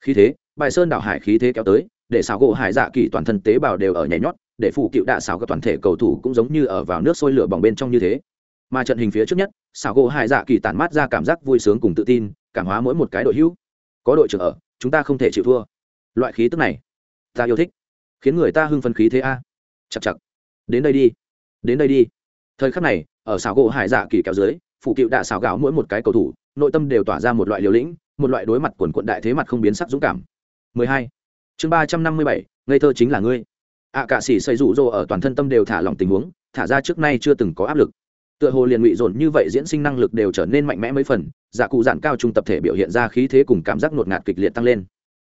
khí thế, bài sơn đảo hải khí thế kéo tới, để xảo gỗ hải dạ kỳ toàn thân tế bào đều ở nhảy nhót, để phụ cựu đạ xảo các toàn thể cầu thủ cũng giống như ở vào nước sôi lửa bỏng bên trong như thế. Mà trận hình phía trước nhất, xảo gỗ hải dạ kỳ tản mát ra cảm giác vui sướng cùng tự tin, cảm hóa mỗi một cái đội hữu. Có đội trưởng ở, chúng ta không thể chịu thua. Loại khí tức này, ta yêu thích. Khiến người ta hưng phấn khí thế a. Chặt chặt đến đây đi. Đến đây đi. Thời khắc này, ở xảo gỗ hải dạ kỳ kéo dưới phụ cựu đạ xảo gạo mỗi một cái cầu thủ, nội tâm đều tỏa ra một loại liều lĩnh một loại đối mặt quần quận đại thế mặt không biến sắc dũng cảm. 12. chương 357, ngây thơ chính là ngươi. Ạ à, cả sĩ xây rủ rô ở toàn thân tâm đều thả lỏng tình huống thả ra trước nay chưa từng có áp lực. Tựa hồ liền ngụy dồn như vậy diễn sinh năng lực đều trở nên mạnh mẽ mấy phần dạ cụ dạn cao trung tập thể biểu hiện ra khí thế cùng cảm giác ngột ngạt kịch liệt tăng lên.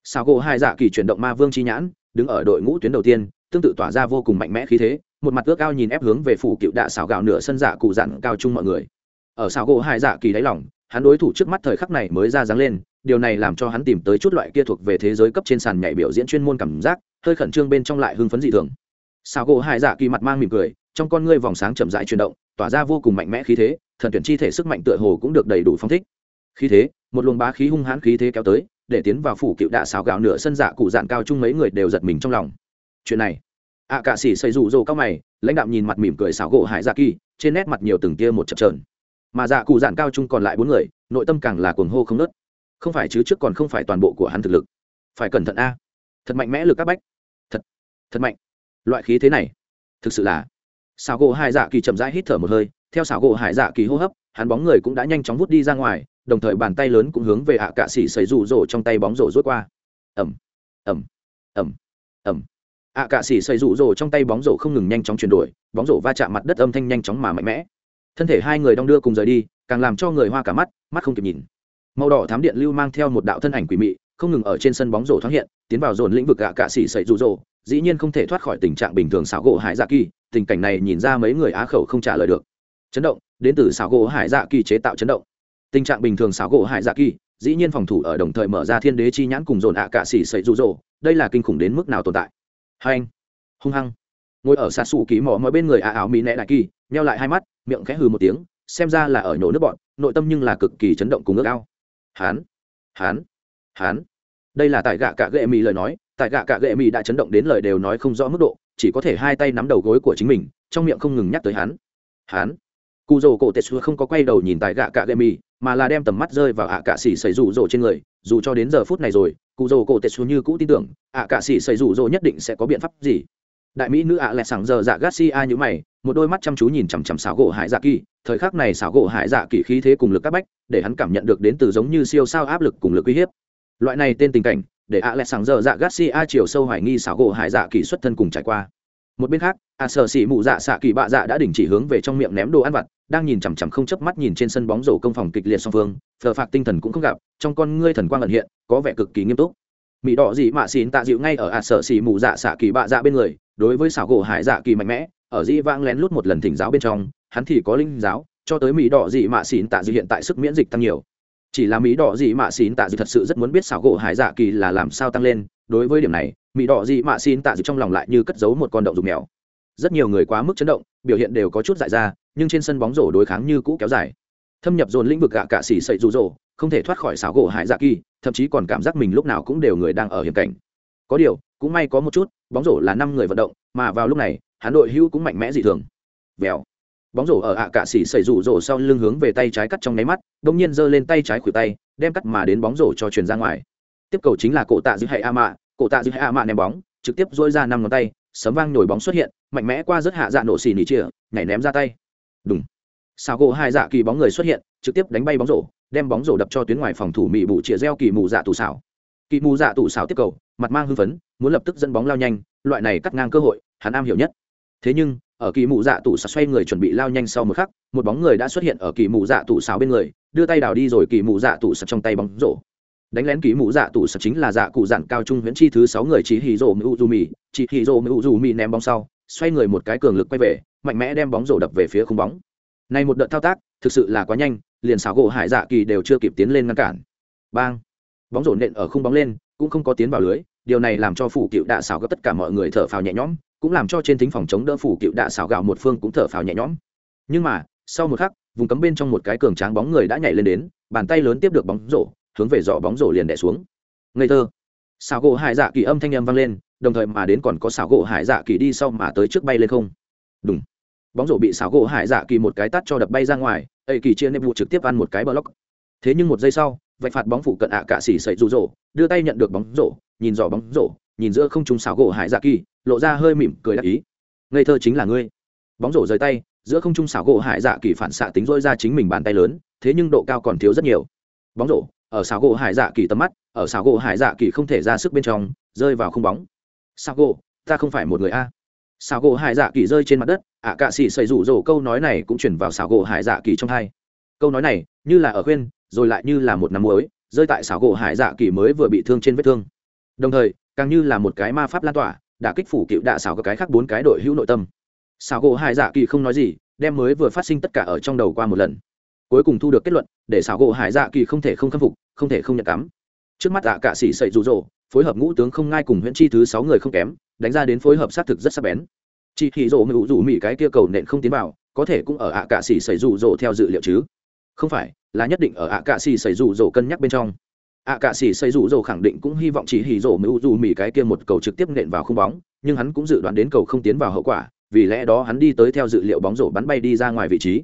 Sao gỗ hai dạ kỳ chuyển động ma vương chi nhãn đứng ở đội ngũ tuyến đầu tiên tương tự tỏa ra vô cùng mạnh mẽ khí thế một mặt ước cao nhìn ép hướng về phủ cựu đạ xảo gạo nửa sân dạ cụ dạn cao trung mọi người. Ở sao gỗ hai dạ kỳ đáy lỏng hắn đối thủ trước mắt thời khắc này mới ra dáng lên điều này làm cho hắn tìm tới chút loại kia thuộc về thế giới cấp trên sàn nhảy biểu diễn chuyên môn cảm giác hơi khẩn trương bên trong lại hưng phấn dị thường. Xảo gỗ hai dạ kỳ mặt mang mỉm cười trong con ngươi vòng sáng chậm rãi chuyển động tỏa ra vô cùng mạnh mẽ khí thế thần tuyển chi thể sức mạnh tựa hồ cũng được đầy đủ phong thích. Khí thế một luồng bá khí hung hãn khí thế kéo tới để tiến vào phủ cựu đạ xào gạo nửa sân dạ cụ dạn cao chung mấy người đều giật mình trong lòng. Chuyện này ạ à, cả sĩ xây rủ rỗ cao mày lãnh đạo nhìn mặt mỉm cười xào gỗ hải dạ kỳ trên nét mặt nhiều từng tia một chập trờn mà dạ cụ dạn cao trung còn lại bốn người, nội tâm càng là cuồng hô không nớt không phải chứ trước còn không phải toàn bộ của hắn thực lực. Phải cẩn thận a. Thật mạnh mẽ lực các bách. Thật thật mạnh. Loại khí thế này, thực sự là. Xảo gỗ hải dạ kỳ chậm rãi hít thở một hơi, theo xảo gỗ hải dạ kỳ hô hấp, hắn bóng người cũng đã nhanh chóng vút đi ra ngoài, đồng thời bàn tay lớn cũng hướng về ạ cạ xỉ xảy rủ rỗ trong tay bóng rổ rút qua. Ẩm ẩm ẩm ẩm ạ cạ xỉ xảy rủ rỗ trong tay bóng rổ không ngừng nhanh chóng chuyển đổi, bóng rổ va chạm mặt đất âm thanh nhanh chóng mà mạnh mẽ thân thể hai người đong đưa cùng rời đi, càng làm cho người hoa cả mắt mắt không kịp nhìn. Màu đỏ thám điện lưu mang theo một đạo thân ảnh quỷ mị, không ngừng ở trên sân bóng rổ thoáng hiện, tiến vào dồn lĩnh vực ạ cạ xỉ xảy rủ rỗ dĩ nhiên không thể thoát khỏi tình trạng bình thường xảo gỗ hải dạ kỳ, tình cảnh này nhìn ra mấy người á khẩu không trả lời được. Chấn động, đến từ xảo gỗ hải dạ kỳ chế tạo chấn động. Tình trạng bình thường xảo gỗ hải dạ kỳ, dĩ nhiên phòng thủ ở đồng thời mở ra thiên đế chi nhãn cùng dồn ạ cạ xỉ sậy rụ rỗ đây là kinh khủng đến mức nào tồn tại. Hai anh, hung hăng ngồi ở xa xù ký mỏ mọi bên người ả áo mỹ nẹ đại kỳ neo lại hai mắt, miệng khẽ hừ một tiếng, xem ra là ở nhổ nước bọn, nội tâm nhưng là cực kỳ chấn động cùng ước ao. Hán hán hán đây là tại gạ cạ gệ mỹ lời nói, tại gạ cạ gệ mỹ đã chấn động đến lời đều nói không rõ mức độ, chỉ có thể hai tay nắm đầu gối của chính mình, trong miệng không ngừng nhắc tới hắn. Hắn. Cụ rồ cổ tetsu không có quay đầu nhìn tại gạ cạ gệ mỹ mà là đem tầm mắt rơi vào ạ cạ xỉ xảy rủ rỗ trên người, dù cho đến giờ phút này rồi cụ rồ cổ tetsu như cũ tin tưởng, ạ cạ xỉ xảy rủ rỗ nhất định sẽ có biện pháp gì đại mỹ nữ ạ lẹ sảng giờ dạ garcia như mày, một đôi mắt chăm chú nhìn chằm chằm xảo gỗ hải dạ kỳ. Thời khắc này xảo gỗ hải dạ kỳ khí thế cùng lực các bách, để hắn cảm nhận được đến từ giống như siêu sao áp lực cùng lực uy hiếp. Loại này tên tình cảnh, để ạ lẹ sảng giờ dạ garcia chiều sâu hoài nghi xảo gỗ hải dạ kỳ xuất thân cùng trải qua. Một bên khác, ạ sở xỉ mụ dạ xạ kỳ bạ dạ đã đình chỉ hướng về trong miệng ném đồ ăn vặt, đang nhìn chằm chằm không chớp mắt nhìn trên sân bóng rổ công phòng kịch liệt song phương, phờ phạc tinh thần cũng không gặp, trong con ngươi thần quang ẩn hiện, có vẻ cực kỳ nghiêm túc. Mỹ đỏ dị mạ xín tạ dịu ngay ở ạ sở xỉ mụ dạ xạ kỳ bạ dạ bên người đối với xảo gỗ hải dạ kỳ mạnh mẽ, ở dĩ vãng lén lút một lần thỉnh giáo bên trong, hắn thì có linh giáo, cho tới mỹ đỏ dị mạ xín tạ dị hiện tại sức miễn dịch tăng nhiều. Chỉ là mỹ đỏ dị mạ xín tạ dị thật sự rất muốn biết xảo gỗ hải dạ kỳ là làm sao tăng lên, đối với điểm này, mỹ đỏ dị mạ xín tạ dị trong lòng lại như cất giấu một con động dục mèo. Rất nhiều người quá mức chấn động, biểu hiện đều có chút dại ra, nhưng trên sân bóng rổ đối kháng như cũ kéo dài. Thâm nhập dồn lĩnh vực gạ cạ xỉ sậy rụ rỗ không thể thoát khỏi xảo gỗ hải dạ kỳ, thậm chí còn cảm giác mình lúc nào cũng đều người đang ở hiểm cảnh. Có điều cũng may có một chút, bóng rổ là năm người vận động, mà vào lúc này, hắn đội hưu cũng mạnh mẽ dị thường. Vèo. Bóng rổ ở ạ cạ xỉ xảy rủ rổ sau lưng hướng về tay trái cắt trong nháy mắt, đông nhiên giơ lên tay trái khuỷu tay, đem cắt mà đến bóng rổ cho truyền ra ngoài. Tiếp cầu chính là cổ tạ giữ hệ a mạ, cổ tạ giữ hệ a mạ ném bóng, trực tiếp dôi ra năm ngón tay, sấm vang nổi bóng xuất hiện, mạnh mẽ qua rất hạ dạ nổ xì nỉ chĩa nhảy ném ra tay. Đúng sao gỗ hai dạ kỳ bóng người xuất hiện, trực tiếp đánh bay bóng rổ, đem bóng rổ đập cho tuyến ngoài phòng thủ mị bụ chĩa reo kỳ mù dạ tù xảo kỳ mù dạ tụ xảo tiếp cầu, mặt mang hưng phấn, muốn lập tức dẫn bóng lao nhanh, loại này cắt ngang cơ hội, hắn am hiểu nhất. Thế nhưng, ở kỳ mù dạ tụ xảo xoay người chuẩn bị lao nhanh sau một khắc, một bóng người đã xuất hiện ở kỳ mù dạ tụ xảo bên người, đưa tay đào đi rồi kỳ mù dạ tụ xảo trong tay bóng rổ. Đánh lén kỳ mù dạ tụ xảo chính là dạ cụ dặn cao trung huyễn chi thứ sáu người chỉ hì rồ mưu dù mì chỉ hì rồ mưu dù mì ném bóng sau, xoay người một cái cường lực quay về, mạnh mẽ đem bóng rổ đập về phía khung bóng. Này một đợt thao tác, thực sự là quá nhanh, liền xảo gỗ hải dạ kỳ đều chưa kịp tiến lên ngăn cản. Bang! Bóng rổ nện ở khung bóng lên, cũng không có tiến vào lưới, điều này làm cho phủ cựu đạ xảo gấp tất cả mọi người thở phào nhẹ nhõm, cũng làm cho trên thính phòng chống đỡ phủ cựu đạ xảo gạo một phương cũng thở phào nhẹ nhõm. Nhưng mà, sau một khắc, vùng cấm bên trong một cái cường tráng bóng người đã nhảy lên đến, bàn tay lớn tiếp được bóng rổ, hướng về dọ bóng rổ liền đẻ xuống. Ngây thơ. Xảo gỗ hải dạ kỳ âm thanh âm vang lên, đồng thời mà đến còn có xảo gỗ hải dạ kỳ đi sau mà tới trước bay lên không. Đúng bóng rổ bị xảo gỗ hải dạ kỳ một cái tắt cho đập bay ra ngoài, ây kỳ chia nếp vụ trực tiếp ăn một cái block. Thế nhưng một giây sau vạch phạt bóng phụ cận ạ cạ xỉ sậy rụ rỗ, đưa tay nhận được bóng rổ, nhìn dò bóng rổ, nhìn giữa không trung xảo gỗ hải dạ kỳ, lộ ra hơi mỉm cười đắc ý. Ngây thơ chính là ngươi. Bóng rổ rời tay, giữa không trung xảo gỗ hải dạ kỳ phản xạ tính rỗi ra chính mình bàn tay lớn, thế nhưng độ cao còn thiếu rất nhiều. Bóng rổ, ở xảo gỗ hải dạ kỳ tầm mắt, ở xảo gỗ hải dạ kỳ không thể ra sức bên trong, rơi vào không bóng. Xảo gỗ, ta không phải một người a. Xảo gỗ hải dạ kỳ rơi trên mặt đất, ạ cạ xỉ xảy rụ rỗ câu nói này cũng chuyển vào xảo gỗ hải dạ kỳ trong hai. Câu nói này, như là ở khuyên rồi lại như là một năm muối, rơi tại xảo gỗ hải dạ kỳ mới vừa bị thương trên vết thương. Đồng thời, càng như là một cái ma pháp lan tỏa, đã kích phủ cựu đạ xảo các cái khác bốn cái đội hữu nội tâm. Xảo gỗ hải dạ kỳ không nói gì, đem mới vừa phát sinh tất cả ở trong đầu qua một lần. Cuối cùng thu được kết luận, để xảo gỗ hải dạ kỳ không thể không khâm phục, không thể không nhận cắm. Trước mắt ạ cạ sĩ sậy rụ rỗ, phối hợp ngũ tướng không ngai cùng huyện chi thứ sáu người không kém, đánh ra đến phối hợp xác thực rất sắc bén. Chị thị rỗ mưu rủ mỹ cái kia cầu nện không tiến vào, có thể cũng ở ạ cạ sĩ sậy rụ rỗ theo dự liệu chứ. Không phải là nhất định ở ạ cạ xì xảy rủ rổ cân nhắc bên trong. ạ cạ xì xảy rủ rổ khẳng định cũng hy vọng chỉ hì rổ mưu dù mì cái kia một cầu trực tiếp nện vào không bóng nhưng hắn cũng dự đoán đến cầu không tiến vào hậu quả vì lẽ đó hắn đi tới theo dự liệu bóng rổ bắn bay đi ra ngoài vị trí.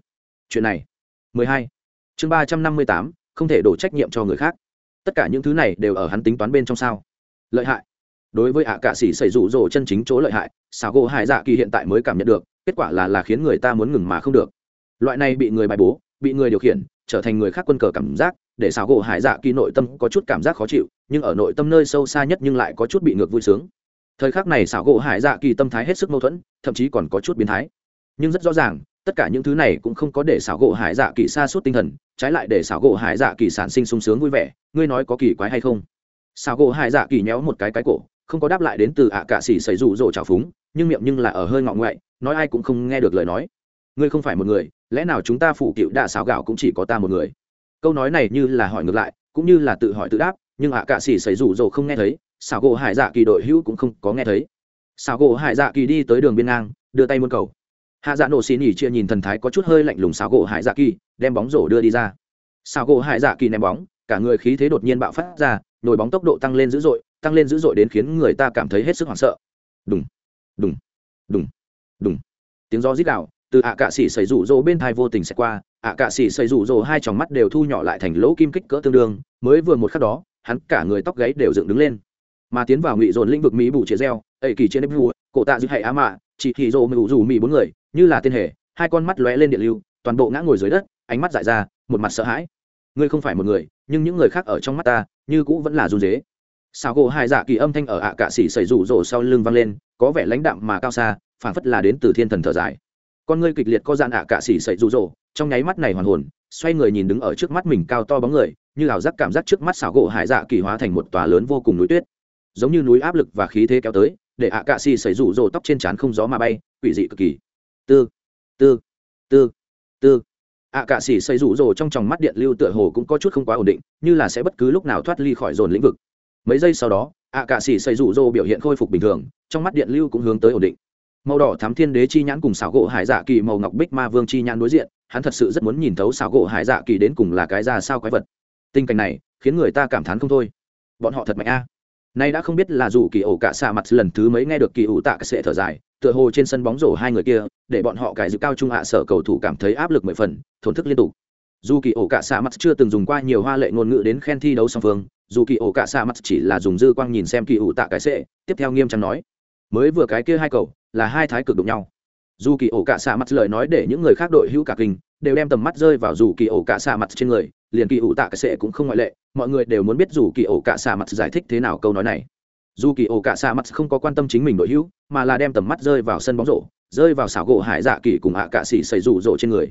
Chuyện này. 12. chương 358, không thể đổ trách nhiệm cho người khác. Tất cả những thứ này đều ở hắn tính toán bên trong sao? Lợi hại. Đối với ạ cạ sĩ xảy rủ rỗ chân chính chỗ lợi hại xào gỗ hải dạ kỳ hiện tại mới cảm nhận được kết quả là là khiến người ta muốn ngừng mà không được. Loại này bị người bài bố bị người điều khiển, trở thành người khác quân cờ cảm giác, để xào gỗ hải dạ kỳ nội tâm có chút cảm giác khó chịu, nhưng ở nội tâm nơi sâu xa nhất nhưng lại có chút bị ngược vui sướng. Thời khắc này xảo gỗ hải dạ kỳ tâm thái hết sức mâu thuẫn, thậm chí còn có chút biến thái. Nhưng rất rõ ràng, tất cả những thứ này cũng không có để xảo gỗ hải dạ kỳ xa suốt tinh thần, trái lại để xảo gỗ hải dạ kỳ sản sinh sung sướng vui vẻ, ngươi nói có kỳ quái hay không? Xảo gỗ hải dạ kỳ nhéo một cái cái cổ, không có đáp lại đến từ ạ à cạ xỉ xảy rụ rỗ trào phúng, nhưng miệng nhưng là ở hơi ngọng ngoại, nói ai cũng không nghe được lời nói. Ngươi không phải một người lẽ nào chúng ta phụ cựu đạ xào gạo cũng chỉ có ta một người? Câu nói này như là hỏi ngược lại, cũng như là tự hỏi tự đáp, nhưng ạ à cạ xỉ xảy rủ rồ không nghe thấy xào gỗ hải dạ kỳ đội hữu cũng không có nghe thấy. Xào gỗ hải dạ kỳ đi tới đường biên ngang, đưa tay muôn cầu. Hạ dạ nổ xì nỉ chia nhìn thần thái có chút hơi lạnh lùng xào gỗ hải dạ kỳ, đem bóng rổ đưa đi ra. Xào gỗ hải dạ kỳ ném bóng, cả người khí thế đột nhiên bạo phát ra, nổi bóng tốc độ tăng lên dữ dội, tăng lên dữ dội đến khiến người ta cảm thấy hết sức hoảng sợ. Đúng đúng đúng đúng tiếng gió rít đạo từ ạ cạ xỉ xảy rủ rỗ bên thai vô tình sẽ qua, ạ cạ xỉ xảy rủ rỗ hai tròng mắt đều thu nhỏ lại thành lỗ kim kích cỡ tương đương, mới vừa một khắc đó, hắn cả người tóc gáy đều dựng đứng lên. Mà tiến vào ngụy dồn lĩnh vực mỹ bù chế reo ẩy kỳ trên nếp vua cổ tạ giữ hệ á mạ, chỉ thị rỗ mưu rủ mỹ bốn người, như là tên hề, hai con mắt lóe lên điện lưu, toàn bộ ngã ngồi dưới đất, ánh mắt dại ra, một mặt sợ hãi. Ngươi không phải một người, nhưng những người khác ở trong mắt ta, như cũ vẫn là run dế sao gỗ hai dạ kỳ âm thanh ở ạ cạ xỉ xảy rủ rỗ sau lưng vang lên, có vẻ lãnh đạm mà cao xa, phảng phất là đến từ thiên thần thở dài con ngươi kịch liệt có dạn ạ cạ xỉ sậy rụ rỗ, trong nháy mắt này hoàn hồn, xoay người nhìn đứng ở trước mắt mình cao to bóng người, như ảo giác cảm giác trước mắt xảo gỗ hải dạ kỳ hóa thành một tòa lớn vô cùng núi tuyết. Giống như núi áp lực và khí thế kéo tới, để ạ cạ xì xảy rủ rồ tóc trên trán không gió mà bay, quỷ dị cực kỳ. Tư tư tư tư. Ạ cạ xì xảy rủ rồ trong tròng mắt điện lưu tựa hồ cũng có chút không quá ổn định, như là sẽ bất cứ lúc nào thoát ly khỏi dồn lĩnh vực. Mấy giây sau đó, ạ cạ xì xảy rủ rồ biểu hiện khôi phục bình thường, trong mắt điện lưu cũng hướng tới ổn định màu đỏ thám thiên đế chi nhãn cùng xảo gỗ hải dạ kỳ màu ngọc bích ma vương chi nhãn đối diện, hắn thật sự rất muốn nhìn thấu xảo gỗ hải dạ kỳ đến cùng là cái ra sao quái vật. Tình cảnh này, khiến người ta cảm thán không thôi. Bọn họ thật mạnh a. Nay đã không biết là dù kỳ ổ cả xạ mặt lần thứ mấy nghe được kỳ ủ tạ cái sệ thở dài, tựa hồ trên sân bóng rổ hai người kia, để bọn họ cải dự cao trung hạ sở cầu thủ cảm thấy áp lực mười phần, thổn thức liên tục. Dù kỳ ổ cả xạ mặt chưa từng dùng qua nhiều hoa lệ ngôn ngữ đến khen thi đấu song phương, dù kỳ ổ cả xạ mặt chỉ là dùng dư quang nhìn xem kỳ ủ tạ cái sệ tiếp theo nghiêm trang nói, mới vừa cái kia hai cầu là hai thái cực đụng nhau. Dù kỳ ổ cả xạ mặt lời nói để những người khác đội hữu cả kinh, đều đem tầm mắt rơi vào dù kỳ ổ cả xạ mặt trên người, liền kỳ ủ tạ cái sệ cũng không ngoại lệ, mọi người đều muốn biết dù kỳ ổ cả xạ mặt giải thích thế nào câu nói này. Dù kỳ ổ cả xạ mặt không có quan tâm chính mình đội hữu, mà là đem tầm mắt rơi vào sân bóng rổ, rơi vào xảo gỗ hải dạ kỳ cùng hạ cạ xỉ xảy rủ rổ trên người.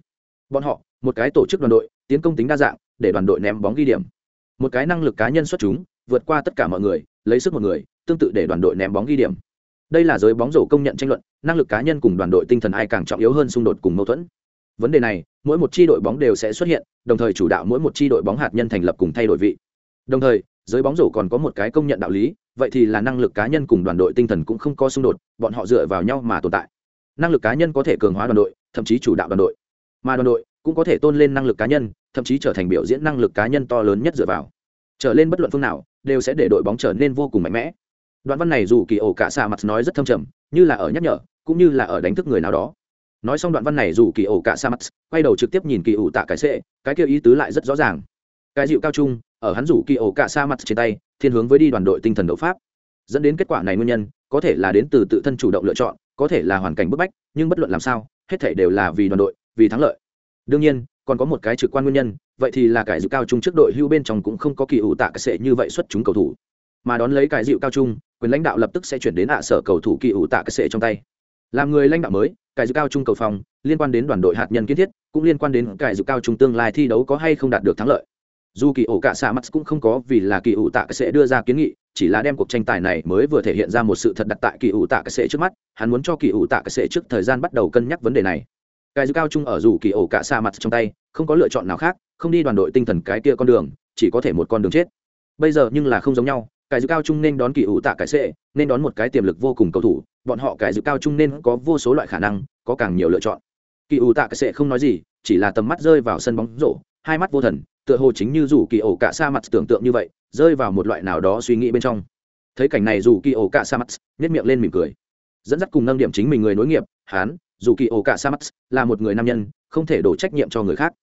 Bọn họ, một cái tổ chức đoàn đội, tiến công tính đa dạng, để đoàn đội ném bóng ghi điểm. Một cái năng lực cá nhân xuất chúng, vượt qua tất cả mọi người, lấy sức một người, tương tự để đoàn đội ném bóng ghi điểm đây là giới bóng rổ công nhận tranh luận, năng lực cá nhân cùng đoàn đội tinh thần ai càng trọng yếu hơn xung đột cùng mâu thuẫn. Vấn đề này, mỗi một chi đội bóng đều sẽ xuất hiện, đồng thời chủ đạo mỗi một chi đội bóng hạt nhân thành lập cùng thay đổi vị. Đồng thời, giới bóng rổ còn có một cái công nhận đạo lý, vậy thì là năng lực cá nhân cùng đoàn đội tinh thần cũng không có xung đột, bọn họ dựa vào nhau mà tồn tại. Năng lực cá nhân có thể cường hóa đoàn đội, thậm chí chủ đạo đoàn đội. Mà đoàn đội cũng có thể tôn lên năng lực cá nhân, thậm chí trở thành biểu diễn năng lực cá nhân to lớn nhất dựa vào. Trở lên bất luận phương nào, đều sẽ để đội bóng trở nên vô cùng mạnh mẽ đoạn văn này dù kỳ ổ cả xạ mặt nói rất thâm trầm như là ở nhắc nhở cũng như là ở đánh thức người nào đó. Nói xong đoạn văn này dù kỳ ổ cả sa mặt, quay đầu trực tiếp nhìn kỳ ủ tạ cái sệ cái kia ý tứ lại rất rõ ràng. Cái dịu cao trung ở hắn rủ kỳ ổ cả sa mặt trên tay thiên hướng với đi đoàn đội tinh thần đấu pháp. Dẫn đến kết quả này nguyên nhân có thể là đến từ tự thân chủ động lựa chọn có thể là hoàn cảnh bức bách nhưng bất luận làm sao hết thể đều là vì đoàn đội vì thắng lợi. Đương nhiên còn có một cái trực quan nguyên nhân vậy thì là cái dịu cao trung trước đội hưu bên trong cũng không có kỳ ủ tạ cái sệ như vậy xuất chúng cầu thủ mà đón lấy cái dịu cao trung, quyền lãnh đạo lập tức sẽ chuyển đến ạ sở cầu thủ kỳ ủ tạ cái sệ trong tay. Làm người lãnh đạo mới cải dịu cao trung cầu phòng, liên quan đến đoàn đội hạt nhân kiến thiết, cũng liên quan đến cải dịu cao trung tương lai thi đấu có hay không đạt được thắng lợi. Dù kỳ ủ cả xạ mắt cũng không có vì là kỳ ủ tạ sẽ đưa ra kiến nghị, chỉ là đem cuộc tranh tài này mới vừa thể hiện ra một sự thật đặt tại kỳ ủ tạ sẽ trước mắt, hắn muốn cho kỳ ủ tạ sẽ trước thời gian bắt đầu cân nhắc vấn đề này. Cái dịu cao trung ở dù kỳ ổ cả xạ mặt trong tay, không có lựa chọn nào khác, không đi đoàn đội tinh thần cái kia con đường, chỉ có thể một con đường chết. Bây giờ nhưng là không giống nhau cái dự cao trung nên đón kỳ ủ tạ cái sệ, nên đón một cái tiềm lực vô cùng cầu thủ. Bọn họ cái dự cao trung nên có vô số loại khả năng, có càng nhiều lựa chọn. Kỳ ủ tạ cái sệ không nói gì, chỉ là tầm mắt rơi vào sân bóng rổ, hai mắt vô thần, tựa hồ chính như rủ kỳ ổ cả sa mặt tưởng tượng như vậy, rơi vào một loại nào đó suy nghĩ bên trong. Thấy cảnh này dù kỳ ổ cả sa mặt nhét miệng lên mỉm cười. Dẫn dắt cùng nâng điểm chính mình người nối nghiệp hán dù kỳ ổ cả sa mắt là một người nam nhân, không thể đổ trách nhiệm cho người khác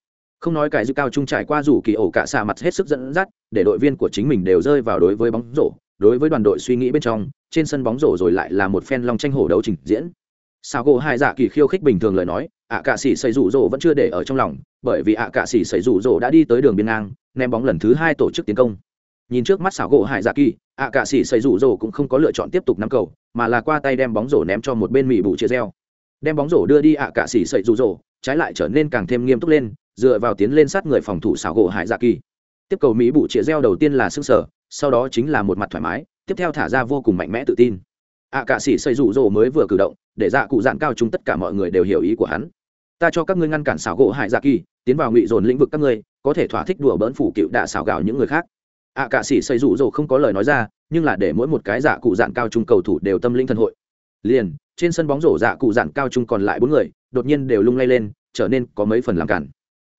không nói cái dư cao trung trải qua rủ kỳ ổ cả xạ mặt hết sức dẫn dắt, để đội viên của chính mình đều rơi vào đối với bóng rổ, đối với đoàn đội suy nghĩ bên trong, trên sân bóng rổ rồi lại là một phen long tranh hổ đấu trình diễn. Sao gỗ hai dạ kỳ khiêu khích bình thường lời nói, ạ cạ sĩ xây rủ rỗ vẫn chưa để ở trong lòng, bởi vì ạ cạ sĩ xây rủ rỗ đã đi tới đường biên ngang, ném bóng lần thứ hai tổ chức tiến công. Nhìn trước mắt xảo gỗ hải dạ kỳ, ạ cạ sĩ xây rủ rỗ cũng không có lựa chọn tiếp tục nắm cầu, mà là qua tay đem bóng rổ ném cho một bên mỹ bù chia reo. Đem bóng rổ đưa đi ạ cạ sĩ xây rủ rỗ, trái lại trở nên càng thêm nghiêm túc lên dựa vào tiến lên sát người phòng thủ xảo gỗ hải dạ kỳ. Tiếp cầu mỹ bụ chĩa reo đầu tiên là xương sở sau đó chính là một mặt thoải mái tiếp theo thả ra vô cùng mạnh mẽ tự tin. Ạ cạ sĩ xây rủ rỗ mới vừa cử động để dạ cụ dạn cao chúng tất cả mọi người đều hiểu ý của hắn. Ta cho các ngươi ngăn cản xảo gỗ hại dạ kỳ tiến vào ngụy dồn lĩnh vực các ngươi có thể thỏa thích đùa bỡn phủ cựu đạ xảo gạo những người khác. Ạ à, cạ sĩ xây rủ rỗ không có lời nói ra nhưng là để mỗi một cái dạ cụ dạn cao trung cầu thủ đều tâm linh thân hội. Liền trên sân bóng rổ dạ cụ dạn cao trung còn lại bốn người đột nhiên đều lung lay lên trở nên có mấy phần làm cản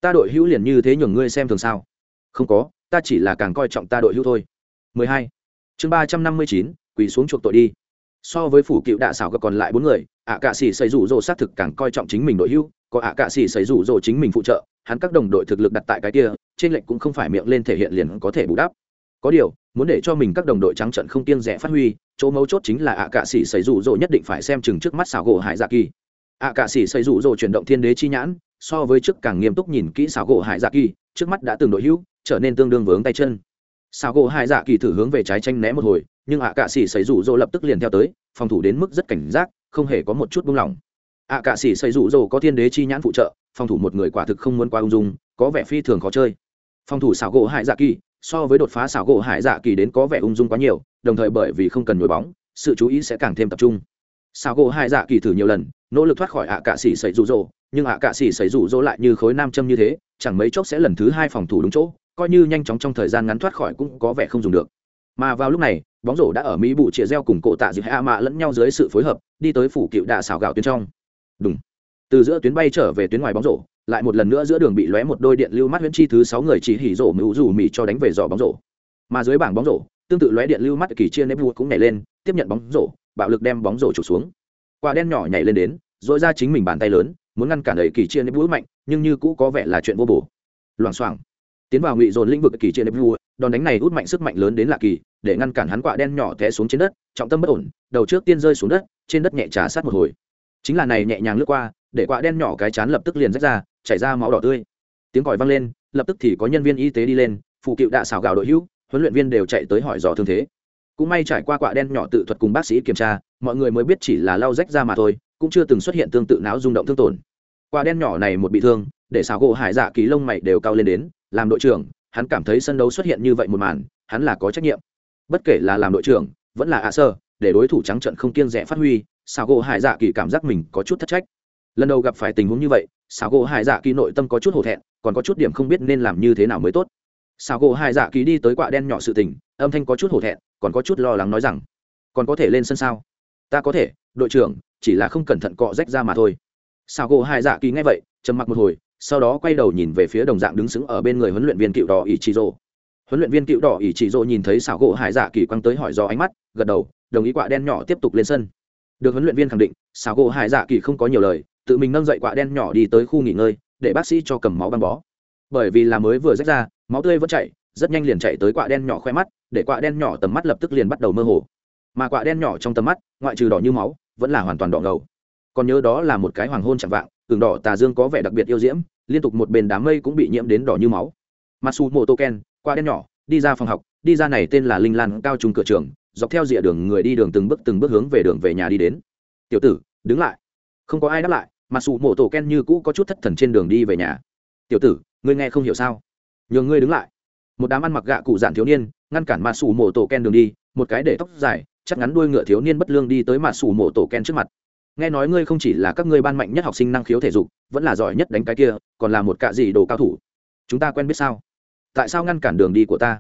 ta đội hữu liền như thế nhường ngươi xem thường sao? Không có ta chỉ là càng coi trọng ta đội hữu thôi. 12. chương 359, quỳ xuống chuộc tội đi. So với phủ cựu đạ xảo gặp còn lại bốn người ạ cạ sĩ xây rủ rồ xác thực càng coi trọng chính mình đội hưu có ạ cạ sĩ xây rủ rồ chính mình phụ trợ hắn các đồng đội thực lực đặt tại cái kia trên lệnh cũng không phải miệng lên thể hiện liền có thể bù đắp. Có điều muốn để cho mình các đồng đội trắng trận không kiêng rẻ phát huy chỗ mấu chốt chính là ạ cạ sĩ xây rủ rồ nhất định phải xem chừng trước mắt xảo gỗ hải dạ kỳ. ạ cạ sĩ xây rủ rồ chuyển động thiên đế chi nhãn so với trước càng nghiêm túc nhìn kỹ xảo gỗ hải dạ kỳ, trước mắt đã từng đội hữu, trở nên tương đương vướng tay chân. Xảo gỗ hải dạ kỳ thử hướng về trái tranh né một hồi, nhưng ạ cạ xỉ xây rủ rỗ lập tức liền theo tới, phòng thủ đến mức rất cảnh giác, không hề có một chút buông lỏng. Ạ cạ xỉ xây rủ rỗ có thiên đế chi nhãn phụ trợ, phòng thủ một người quả thực không muốn qua ung dung, có vẻ phi thường khó chơi. Phòng thủ xảo gỗ hải dạ kỳ, so với đột phá xảo gỗ hải dạ kỳ đến có vẻ ung dung quá nhiều, đồng thời bởi vì không cần nhồi bóng, sự chú ý sẽ càng thêm tập trung. Xảo gỗ hải dạ kỳ thử nhiều lần, nỗ lực thoát khỏi ạ cạ xỉ xây rủ rỗ nhưng ạ cạ xỉ xảy rủ rỗ lại như khối nam châm như thế, chẳng mấy chốc sẽ lần thứ hai phòng thủ đúng chỗ, coi như nhanh chóng trong thời gian ngắn thoát khỏi cũng có vẻ không dùng được. Mà vào lúc này, bóng rổ đã ở mỹ bụ chĩa reo cùng cổ tạ dịp hạ mạ lẫn nhau dưới sự phối hợp, đi tới phủ cựu đạ xào gạo tuyến trong. Đúng từ giữa tuyến bay trở về tuyến ngoài bóng rổ, lại một lần nữa giữa đường bị lóe một đôi điện lưu mắt huyễn chi thứ sáu người chỉ hỉ rổ mưu rủ mỹ cho đánh về giỏ bóng rổ. Mà dưới bảng bóng rổ, tương tự lóe điện lưu mắt kỳ chia nếp vua cũng nhảy lên, tiếp nhận bóng rổ, bạo lực đem bóng rổ trục xuống. Quả đen nhỏ nhảy lên đến dội ra chính mình bàn tay lớn muốn ngăn cản ấy kỳ chia nếp vũ mạnh, nhưng như cũ có vẻ là chuyện vô bổ. Loảng xoảng. Tiến vào ngụy dồn lĩnh vực kỳ chia nếp vũ đòn đánh này út mạnh sức mạnh lớn đến lạ kỳ, để ngăn cản hắn quạ đen nhỏ té xuống trên đất, trọng tâm bất ổn, đầu trước tiên rơi xuống đất, trên đất nhẹ trà sát một hồi. Chính là này nhẹ nhàng lướt qua, để quạ đen nhỏ cái chán lập tức liền rách ra, chảy ra máu đỏ tươi. Tiếng còi vang lên, lập tức thì có nhân viên y tế đi lên, phụ cựu đạ xào gạo đội hữu, huấn luyện viên đều chạy tới hỏi dò thương thế. Cũng may trải qua quạ đen nhỏ tự thuật cùng bác sĩ kiểm tra, mọi người mới biết chỉ là lau rách ra mà thôi, cũng chưa từng xuất hiện tương tự não rung động thương tổn quạ đen nhỏ này một bị thương, để xào gỗ hải dạ kỳ lông mày đều cao lên đến, làm đội trưởng, hắn cảm thấy sân đấu xuất hiện như vậy một màn, hắn là có trách nhiệm. Bất kể là làm đội trưởng, vẫn là ạ sơ, để đối thủ trắng trận không kiên rẻ phát huy xào gỗ hải dạ kỳ cảm giác mình có chút thất trách. Lần đầu gặp phải tình huống như vậy xào gỗ hải dạ kỳ nội tâm có chút hổ thẹn, còn có chút điểm không biết nên làm như thế nào mới tốt. Xào gỗ hải dạ kỳ đi tới quạ đen nhỏ sự tình, âm thanh có chút hổ thẹn, còn có chút lo lắng nói rằng, còn có thể lên sân sao? Ta có thể, đội trưởng, chỉ là không cẩn thận cọ rách ra mà thôi sao gỗ hải dạ kỳ nghe vậy, trầm mặc một hồi, sau đó quay đầu nhìn về phía đồng dạng đứng sững ở bên người huấn luyện viên cựu đỏ ý chí rồ huấn luyện viên cựu đỏ ỷ chỉ rộ nhìn thấy xảo gỗ hải dạ kỳ quăng tới hỏi do ánh mắt, gật đầu, đồng ý quạ đen nhỏ tiếp tục lên sân. Được huấn luyện viên khẳng định xảo gỗ hải dạ kỳ không có nhiều lời, tự mình nâng dậy quạ đen nhỏ đi tới khu nghỉ ngơi, để bác sĩ cho cầm máu băng bó. Bởi vì là mới vừa rách ra, máu tươi vẫn chảy rất nhanh liền chạy tới quạ đen nhỏ khoe mắt, để quạ đen nhỏ tầm mắt lập tức liền bắt đầu mơ hồ. Mà quạ đen nhỏ trong tầm mắt, ngoại trừ đỏ như máu, vẫn là hoàn toàn đỏ ngầu còn nhớ đó là một cái hoàng hôn chẳng vạng, tường đỏ tà dương có vẻ đặc biệt yêu diễm, liên tục một bên đám mây cũng bị nhiễm đến đỏ như máu. Masu mô tô ken qua đen nhỏ, đi ra phòng học, đi ra này tên là linh lan cao trung cửa trường, dọc theo rìa đường người đi đường từng bước từng bước hướng về đường về nhà đi đến. Tiểu tử, đứng lại. Không có ai đáp lại masu mô tô ken như cũ có chút thất thần trên đường đi về nhà. Tiểu tử, ngươi nghe không hiểu sao? Nhường ngươi đứng lại. Một đám ăn mặc gạ cụ dạn thiếu niên, ngăn cản masu mô tô ken đường đi, một cái để tóc dài, chắc ngắn đuôi ngựa thiếu niên bất lương đi tới masu mô tô ken trước mặt nghe nói ngươi không chỉ là các ngươi ban mạnh nhất học sinh năng khiếu thể dục, vẫn là giỏi nhất đánh cái kia, còn là một cạ gì đồ cao thủ. Chúng ta quen biết sao? Tại sao ngăn cản đường đi của ta?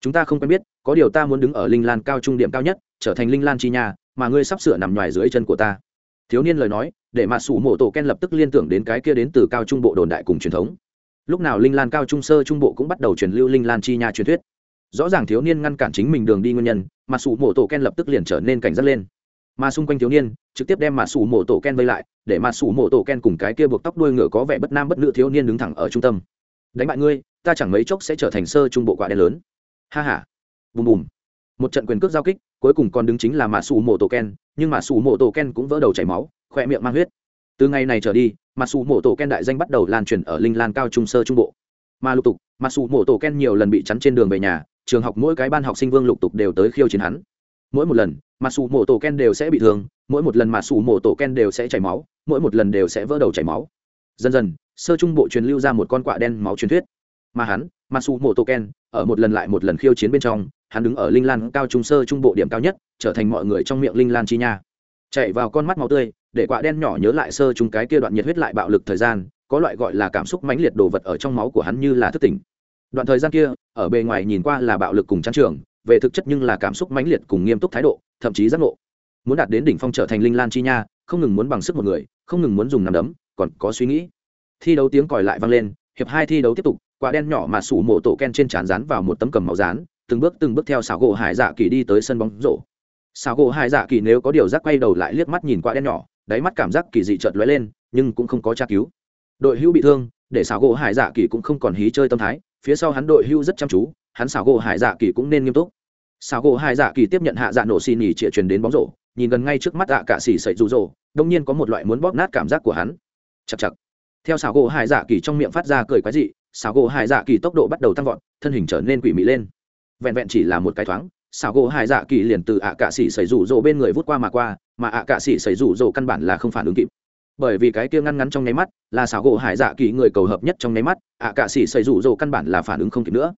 Chúng ta không quen biết, có điều ta muốn đứng ở linh lan cao trung điểm cao nhất, trở thành linh lan chi nhà, mà ngươi sắp sửa nằm ngoài dưới chân của ta. Thiếu niên lời nói, để mà sủ mộ tổ ken lập tức liên tưởng đến cái kia đến từ cao trung bộ đồn đại cùng truyền thống. Lúc nào linh lan cao trung sơ trung bộ cũng bắt đầu truyền lưu linh lan chi nha truyền thuyết. Rõ ràng thiếu niên ngăn cản chính mình đường đi nguyên nhân, mà sủ mộ tổ ken lập tức liền trở nên cảnh giác lên mà xung quanh thiếu niên trực tiếp đem mà sủ mộ tổ ken vây lại, để mà sủ mộ tổ ken cùng cái kia buộc tóc đuôi ngựa có vẻ bất nam bất nữ thiếu niên đứng thẳng ở trung tâm. Đánh bại ngươi, ta chẳng mấy chốc sẽ trở thành sơ trung bộ quả đen lớn. Ha ha. Bùm bùm. Một trận quyền cước giao kích, cuối cùng còn đứng chính là mà sủ mộ tổ ken, nhưng mà sủ mộ tổ ken cũng vỡ đầu chảy máu, khỏe miệng mang huyết. Từ ngày này trở đi, mà sủ mộ tổ ken đại danh bắt đầu lan truyền ở linh lan cao trung sơ trung bộ. Mà lục tục, mà sủ mộ tổ ken nhiều lần bị chắn trên đường về nhà, trường học mỗi cái ban học sinh vương lục tục đều tới khiêu chiến hắn. Mỗi một lần mà sủ mổ tổ ken đều sẽ bị thương, mỗi một lần mà sủ mổ tổ ken đều sẽ chảy máu, mỗi một lần đều sẽ vỡ đầu chảy máu. Dần dần, sơ trung bộ truyền lưu ra một con quạ đen máu truyền thuyết. Mà hắn, mà sủ mổ tổ ken, ở một lần lại một lần khiêu chiến bên trong, hắn đứng ở linh lan cao trung sơ trung bộ điểm cao nhất, trở thành mọi người trong miệng linh lan chi nha. Chạy vào con mắt máu tươi, để quạ đen nhỏ nhớ lại sơ trung cái kia đoạn nhiệt huyết lại bạo lực thời gian, có loại gọi là cảm xúc mãnh liệt đồ vật ở trong máu của hắn như là thức tỉnh. Đoạn thời gian kia, ở bề ngoài nhìn qua là bạo lực cùng trang trường về thực chất nhưng là cảm xúc mãnh liệt cùng nghiêm túc thái độ, thậm chí giác ngộ. Muốn đạt đến đỉnh phong trở thành linh lan chi nha, không ngừng muốn bằng sức một người, không ngừng muốn dùng nằm đấm, còn có suy nghĩ. Thi đấu tiếng còi lại vang lên, hiệp hai thi đấu tiếp tục, quả đen nhỏ mà sủ mổ tổ ken trên trán rán vào một tấm cầm màu rán từng bước từng bước theo xảo gỗ hải dạ kỳ đi tới sân bóng rổ. Xảo gỗ hải dạ kỳ nếu có điều giác quay đầu lại liếc mắt nhìn quả đen nhỏ, đáy mắt cảm giác kỳ dị chợt lóe lên, nhưng cũng không có tra cứu. Đội hữu bị thương, để xảo gỗ hải dạ kỳ cũng không còn hí chơi tâm thái, phía sau hắn đội hữu rất chăm chú hắn xảo gỗ hải dạ kỳ cũng nên nghiêm túc. Xảo gỗ hải dạ kỳ tiếp nhận hạ dạ nổ xì nỉ chĩa truyền đến bóng rổ, nhìn gần ngay trước mắt ạ cả xỉ sậy rụ rỗ đông nhiên có một loại muốn bóp nát cảm giác của hắn. Chặt chặt theo xảo gỗ hải dạ kỳ trong miệng phát ra cười quái dị, xảo gỗ hải dạ kỳ tốc độ bắt đầu tăng vọt, thân hình trở nên quỷ mị lên. Vẹn vẹn chỉ là một cái thoáng, xảo gỗ hải dạ kỳ liền từ ạ à cạ xỉ xảy rủ rỗ bên người vút qua mà qua, mà ạ à cạ xỉ xảy rủ rỗ căn bản là không phản ứng kịp. Bởi vì cái kia ngăn ngắn trong nháy mắt, là xảo gỗ hải dạ kỳ người cầu hợp nhất trong nháy mắt, ạ cạ xỉ xảy rủ rỗ căn bản là phản ứng không kịp nữa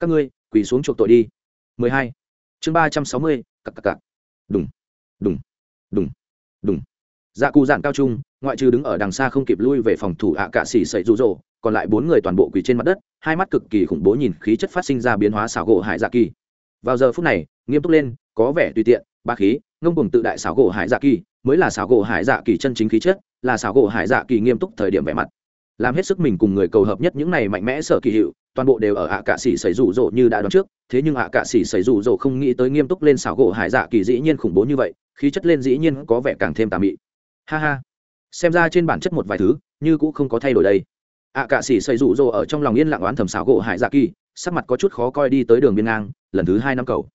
các ngươi quỳ xuống chuộc tội đi. 12. chương 360, cặc cặc cặc. Đùng đùng đùng đùng. Dạ cụ dạn cao trung ngoại trừ đứng ở đằng xa không kịp lui về phòng thủ ạ cạ xỉ sậy rụ rỗ còn lại bốn người toàn bộ quỳ trên mặt đất hai mắt cực kỳ khủng bố nhìn khí chất phát sinh ra biến hóa xảo gỗ hải dạ kỳ. Vào giờ phút này nghiêm túc lên có vẻ tùy tiện ba khí ngông cùng tự đại xảo gỗ hải dạ kỳ mới là xảo gỗ hải dạ kỳ chân chính khí chất là xảo gỗ hải dạ kỳ nghiêm túc thời điểm vẻ mặt. Làm hết sức mình cùng người cầu hợp nhất những này mạnh mẽ sở kỳ hiệu toàn bộ đều ở ạ cạ xỉ xảy rủ rỗ như đã đoán trước, thế nhưng ạ cạ xỉ xảy rủ rỗ không nghĩ tới nghiêm túc lên xảo gỗ hải dạ kỳ dĩ nhiên khủng bố như vậy, khí chất lên dĩ nhiên có vẻ càng thêm tà mị. Ha ha. Xem ra trên bản chất một vài thứ, như cũng không có thay đổi đây. Ạ cạ xỉ xây rủ rỗ ở trong lòng yên lặng oán thầm xảo gỗ hải dạ kỳ, sắc mặt có chút khó coi đi tới đường biên ngang, lần thứ hai năm cầu.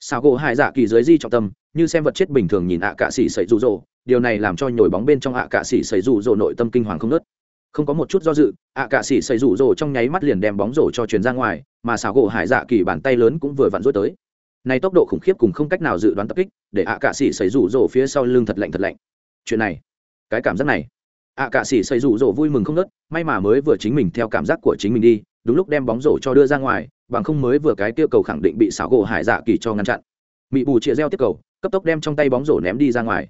Xảo gỗ hải dạ kỳ dưới di trọng tâm, như xem vật chết bình thường nhìn ạ cạ xỉ xảy rủ rỗ, điều này làm cho nhồi bóng bên trong ạ cạ xỉ xảy rủ rỗ nội tâm kinh hoàng không nớt không có một chút do dự, ạ cạ xỉ xây rủ rồ trong nháy mắt liền đem bóng rổ cho truyền ra ngoài, mà xảo gỗ hải dạ kỳ bàn tay lớn cũng vừa vặn rối tới. Này tốc độ khủng khiếp cùng không cách nào dự đoán tập kích, để ạ cạ xỉ xây rủ rồ phía sau lưng thật lạnh thật lạnh. Chuyện này, cái cảm giác này. Ạ cạ xỉ xây rủ rồ vui mừng không nớt may mà mới vừa chính mình theo cảm giác của chính mình đi, đúng lúc đem bóng rổ cho đưa ra ngoài, bằng không mới vừa cái tiêu cầu khẳng định bị xảo gỗ hải dạ kỳ cho ngăn chặn. Mỹ bù chĩa reo tiếp cầu, cấp tốc đem trong tay bóng rổ ném đi ra ngoài.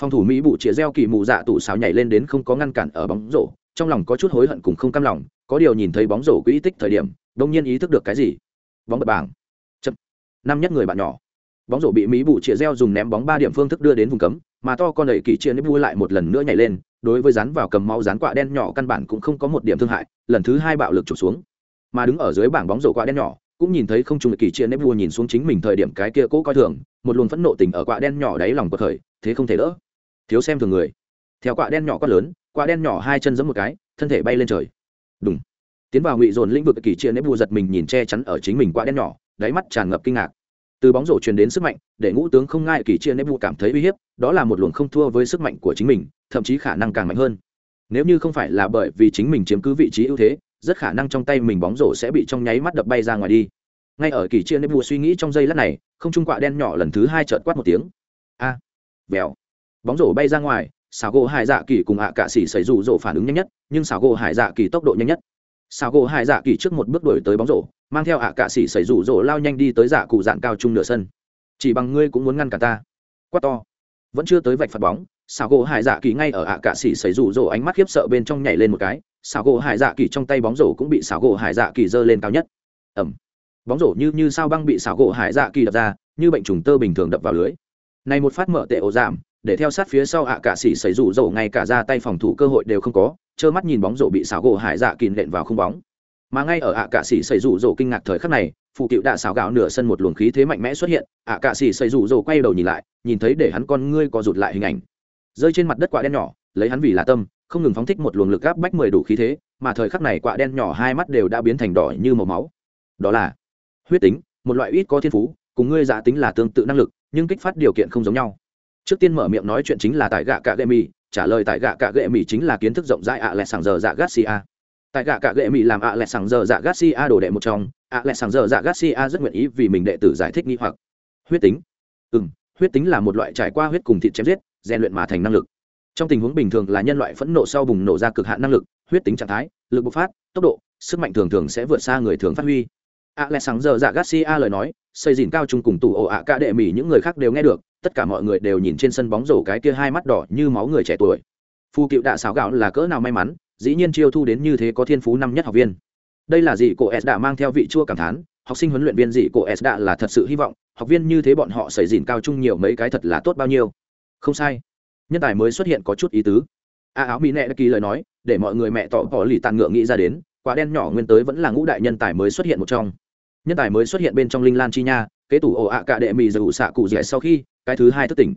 Phòng thủ mỹ bù chĩa reo kỳ mù dạ tủ xào nhảy lên đến không có ngăn cản ở bóng rổ trong lòng có chút hối hận cùng không cam lòng, có điều nhìn thấy bóng rổ quỹ tích thời điểm, đông nhiên ý thức được cái gì? Bóng bật bảng chậm. Năm nhất người bạn nhỏ. Bóng rổ bị mỹ bụ chĩa reo dùng ném bóng ba điểm phương thức đưa đến vùng cấm, mà to con đẩy kỳ chia nếp vui lại một lần nữa nhảy lên, đối với dán vào cầm mau rán quạ đen nhỏ căn bản cũng không có một điểm thương hại, lần thứ hai bạo lực trục xuống. Mà đứng ở dưới bảng bóng rổ quạ đen nhỏ, cũng nhìn thấy không trung kỳ chia nếp vua nhìn xuống chính mình thời điểm cái kia cố coi thường, một luồng phẫn nộ tình ở quạ đen nhỏ đáy lòng của thời thế không thể đỡ. Thiếu xem thường người. Theo quạ đen nhỏ quát lớn quạ đen nhỏ hai chân giẫm một cái thân thể bay lên trời. Đúng tiến vào ngụy dồn lĩnh vực kỳ chia nếp vua giật mình nhìn che chắn ở chính mình quạ đen nhỏ đáy mắt tràn ngập kinh ngạc. Từ bóng rổ truyền đến sức mạnh để ngũ tướng không ngại kỳ chia nếp vua cảm thấy uy hiếp đó là một luồng không thua với sức mạnh của chính mình thậm chí khả năng càng mạnh hơn. Nếu như không phải là bởi vì chính mình chiếm cứ vị trí ưu thế rất khả năng trong tay mình bóng rổ sẽ bị trong nháy mắt đập bay ra ngoài đi. Ngay ở kỳ chia nếp vua suy nghĩ trong giây lát này không trung quạ đen nhỏ lần thứ hai trợt quát một tiếng. A. À, vèo. Bóng rổ bay ra ngoài xào gỗ hải dạ kỳ cùng ạ à cạ xỉ xảy rủ rổ phản ứng nhanh nhất, nhưng xào gỗ hải dạ kỳ tốc độ nhanh nhất. Xào gỗ hải dạ kỳ trước một bước đổi tới bóng rổ, mang theo ạ à cạ xỉ xảy rủ rổ lao nhanh đi tới dạ cụ dạng cao trung nửa sân. Chỉ bằng ngươi cũng muốn ngăn cả ta. Quát to. Vẫn chưa tới vạch phạt bóng xào gỗ hải dạ kỳ ngay ở ạ cạ xỉ xảy rủ rổ ánh mắt khiếp sợ bên trong nhảy lên một cái xào gỗ hải dạ kỳ trong tay bóng rổ cũng bị xào gỗ hải dạ kỳ giơ lên cao nhất. Ẩm bóng rổ như như sao băng bị xào gỗ hải dạ kỳ đập ra, như bệnh trùng tơ bình thường đập vào lưới. Này một phát mở tệ ổ giảm để theo sát phía sau ạ cả xỉ xảy rủ dầu ngay cả ra tay phòng thủ cơ hội đều không có, trơ mắt nhìn bóng rổ bị xáo gỗ hải dạ kìn đệm vào không bóng. Mà ngay ở ạ cả xỉ xảy rủ dầu kinh ngạc thời khắc này phụ cựu đã xáo gạo nửa sân một luồng khí thế mạnh mẽ xuất hiện, ạ cả xỉ xảy rủ dầu quay đầu nhìn lại, nhìn thấy để hắn con ngươi có rụt lại hình ảnh. Rơi trên mặt đất quả đen nhỏ, lấy hắn vì là tâm, không ngừng phóng thích một luồng lực gáp bách mười đủ khí thế, mà thời khắc này quả đen nhỏ hai mắt đều đã biến thành đỏ như màu máu. Đó là huyết tính, một loại ít có thiên phú, cùng ngươi giả tính là tương tự năng lực, nhưng kích phát điều kiện không giống nhau trước tiên mở miệng nói chuyện chính là tại gạ cạ gệ mì, trả lời tại gạ cạ gệ mì chính là kiến thức rộng rãi ạ lẹ sàng giờ dạ garcia. Tại gạ cạ gệ mì làm ạ lẹ sàng giờ dạ garcia đồ đệ một trong, ạ lẹ sàng giờ dạ garcia rất nguyện ý vì mình đệ tử giải thích nghi hoặc. Huyết tính. Ừ m huyết tính là một loại trải qua huyết cùng thịt chém giết, rèn luyện mà thành năng lực. Trong tình huống bình thường là nhân loại phẫn nộ sau bùng nổ ra cực hạn năng lực, huyết tính trạng thái, lực bộc phát, tốc độ, sức mạnh thường thường sẽ vượt xa người thường phát huy a lẽ sáng giờ dạ garcia lời nói, xây dìn cao trung cùng tủ ổ ạ cả đệ mỹ những người khác đều nghe được, tất cả mọi người đều nhìn trên sân bóng rổ cái kia hai mắt đỏ như máu người trẻ tuổi. Phu cựu đạ xáo gạo là cỡ nào may mắn, dĩ nhiên chiêu thu đến như thế có thiên phú năm nhất học viên. Đây là gì cô s đã mang theo vị chua cảm thán, học sinh huấn luyện viên dị cô s đã là thật sự hy vọng, học viên như thế bọn họ xây dìn cao trung nhiều mấy cái thật là tốt bao nhiêu. Không sai. Nhân tài mới xuất hiện có chút ý tứ. A áo mỹ nệ kỳ lời nói, để mọi người mẹ tỏ bỏ lì tàn ngựa nghĩ ra đến, quả đen nhỏ nguyên tới vẫn là ngũ đại nhân tài mới xuất hiện một trong nhân tài mới xuất hiện bên trong linh lan chi nha, kế tủ ổ ạ cả đệ mì dù xạ cụ dẻ sau khi, cái thứ hai thức tỉnh.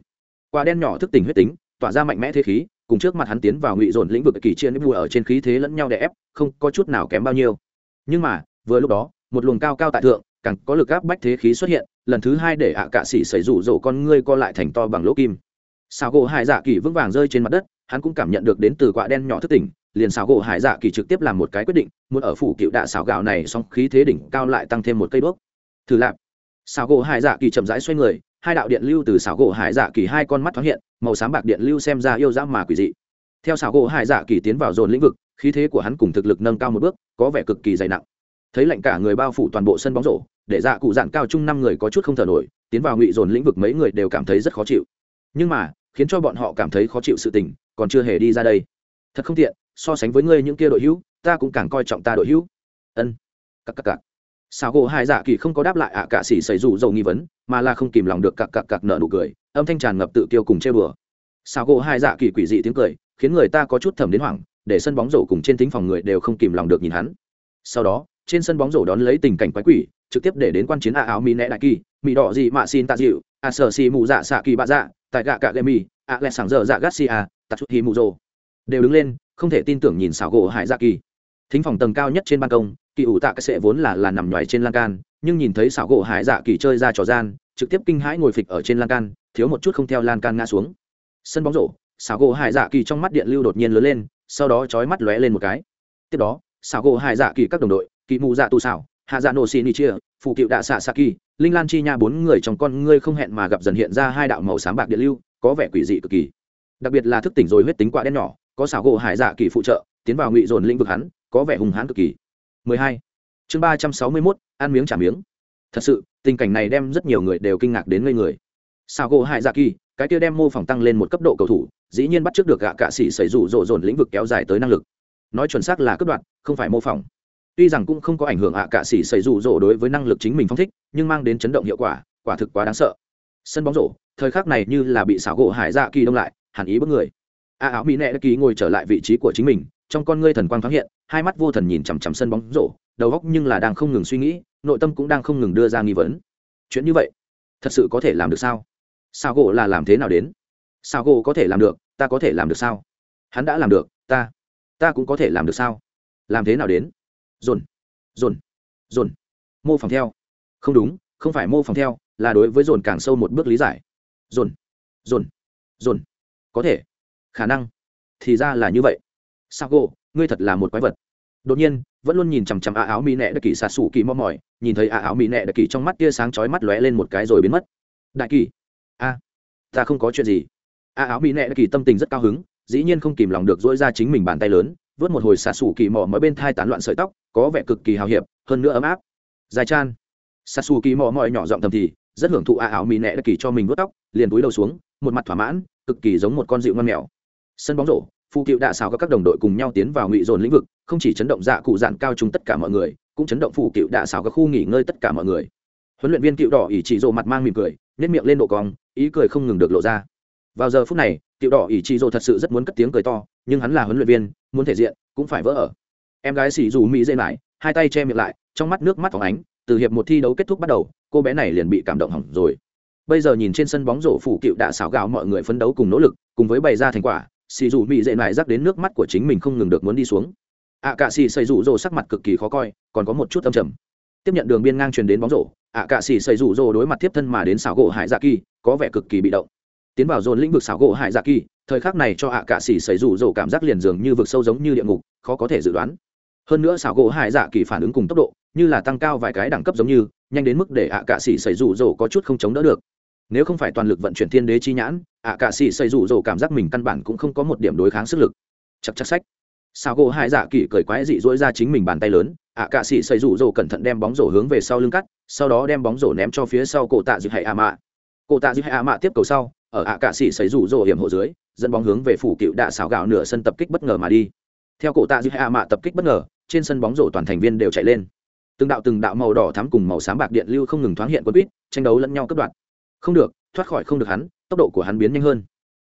Quả đen nhỏ thức tỉnh huyết tính, tỏa ra mạnh mẽ thế khí, cùng trước mặt hắn tiến vào ngụy dồn lĩnh vực kỳ chia vua ở trên khí thế lẫn nhau đè ép, không có chút nào kém bao nhiêu. Nhưng mà, vừa lúc đó, một luồng cao cao tại thượng, càng có lực áp bách thế khí xuất hiện, lần thứ hai để ạ cạ xỉ xảy rủ rổ con ngươi co lại thành to bằng lỗ kim. Xào gỗ hai dạ kỳ vững vàng rơi trên mặt đất, hắn cũng cảm nhận được đến từ quả đen nhỏ thức tỉnh liền xào gỗ hải dạ kỳ trực tiếp làm một cái quyết định, muốn ở phủ cựu đạ xào gạo này xong khí thế đỉnh cao lại tăng thêm một cây bước thử lạp. Xào gỗ hải dạ kỳ chậm rãi xoay người, hai đạo điện lưu từ xào gỗ hải dạ kỳ hai con mắt thoáng hiện, màu xám bạc điện lưu xem ra yêu dã mà quỷ dị. Theo xào gỗ hải dạ kỳ tiến vào dồn lĩnh vực, khí thế của hắn cùng thực lực nâng cao một bước, có vẻ cực kỳ dày nặng. Thấy lạnh cả người bao phủ toàn bộ sân bóng rổ, để dạ cụ dạn cao chung năm người có chút không thở nổi, tiến vào ngụy dồn lĩnh vực mấy người đều cảm thấy rất khó chịu. Nhưng mà, khiến cho bọn họ cảm thấy khó chịu sự tình, còn chưa hề đi ra đây. Thật không tiện so sánh với ngươi những kia đội hữu, ta cũng càng coi trọng ta đội hữu. Ân. Cặp cặp cặp sao gỗ hai dạ kỳ không có đáp lại ạ à cả xỉ xảy rủ dầu nghi vấn, mà là không kìm lòng được cặp cặp cặp nợ nụ cười, âm thanh tràn ngập tự kiêu cùng chơi bừa. Sao gỗ hai dạ kỳ quỷ dị tiếng cười, khiến người ta có chút thầm đến hoảng, để sân bóng rổ cùng trên thính phòng người đều không kìm lòng được nhìn hắn. Sau đó, trên sân bóng rổ đón lấy tình cảnh quái quỷ, trực tiếp để đến quan chiến a áo mỹ nẹ đại kỳ mỹ đỏ gì mà xin tạ dịu, a sở xì mù dạ xạ kỳ bạ dạ tại gạ cạ gậy mì, a lẹ sảng dở dạ garcia tạ chút hi mù rồ. Đều đứng lên không thể tin tưởng nhìn xảo gỗ hải dạ kỳ. Thính phòng tầng cao nhất trên ban công, kỳ ủ tạ cái sệ vốn là là nằm nhoài trên lan can, nhưng nhìn thấy xảo gỗ hải dạ kỳ chơi ra trò gian, trực tiếp kinh hãi ngồi phịch ở trên lan can, thiếu một chút không theo lan can ngã xuống. Sân bóng rổ, xảo gỗ hải dạ kỳ trong mắt điện lưu đột nhiên lớn lên, sau đó chói mắt lóe lên một cái. Tiếp đó, xảo gỗ hải dạ kỳ các đồng đội, kỳ mù dạ tù xảo, hạ dạ nổ xì ni chia, phụ cựu đạ xạ xạ kỳ, linh lan chi nha bốn người trong con ngươi không hẹn mà gặp dần hiện ra hai đạo màu sáng bạc điện lưu, có vẻ quỷ dị cực kỳ. Đặc biệt là thức tỉnh rồi huyết tính quả đen nhỏ có xảo gỗ hải dạ kỳ phụ trợ tiến vào ngụy dồn lĩnh vực hắn có vẻ hùng hãn cực kỳ. 12. chương 361, ăn miếng trả miếng. Thật sự tình cảnh này đem rất nhiều người đều kinh ngạc đến ngây người. Xảo gỗ hải dạ kỳ cái kia đem mô phỏng tăng lên một cấp độ cầu thủ dĩ nhiên bắt trước được gạ cạ sĩ xảy rủ rộ dồn lĩnh vực kéo dài tới năng lực. Nói chuẩn xác là cấp đoạn không phải mô phỏng. Tuy rằng cũng không có ảnh hưởng ạ cạ sĩ xảy rủ rộ đối với năng lực chính mình phong thích nhưng mang đến chấn động hiệu quả quả thực quá đáng sợ. Sân bóng rổ thời khắc này như là bị xảo gỗ hải dạ kỳ đông lại hẳn ý bất người a áo mỹ nệ ký ngồi trở lại vị trí của chính mình, trong con ngươi thần quang thoáng hiện, hai mắt vô thần nhìn chằm chằm sân bóng rổ, đầu góc nhưng là đang không ngừng suy nghĩ, nội tâm cũng đang không ngừng đưa ra nghi vấn. Chuyện như vậy, thật sự có thể làm được sao? Sao gỗ là làm thế nào đến? Sao gỗ có thể làm được, ta có thể làm được sao? Hắn đã làm được, ta ta cũng có thể làm được sao? Làm thế nào đến? Dồn dồn dồn. Mô phỏng theo. Không đúng, không phải mô phỏng theo, là đối với dồn càng sâu một bước lý giải. Dồn dồn dồn. Có thể khả năng thì ra là như vậy. Sao gỗ ngươi thật là một quái vật. Đột nhiên, vẫn luôn nhìn chằm chằm a áo mỹ nẹ đặc kỳ xà sủ kỳ mò mỏi, nhìn thấy a áo mỹ nẹ đặc kỳ trong mắt tia sáng chói mắt lóe lên một cái rồi biến mất. Đại kỳ a, ta không có chuyện gì. A áo mỹ nẹ đặc kỳ tâm tình rất cao hứng, dĩ nhiên không kìm lòng được dỗi ra chính mình bàn tay lớn, vớt một hồi xà sủ kỳ mò mỗi bên thai tán loạn sợi tóc, có vẻ cực kỳ hào hiệp, hơn nữa ấm áp. Dài chan. Xà sủ kỳ mò mọi nhỏ giọng thầm thì, rất hưởng thụ a áo mỹ nẹ đặc kỳ cho mình vớt tóc, liền túi đầu xuống, một mặt thỏa mãn, cực kỳ giống một con dịu ngon mèo sân bóng rổ, phụ cựu đạ xào các đồng đội cùng nhau tiến vào ngụy dồn lĩnh vực, không chỉ chấn động dạ cụ dạn cao chúng tất cả mọi người, cũng chấn động phụ cựu đạ xào các khu nghỉ ngơi tất cả mọi người. Huấn luyện viên cựu đỏ ỉ chỉ rộ mặt mang mỉm cười nếp miệng lên độ cong, ý cười không ngừng được lộ ra. Vào giờ phút này, cựu đỏ ỉ chỉ rộ thật sự rất muốn cất tiếng cười to, nhưng hắn là huấn luyện viên, muốn thể diện, cũng phải vỡ ở. Em gái xì dù mỹ dây lại, hai tay che miệng lại, trong mắt nước mắt phóng ánh, từ hiệp một thi đấu kết thúc bắt đầu, cô bé này liền bị cảm động hỏng rồi. Bây giờ nhìn trên sân bóng rổ phủ cựu đạ xảo gạo mọi người phấn đấu cùng nỗ lực, cùng với bày ra thành quả xì dù mỹ dậy lại rắc đến nước mắt của chính mình không ngừng được muốn đi xuống. Ạ cạ xì xây rủ rồ sắc mặt cực kỳ khó coi, còn có một chút âm trầm. Tiếp nhận đường biên ngang truyền đến bóng rổ ạ cạ xì xây rủ rồ đối mặt tiếp thân mà đến xảo gỗ hải dạ kỳ, có vẻ cực kỳ bị động. Tiến vào dồn lĩnh vực xảo gỗ hải dạ kỳ, thời khắc này cho ạ cạ xì xây rủ rồ cảm giác liền dường như vực sâu giống như địa ngục, khó có thể dự đoán. Hơn nữa xảo gỗ hải dạ kỳ phản ứng cùng tốc độ, như là tăng cao vài cái đẳng cấp giống như, nhanh đến mức để ạ cạ xì xây rủ rồ có chút không chống đỡ được. Nếu không phải toàn lực vận chuyển thiên đế chi nhãn ạ cạ sĩ xây rủ rồ cảm giác mình căn bản cũng không có một điểm đối kháng sức lực. Chặt chặt sách. Sao gỗ hai dạ kỳ cười quái dị dỗi ra chính mình bàn tay lớn, ạ cạ sĩ xây rủ rồ cẩn thận đem bóng rổ hướng về sau lưng cắt, sau đó đem bóng rổ ném cho phía sau cổ tạ dịp hay ạ mạ. Cổ tạ dịp hay ạ mạ tiếp cầu sau, ở ạ cạ sĩ xây rủ rồ hiểm hộ dưới, dẫn bóng hướng về phủ cựu đạ xảo gạo nửa sân tập kích bất ngờ mà đi. Theo cổ tạ dịp hay ạ mạ tập kích bất ngờ, trên sân bóng rổ toàn thành viên đều chạy lên. Từng đạo từng đạo màu đỏ thắm cùng màu xám bạc điện lưu không ngừng thoáng hiện quân quýt, tranh đấu lẫn nhau cướp đoạn không được, thoát khỏi không được hắn tốc độ của hắn biến nhanh hơn.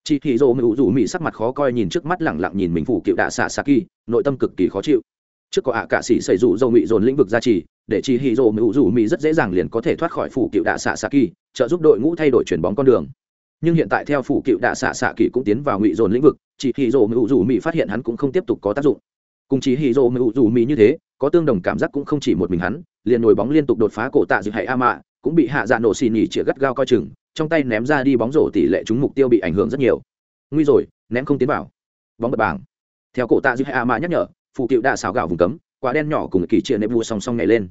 Chị thị dỗ mưu dù mỹ sắc mặt khó coi nhìn trước mắt lẳng lặng nhìn mình phủ cựu đạ xạ xạ kỳ, nội tâm cực kỳ khó chịu. Trước có ạ à cạ sĩ xảy rủ dâu mỹ dồn lĩnh vực gia trì, để chị hì dỗ mưu dù mỹ rất dễ dàng liền có thể thoát khỏi phủ cựu đạ xạ xạ kỳ, trợ giúp đội ngũ thay đổi chuyển bóng con đường. Nhưng hiện tại theo phủ cựu đạ xạ xạ kỳ cũng tiến vào ngụy dồn lĩnh vực chị hì dỗ mưu dù mỹ phát hiện hắn cũng không tiếp tục có tác dụng. Cùng chị hì dỗ mưu dù mỹ như thế, có tương đồng cảm giác cũng không chỉ một mình hắn, liền nổi bóng liên tục đột phá cổ tạ dự hay a mạ, cũng bị hạ dạ nổ xì nhỉ chĩa gắt gao coi chừng trong tay ném ra đi bóng rổ tỷ lệ trúng mục tiêu bị ảnh hưởng rất nhiều. Nguy rồi, ném không tiến vào. Bóng bật bảng. Theo cổ tạ dư hạ mạ nhắc nhở, phụ cựu đã xào gạo vùng cấm, quả đen nhỏ cùng kỳ chia nếp vua song song nhảy lên.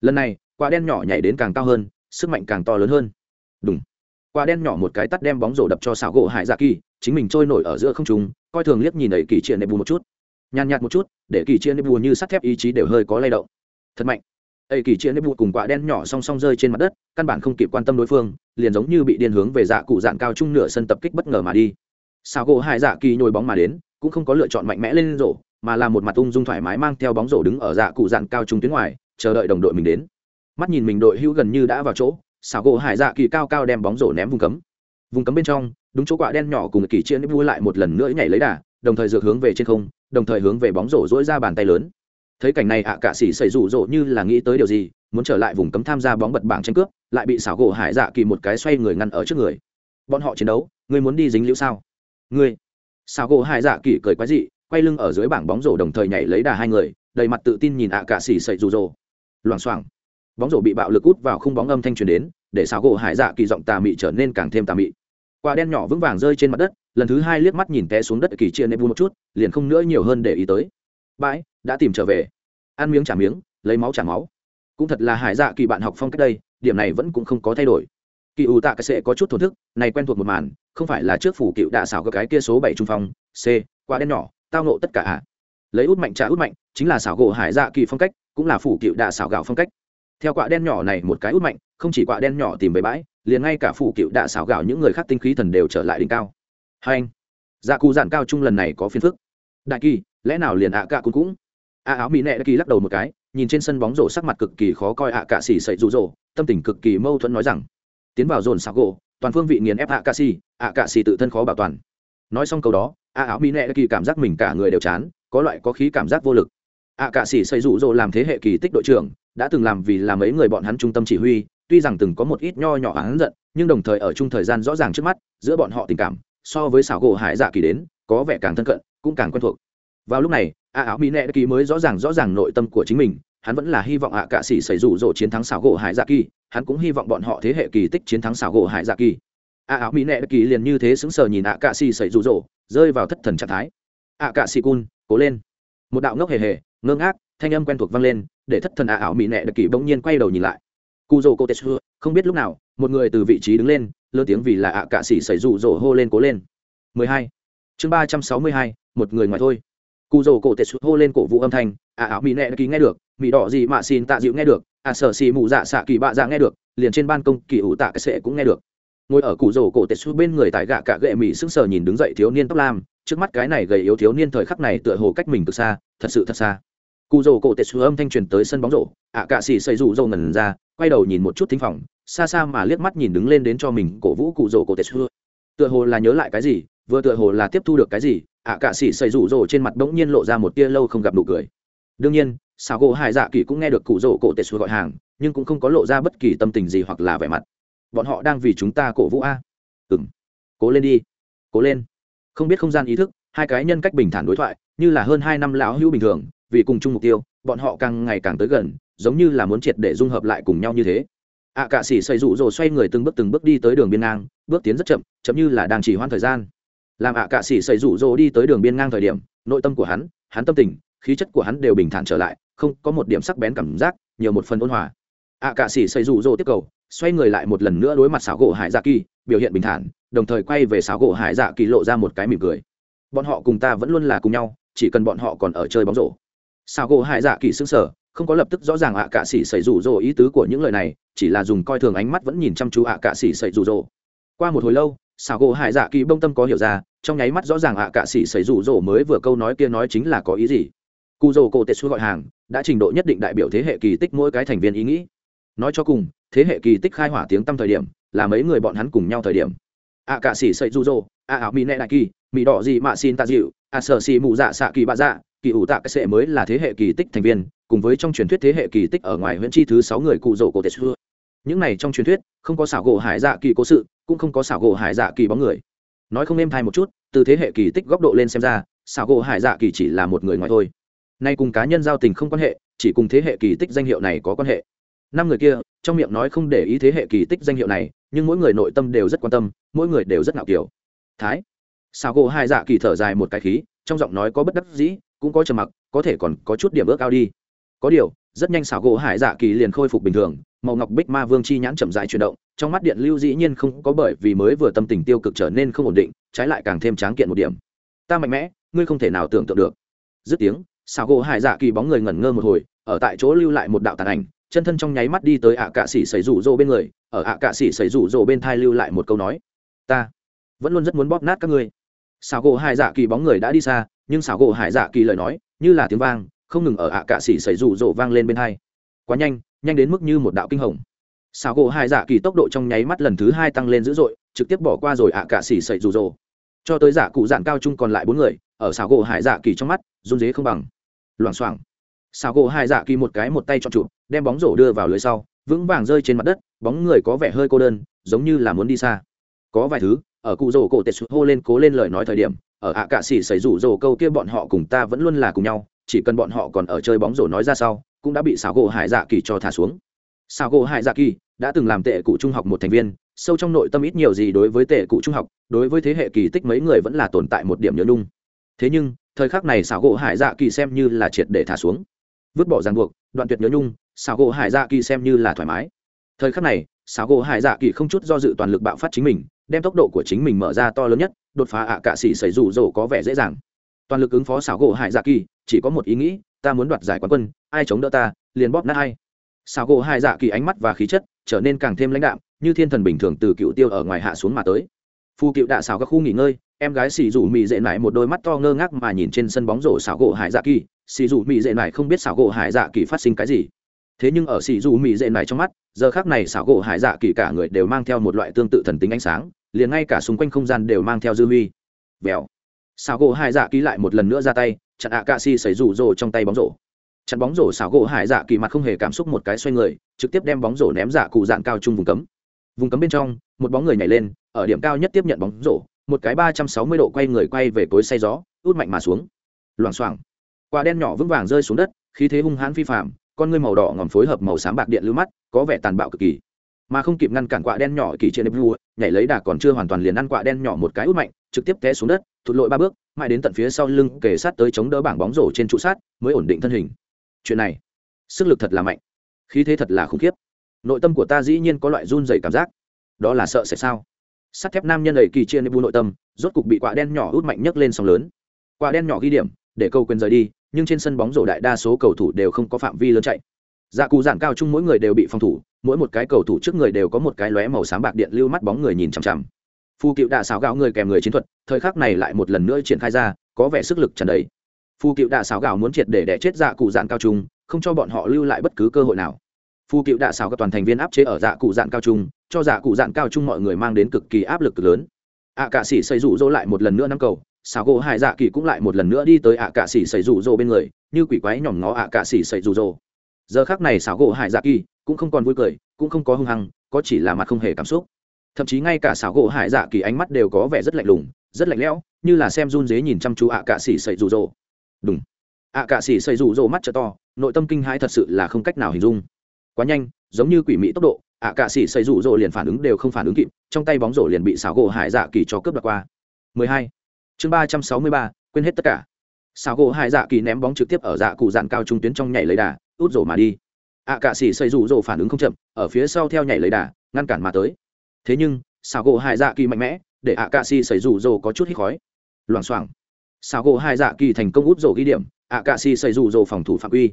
Lần này, quả đen nhỏ nhảy đến càng cao hơn, sức mạnh càng to lớn hơn. Đúng quả đen nhỏ một cái tắt đem bóng rổ đập cho xảo gỗ hải dạ kỳ, chính mình trôi nổi ở giữa không trung, coi thường liếc nhìn đẩy kỳ chia nếp vua một chút. Nhàn nhạt một chút, để kỳ chia nếp vua như sắt thép ý chí đều hơi có lay động. Thật mạnh ấy kỳ chia nếp bụt cùng quả đen nhỏ song song rơi trên mặt đất, căn bản không kịp quan tâm đối phương, liền giống như bị điên hướng về dạ cụ dạn cao trung nửa sân tập kích bất ngờ mà đi. Sao gỗ hai dạ kỳ nhồi bóng mà đến, cũng không có lựa chọn mạnh mẽ lên rổ, mà là một mặt ung dung thoải mái mang theo bóng rổ đứng ở dạ cụ dạn cao trung tuyến ngoài, chờ đợi đồng đội mình đến. Mắt nhìn mình đội hữu gần như đã vào chỗ, sao gỗ hải dạ kỳ cao cao đem bóng rổ ném vùng cấm. Vùng cấm bên trong, đúng chỗ quả đen nhỏ cùng kỳ chia nếp vui lại một lần nữa nhảy lấy đà, đồng thời dược hướng về trên không, đồng thời hướng về bóng rổ dỗi ra bàn tay lớn thấy cảnh này ạ à, cả sĩ xảy rủ rộ như là nghĩ tới điều gì muốn trở lại vùng cấm tham gia bóng bật bảng tranh cướp lại bị xảo gỗ hải dạ kỳ một cái xoay người ngăn ở trước người. Bọn họ chiến đấu ngươi muốn đi dính liễu sao? Ngươi. Xảo gỗ hải dạ kỳ cười quái dị quay lưng ở dưới bảng bóng rổ đồng thời nhảy lấy đà hai người đầy mặt tự tin nhìn ạ à cả xỉ sậy rủ rộ loảng xoảng. Bóng rổ bị bạo lực út vào khung bóng âm thanh truyền đến để xảo gỗ hải dạ kỳ giọng tà mị trở nên càng thêm tà mị. Quả đen nhỏ vững vàng rơi trên mặt đất lần thứ hai liếc mắt nhìn té xuống đất kỳ chia nệm vu một chút liền không nữa nhiều hơn để ý tới. Bãi đã tìm trở về. Ăn miếng trả miếng, lấy máu trả máu. Cũng thật là hải dạ kỳ bạn học phong cách đây, điểm này vẫn cũng không có thay đổi. Kỳ ủ tạ cái sệ có chút thổn thức, này quen thuộc một màn, không phải là trước phủ cựu đạ xảo cái kia số bảy trung phong, c qua đen nhỏ, tao nộ tất cả ạ. Lấy út mạnh trả út mạnh, chính là xảo gỗ hải dạ kỳ phong cách, cũng là phủ cựu đạ xảo gạo phong cách. Theo quả đen nhỏ này một cái út mạnh, không chỉ quả đen nhỏ tìm về bãi, liền ngay cả phủ cựu đạ xảo gạo những người khác tinh khí thần đều trở lại đỉnh cao. Hai anh dạ cụ giản cao trung lần này có phiền phức. Đại kỳ, lẽ nào liền ạ cả cũng cũng? A áo mỹ nệ kỳ lắc đầu một cái, nhìn trên sân bóng rổ sắc mặt cực kỳ khó coi ạ cả xỉ sậy rụ rỗ tâm tình cực kỳ mâu thuẫn nói rằng, tiến vào dồn sạc gỗ, toàn phương vị nghiền ép ạ cả xỉ, ạ cả xỉ tự thân khó bảo toàn. Nói xong câu đó, a áo mỹ nệ kỳ cảm giác mình cả người đều chán, có loại có khí cảm giác vô lực. Ạ cạ xỉ sậy rụ rỗ làm thế hệ kỳ tích đội trưởng, đã từng làm vì làm mấy người bọn hắn trung tâm chỉ huy, tuy rằng từng có một ít nho nhỏ hắn giận, nhưng đồng thời ở chung thời gian rõ ràng trước mắt, giữa bọn họ tình cảm, so với xảo gỗ hải dạ kỳ đến, có vẻ càng thân cận, cũng càng quen thuộc. Vào lúc này a áo mỹ nệ kỳ mới rõ ràng rõ ràng nội tâm của chính mình hắn vẫn là hy vọng ạ cạ sĩ xảy rủ rỗ chiến thắng xảo gỗ hải dạ kỳ hắn cũng hy vọng bọn họ thế hệ kỳ tích chiến thắng xảo gỗ hải dạ kỳ. A áo mỹ nệ kỳ liền như thế sững sờ nhìn ạ cạ sĩ xảy rủ rỗ rơi vào thất thần trạng thái. Ạ cạ sĩ cun cố lên. Một đạo ngốc hề hề ngơ ngác thanh âm quen thuộc vang lên để thất thần ạ áo mỹ nệ kỳ bỗng nhiên quay đầu nhìn lại. Cu dô cô tê xưa không biết lúc nào một người từ vị trí đứng lên lơ tiếng vì là ạ cạ sĩ xảy rủ rỗ hô lên cố lên. 12. chương 362, một người ngoài thôi cụ rồ cổ tệ sụt hô lên cổ vũ âm thanh à áo mỹ nẹ kỳ nghe được mỹ đỏ gì mà xin tạ dịu nghe được à sở xì mù dạ xạ kỳ bạ dạ nghe được liền trên ban công kỳ ủ tạ cái sệ cũng nghe được. Ngồi ở cụ rồ cổ tệ sụt bên người tại gạ cả gệ mỹ sững sờ nhìn đứng dậy thiếu niên tóc lam trước mắt cái này gầy yếu thiếu niên thời khắc này tựa hồ cách mình từ xa thật sự thật xa. Cụ rồ cổ tệ sụt âm thanh truyền tới sân bóng rổ ạ à, cạ xì xây rủ rồ ngần ra quay đầu nhìn một chút thính phòng xa xa mà liếc mắt nhìn đứng lên đến cho mình cổ vũ cụ rồ cổ tệ sụt. Tựa hồ là nhớ lại cái gì vừa tựa hồ là tiếp thu được cái gì ạ à, cạ sĩ xây rủ rỗ trên mặt bỗng nhiên lộ ra một tia lâu không gặp nụ cười. Đương nhiên xào gỗ hải dạ kỳ cũng nghe được cụ rỗ cổ tệ xua gọi hàng nhưng cũng không có lộ ra bất kỳ tâm tình gì hoặc là vẻ mặt. Bọn họ đang vì chúng ta cổ vũ a. Ừng cố lên đi. Cố lên. Không biết không gian ý thức hai cái nhân cách bình thản đối thoại như là hơn hai năm lão hữu bình thường vì cùng chung mục tiêu bọn họ càng ngày càng tới gần giống như là muốn triệt để dung hợp lại cùng nhau như thế. Ạ à, cạ sĩ xây rủ rồ xoay người từng bước từng bước đi tới đường biên ngang bước tiến rất chậm chậm như là đang chỉ hoãn thời gian làm ạ cạ sĩ xảy rủ rỗ đi tới đường biên ngang thời điểm, nội tâm của hắn hắn tâm tình, khí chất của hắn đều bình thản trở lại, không có một điểm sắc bén cảm giác, nhiều một phần ôn hòa. Ạ cạ sĩ xảy rủ rỗ tiếp cầu, xoay người lại một lần nữa đối mặt xảo gỗ hải dạ kỳ, biểu hiện bình thản, đồng thời quay về xảo gỗ hải dạ kỳ lộ ra một cái mỉm cười. Bọn họ cùng ta vẫn luôn là cùng nhau, chỉ cần bọn họ còn ở chơi bóng rổ. Xảo gỗ hải dạ kỳ xứng sở không có lập tức rõ ràng ạ cạ sĩ xảy rủ rỗ ý tứ của những lời này, chỉ là dùng coi thường ánh mắt vẫn nhìn chăm chú ạ cạ sĩ xảy rủ rỗ. Qua một hồi lâu, xảo gỗ hải dạ kỳ bông tâm có hiểu ra trong nháy mắt rõ ràng ạ cạ sĩ xảy rủ rỗ mới vừa câu nói kia nói chính là có ý gì. Cụ rồ cổ tệ xu gọi hàng, đã trình độ nhất định đại biểu thế hệ kỳ tích mỗi cái thành viên ý nghĩ. Nói cho cùng, thế hệ kỳ tích khai hỏa tiếng tăm thời điểm, là mấy người bọn hắn cùng nhau thời điểm. Ạ cạ sĩ xảy rủ rỗ, ạ ảo mỹ nệ đại kỳ mỹ đỏ gì mà xin ta dịu, ạ sở xì mù dạ xạ kỳ bạ dạ kỳ ủ tạ cái sệ mới là thế hệ kỳ tích thành viên, cùng với trong truyền thuyết thế hệ kỳ tích ở ngoài huyện chi thứ sáu người cụ rỗ cổ tệ xu những này trong truyền thuyết, không có xảo gỗ hải dạ kỳ cố sự, cũng không có xảo gỗ hải dạ kỳ bóng người nói không êm thai một chút, từ thế hệ kỳ tích góc độ lên xem ra, xảo gỗ hải dạ kỳ chỉ là một người ngoài thôi. Nay cùng cá nhân giao tình không quan hệ, chỉ cùng thế hệ kỳ tích danh hiệu này có quan hệ. Năm người kia, trong miệng nói không để ý thế hệ kỳ tích danh hiệu này, nhưng mỗi người nội tâm đều rất quan tâm, mỗi người đều rất ngạo kiểu. Thái. Xảo gỗ hải dạ kỳ thở dài một cái khí, trong giọng nói có bất đắc dĩ, cũng có trầm mặc, có thể còn có chút điểm ước ao đi. Có điều, rất nhanh xảo gỗ hải dạ kỳ liền khôi phục bình thường màu ngọc bích ma vương chi nhãn chậm dài chuyển động, trong mắt điện lưu dĩ nhiên không có bởi vì mới vừa tâm tình tiêu cực trở nên không ổn định, trái lại càng thêm tráng kiện một điểm. Ta mạnh mẽ, ngươi không thể nào tưởng tượng được. Dứt tiếng xào gỗ hải dạ kỳ bóng người ngẩn ngơ một hồi, ở tại chỗ lưu lại một đạo tàn ảnh, chân thân trong nháy mắt đi tới ạ cạ sĩ xảy rủ rỗ bên người, ở ạ cạ sĩ xảy rủ rỗ bên thai lưu lại một câu nói, ta vẫn luôn rất muốn bóp nát các ngươi. Xào gỗ hải dạ kỳ bóng người đã đi xa, nhưng xào gỗ hải dạ kỳ lời nói, như là tiếng vang, không ngừng ở ạ cạ sĩ xảy rủ rỗ vang lên bên thai quá nhanh nhanh đến mức như một đạo kinh hồng. Xào gỗ hai dạ kỳ tốc độ trong nháy mắt lần thứ hai tăng lên dữ dội, trực tiếp bỏ qua rồi ạ cả xỉ sậy rủ rồ. Cho tới giả cụ dạng cao trung còn lại bốn người, ở xào gỗ hải dạ kỳ trong mắt, run dế không bằng. Loảng xoảng. Xào gỗ hải dạ kỳ một cái một tay chọn chụp, đem bóng rổ đưa vào lưới sau, vững vàng rơi trên mặt đất, bóng người có vẻ hơi cô đơn, giống như là muốn đi xa. Có vài thứ, ở cụ rổ cổ tệ sụt hô lên cố lên lời nói thời điểm, ở ạ cạ xỉ xảy rủ rồ câu kia bọn họ cùng ta vẫn luôn là cùng nhau, chỉ cần bọn họ còn ở chơi bóng rổ nói ra sau cũng đã bị xảo gỗ hải dạ kỳ cho thả xuống. Xảo gỗ hải dạ kỳ đã từng làm tệ cụ trung học một thành viên, sâu trong nội tâm ít nhiều gì đối với tệ cụ trung học, đối với thế hệ kỳ tích mấy người vẫn là tồn tại một điểm nhớ nhung. Thế nhưng, thời khắc này xảo gỗ hải dạ kỳ xem như là triệt để thả xuống. Vứt bỏ ràng buộc, đoạn tuyệt nhớ nhung, xảo gỗ hải dạ kỳ xem như là thoải mái. Thời khắc này, xảo gỗ hải dạ kỳ không chút do dự toàn lực bạo phát chính mình, đem tốc độ của chính mình mở ra to lớn nhất, đột phá ạ à cạ xỉ xảy rủ rỗ có vẻ dễ dàng. Toàn lực ứng phó xảo gỗ hải dạ kỳ, chỉ có một ý nghĩ ta muốn đoạt giải quán quân, ai chống đỡ ta, liền bóp nát ai. Xào gỗ hai dạ kỳ ánh mắt và khí chất trở nên càng thêm lãnh đạm, như thiên thần bình thường từ cựu tiêu ở ngoài hạ xuống mà tới. Phu cựu đạ xào các khu nghỉ ngơi, em gái xì rủ mị dệ nải một đôi mắt to ngơ ngác mà nhìn trên sân bóng rổ xào gỗ hải dạ kỳ. Xì rủ mị dệ nải không biết xào gỗ hải dạ kỳ phát sinh cái gì. Thế nhưng ở xì rủ mị dệ nải trong mắt, giờ khác này xào gỗ hải dạ kỳ cả người đều mang theo một loại tương tự thần tính ánh sáng, liền ngay cả xung quanh không gian đều mang theo dư huy. Vèo. Xào gỗ hải dạ kỳ lại một lần nữa ra tay chặn ạ cạ xì xảy rủ rồ trong tay bóng rổ. Chặn bóng rổ xảo gỗ hải dạ kỳ mặt không hề cảm xúc một cái xoay người, trực tiếp đem bóng rổ ném dạ cụ dạng cao chung vùng cấm. Vùng cấm bên trong, một bóng người nhảy lên, ở điểm cao nhất tiếp nhận bóng rổ, một cái ba trăm sáu mươi độ quay người quay về cối say gió, út mạnh mà xuống. Loảng xoảng. Quả đen nhỏ vững vàng rơi xuống đất, khí thế hung hãn phi phạm con ngươi màu đỏ ngòm phối hợp màu xám bạc điện lưu mắt, có vẻ tàn bạo cực kỳ mà không kịp ngăn cản quạ đen nhỏ kỳ trên nếp vua, nhảy lấy đà còn chưa hoàn toàn liền ăn quạ đen nhỏ một cái út mạnh, trực tiếp té xuống đất, thụt lội ba bước, mãi đến tận phía sau lưng kề sát tới chống đỡ bảng bóng rổ trên trụ sát, mới ổn định thân hình. Chuyện này, sức lực thật là mạnh. Khí thế thật là khủng khiếp. Nội tâm của ta dĩ nhiên có loại run dày cảm giác. Đó là sợ sẽ sao? Sắt thép nam nhân đầy kỳ chia nếp vua nội tâm, rốt cục bị quả đen nhỏ út mạnh nhấc lên sóng lớn. Quả đen nhỏ ghi điểm, để câu quyền rời đi, nhưng trên sân bóng rổ đại đa số cầu thủ đều không có phạm vi lớn chạy. Dạ cụ giản cao chung mỗi người đều bị phòng thủ mỗi một cái cầu thủ trước người đều có một cái lóe màu sáng bạc điện lưu mắt bóng người nhìn chằm chằm. Phu cựu đạ xáo gạo người kèm người chiến thuật thời khắc này lại một lần nữa triển khai ra có vẻ sức lực trần đấy. phu cựu đạ xáo gạo muốn triệt để đẻ chết dạ cụ dạn cao trung không cho bọn họ lưu lại bất cứ cơ hội nào. Phu cựu đạ xáo các toàn thành viên áp chế ở dạ cụ dạn cao trung cho dạ cụ dạn cao trung mọi người mang đến cực kỳ áp lực cực lớn. Ạ à, cạ sĩ xây rủ rỗ lại một lần nữa năm cầu xáo gỗ hải dạ kỳ cũng lại một lần nữa đi tới ạ à, cạ sĩ xây rủ rỗ bên người như quỷ quái nhỏm ngó ạ à, cạ sĩ xây rủ rỗ giờ khác này xảo gỗ hải dạ kỳ cũng không còn vui cười cũng không có hung hăng có chỉ là mặt không hề cảm xúc. Thậm chí ngay cả xảo gỗ hải dạ kỳ ánh mắt đều có vẻ rất lạnh lùng rất lạnh lẽo như là xem run dế nhìn chăm chú ạ cạ xỉ sậy rụ rỗ. Đúng ạ cạ xỉ sậy rụ rỗ mắt trợ to nội tâm kinh hãi thật sự là không cách nào hình dung. Quá nhanh giống như quỷ mỹ tốc độ ạ cạ xỉ sậy rụ rỗ liền phản ứng đều không phản ứng kịp trong tay bóng rổ liền bị xảo gỗ hải dạ kỳ cho cướp đoạt qua. 12. chương 363, quên hết tất cả. Xảo gỗ hải dạ kỳ ném bóng trực tiếp ở dạ cụ dạn cao trung tuyến trong nhảy lấy đà út rổ mà đi. Ạ cạ xỉ xây rủ rổ phản ứng không chậm ở phía sau theo nhảy lấy đà ngăn cản mà tới. Thế nhưng xào gỗ hải dạ kỳ mạnh mẽ để ạ cạ xì xây rủ rổ có chút hít khói. Loảng xoảng. Xào gỗ hải dạ kỳ thành công út rổ ghi điểm ạ cạ xì xây rủ rổ phòng thủ phạm uy,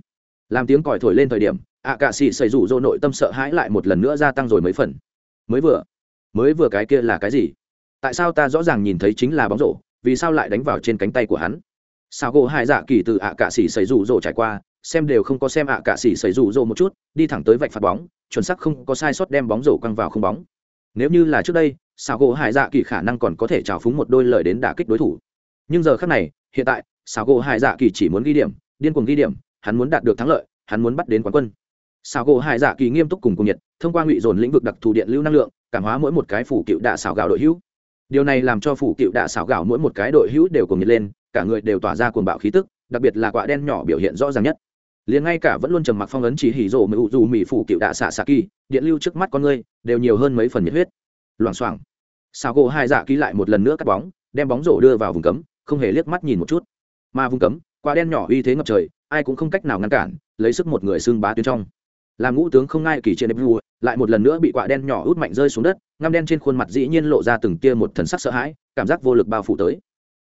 làm tiếng còi thổi lên thời điểm ạ cạ xì xây rủ rổ nội tâm sợ hãi lại một lần nữa gia tăng rồi mấy phần. Mới vừa mới vừa cái kia là cái gì? Tại sao ta rõ ràng nhìn thấy chính là bóng rổ vì sao lại đánh vào trên cánh tay của hắn? Sao gỗ hai dạ kỳ từ ạ cạ xỉ xảy rủ rổ trải qua xem đều không có xem ạ cả xỉ xảy rủ rồ một chút, đi thẳng tới vạch phạt bóng, chuẩn xác không có sai sót đem bóng rổ quăng vào không bóng. Nếu như là trước đây xào gỗ hải dạ kỳ khả năng còn có thể trào phúng một đôi lời đến đả kích đối thủ. Nhưng giờ khác này, hiện tại xào gỗ hải dạ kỳ chỉ muốn ghi điểm, điên cuồng ghi điểm, hắn muốn đạt được thắng lợi, hắn muốn bắt đến quán quân. Xào gỗ hải dạ kỳ nghiêm túc cùng cùng nhiệt, thông qua ngụy dồn lĩnh vực đặc thù điện lưu năng lượng, cảm hóa mỗi một cái phủ cựu đạ xào gạo đội hữu. Điều này làm cho phủ cựu đạ xào gạo mỗi một cái đội hữu đều cùng nhiệt lên, cả người đều tỏa ra cuồng bạo khí tức, đặc biệt là quả đen nhỏ biểu hiện rõ ràng nhất liền ngay cả vẫn luôn trầm mặc phong ấn chỉ hỉ rộ mưu dù mỹ phủ cựu đạ xạ xạ kỳ, điện lưu trước mắt con ngươi đều nhiều hơn mấy phần nhiệt huyết. Loảng xoảng. Sao gỗ hai dạ ký lại một lần nữa cắt bóng, đem bóng rổ đưa vào vùng cấm, không hề liếc mắt nhìn một chút. Mà vùng cấm, quả đen nhỏ uy thế ngập trời, ai cũng không cách nào ngăn cản, lấy sức một người xương bá tuyến trong. Làm ngũ tướng không ngai kỳ trên đếp vua lại một lần nữa bị quả đen nhỏ út mạnh rơi xuống đất, ngăm đen trên khuôn mặt dĩ nhiên lộ ra từng tia một thần sắc sợ hãi, cảm giác vô lực bao phủ tới.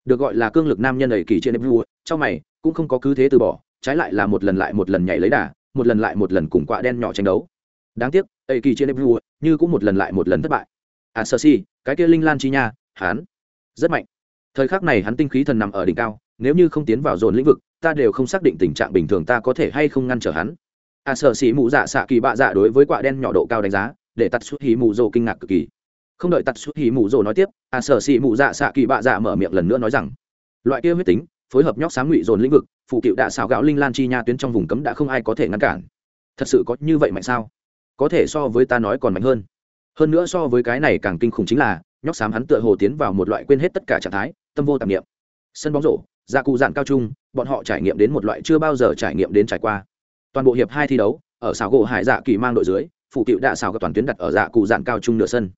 Được gọi là cương lực nam nhân ấy kỳ trên đếp vua trong mày cũng không có cứ thế từ bỏ trái lại là một lần lại một lần nhảy lấy đà, một lần lại một lần cùng quạ đen nhỏ tranh đấu. Đáng tiếc ẩy kỳ trên đẹp vua như cũng một lần lại một lần thất bại. À sơ si cái kia linh lan chi nha, hắn rất mạnh. Thời khắc này hắn tinh khí thần nằm ở đỉnh cao, nếu như không tiến vào dồn lĩnh vực, ta đều không xác định tình trạng bình thường ta có thể hay không ngăn trở hắn. À sở xỉ mụ dạ xạ kỳ bạ dạ đối với quả đen nhỏ độ cao đánh giá, để tắt xuất hí mụ rồ kinh ngạc cực kỳ. Không đợi tắt xuất hí mụ rồ nói tiếp à sở xỉ mụ dạ xạ kỳ bạ dạ mở miệng lần nữa nói rằng, loại kia huyết tính, phối hợp nhóc sáng ngụy dồn lĩnh vực phụ cựu đã xào gạo linh lan chi nha tuyến trong vùng cấm đã không ai có thể ngăn cản. Thật sự có như vậy mạnh sao? Có thể so với ta nói còn mạnh hơn. Hơn nữa so với cái này càng kinh khủng chính là, nhóc xám hắn tựa hồ tiến vào một loại quên hết tất cả trạng thái, tâm vô tạp nghiệm sân bóng rổ gia cụ dạn cao trung, bọn họ trải nghiệm đến một loại chưa bao giờ trải nghiệm đến trải qua. Toàn bộ hiệp hai thi đấu, ở xào gỗ hải dạ kỳ mang đội dưới phụ cựu đạ xào các toàn tuyến đặt ở dạ cụ dạn cao trung nửa sân.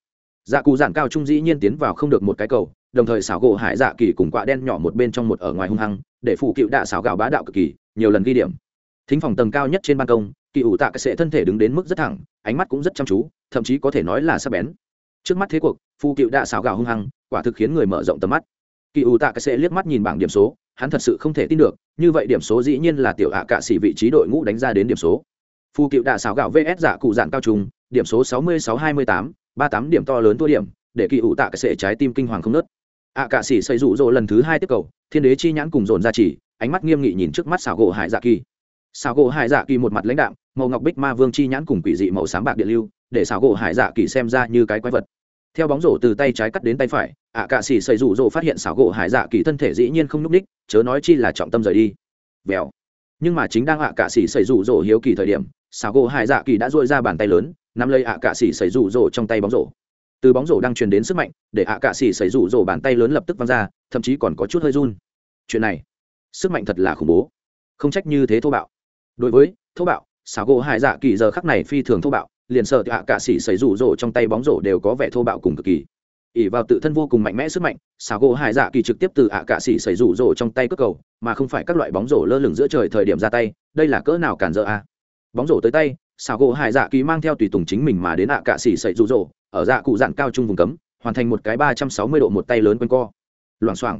Dạ cụ dạn cao trung dĩ nhiên tiến vào không được một cái cầu đồng thời xảo gỗ hải dạ kỳ cùng quạ đen nhỏ một bên trong một ở ngoài hung hăng, để phụ cựu đạ xảo gạo bá đạo cực kỳ, nhiều lần ghi điểm. Thính phòng tầng cao nhất trên ban công, kỳ ủ tạ cái sệ thân thể đứng đến mức rất thẳng, ánh mắt cũng rất chăm chú, thậm chí có thể nói là sắc bén. Trước mắt thế cuộc phụ cựu đạ xảo gạo hung hăng, quả thực khiến người mở rộng tầm mắt. Kỳ ủ tạ cái sệ liếc mắt nhìn bảng điểm số, hắn thật sự không thể tin được, như vậy điểm số dĩ nhiên là tiểu hạ cạ xỉ vị trí đội ngũ đánh ra đến điểm số. Phụ cựu đạ xảo gạo vs giả cụ dạng cao trùng điểm số sáu mươi sáu hai mươi tám, ba tám điểm to lớn thua điểm, để kỳ ủ tạ cái sệ trái tim kinh hoàng không nớt ạ cạ sĩ xây rụ rỗ lần thứ hai tiếp cầu, thiên đế chi nhãn cùng dồn ra chỉ, ánh mắt nghiêm nghị nhìn trước mắt xảo gỗ hải dạ kỳ. Xảo gỗ hải dạ kỳ một mặt lãnh đạm, màu ngọc bích ma vương chi nhãn cùng quỷ dị màu sáng bạc điện lưu, để xảo gỗ hải dạ kỳ xem ra như cái quái vật. Theo bóng rổ từ tay trái cắt đến tay phải, ạ cạ sĩ xây rủ rỗ phát hiện xảo gỗ hải dạ kỳ thân thể dĩ nhiên không n ú c ních, chớ nói chi là trọng tâm rời đi. Vèo. Nhưng mà chính đang ạ cạ sĩ xây rủ rỗ hiếu kỳ thời điểm, xảo gỗ hải dạ kỳ đã dội ra bàn tay lớn, nắm lấy ạ cạ xỉ xây rủ rỗ trong tay bóng rổ từ bóng rổ đang truyền đến sức mạnh, để ạ cạ xỉ xảy rủ rổ bàn tay lớn lập tức văng ra, thậm chí còn có chút hơi run. Chuyện này, sức mạnh thật là khủng bố. Không trách như thế thô bạo. Đối với, thô bạo, xảo gỗ hải dạ kỳ giờ khắc này phi thường thô bạo, liền sợ ạ cạ xỉ xảy rủ rổ trong tay bóng rổ đều có vẻ thô bạo cùng cực kỳ. Ỉ vào tự thân vô cùng mạnh mẽ sức mạnh, xảo gỗ hải dạ kỳ trực tiếp từ ạ cạ xỉ xảy rủ rổ trong tay cất cầu, mà không phải các loại bóng rổ lơ lửng giữa trời thời điểm ra tay, đây là cỡ nào cản dỡ a. Bóng rổ tới tay, xảo gỗ hải dạ kỳ mang theo tùy tùng chính mình mà đến ạ cạ xỉ xảy rủ rỗ ở dạ cụ dạn cao trung vùng cấm, hoàn thành một cái ba trăm sáu mươi độ một tay lớn quanh co. Loảng xoảng,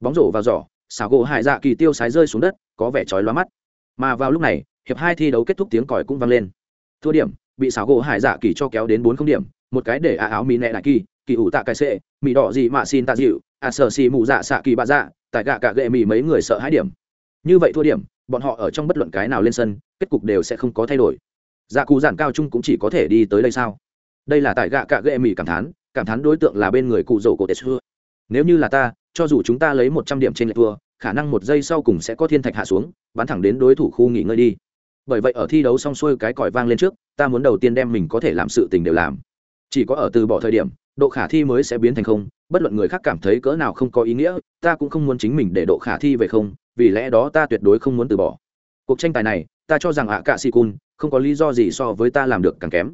bóng rổ vào giỏ, xảo gỗ hải dạ kỳ tiêu sái rơi xuống đất, có vẻ chói lóa mắt. Mà vào lúc này, hiệp hai thi đấu kết thúc tiếng còi cũng vang lên. Thua điểm, bị xảo gỗ hải dạ kỳ cho kéo đến bốn không điểm, một cái để ạ áo mỹ nẹ đại kỳ kỳ ủ tạ cái sệ mỹ đỏ gì mà xin tạ dịu à sợ xì mù dạ xạ kỳ bạ dạ tại gạ cả gệ mỹ mấy người sợ hãi điểm. Như vậy thua điểm, bọn họ ở trong bất luận cái nào lên sân, kết cục đều sẽ không có thay đổi. Dạ cù giản cao trung cũng chỉ có thể đi tới đây sao? Đây là tại gạ cả ghệ mỹ cảm thán cảm thán đối tượng là bên người cụ rổ cổ tệ xưa. Nếu như là ta, cho dù chúng ta lấy một trăm điểm trên lệch thua, khả năng một giây sau cùng sẽ có thiên thạch hạ xuống, bắn thẳng đến đối thủ khu nghỉ ngơi đi. Bởi vậy ở thi đấu xong xuôi cái còi vang lên trước, ta muốn đầu tiên đem mình có thể làm sự tình đều làm. Chỉ có ở từ bỏ thời điểm, độ khả thi mới sẽ biến thành không, bất luận người khác cảm thấy cỡ nào không có ý nghĩa, ta cũng không muốn chính mình để độ khả thi về không, vì lẽ đó ta tuyệt đối không muốn từ bỏ. Cuộc tranh tài này, ta cho rằng ạ cạ si cun không có lý do gì so với ta làm được càng kém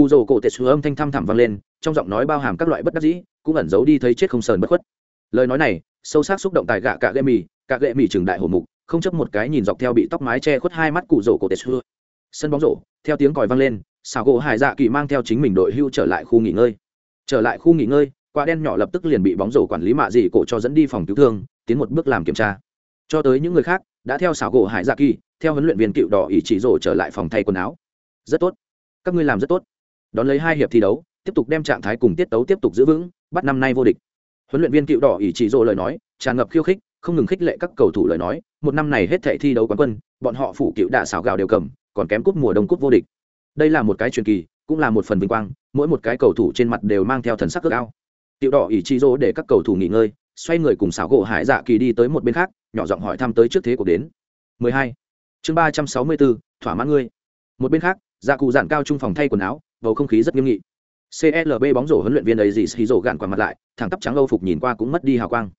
cụ rồ cổ tệ xu âm thanh thăm thẳm vang lên, trong giọng nói bao hàm các loại bất đắc dĩ, cũng ẩn giấu đi thấy chết không sờn bất khuất. Lời nói này, sâu sắc xúc động tài gạ cạ gệ mì, cạ gệ mì trường đại hổ mục, không chấp một cái nhìn dọc theo bị tóc mái che khuất hai mắt cụ rồ cổ tệ xưa sân bóng rổ, theo tiếng còi vang lên xào gỗ hải dạ kỳ mang theo chính mình đội hưu trở lại khu nghỉ ngơi. Trở lại khu nghỉ ngơi, quả đen nhỏ lập tức liền bị bóng rổ quản lý mạ dị cổ cho dẫn đi phòng cứu thương, tiến một bước làm kiểm tra. Cho tới những người khác, đã theo xảo gỗ hải dạ kỳ, theo huấn luyện viên cựu đỏ ỷ chỉ rổ trở lại phòng thay quần áo. Rất tốt. Các ngươi làm rất tốt đón lấy hai hiệp thi đấu tiếp tục đem trạng thái cùng tiết tấu tiếp tục giữ vững bắt năm nay vô địch. Huấn luyện viên cựu đỏ ỷ chỉ dỗ lời nói tràn ngập khiêu khích không ngừng khích lệ các cầu thủ lời nói một năm này hết thể thi đấu quán quân bọn họ phủ cựu đạ xảo gạo đều cầm còn kém cúp mùa đông cúp vô địch. Đây là một cái truyền kỳ cũng là một phần vinh quang mỗi một cái cầu thủ trên mặt đều mang theo thần sắc ước ao. Tiểu đỏ ỷ chi rô để các cầu thủ nghỉ ngơi xoay người cùng xảo gỗ hải dạ kỳ đi tới một bên khác nhỏ giọng hỏi thăm tới trước thế cuộc đến. 12. chương 364, thỏa mãn ngươi. Một bên khác dạ cụ giản cao trung phòng thay quần áo bầu không khí rất nghiêm nghị. Clb bóng rổ huấn luyện viên ấy gì xì rổ gạn quả mặt lại, thẳng tắp trắng âu phục nhìn qua cũng mất đi hào quang.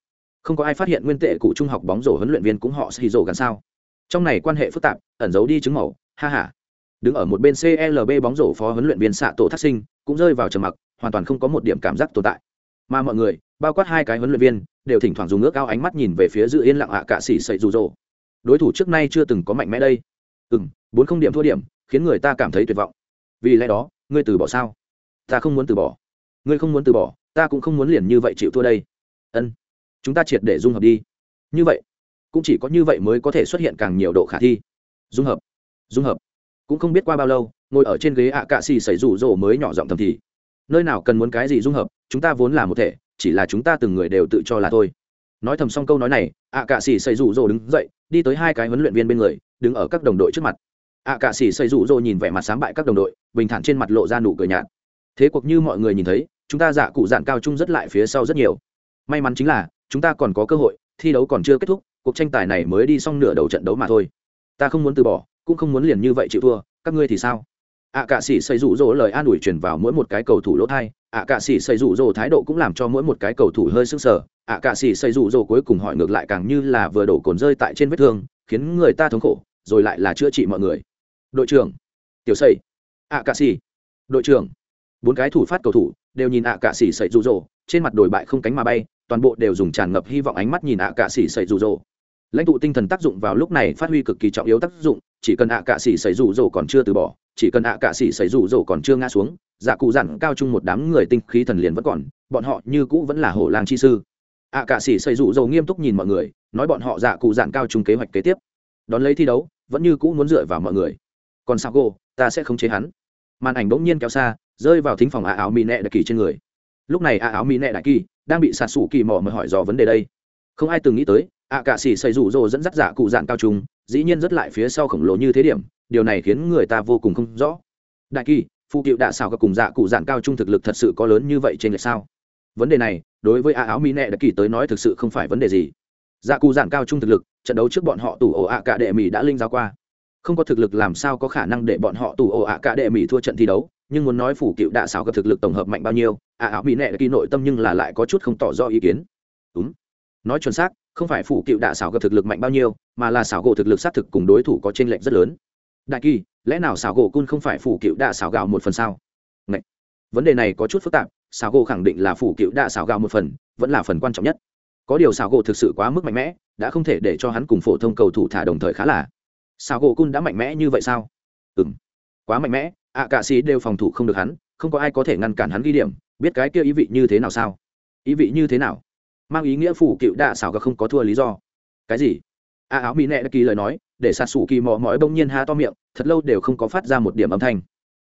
Không có ai phát hiện nguyên tệ cụ trung học bóng rổ huấn luyện viên cũng họ xì rổ gạn sao. Trong này quan hệ phức tạp, ẩn giấu đi chứng màu, ha ha. Đứng ở một bên clb bóng rổ phó huấn luyện viên xạ tổ thác sinh, cũng rơi vào trầm mặc, hoàn toàn không có một điểm cảm giác tồn tại. Mà mọi người, bao quát hai cái huấn luyện viên, đều thỉnh thoảng dùng ước ao ánh mắt nhìn về phía dự yên lặng hạ cạ xỉ sậy rụ rỗ. Đối thủ trước nay chưa từng có mạnh mẽ đây. Ừ bốn không điểm thua điểm, khiến người ta cảm thấy tuyệt vọng. Vì lẽ đó ngươi từ bỏ sao? Ta không muốn từ bỏ. Ngươi không muốn từ bỏ, ta cũng không muốn liền như vậy chịu thua đây. Ân, chúng ta triệt để dung hợp đi. Như vậy, cũng chỉ có như vậy mới có thể xuất hiện càng nhiều độ khả thi. Dung hợp dung hợp. Cũng không biết qua bao lâu, ngồi ở trên ghế ạ cạ xì xảy rủ rỗ mới nhỏ giọng thầm thì. Nơi nào cần muốn cái gì dung hợp, chúng ta vốn là một thể, chỉ là chúng ta từng người đều tự cho là thôi. Nói thầm xong câu nói này ạ cạ xì xảy rủ rỗ đứng dậy, đi tới hai cái huấn luyện viên bên người, đứng ở các đồng đội trước mặt ạ cạ sĩ xây rủ rồi nhìn vẻ mặt sáng bại các đồng đội, bình thản trên mặt lộ ra nụ cười nhạt. Thế cuộc như mọi người nhìn thấy, chúng ta dạ cụ dạn cao chung rất lại phía sau rất nhiều. May mắn chính là, chúng ta còn có cơ hội, thi đấu còn chưa kết thúc, cuộc tranh tài này mới đi xong nửa đầu trận đấu mà thôi. Ta không muốn từ bỏ, cũng không muốn liền như vậy chịu thua, các ngươi thì sao? Ạ cạ sĩ xây rủ rỗ lời an ủi truyền vào mỗi một cái cầu thủ lỗ thai, ạ cạ sĩ xây rủ rỗ thái độ cũng làm cho mỗi một cái cầu thủ hơi sưng sờ, ạ cạ sĩ xây rủ rỗ cuối cùng hỏi ngược lại càng như là vừa đổ cồn rơi tại trên vết thương, khiến người ta thống khổ, rồi lại là chữa trị mọi người đội trưởng, tiểu xây ạ cạ sĩ đội trưởng. Bốn cái thủ phát cầu thủ đều nhìn ạ cạ sĩ xây rủ rỗ trên mặt đổi bại không cánh mà bay, toàn bộ đều dùng tràn ngập hy vọng ánh mắt nhìn ạ cạ sĩ xây rủ rỗ lãnh tụ tinh thần tác dụng vào lúc này phát huy cực kỳ trọng yếu tác dụng, chỉ cần ạ cạ sĩ xảy rủ rỗ còn chưa từ bỏ, chỉ cần ạ cạ sĩ xảy rủ rỗ còn chưa ngã xuống dạ cụ dặn cao chung một đám người tinh khí thần liền vẫn còn, bọn họ như cũ vẫn là hổ lang chi sư. Ạ cạ sĩ xảy rủ rỗ nghiêm túc nhìn mọi người, nói bọn họ dạ cụ dặn cao chung kế hoạch kế tiếp. Đón lấy thi đấu, vẫn như cũ muốn dựa vào mọi người còn sao gỗ ta sẽ không chế hắn. Màn ảnh bỗng nhiên kéo xa, rơi vào thính phòng À áo mỹ nẹ Đại kỳ trên người. Lúc này À áo mỹ nẹ đại kỳ đang bị sạt sủ kỳ mò mà hỏi dò vấn đề đây. Không ai từng nghĩ tới ạ cạ xỉ xây rủ rồ dẫn dắt giả cụ dạng cao trung dĩ nhiên rất lại phía sau khổng lồ như thế điểm, điều này khiến người ta vô cùng không rõ. Đại kỳ phụ cựu đạ xào các cùng dạ cụ dạng cao trung thực lực thật sự có lớn như vậy trên lệch sao? Vấn đề này, đối với a áo mỹ nẹ đã kỳ tới nói thực sự không phải vấn đề gì. Dạ cụ dạng cao trung thực lực, trận đấu trước bọn họ tủ ổ ạ cả đệ mỹ đã linh giáo qua không có thực lực làm sao có khả năng để bọn họ tủ ổ ạ cả đệ mỹ thua trận thi đấu, nhưng muốn nói phủ cựu đạ xảo gặp thực lực tổng hợp mạnh bao nhiêu, ạ ảo mỹ nệ kỳ nội tâm nhưng là lại có chút không tỏ rõ ý kiến. Đúng. Nói chuẩn xác, không phải phủ cựu đạ xảo gặp thực lực mạnh bao nhiêu, mà là xảo gỗ thực lực xác thực cùng đối thủ có t r ê n lệch rất lớn. Đại kỳ, lẽ nào xảo gỗ cun không phải phủ cựu đạ xảo gạo một phần sao? Ngậy. vấn đề này có chút phức tạp, xảo gỗ khẳng định là phủ cựu đạ xảo gạo một phần, vẫn là phần quan trọng nhất. Có điều xảo gỗ thực sự quá mức mạnh mẽ, đã không thể để cho hắn cùng phổ thông cầu thủ thả đồng thời khá là. Sao gỗ cun đã mạnh mẽ như vậy sao? Ừ m quá mạnh mẽ, ạ cạ sĩ đều phòng thủ không được hắn, không có ai có thể ngăn cản hắn ghi điểm. Biết cái kia ý vị như thế nào sao? Ý vị như thế nào? Mang ý nghĩa phủ cựu đạ xảo gà không có thua lý do. Cái gì? A áo mỹ nệ kỳ lời nói, để sạt sủ kỳ mò mỏi bỗng nhiên ha to miệng, thật lâu đều không có phát ra một điểm âm thanh.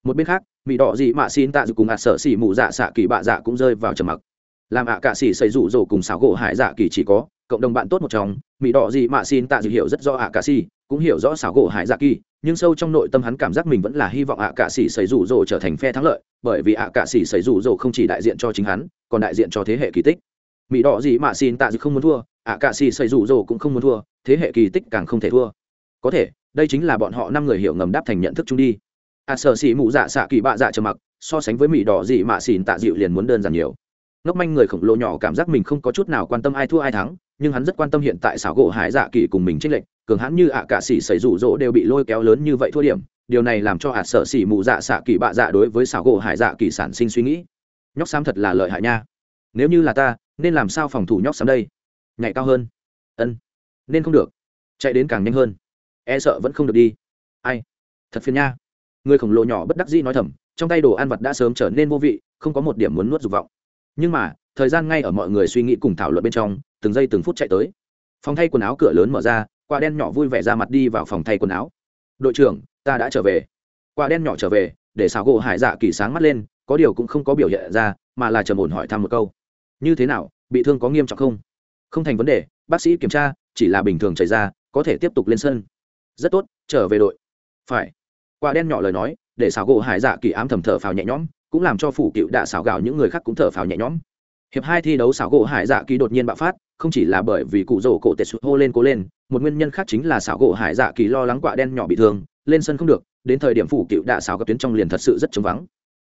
Một bên khác mỹ đỏ dị mạ xin tạ dự cùng à sợ xỉ mù dạ xạ kỳ bạ dạ cũng rơi vào trầm mặc. Làm ạ cạ xỉ xây rủ rồ cùng xảo gỗ hải dạ kỳ chỉ có, cộng đồng bạn tốt một trong mỹ đỏ dị mạ xin tạ dự hiểu rất rõ ạ cạ xỉ cũng hiểu rõ xảo gỗ hải dạ kỳ, nhưng sâu trong nội tâm hắn cảm giác mình vẫn là hy vọng ạ cạ sĩ xảy rủ rồ trở thành phe thắng lợi, bởi vì ạ cạ sĩ xảy rủ rồ không chỉ đại diện cho chính hắn, còn đại diện cho thế hệ kỳ tích. Mỹ đỏ gì mà xin tạ dự không muốn thua, ạ cạ sĩ xảy rủ rồ cũng không muốn thua, thế hệ kỳ tích càng không thể thua. Có thể, đây chính là bọn họ năm người hiểu ngầm đáp thành nhận thức chung đi. Ạ sở sĩ mụ dạ xạ kỳ bạ dạ trầm mặc, so sánh với mỹ đỏ gì mà xin tạ dịu liền muốn đơn giản nhiều. Ngốc manh người khổng lồ nhỏ cảm giác mình không có chút nào quan tâm ai thua ai thắng, nhưng hắn rất quan tâm hiện tại xảo gỗ hải dạ kỳ cùng mình trích lệnh cường hãn như ạ cả xỉ xảy rủ rỗ đều bị lôi kéo lớn như vậy thua điểm, điều này làm cho ạt sợ xỉ mù dạ xạ kỳ bạ dạ đối với xảo gỗ hải dạ kỳ sản sinh suy nghĩ. Nhóc xám thật là lợi hại nha. Nếu như là ta, nên làm sao phòng thủ nhóc xám đây? Nhảy cao hơn. Ân. Nên không được. Chạy đến càng nhanh hơn. E sợ vẫn không được đi. Ai? Thật phiền nha. Người khổng lồ nhỏ bất đắc dĩ nói thầm, trong tay đồ ăn vật đã sớm trở nên vô vị, không có một điểm muốn nuốt dục vọng. Nhưng mà, thời gian ngay ở mọi người suy nghĩ cùng thảo luận bên trong, từng giây từng phút chạy tới. Phòng thay quần áo cửa lớn mở ra quả đen nhỏ vui vẻ ra mặt đi vào phòng thay quần áo. Đội trưởng, ta đã trở về. Quả đen nhỏ trở về, để xào gỗ hải dạ kỳ sáng mắt lên, có điều cũng không có biểu hiện ra, mà là trầm ổn hỏi thăm một câu. Như thế nào, bị thương có nghiêm trọng không? Không thành vấn đề, bác sĩ kiểm tra, chỉ là bình thường chảy ra, có thể tiếp tục lên sân. Rất tốt, trở về đội. Phải. Quả đen nhỏ lời nói, để xào gỗ hải dạ kỳ ám thầm thở phào nhẹ nhõm, cũng làm cho phủ cựu đạ xào gạo những người khác cũng thở phào nhẹ nhõm. Hiệp hai thi đấu xảo gỗ hải dạ kỳ đột nhiên bạo phát không chỉ là bởi vì cụ rổ cổ tệ sụt hô lên cố lên, một nguyên nhân khác chính là xảo gỗ hải dạ kỳ lo lắng quả đen nhỏ bị thương, lên sân không được, đến thời điểm phủ cựu đạ xảo gặp tuyến trong liền thật sự rất trống vắng.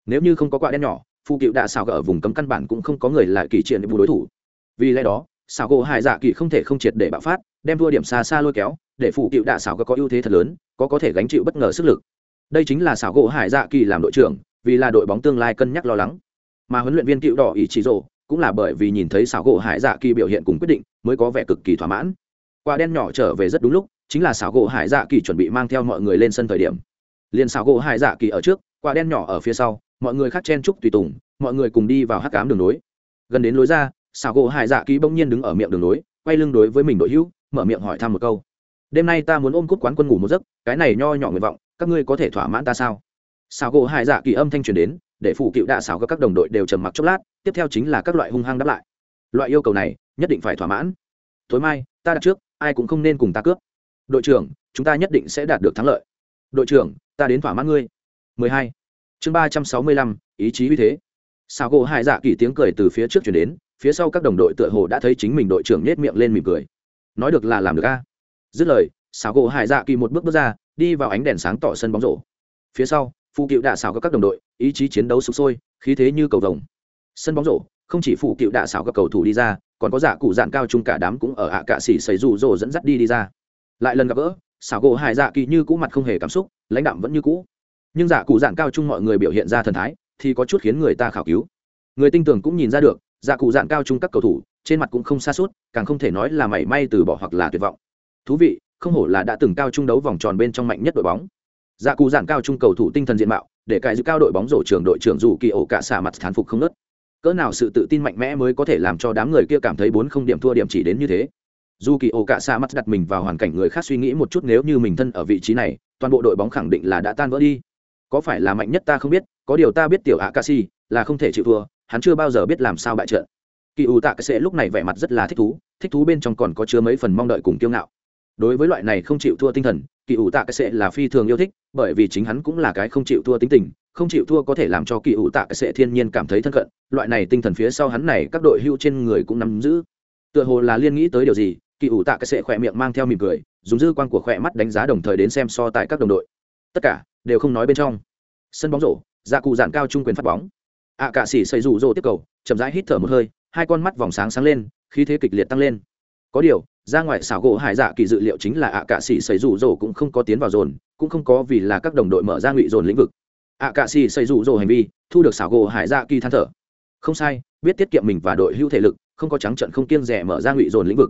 Nếu như không có quả đen nhỏ phụ cựu đạ xảo gặp ở vùng cấm căn bản cũng không có người lại kỳ triển để bù đối thủ. Vì lẽ đó, xảo gỗ hải dạ kỳ không thể không triệt để bạo phát, đem thua điểm xa xa lôi kéo, để phụ cựu đạ xảo gặp có ưu thế thật lớn, có có thể gánh chịu bất ngờ sức lực. Đây chính là xảo gỗ hải dạ kỳ làm đội trưởng, vì là đội bóng tương lai cân nhắc lo lắng. Mà huấn luyện viên cựu đỏ ý chỉ rộ cũng là bởi vì nhìn thấy xảo gỗ hải dạ kỳ biểu hiện cùng quyết định, mới có vẻ cực kỳ thỏa mãn. Quả đen nhỏ trở về rất đúng lúc, chính là xảo gỗ hải dạ kỳ chuẩn bị mang theo mọi người lên sân thời điểm. Liền xảo gỗ hải dạ kỳ ở trước, quả đen nhỏ ở phía sau, mọi người khác chen trúc tùy tùng, mọi người cùng đi vào hắc cám đường nối. Gần đến lối ra, xảo gỗ hải dạ kỳ bỗng nhiên đứng ở miệng đường nối, quay lưng đối với mình đội hữu, mở miệng hỏi thăm một câu. Đêm nay ta muốn ôm cút quán quân ngủ một giấc, cái này nho nhỏ nguyện vọng, các ngươi có thể thỏa mãn ta sao? Xảo gỗ hải dạ kỳ âm thanh truyền đến để phụ cựu đạ xảo các đồng đội đều trầm mặc chốc lát tiếp theo chính là các loại hung hăng đáp lại. Loại yêu cầu này nhất định phải thỏa mãn. Tối mai ta đặt trước ai cũng không nên cùng ta cướp. Đội trưởng chúng ta nhất định sẽ đạt được thắng lợi. Đội trưởng ta đến thỏa mãn ngươi. 12. chương 365, ý chí uy thế. Xảo gỗ hai dạ kỳ tiếng cười từ phía trước chuyển đến phía sau các đồng đội tựa hồ đã thấy chính mình đội trưởng nhét miệng lên mỉm cười. Nói được là làm được a. Dứt lời xảo gỗ hải dạ kỳ một bước bước ra đi vào ánh đèn sáng tỏ sân bóng rổ. Phía sau phụ cựu đạ xảo các đồng đội, ý chí chiến đấu sụp sôi, khí thế như cầu vồng. Sân bóng rổ, không chỉ phụ cựu đạ xảo các cầu thủ đi ra, còn có giả cụ dạn cao chung cả đám cũng ở ạ cạ xỉ xảy rủ rồ dẫn dắt đi đi ra. Lại lần gặp gỡ xảo gỗ hải dạ kỳ như cũ mặt không hề cảm xúc, lãnh đạm vẫn như cũ. Nhưng giả cụ dạn cao chung mọi người biểu hiện ra thần thái, thì có chút khiến người ta khảo cứu. Người tinh tưởng cũng nhìn ra được, giả cụ dạn cao chung các cầu thủ, trên mặt cũng không xa suốt càng không thể nói là mảy may từ bỏ hoặc là tuyệt vọng. Thú vị, không hổ là đã từng cao trung đấu vòng tròn bên trong mạnh nhất đội bóng dạ cụ giản cao trung cầu thủ tinh thần diện mạo, để cài giữ cao đội bóng rổ trường đội trưởng dù kỳ ổ cả xả mặt thán phục không nớt cỡ nào sự tự tin mạnh mẽ mới có thể làm cho đám người kia cảm thấy bốn không điểm thua điểm chỉ đến như thế. Dù kỳ ổ cả xả mặt đặt mình vào hoàn cảnh người khác suy nghĩ một chút nếu như mình thân ở vị trí này, toàn bộ đội bóng khẳng định là đã tan vỡ đi. Có phải là mạnh nhất ta không biết, có điều ta biết tiểu ạ ca si là không thể chịu thua, hắn chưa bao giờ biết làm sao bại trận. Kỳ ủ tạ sẽ lúc này vẻ mặt rất là thích thú thích thú bên trong còn có chứa mấy phần mong đợi cùng kiêu ngạo. Đối với loại này không chịu thua tinh thần kỳ ủ tạ cái sệ là phi thường yêu thích bởi vì chính hắn cũng là cái không chịu thua tính tình không chịu thua có thể làm cho kỳ ủ tạ cái sệ thiên nhiên cảm thấy thân cận loại này tinh thần phía sau hắn này các đội hưu trên người cũng nắm giữ. Tựa hồ là liên nghĩ tới điều gì kỳ ủ tạ cái sệ khỏe miệng mang theo mỉm cười dùng dư quan của khỏe mắt đánh giá đồng thời đến xem so tại các đồng đội. Tất cả đều không nói bên trong. Sân bóng rổ dạ cụ dạn cao trung quyền phát bóng. Ạ à, cạ xỉ xây rủ rồ tiếp cầu chậm rãi hít thở một hơi hai con mắt vòng sáng sáng lên khí thế kịch liệt tăng lên. Có điều ra ngoài xảo gỗ hải dạ kỳ dự liệu chính là ạ à cạ sĩ xây rủ rồ cũng không có tiến vào dồn cũng không có vì là các đồng đội mở ra ngụy dồn lĩnh vực. Ạ à cạ sĩ xây rủ rồ hành vi, thu được xảo gỗ hải dạ kỳ than thở. Không sai, biết tiết kiệm mình và đội hữu thể lực, không có trắng trận không kiêng rẻ mở ra ngụy dồn lĩnh vực.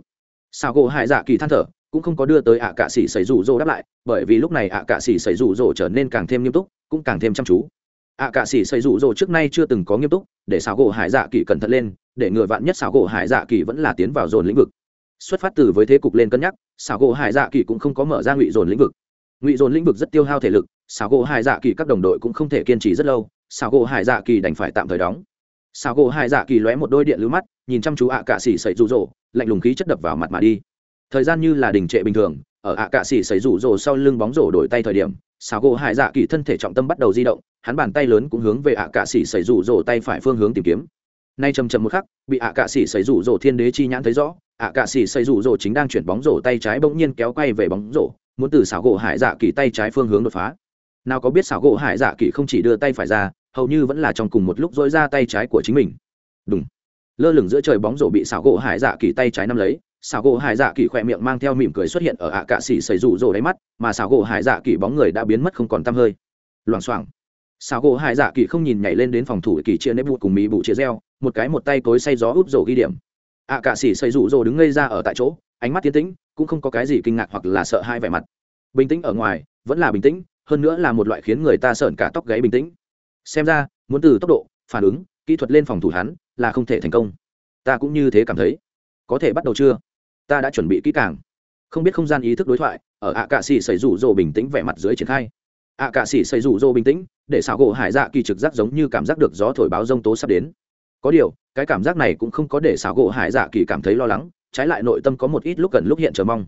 Xảo gỗ hải dạ kỳ than thở, cũng không có đưa tới ạ cạ sĩ xảy rủ rồ đáp lại, bởi vì lúc này ạ cạ sĩ xảy rủ rồ trở nên càng thêm nghiêm túc, cũng càng thêm chăm chú. Ạ cạ sĩ xảy rủ rồ trước nay chưa từng có nghiêm túc, để xảo gỗ hải dạ kỳ cẩn thận lên, để ngừa vạn nhất xảo gỗ hải dạ kỳ vẫn là tiến vào dồn lĩnh vực xuất phát từ với thế cục lên cân nhắc, xảo gỗ hải dạ kỳ cũng không có mở ra ngụy dồn lĩnh vực. Ngụy dồn lĩnh vực rất tiêu hao thể lực, xảo gỗ hải dạ kỳ các đồng đội cũng không thể kiên trì rất lâu, xảo gỗ hải dạ kỳ đành phải tạm thời đóng. Xảo gỗ hải dạ kỳ lóe một đôi điện lưu mắt, nhìn chăm chú ạ cạ xỉ sậy rụ rỗ, lạnh lùng khí chất đập vào mặt mà đi. Thời gian như là đình trệ bình thường, ở ạ cạ xỉ sấy rụ rỗ sau lưng bóng rổ đổi tay thời điểm, xảo gỗ hải dạ kỳ thân thể trọng tâm bắt đầu di động, hắn bàn tay lớn cũng hướng về ạ cạ xỉ sấy rụ rỗ tay phải phương hướng tìm kiếm. Nay chầm chầm một khắc, bị ạ cạ xỉ sấy rụ rỗ thiên đế chi nhãn thấy rõ ạ cạ xỉ xây rụ rỗ chính đang chuyển bóng rổ tay trái bỗng nhiên kéo quay về bóng rổ, muốn từ xảo gỗ hải dạ kỳ tay trái phương hướng đột phá. Nào có biết xảo gỗ hải dạ kỳ không chỉ đưa tay phải ra, hầu như vẫn là trong cùng một lúc dối ra tay trái của chính mình. Đúng lơ lửng giữa trời bóng rổ bị xảo gỗ hải dạ kỳ tay trái nắm lấy, xảo gỗ hải dạ kỳ khỏe miệng mang theo mỉm cười xuất hiện ở ạ cạ xỉ xảy rủ rồ đáy mắt, mà xảo gỗ hải dạ kỳ bóng người đã biến mất không còn tăm hơi. Loảng xoảng. Xảo gỗ hải dạ kỳ không nhìn nhảy lên đến phòng thủ kỳ chia nếp bụt cùng mỹ bụ chia reo một cái một tay cối say gió úp rổ ghi điểm ạ cạ sĩ xây rủ rồ đứng ngây ra ở tại chỗ, ánh mắt tiến tĩnh, cũng không có cái gì kinh ngạc hoặc là sợ hai vẻ mặt. Bình tĩnh ở ngoài, vẫn là bình tĩnh, hơn nữa là một loại khiến người ta sợn cả tóc gáy bình tĩnh. Xem ra, muốn từ tốc độ, phản ứng, kỹ thuật lên phòng thủ hắn, là không thể thành công. Ta cũng như thế cảm thấy. Có thể bắt đầu chưa? Ta đã chuẩn bị kỹ càng. Không biết không gian ý thức đối thoại, ở ạ cạ sĩ xây rủ rồ bình tĩnh vẻ mặt dưới triển khai. ạ cạ sĩ xây rủ rồ bình tĩnh, để xảo gỗ hải dạ kỳ trực giác giống như cảm giác được gió thổi báo rông tố sắp đến có điều, cái cảm giác này cũng không có để xảo gỗ hải dạ kỳ cảm thấy lo lắng, trái lại nội tâm có một ít lúc cần lúc hiện chờ mong.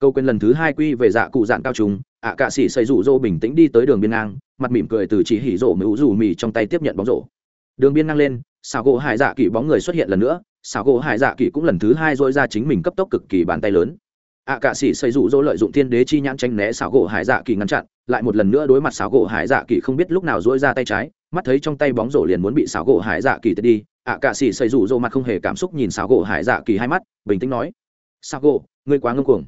Câu quên lần thứ hai quy về dạ cụ dạng cao trùng, ạ cạ sĩ xây rủ rô bình tĩnh đi tới đường biên ngang, mặt mỉm cười từ chỉ hỉ rổ mữu rủ mì trong tay tiếp nhận bóng rổ. Đường biên ngang lên, xảo gỗ hải dạ kỳ bóng người xuất hiện lần nữa, xảo gỗ hải dạ kỳ cũng lần thứ hai dội ra chính mình cấp tốc cực kỳ bàn tay lớn. Ạ cạ sĩ xây rủ rỗ lợi dụng thiên đế chi nhãn tranh né xảo gỗ hải dạ kỳ ngăn chặn, lại một lần nữa đối mặt xảo gỗ hải dạ kỳ không biết lúc nào dỗi ra tay trái, mắt thấy trong tay bóng rổ liền muốn bị xảo gỗ hải dạ kỳ tết đi ạ cạ sĩ xây rủ rộ mặt không hề cảm xúc nhìn xảo gỗ hải dạ kỳ hai mắt, bình tĩnh nói, xảo gỗ, ngươi quá ngưng cuồng.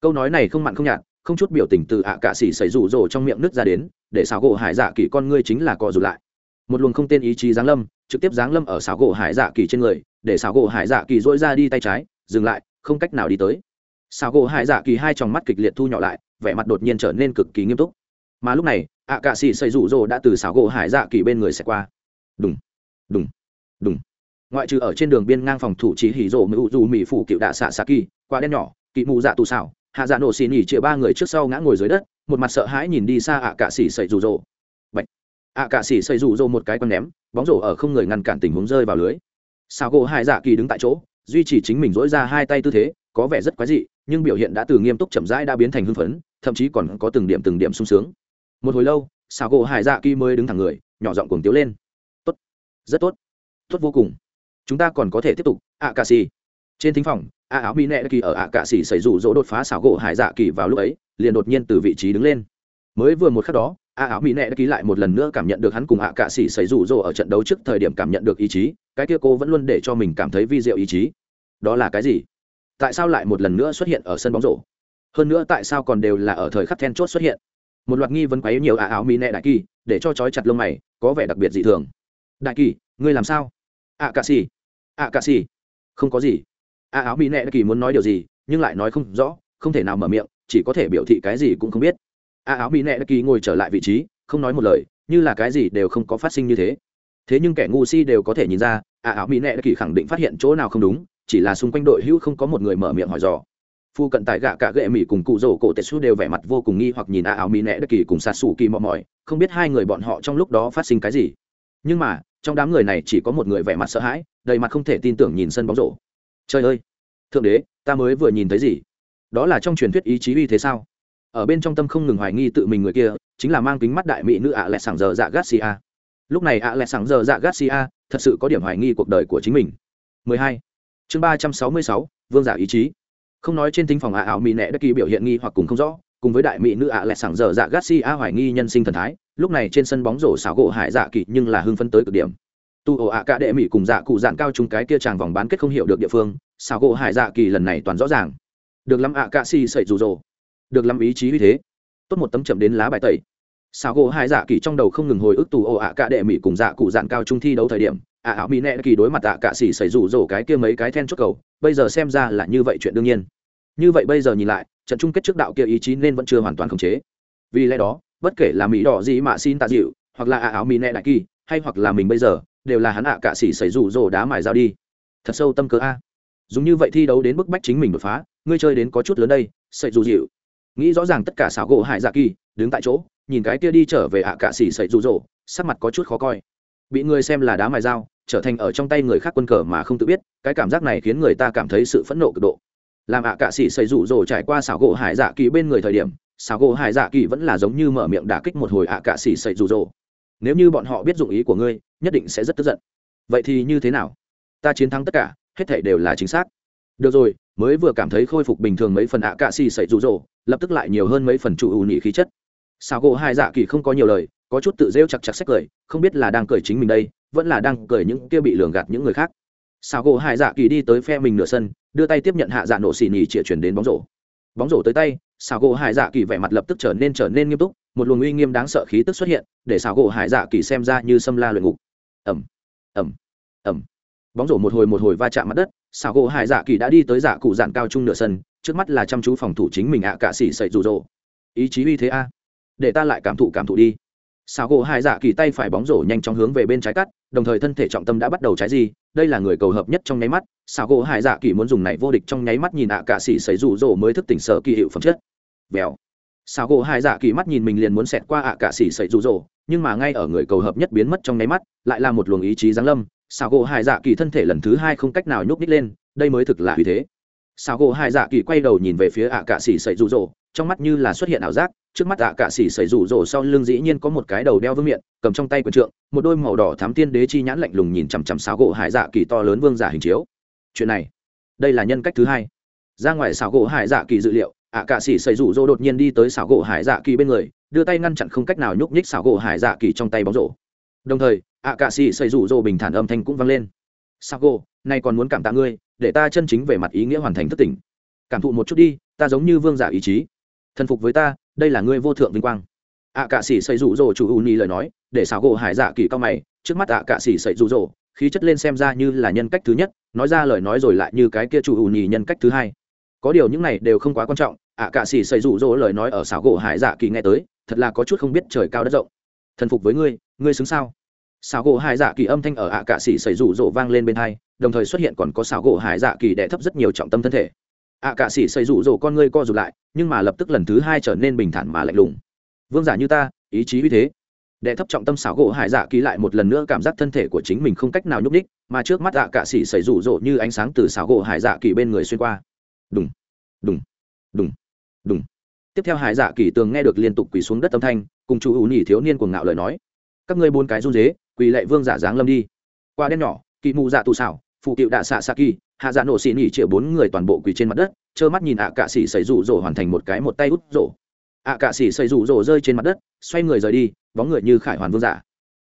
Câu nói này không mặn không nhạt, không chút biểu tình từ ạ cạ sĩ xây rủ rộ trong miệng nước ra đến, để xảo gỗ hải dạ kỳ con ngươi chính là cọ rụt lại. Một luồng không tên ý chí giáng lâm, trực tiếp giáng lâm ở xảo gỗ hải dạ kỳ trên người, để xảo gỗ hải dạ kỳ dỗi ra đi tay trái, dừng lại, không cách nào đi tới. Xảo gỗ hải dạ kỳ hai tròng mắt kịch liệt thu nhỏ lại, vẻ mặt đột nhiên trở nên cực kỳ nghiêm túc. Mà lúc này, ạ cạ xỉ xây rủ rộ đã từ xảo gỗ hải dạ kỳ bên người xẹt qua. Đúng đúng đúng. Ngoại trừ ở trên đường biên ngang phòng thủ chỉ hỉ rộ mưu dù mỹ phủ cựu đạ xạ xạ kỳ qua đen nhỏ, kỵ mù dạ tù xảo, hạ dạ nổ xì nỉ chĩa ba người trước sau ngã ngồi dưới đất, một mặt sợ hãi nhìn đi xa ạ cạ xỉ xảy rủ rộ bệnh ạ cạ xỉ xảy rủ rộ một cái con ném, bóng rổ ở không người ngăn cản tình huống rơi vào lưới. Sao gỗ hai dạ kỳ đứng tại chỗ, duy trì chính mình dỗi ra hai tay tư thế, có vẻ rất quái dị, nhưng biểu hiện đã từ nghiêm túc chậm rãi đã biến thành hưng phấn, thậm chí còn có từng điểm từng điểm sung sướng. Một hồi lâu sao gỗ hải dạ kỳ mới đứng thẳng người, nhỏ giọng cuồng tiếu lên. Tốt, rất tốt tốt vô cùng. Chúng ta còn có thể tiếp tục, ạ cà xì. Trên thính phòng a áo mỹ nẹ kỳ ở ạ cà xì xảy rủ rỗ đột phá xảo gỗ hải dạ kỳ vào lúc ấy, liền đột nhiên từ vị trí đứng lên. Mới vừa một khắc đó a áo mỹ nệ đã ký lại một lần nữa cảm nhận được hắn cùng ạ cạ sĩ xảy rủ rồ ở trận đấu trước thời điểm cảm nhận được ý chí, cái kia cô vẫn luôn để cho mình cảm thấy vi diệu ý chí. Đó là cái gì? Tại sao lại một lần nữa xuất hiện ở sân bóng rổ? Hơn nữa tại sao còn đều là ở thời khắc then chốt xuất hiện? Một loạt nghi vấn quấy nhiều a áo mỹ nệ đại kỳ, để cho trói chặt lông mày, có vẻ đặc biệt dị thường. Đại kỳ, ngươi làm sao? À, ạ cà xì. À, ạ cà xì. Không có gì. À áo mỹ nệ kỳ muốn nói điều gì, nhưng lại nói không rõ, không thể nào mở miệng, chỉ có thể biểu thị cái gì cũng không biết. À áo mỹ nệ kỳ ngồi trở lại vị trí, không nói một lời, như là cái gì đều không có phát sinh như thế. Thế nhưng kẻ ngu si đều có thể nhìn ra à áo mỹ nệ kỳ khẳng định phát hiện chỗ nào không đúng, chỉ là xung quanh đội hữu không có một người mở miệng hỏi dò. Phu cận tại gạ cả gệ mỹ cùng cụ rổ cổ tệ đều vẻ mặt vô cùng nghi hoặc nhìn a áo mỹ nệ kỳ cùng sạt sủ kỳ mò mỏi, không biết hai người bọn họ trong lúc đó phát sinh cái gì. Nhưng mà trong đám người này chỉ có một người vẻ mặt sợ hãi đầy mặt không thể tin tưởng nhìn sân bóng rổ. Trời ơi! Thượng đế ta mới vừa nhìn thấy gì? Đó là trong truyền thuyết ý chí uy thế sao? Ở bên trong tâm không ngừng hoài nghi tự mình người kia chính là mang kính mắt đại mỹ nữ ạ lẹ sảng giờ dạ garcia. Lúc này ạ lẹ sảng giờ dạ garcia thật sự có điểm hoài nghi cuộc đời của chính mình. 12. chương 366, vương giả ý chí. Không nói trên tinh phòng ạ ảo mỹ nẹ đất kỳ biểu hiện nghi hoặc cùng không rõ cùng với đại mỹ nữ ạ lẹ sảng dở dạ garcia hoài nghi nhân sinh thần thái lúc này trên sân bóng rổ xảo gỗ hải dạ kỳ nhưng là hưng phân tới cực điểm. Tu ổ ạ cả đệ mỹ cùng dạ cụ dạn cao chung cái kia tràng vòng bán kết không hiểu được địa phương, xảo gỗ hải dạ kỳ lần này toàn rõ ràng. Được lắm ạ, cạ xì sậy rủ rồ. Được lắm ý chí uy thế. Tốt một tấm chậm đến lá bài tẩy. Xảo gỗ hải dạ kỳ trong đầu không ngừng hồi ức tù ổ ạ cả đệ mỹ cùng dạ cụ dạn cao trung thi đấu thời điểm, ạ ảo mỹ nẹ kỳ đối mặt ạ cạ xì sậy rủ rồ cái kia mấy cái then chốt cầu, bây giờ xem ra là như vậy chuyện đương nhiên. Như vậy bây giờ nhìn lại, trận chung kết trước đạo kia ý chí nên vẫn chưa hoàn toàn khống chế. Vì lẽ đó bất kể là mỹ đỏ gì mà xin tạ dịu, hoặc là ạ áo mỹ nẹ đại kỳ, hay hoặc là mình bây giờ, đều là hắn ạ cạ xỉ xảy rủ rồ đá mài dao đi. Thật sâu tâm cơ a. Dùng như vậy thi đấu đến bức bách chính mình đột phá, ngươi chơi đến có chút lớn đây xảy dù dịu nghĩ rõ ràng tất cả xảo gỗ hại dạ kỳ, đứng tại chỗ, nhìn cái kia đi trở về ạ cạ xỉ xảy rủ rồ, sắc mặt có chút khó coi. Bị người xem là đá mài dao, trở thành ở trong tay người khác quân cờ mà không tự biết, cái cảm giác này khiến người ta cảm thấy sự phẫn nộ cực độ. Làm ạ cạ xỉ sậy rủ rồ trải qua xảo gỗ hải dạ kỳ bên người thời điểm Sao gỗ hải dạ kỳ vẫn là giống như mở miệng đả kích một hồi ạ cạ xỉ sậy rụ rỗ. Nếu như bọn họ biết dụng ý của ngươi, nhất định sẽ rất tức giận. Vậy thì như thế nào? Ta chiến thắng tất cả, hết thể đều là chính xác. Được rồi, mới vừa cảm thấy khôi phục bình thường mấy phần ạ cạ xỉ sậy rụ rỗ, lập tức lại nhiều hơn mấy phần chủ ủ nhị khí chất. Sao gỗ Hải dạ kỳ không có nhiều lời, có chút tự rêu chặt chặt sách cười, không biết là đang cười chính mình đây, vẫn là đang cười những kia bị lường gạt những người khác. Sao gỗ Hải dạ kỳ đi tới phe mình nửa sân, đưa tay tiếp nhận hạ dạ nổ xì nhì chĩa chuyển đến bóng rổ. Bóng rổ tới tay sao gỗ hải dạ kỳ vẻ mặt lập tức trở nên trở nên nghiêm túc, một luồng uy nghiêm đáng sợ khí tức xuất hiện, để sao gỗ hải dạ kỳ xem ra như xâm la luyện ngục. Ẩm ẩm ẩm bóng rổ một hồi một hồi va chạm mặt đất xảo gỗ hải dạ kỳ đã đi tới dạ cụ dạn cao trung nửa sân, trước mắt là chăm chú phòng thủ chính mình ạ à cạ xỉ sậy rụ rỗ ý chí uy thế a. Để ta lại cảm thụ cảm thụ đi xảo gỗ hải dạ kỳ tay phải bóng rổ nhanh chóng hướng về bên trái cắt, đồng thời thân thể trọng tâm đã bắt đầu trái gì đây là người cầu hợp nhất trong nháy mắt. Xảo gỗ hải dạ kỳ muốn dùng này vô địch trong nháy mắt nhìn ạ à cạ xỉ sậy rụ rỗ mới thức tỉnh sợ kỳ hiệu phẩm chất. Vèo. Xảo gỗ hải dạ kỳ mắt nhìn mình liền muốn xẹt qua ạ à cạ xỉ sậy rụ rỗ, nhưng mà ngay ở người cầu hợp nhất biến mất trong nháy mắt, lại là một luồng ý chí giáng lâm. Xảo gỗ hải dạ kỳ thân thể lần thứ hai không cách nào nhúc nhích lên, đây mới thực là uy thế. Xảo gỗ hải dạ kỳ quay đầu nhìn về phía ạ cả xỉ sậy rụ rỗ, trong mắt như là xuất hiện ảo giác trước mắt ạ cạ xỉ xảy rủ rổ sau lưng dĩ nhiên có một cái đầu đeo vương miệng cầm trong tay quần trượng, một đôi màu đỏ thám tiên đế chi nhãn lạnh lùng nhìn chằm chằm xảo gỗ hải dạ kỳ to lớn vương giả hình chiếu. Chuyện này, đây là nhân cách thứ hai. Ra ngoài xảo gỗ hải dạ kỳ dự liệu, ạ cạ xỉ xảy rủ rỗ đột nhiên đi tới xảo gỗ hải dạ kỳ bên người, đưa tay ngăn chặn không cách nào nhúc nhích xảo gỗ hải dạ kỳ trong tay bóng rổ. Đồng thời, ạ cạ xỉ xảy rủ rỗ bình thản âm thanh cũng vang lên. Xảo gỗ, nay còn muốn cảm tạ ngươi, để ta chân chính về mặt ý nghĩa hoàn thành thất tỉnh. Cảm thụ một chút đi, ta giống như vương giả ý chí thần phục với ta, đây là ngươi vô thượng vinh quang. Ạ cạ sĩ xây rủ rỗ chủ u ni lời nói, để xảo gỗ hải dạ kỳ cao mày, trước mắt ạ cạ sĩ xây rủ rỗ khí chất lên xem ra như là nhân cách thứ nhất, nói ra lời nói rồi lại như cái kia chủ u ni nhân cách thứ hai. Có điều những này đều không quá quan trọng ạ cạ sĩ xây rủ rỗ lời nói ở xảo gỗ hải dạ kỳ nghe tới, thật là có chút không biết trời cao đất rộng. Thần phục với ngươi ngươi xứng sao? Xảo gỗ hải dạ kỳ âm thanh ở ạ cạ sĩ xây rủ rỗ vang lên bên hai, đồng thời xuất hiện còn có xảo gỗ hải dạ kỳ đẻ thấp rất nhiều trọng tâm thân thể ạ cạ sĩ xây rụ rỗ con ngươi co rụt lại, nhưng mà lập tức lần thứ hai trở nên bình thản mà lạnh lùng. Vương giả như ta, ý chí uy thế. Đệ thấp trọng tâm xảo gỗ hải dạ kỳ lại một lần nữa cảm giác thân thể của chính mình không cách nào nhúc ních mà trước mắt ạ cạ sĩ xảy rụ rỗ như ánh sáng từ xảo gỗ hải dạ kỳ bên người xuyên qua. Đùng đùng đùng đùng. Tiếp theo hải dạ kỳ tường nghe được liên tục quỳ xuống đất âm thanh, cùng chú ủ nhỉ thiếu niên cuồng ngạo lời nói. Các ngươi bốn cái run dế quỳ lệ vương giả giáng lâm đi. Qua đen nhỏ kỳ mù dạ tù xảo, phụ cựu đạ xạ xạ kỳ hạ dạ nổ xì nỉ chĩa bốn người toàn bộ quỳ trên mặt đất, trơ mắt nhìn ạ cạ xỉ xảy rủ rỗ hoàn thành một cái một tay út rỗ. ạ cạ xỉ xảy rủ rỗ rơi trên mặt đất, xoay người rời đi, bóng người như khải hoàn vương giả.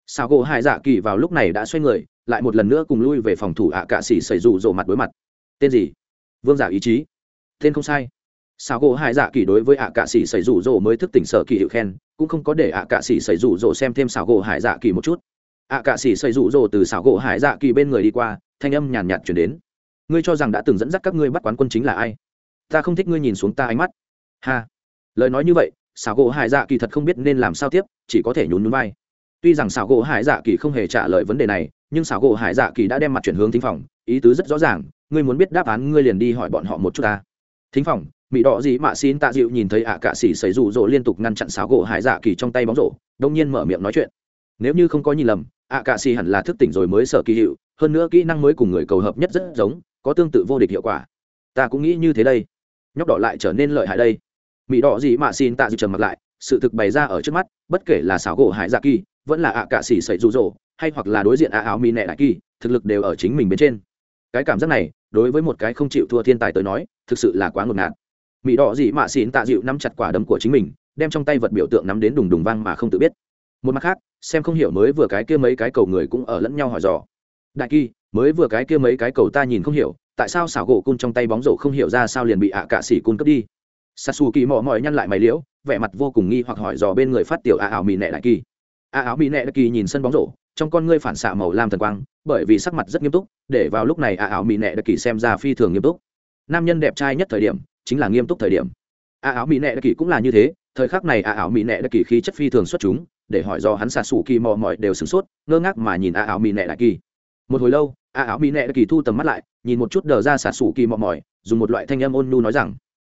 Sao gỗ hai dạ kỳ vào lúc này đã xoay người, lại một lần nữa cùng lui về phòng thủ ạ cạ xỉ xảy rủ rỗ mặt đối mặt. Tên gì? Vương giả ý chí. Tên không sai. Sao gỗ hai dạ kỳ đối với ạ cạ xỉ xảy rủ rỗ mới thức tỉnh sở kỳ hiệu khen, cũng không có để ạ cạ xỉ xảy rủ rỗ xem thêm sao gỗ hải dạ kỳ một chút. ạ cạ xỉ xảy rủ rỗ từ sao gỗ hải dạ kỳ bên người đi qua, thanh âm nhàn nhạt chuyển đến ngươi cho rằng đã từng dẫn dắt các ngươi bắt quán quân chính là ai? Ta không thích ngươi nhìn xuống ta ánh mắt. Ha. Lời nói như vậy xảo gỗ hải dạ kỳ thật không biết nên làm sao tiếp, chỉ có thể nhún nhún vai. Tuy rằng xảo gỗ hải dạ kỳ không hề trả lời vấn đề này, nhưng xảo gỗ hải dạ kỳ đã đem mặt chuyển hướng thính phòng, ý tứ rất rõ ràng, ngươi muốn biết đáp án, ngươi liền đi hỏi bọn họ một chút ta. Thính phòng mỹ đỏ gì mạ xin tạ dịu nhìn thấy ạ cạ xỉ xảy rụ rỗ liên tục ngăn chặn xảo gỗ hải dạ kỳ trong tay bóng rổ, đông nhiên mở miệng nói chuyện. Nếu như không có nhìn lầm, ạ cạ xỉ hẳn là thức tỉnh rồi mới sở kỳ hiệu, hơn nữa kỹ năng mới cùng người cầu hợp nhất rất giống có tương tự vô địch hiệu quả. Ta cũng nghĩ như thế đây. Nhóc đỏ lại trở nên lợi hại đây. Mỹ đỏ gì mà xin tạ dịu trầm mặt lại, sự thực bày ra ở trước mắt, bất kể là xảo gỗ hải dạ kỳ, vẫn là ạ cạ xỉ sậy rụ rỗ, hay hoặc là đối diện ạ áo mỹ nẹ đại kỳ, thực lực đều ở chính mình bên trên. Cái cảm giác này, đối với một cái không chịu thua thiên tài tới nói, thực sự là quá ngột ngạt. Mỹ đỏ gì mà xin tạ dịu nắm chặt quả đấm của chính mình, đem trong tay vật biểu tượng nắm đến đùng đùng vang mà không tự biết. Một mặt khác, xem không hiểu mới vừa cái kia mấy cái cầu người cũng ở lẫn nhau hỏi dò đại kỳ, mới vừa cái kia mấy cái cầu ta nhìn không hiểu, tại sao xảo gỗ cun trong tay bóng rổ không hiểu ra sao liền bị ạ à cạ xỉ cun cướp đi? Sasu kỳ mò mỏi nhăn lại mày liễu, vẻ mặt vô cùng nghi hoặc hỏi dò bên người phát tiểu a ảo mỹ nệ đại kỳ. A ảo mỹ nệ đại kỳ nhìn sân bóng rổ, trong con ngươi phản xạ màu lam thần quang, bởi vì sắc mặt rất nghiêm túc, để vào lúc này a ảo mỹ nệ đại kỳ xem ra phi thường nghiêm túc. Nam nhân đẹp trai nhất thời điểm, chính là nghiêm túc thời điểm. A ảo mỹ nệ đại kỳ cũng là như thế, thời khắc này a ảo mỹ nệ đại kỳ khí chất phi thường xuất chúng, để hỏi do hắn xạ xù kỳ mò mỏi đều sửng sốt, ngơ ngác mà nhìn a ảo mỹ nệ đại kỳ một hồi lâu, a áo mỹ nệ kỳ thu tầm mắt lại, nhìn một chút đờ ra xả xù kỳ mò mỏi, dùng một loại thanh âm ôn nhu nói rằng,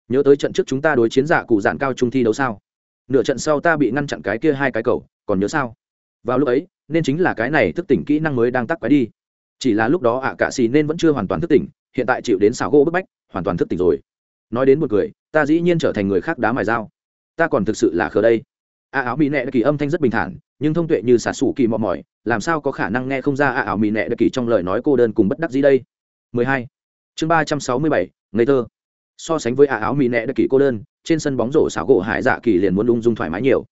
nhớ tới trận trước chúng ta đối chiến giả cụ dạn cao trung thi đấu sao? Nửa trận sau ta bị ngăn chặn cái kia hai cái cầu, còn nhớ sao? Vào lúc ấy, nên chính là cái này thức tỉnh kỹ năng mới đang tắc quái đi. Chỉ là lúc đó ạ à cạ xì nên vẫn chưa hoàn toàn thức tỉnh, hiện tại chịu đến xảo gỗ bức bách, hoàn toàn thức tỉnh rồi. Nói đến một người, ta dĩ nhiên trở thành người khác đá mài dao. Ta còn thực sự là khờ đây a áo mỹ nẹ kỳ âm thanh rất bình thản nhưng thông tuệ như xả sủ kỳ mò mỏi làm sao có khả năng nghe không ra a áo mỹ nẹ kỳ trong lời nói cô đơn cùng bất đắc gì đây? 12. chương 367, ngây thơ. So sánh với a áo mỹ nẹ kỳ cô đơn trên sân bóng rổ xảo gỗ hải dạ kỳ liền muốn lung dung thoải mái nhiều.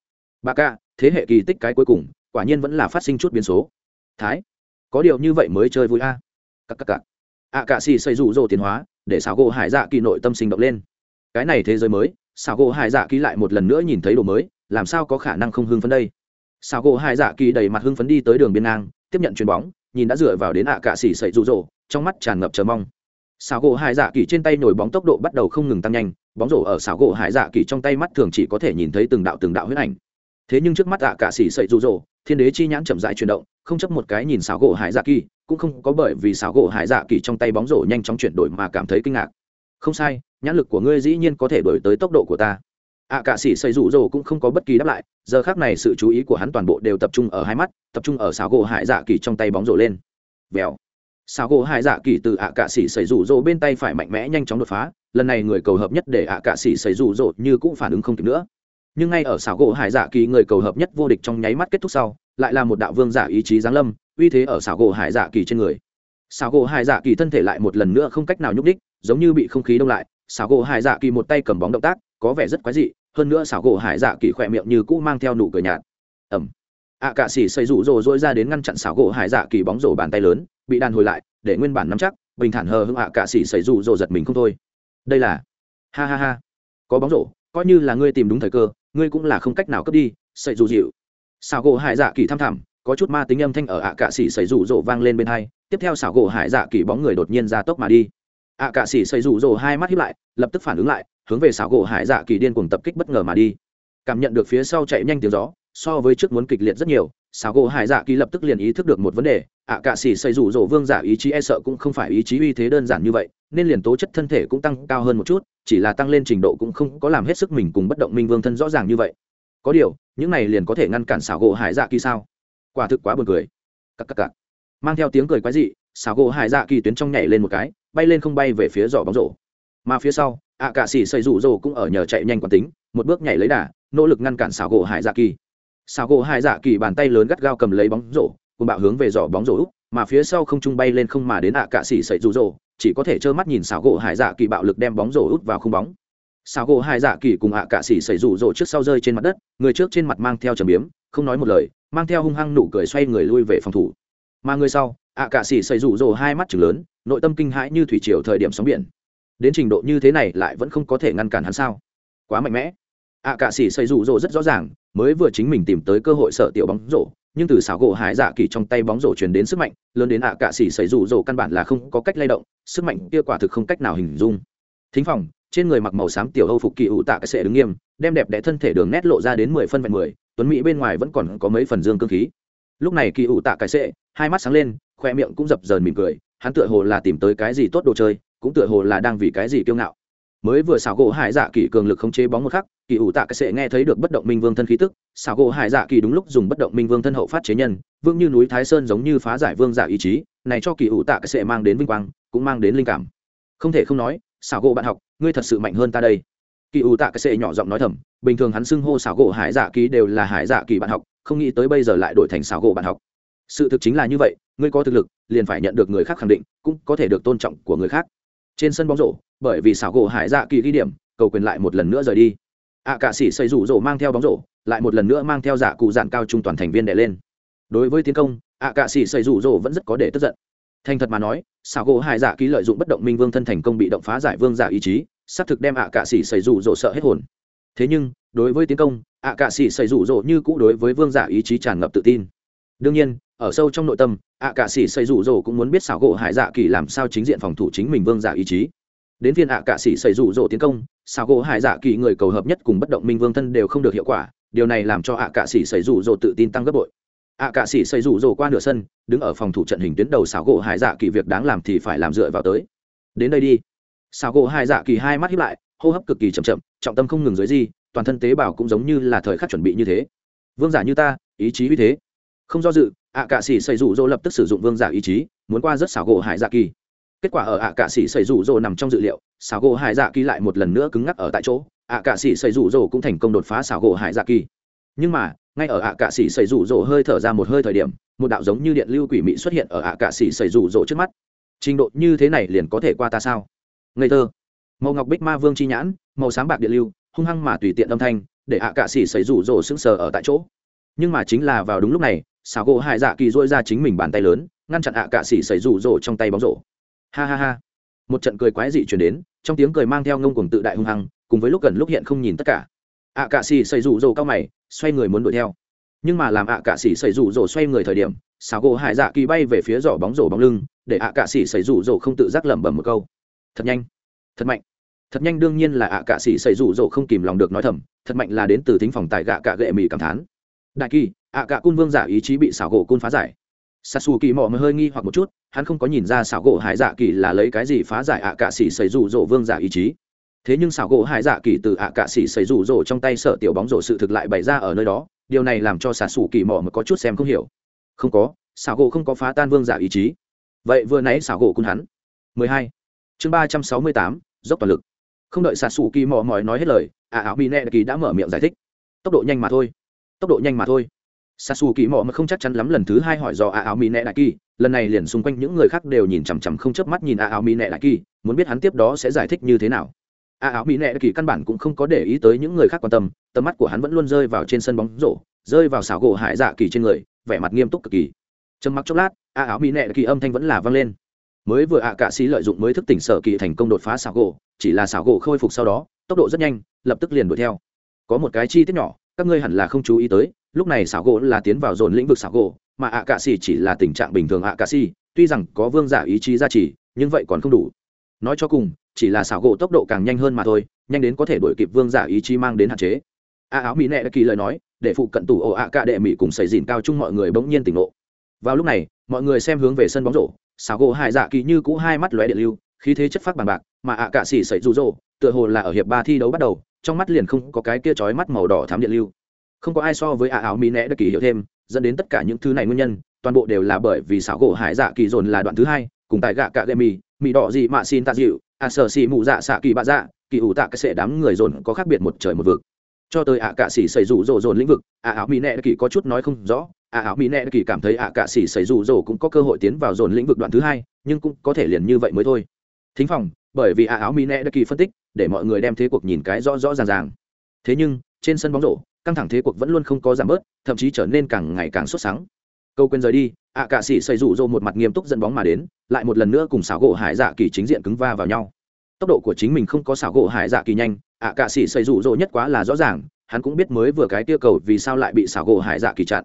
Bà ca thế hệ kỳ tích cái cuối cùng quả nhiên vẫn là phát sinh chút biến số. Thái có điều như vậy mới chơi vui a. Cắc cắc cắc a cạ xì xây rủ rồ tiến hóa để xảo gỗ hải dạ kỳ nội tâm sinh động lên. Cái này thế giới mới xảo gỗ hải dạ kỳ lại một lần nữa nhìn thấy đồ mới làm sao có khả năng không hưng phấn đây? Sao gỗ hải dạ kỳ đầy mặt hưng phấn đi tới đường biên ngang, tiếp nhận chuyền bóng, nhìn đã dựa vào đến ạ cạ xỉ sậy rụ rỗ, trong mắt tràn ngập chờ mong. Xảo gỗ hải dạ kỳ trên tay nổi bóng tốc độ bắt đầu không ngừng tăng nhanh, bóng rổ ở xảo gỗ hải dạ kỳ trong tay mắt thường chỉ có thể nhìn thấy từng đạo từng đạo huyết ảnh. Thế nhưng trước mắt ạ cạ xỉ sậy rụ rỗ, thiên đế chi nhãn chậm dại chuyển động, không chấp một cái nhìn xảo gỗ hải dạ kỳ, cũng không có bởi vì xảo gỗ hải dạ kỳ trong tay bóng rổ nhanh chóng chuyển đổi mà cảm thấy kinh ngạc. Không sai, nhãn lực của ngươi dĩ nhiên có thể đổi tới tốc độ của ta ạ cạ sĩ xây rủ rồ cũng không có bất kỳ đáp lại, giờ khác này sự chú ý của hắn toàn bộ đều tập trung ở hai mắt, tập trung ở xáo gỗ hải dạ kỳ trong tay bóng rổ lên. Vèo. Xáo gỗ hải dạ kỳ từ ạ cạ sĩ xây rủ rồ bên tay phải mạnh mẽ nhanh chóng đột phá, lần này người cầu hợp nhất để ạ cạ sĩ xây rủ rồ như cũng phản ứng không kịp nữa. Nhưng ngay ở xáo gỗ hải dạ kỳ người cầu hợp nhất vô địch trong nháy mắt kết thúc sau, lại là một đạo vương giả ý chí giáng lâm, uy thế ở xáo gỗ hải dạ kỳ trên người. Xáo gỗ hải dạ kỳ thân thể lại một lần nữa không cách nào nhúc đích giống như bị không khí đông lại xáo gỗ hải dạ kỳ một tay cầm bóng động tác có vẻ rất quái dị, hơn nữa xảo gỗ hải dạ kỳ khỏe miệng như cũ mang theo nụ cười nhạt. Ẩm ạ cạ xỉ xây rủ rồ dỗi ra đến ngăn chặn xảo gỗ hải dạ kỳ bóng rổ bàn tay lớn, bị đàn hồi lại, để nguyên bản nắm chắc, bình thản hờ hưng ạ cạ xỉ xây rủ rồ giật mình không thôi. Đây là ha ha ha. Có bóng rổ, coi như là ngươi tìm đúng thời cơ, ngươi cũng là không cách nào cướp đi, xây rủ dịu xảo gỗ hải dạ kỳ thăm thẳm, có chút ma tính âm thanh ở ạ cạ xỉ xây rủ rồ vang lên bên hai, tiếp theo xảo gỗ hải dạ kỳ bóng người đột nhiên ra tốc mà đi. Ạ cạ xỉ xây rủ rồ hai mắt hiếp lại, lập tức phản ứng lại hướng về xảo gỗ hải dạ kỳ điên cùng tập kích bất ngờ mà đi. Cảm nhận được phía sau chạy nhanh tiếng gió, so với trước muốn kịch liệt rất nhiều, xảo gỗ hải dạ kỳ lập tức liền ý thức được một vấn đề, ạ cạ xỉ xây rủ rỗ vương giả ý chí e sợ cũng không phải ý chí uy thế đơn giản như vậy, nên liền tố chất thân thể cũng tăng cao hơn một chút, chỉ là tăng lên trình độ cũng không có làm hết sức mình cùng bất động minh vương thân rõ ràng như vậy. Có điều, những này liền có thể ngăn cản xảo gỗ hải dạ kỳ sao? Quả thực quá buồn cười. Cắc cắc cắc. mang theo tiếng cười quái dị, xảo gỗ hải dạ kỳ tuyến trong nhảy lên một cái, bay lên không bay về phía giỏ bóng rổ. Mà phía sau ạ cạ xỉ xây rủ rồ cũng ở nhờ chạy nhanh quán tính, một bước nhảy lấy đà, nỗ lực ngăn cản xảo gỗ hải dạ kỳ. Xảo gỗ hải dạ kỳ bàn tay lớn gắt gao cầm lấy bóng rổ cùng bạo hướng về giỏ bóng rổ úp, mà phía sau không trung bay lên không mà đến ạ cạ xỉ xây rủ rồ, chỉ có thể trơ mắt nhìn xảo gỗ hải dạ kỳ bạo lực đem bóng rổ út vào không bóng. Xảo gỗ hải dạ kỳ cùng ạ cạ xỉ xây rủ rồ trước sau rơi trên mặt đất, người trước trên mặt mang theo trầm biếm, không nói một lời, mang theo hung hăng nụ cười xoay người lui về phòng thủ. Mà người sau, ạ cạ xỉ xây rủ rồ hai mắt chừng lớn, nội tâm kinh hãi như thủy triều thời điểm sóng biển đến trình độ như thế này lại vẫn không có thể ngăn cản hắn sao? Quá mạnh mẽ. Ạ cạ sĩ xây rủ rỗ rất rõ ràng, mới vừa chính mình tìm tới cơ hội sợ tiểu bóng rổ, nhưng từ xảo gỗ hải dạ kỳ trong tay bóng rổ truyền đến sức mạnh, lớn đến ạ cạ sĩ xây rủ rỗ căn bản là không có cách lay động, sức mạnh kia quả thực không cách nào hình dung. Thính phòng, trên người mặc màu xám tiểu âu phục kỳ ủ tạ cái sệ đứng nghiêm, đem đẹp đẽ thân thể đường nét lộ ra đến mười phân vẹn mười, tuấn mỹ bên ngoài vẫn còn có mấy phần dương cơ khí. Lúc này kỳ ủ tạ cái sệ hai mắt sáng lên, khoe miệng cũng dập dờn mỉm cười, hắn tựa hồ là tìm tới cái gì tốt đồ chơi cũng tựa hồ là đang vì cái gì kiêu ngạo. Mới vừa xảo gỗ hải dạ kỳ cường lực không chế bóng một khắc, kỳ ủ tạ cái sệ nghe thấy được bất động minh vương thân khí tức, xảo gỗ hải dạ kỳ đúng lúc dùng bất động minh vương thân hậu phát chế nhân vương như núi thái sơn giống như phá giải vương giả ý chí, này cho kỳ ủ tạ cái sệ mang đến vinh quang, cũng mang đến linh cảm. Không thể không nói, xảo gỗ bạn học, ngươi thật sự mạnh hơn ta đây. Kỳ ủ tạ cái sệ nhỏ giọng nói thầm, bình thường hắn xưng hô xảo gỗ hải dạ kỳ đều là hải dạ kỳ bạn học, không nghĩ tới bây giờ lại đổi thành xảo gỗ bạn học. Sự thực chính là như vậy, ngươi có thực lực, liền phải nhận được người khác khẳng định, cũng có thể được tôn trọng của người khác trên sân bóng rổ bởi vì xảo gỗ hải dạ kỳ ghi điểm cầu quyền lại một lần nữa rời đi. Ạ à, cạ sĩ xây rủ rổ mang theo bóng rổ lại một lần nữa mang theo giả cụ dạn cao trung toàn thành viên đè lên. Đối với tiến công ạ à, cạ sĩ xây rủ rổ vẫn rất có để tức giận. Thành thật mà nói xảo gỗ hải dạ kỳ lợi dụng bất động minh vương thân thành công bị động phá giải vương giả ý chí xác thực đem ạ à cạ sĩ xây rủ rổ sợ hết hồn. Thế nhưng đối với tiến công ạ cạ sĩ xây rủ rổ như cũ đối với vương giả ý chí tràn ngập tự tin. Đương nhiên ở sâu trong nội tâm, ạ cạ sĩ xây rủ rổ cũng muốn biết xảo gỗ hải dạ kỳ làm sao chính diện phòng thủ chính mình vương giả ý chí. Đến phiên ạ cạ sĩ xây rủ rổ tiến công, xảo gỗ hải dạ kỳ người cầu hợp nhất cùng bất động minh vương thân đều không được hiệu quả, điều này làm cho ạ cạ sĩ xây rủ rổ tự tin tăng gấp bội. Ạ cạ sĩ xây rủ rổ qua nửa sân, đứng ở phòng thủ trận hình tuyến đầu xảo gỗ hải dạ kỳ việc đáng làm thì phải làm dựa vào tới. Đến đây đi. Xảo gỗ hải dạ kỳ hai mắt hiếp lại, hô hấp cực kỳ chậm chậm, trọng tâm không ngừng dưới gì toàn thân tế bào cũng giống như là thời khắc chuẩn bị như thế. Vương giả như ta, ý chí uy thế. Không do dự ạ cạ sĩ xây rủ rỗ lập tức sử dụng vương giả ý chí, muốn qua rất xảo gỗ hải dạ kỳ. Kết quả ở ạ cạ sĩ xây rủ rỗ nằm trong dự liệu, xảo gỗ hải dạ kỳ lại một lần nữa cứng ngắc ở tại chỗ ạ cạ sĩ xây rủ rỗ cũng thành công đột phá xảo gỗ hải dạ kỳ. Nhưng mà, ngay ở ạ cạ sĩ xây rủ rỗ hơi thở ra một hơi thời điểm, một đạo giống như điện lưu quỷ mị xuất hiện ở ạ cạ sĩ xây rủ rỗ trước mắt. Trình độ như thế này liền có thể qua ta sao? Ngây thơ. Màu ngọc bích ma vương chi nhãn, màu sáng bạc điện lưu, hung hăng mà tùy tiện âm thanh, để ạ cạ sĩ xây rủ rỗ sững sờ ở tại chỗ. Nhưng mà chính là vào đúng lúc này xào gỗ hải dạ kỳ dỗi ra chính mình bàn tay lớn, ngăn chặn ạ cạ xỉ xảy rủ rỗ trong tay bóng rổ. Ha ha ha. Một trận cười quái dị chuyển đến, trong tiếng cười mang theo ngông cuồng tự đại hung hăng, cùng với lúc gần lúc hiện không nhìn tất cả. ạ cạ xỉ xảy rủ rỗ cao mày, xoay người muốn đuổi theo. Nhưng mà làm ạ cạ xỉ xảy rủ rỗ xoay người thời điểm xào gỗ hải dạ kỳ bay về phía giỏ bóng rổ bóng lưng, để ạ cạ xỉ xảy rủ rỗ không tự giác lẩm bẩm một câu. Thật nhanh. Thật mạnh. Thật nhanh đương nhiên là ạ cạ sĩ xảy rủ rỗ không kìm lòng được nói thầm, thật mạnh là đến từ thính phòng tài gạ cạ gệ mỹ cảm thán đại kỳ ạ cạ cun vương giả ý chí bị xảo gỗ cun phá giải. Sasu kỳ mò mới hơi nghi hoặc một chút hắn không có nhìn ra xảo gỗ hải dạ kỳ là lấy cái gì phá giải ạ cạ xỉ xảy rủ rỗ vương giả ý chí. Thế nhưng xảo gỗ hải dạ kỳ từ ạ cạ xỉ xảy rủ rỗ trong tay sở tiểu bóng rổ sự thực lại bày ra ở nơi đó điều này làm cho xà xù kỳ mò mới có chút xem không hiểu. Không có xảo gỗ không có phá tan vương giả ý chí. Vậy vừa nãy xảo gỗ cun hắn. 12. chương 368, dốc toàn lực. Không đợi xà xù kỳ mò mỏi nói hết lời ạ áo bị nẹ kỳ đã mở miệng giải thích. Tốc độ nhanh mà thôi tốc độ nhanh mà thôi. Sasu kỳ mò mà không chắc chắn lắm lần thứ hai hỏi do a áo mỹ nẹ đại kỳ, lần này liền xung quanh những người khác đều nhìn chằm chằm không chớp mắt nhìn a áo mỹ nẹ đại kỳ, muốn biết hắn tiếp đó sẽ giải thích như thế nào. A áo mỹ nẹ đại kỳ căn bản cũng không có để ý tới những người khác quan tâm, tầm mắt của hắn vẫn luôn rơi vào trên sân bóng rổ, rơi vào xảo gỗ hải dạ kỳ trên người, vẻ mặt nghiêm túc cực kỳ. Trầm mặc chốc lát, a áo mỹ nẹ đại kỳ âm thanh vẫn là vang lên. Mới vừa ạ cạ sĩ lợi dụng mới thức tỉnh sở kỳ thành công đột phá xảo gỗ, chỉ là xảo gỗ khôi phục sau đó, tốc độ rất nhanh, lập tức liền đuổi theo. Có một cái chi tiết nhỏ các ngươi hẳn là không chú ý tới, lúc này xảo gỗ là tiến vào dồn lĩnh vực xảo gỗ, mà ạ cạ xì chỉ là tình trạng bình thường ạ cạ xì tuy rằng có vương giả ý chí gia trì, nhưng vậy còn không đủ. Nói cho cùng, chỉ là xảo gỗ tốc độ càng nhanh hơn mà thôi, nhanh đến có thể đuổi kịp vương giả ý chí mang đến hạn chế. A áo mỹ nệ đã kỳ lời nói, để phụ cận tủ ổ ạ cạ đệ mỹ cùng xảy dìn cao chung mọi người bỗng nhiên tỉnh ngộ. Vào lúc này, mọi người xem hướng về sân bóng rổ, xảo gỗ hại dạ kỳ như cũ hai mắt lóe điện lưu, khí thế chất phát bằng bạc, mà ạ cạ xì xảy rụ rỗ, tựa hồ là ở hiệp ba thi đấu bắt đầu trong mắt liền không có cái kia chói mắt màu đỏ thám điện lưu. Không có ai so với ả áo mỹ nẽ đã kỳ hiểu thêm, dẫn đến tất cả những thứ này nguyên nhân, toàn bộ đều là bởi vì xảo gỗ hải dạ kỳ dồn là đoạn thứ hai, cùng tại gạ cạ gậy mì mì đỏ gì mà xin tạ dịu à sở xì mụ dạ xạ kỳ bạ dạ kỳ ủ tạ cái sệ đám người dồn có khác biệt một trời một vực. Cho tới ạ cạ xỉ xảy rủ rồ dồn lĩnh vực ạ áo mỹ nẹ kỳ có chút nói không rõ ạ áo mỹ nẹ kỳ cảm thấy ạ cạ xỉ xảy rủ rồ cũng có cơ hội tiến vào dồn lĩnh vực đoạn thứ hai, nhưng cũng có thể liền như vậy mới thôi. Thính phòng, bởi vì ạ áo mỹ nẹ kỳ phân tích để mọi người đem thế cuộc nhìn cái rõ rõ ràng ràng. Thế nhưng, trên sân bóng rổ, căng thẳng thế cuộc vẫn luôn không có giảm bớt, thậm chí trở nên càng ngày càng sốt sáng. Câu quên rời đi, ạ cạ sĩ xây rủ rô một mặt nghiêm túc dẫn bóng mà đến, lại một lần nữa cùng xảo gỗ hải dạ kỳ chính diện cứng va vào nhau. Tốc độ của chính mình không có xảo gỗ hải dạ kỳ nhanh, ạ cạ sĩ xây rủ rô nhất quá là rõ ràng, hắn cũng biết mới vừa cái tiêu cầu vì sao lại bị xảo gỗ hải dạ kỳ chặn.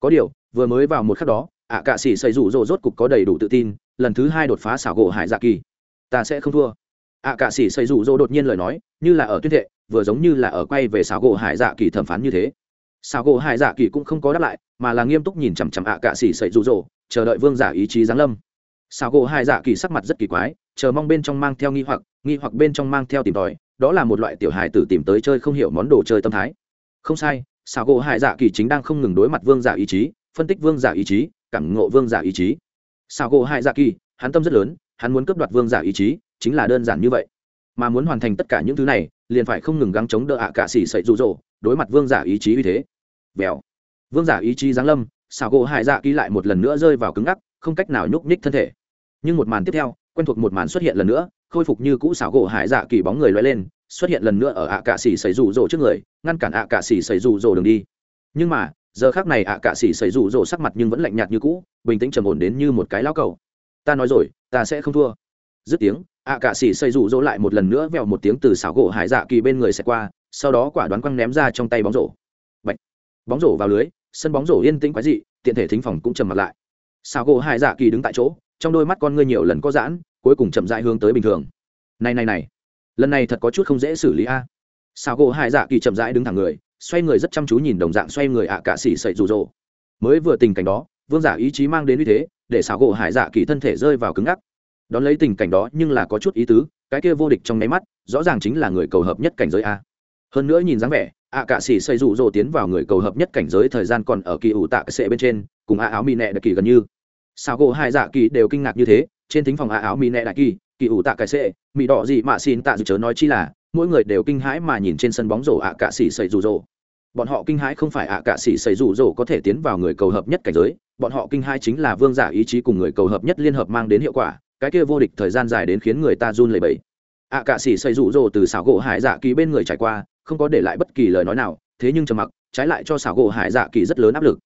Có điều, vừa mới vào một khắc đó, ạ cạ sĩ xây rủ rô rốt cục có đầy đủ tự tin, lần thứ hai đột phá xảo gỗ hải dạ kỳ. Ta sẽ không thua ạ cạ sĩ xây rủ rỗ đột nhiên lời nói, như là ở tuyên thệ, vừa giống như là ở quay về xảo gỗ hải dạ kỳ thẩm phán như thế. Xảo gỗ hải dạ kỳ cũng không có đáp lại, mà là nghiêm túc nhìn chằm chằm ạ cạ sĩ xây rụ rỗ chờ đợi vương giả ý chí giáng lâm. Xảo gỗ hải dạ kỳ sắc mặt rất kỳ quái, chờ mong bên trong mang theo nghi hoặc nghi hoặc bên trong mang theo tìm tòi, đó là một loại tiểu hài tử tìm tới chơi không hiểu món đồ chơi tâm thái. Không sai, xảo gỗ hải dạ kỳ chính đang không ngừng đối mặt vương giả ý chí, phân tích vương giả ý chí, cảm ngộ vương giả ý chí. Xảo gỗ hải dạ kỳ, hắn tâm rất lớn, hắn muốn cướp đoạt vương giả ý chí chính là đơn giản như vậy. Mà muốn hoàn thành tất cả những thứ này, liền phải không ngừng gắng chống đỡ ạ cả xỉ sậy rụ rỗ, đối mặt vương giả ý chí uy thế. Vèo. Vương giả ý chí giáng lâm xào gỗ hải dạ ký lại một lần nữa rơi vào cứng ngắc, không cách nào nhúc nhích thân thể. Nhưng một màn tiếp theo, quen thuộc một màn xuất hiện lần nữa, khôi phục như cũ xảo gỗ hải dạ kỳ bóng người loay lên, xuất hiện lần nữa ở ạ cạ xỉ xảy rủ rỗ trước người, ngăn cản ạ cạ xỉ xảy rủ rỗ đường đi. Nhưng mà, giờ khác này ạ cạ xỉ xảy rủ rỗ sắc mặt nhưng vẫn lạnh nhạt như cũ, bình tĩnh trầm ổn đến như một cái lao cầu. Ta nói rồi, ta sẽ không thua. Dứt tiếng ạ cạ xỉ xây rụ rỗ lại một lần nữa vèo một tiếng từ xảo gỗ hải dạ kỳ bên người xẹt qua, sau đó quả đoán quăng ném ra trong tay bóng rổ. Bạch. bóng rổ vào lưới, sân bóng rổ yên tĩnh quái dị, tiện thể thính phòng cũng trầm mặt lại. Xảo gỗ hải dạ kỳ đứng tại chỗ, trong đôi mắt con ngươi nhiều lần có giãn, cuối cùng chậm dại hướng tới bình thường. Này này này! Lần này thật có chút không dễ xử lý a. Xảo gỗ hải dạ kỳ chậm rãi đứng thẳng người, xoay người rất chăm chú nhìn đồng dạng xoay người ạ à cả xỉ xây rụ rỗ mới vừa tình cảnh đó, vương giả ý chí mang đến uy thế, để xảo gỗ hải dạ kỳ thân thể rơi vào cứng ngắc đón lấy tình cảnh đó nhưng là có chút ý tứ, cái kia vô địch trong nháy mắt, rõ ràng chính là người cầu hợp nhất cảnh giới a. Hơn nữa nhìn dáng vẻ ạ cạ cả xỉ xây rụ rỗ tiến vào người cầu hợp nhất cảnh giới thời gian còn ở kỳ ủ tạ cái sệ bên trên, cùng a áo mì nẹ đặc kỳ gần như. Sao gỗ hai dạ kỳ đều kinh ngạc như thế, trên thính phòng a áo mì nẹ đại kỳ kỳ ủ tạ cái sệ mỹ đỏ gì mà xin tạ dự chớ nói chi là, mỗi người đều kinh hãi mà nhìn trên sân bóng rổ ạ cạ xỉ xây rụ rỗ bọn họ kinh hãi không phải ạ cạ xỉ xây rụ rỗ có thể tiến vào người cầu hợp nhất cảnh giới, bọn họ kinh hãi chính là vương giả ý chí cùng người cầu hợp nhất liên hợp mang đến hiệu quả cái kia vô địch thời gian dài đến khiến người ta run lẩy bẩy. Ạ cạ sĩ xây rụ rỗ từ xảo gỗ hải dạ kỳ bên người trải qua, không có để lại bất kỳ lời nói nào, thế nhưng trầm mặc, trái lại cho xảo gỗ hải dạ kỳ rất lớn áp lực.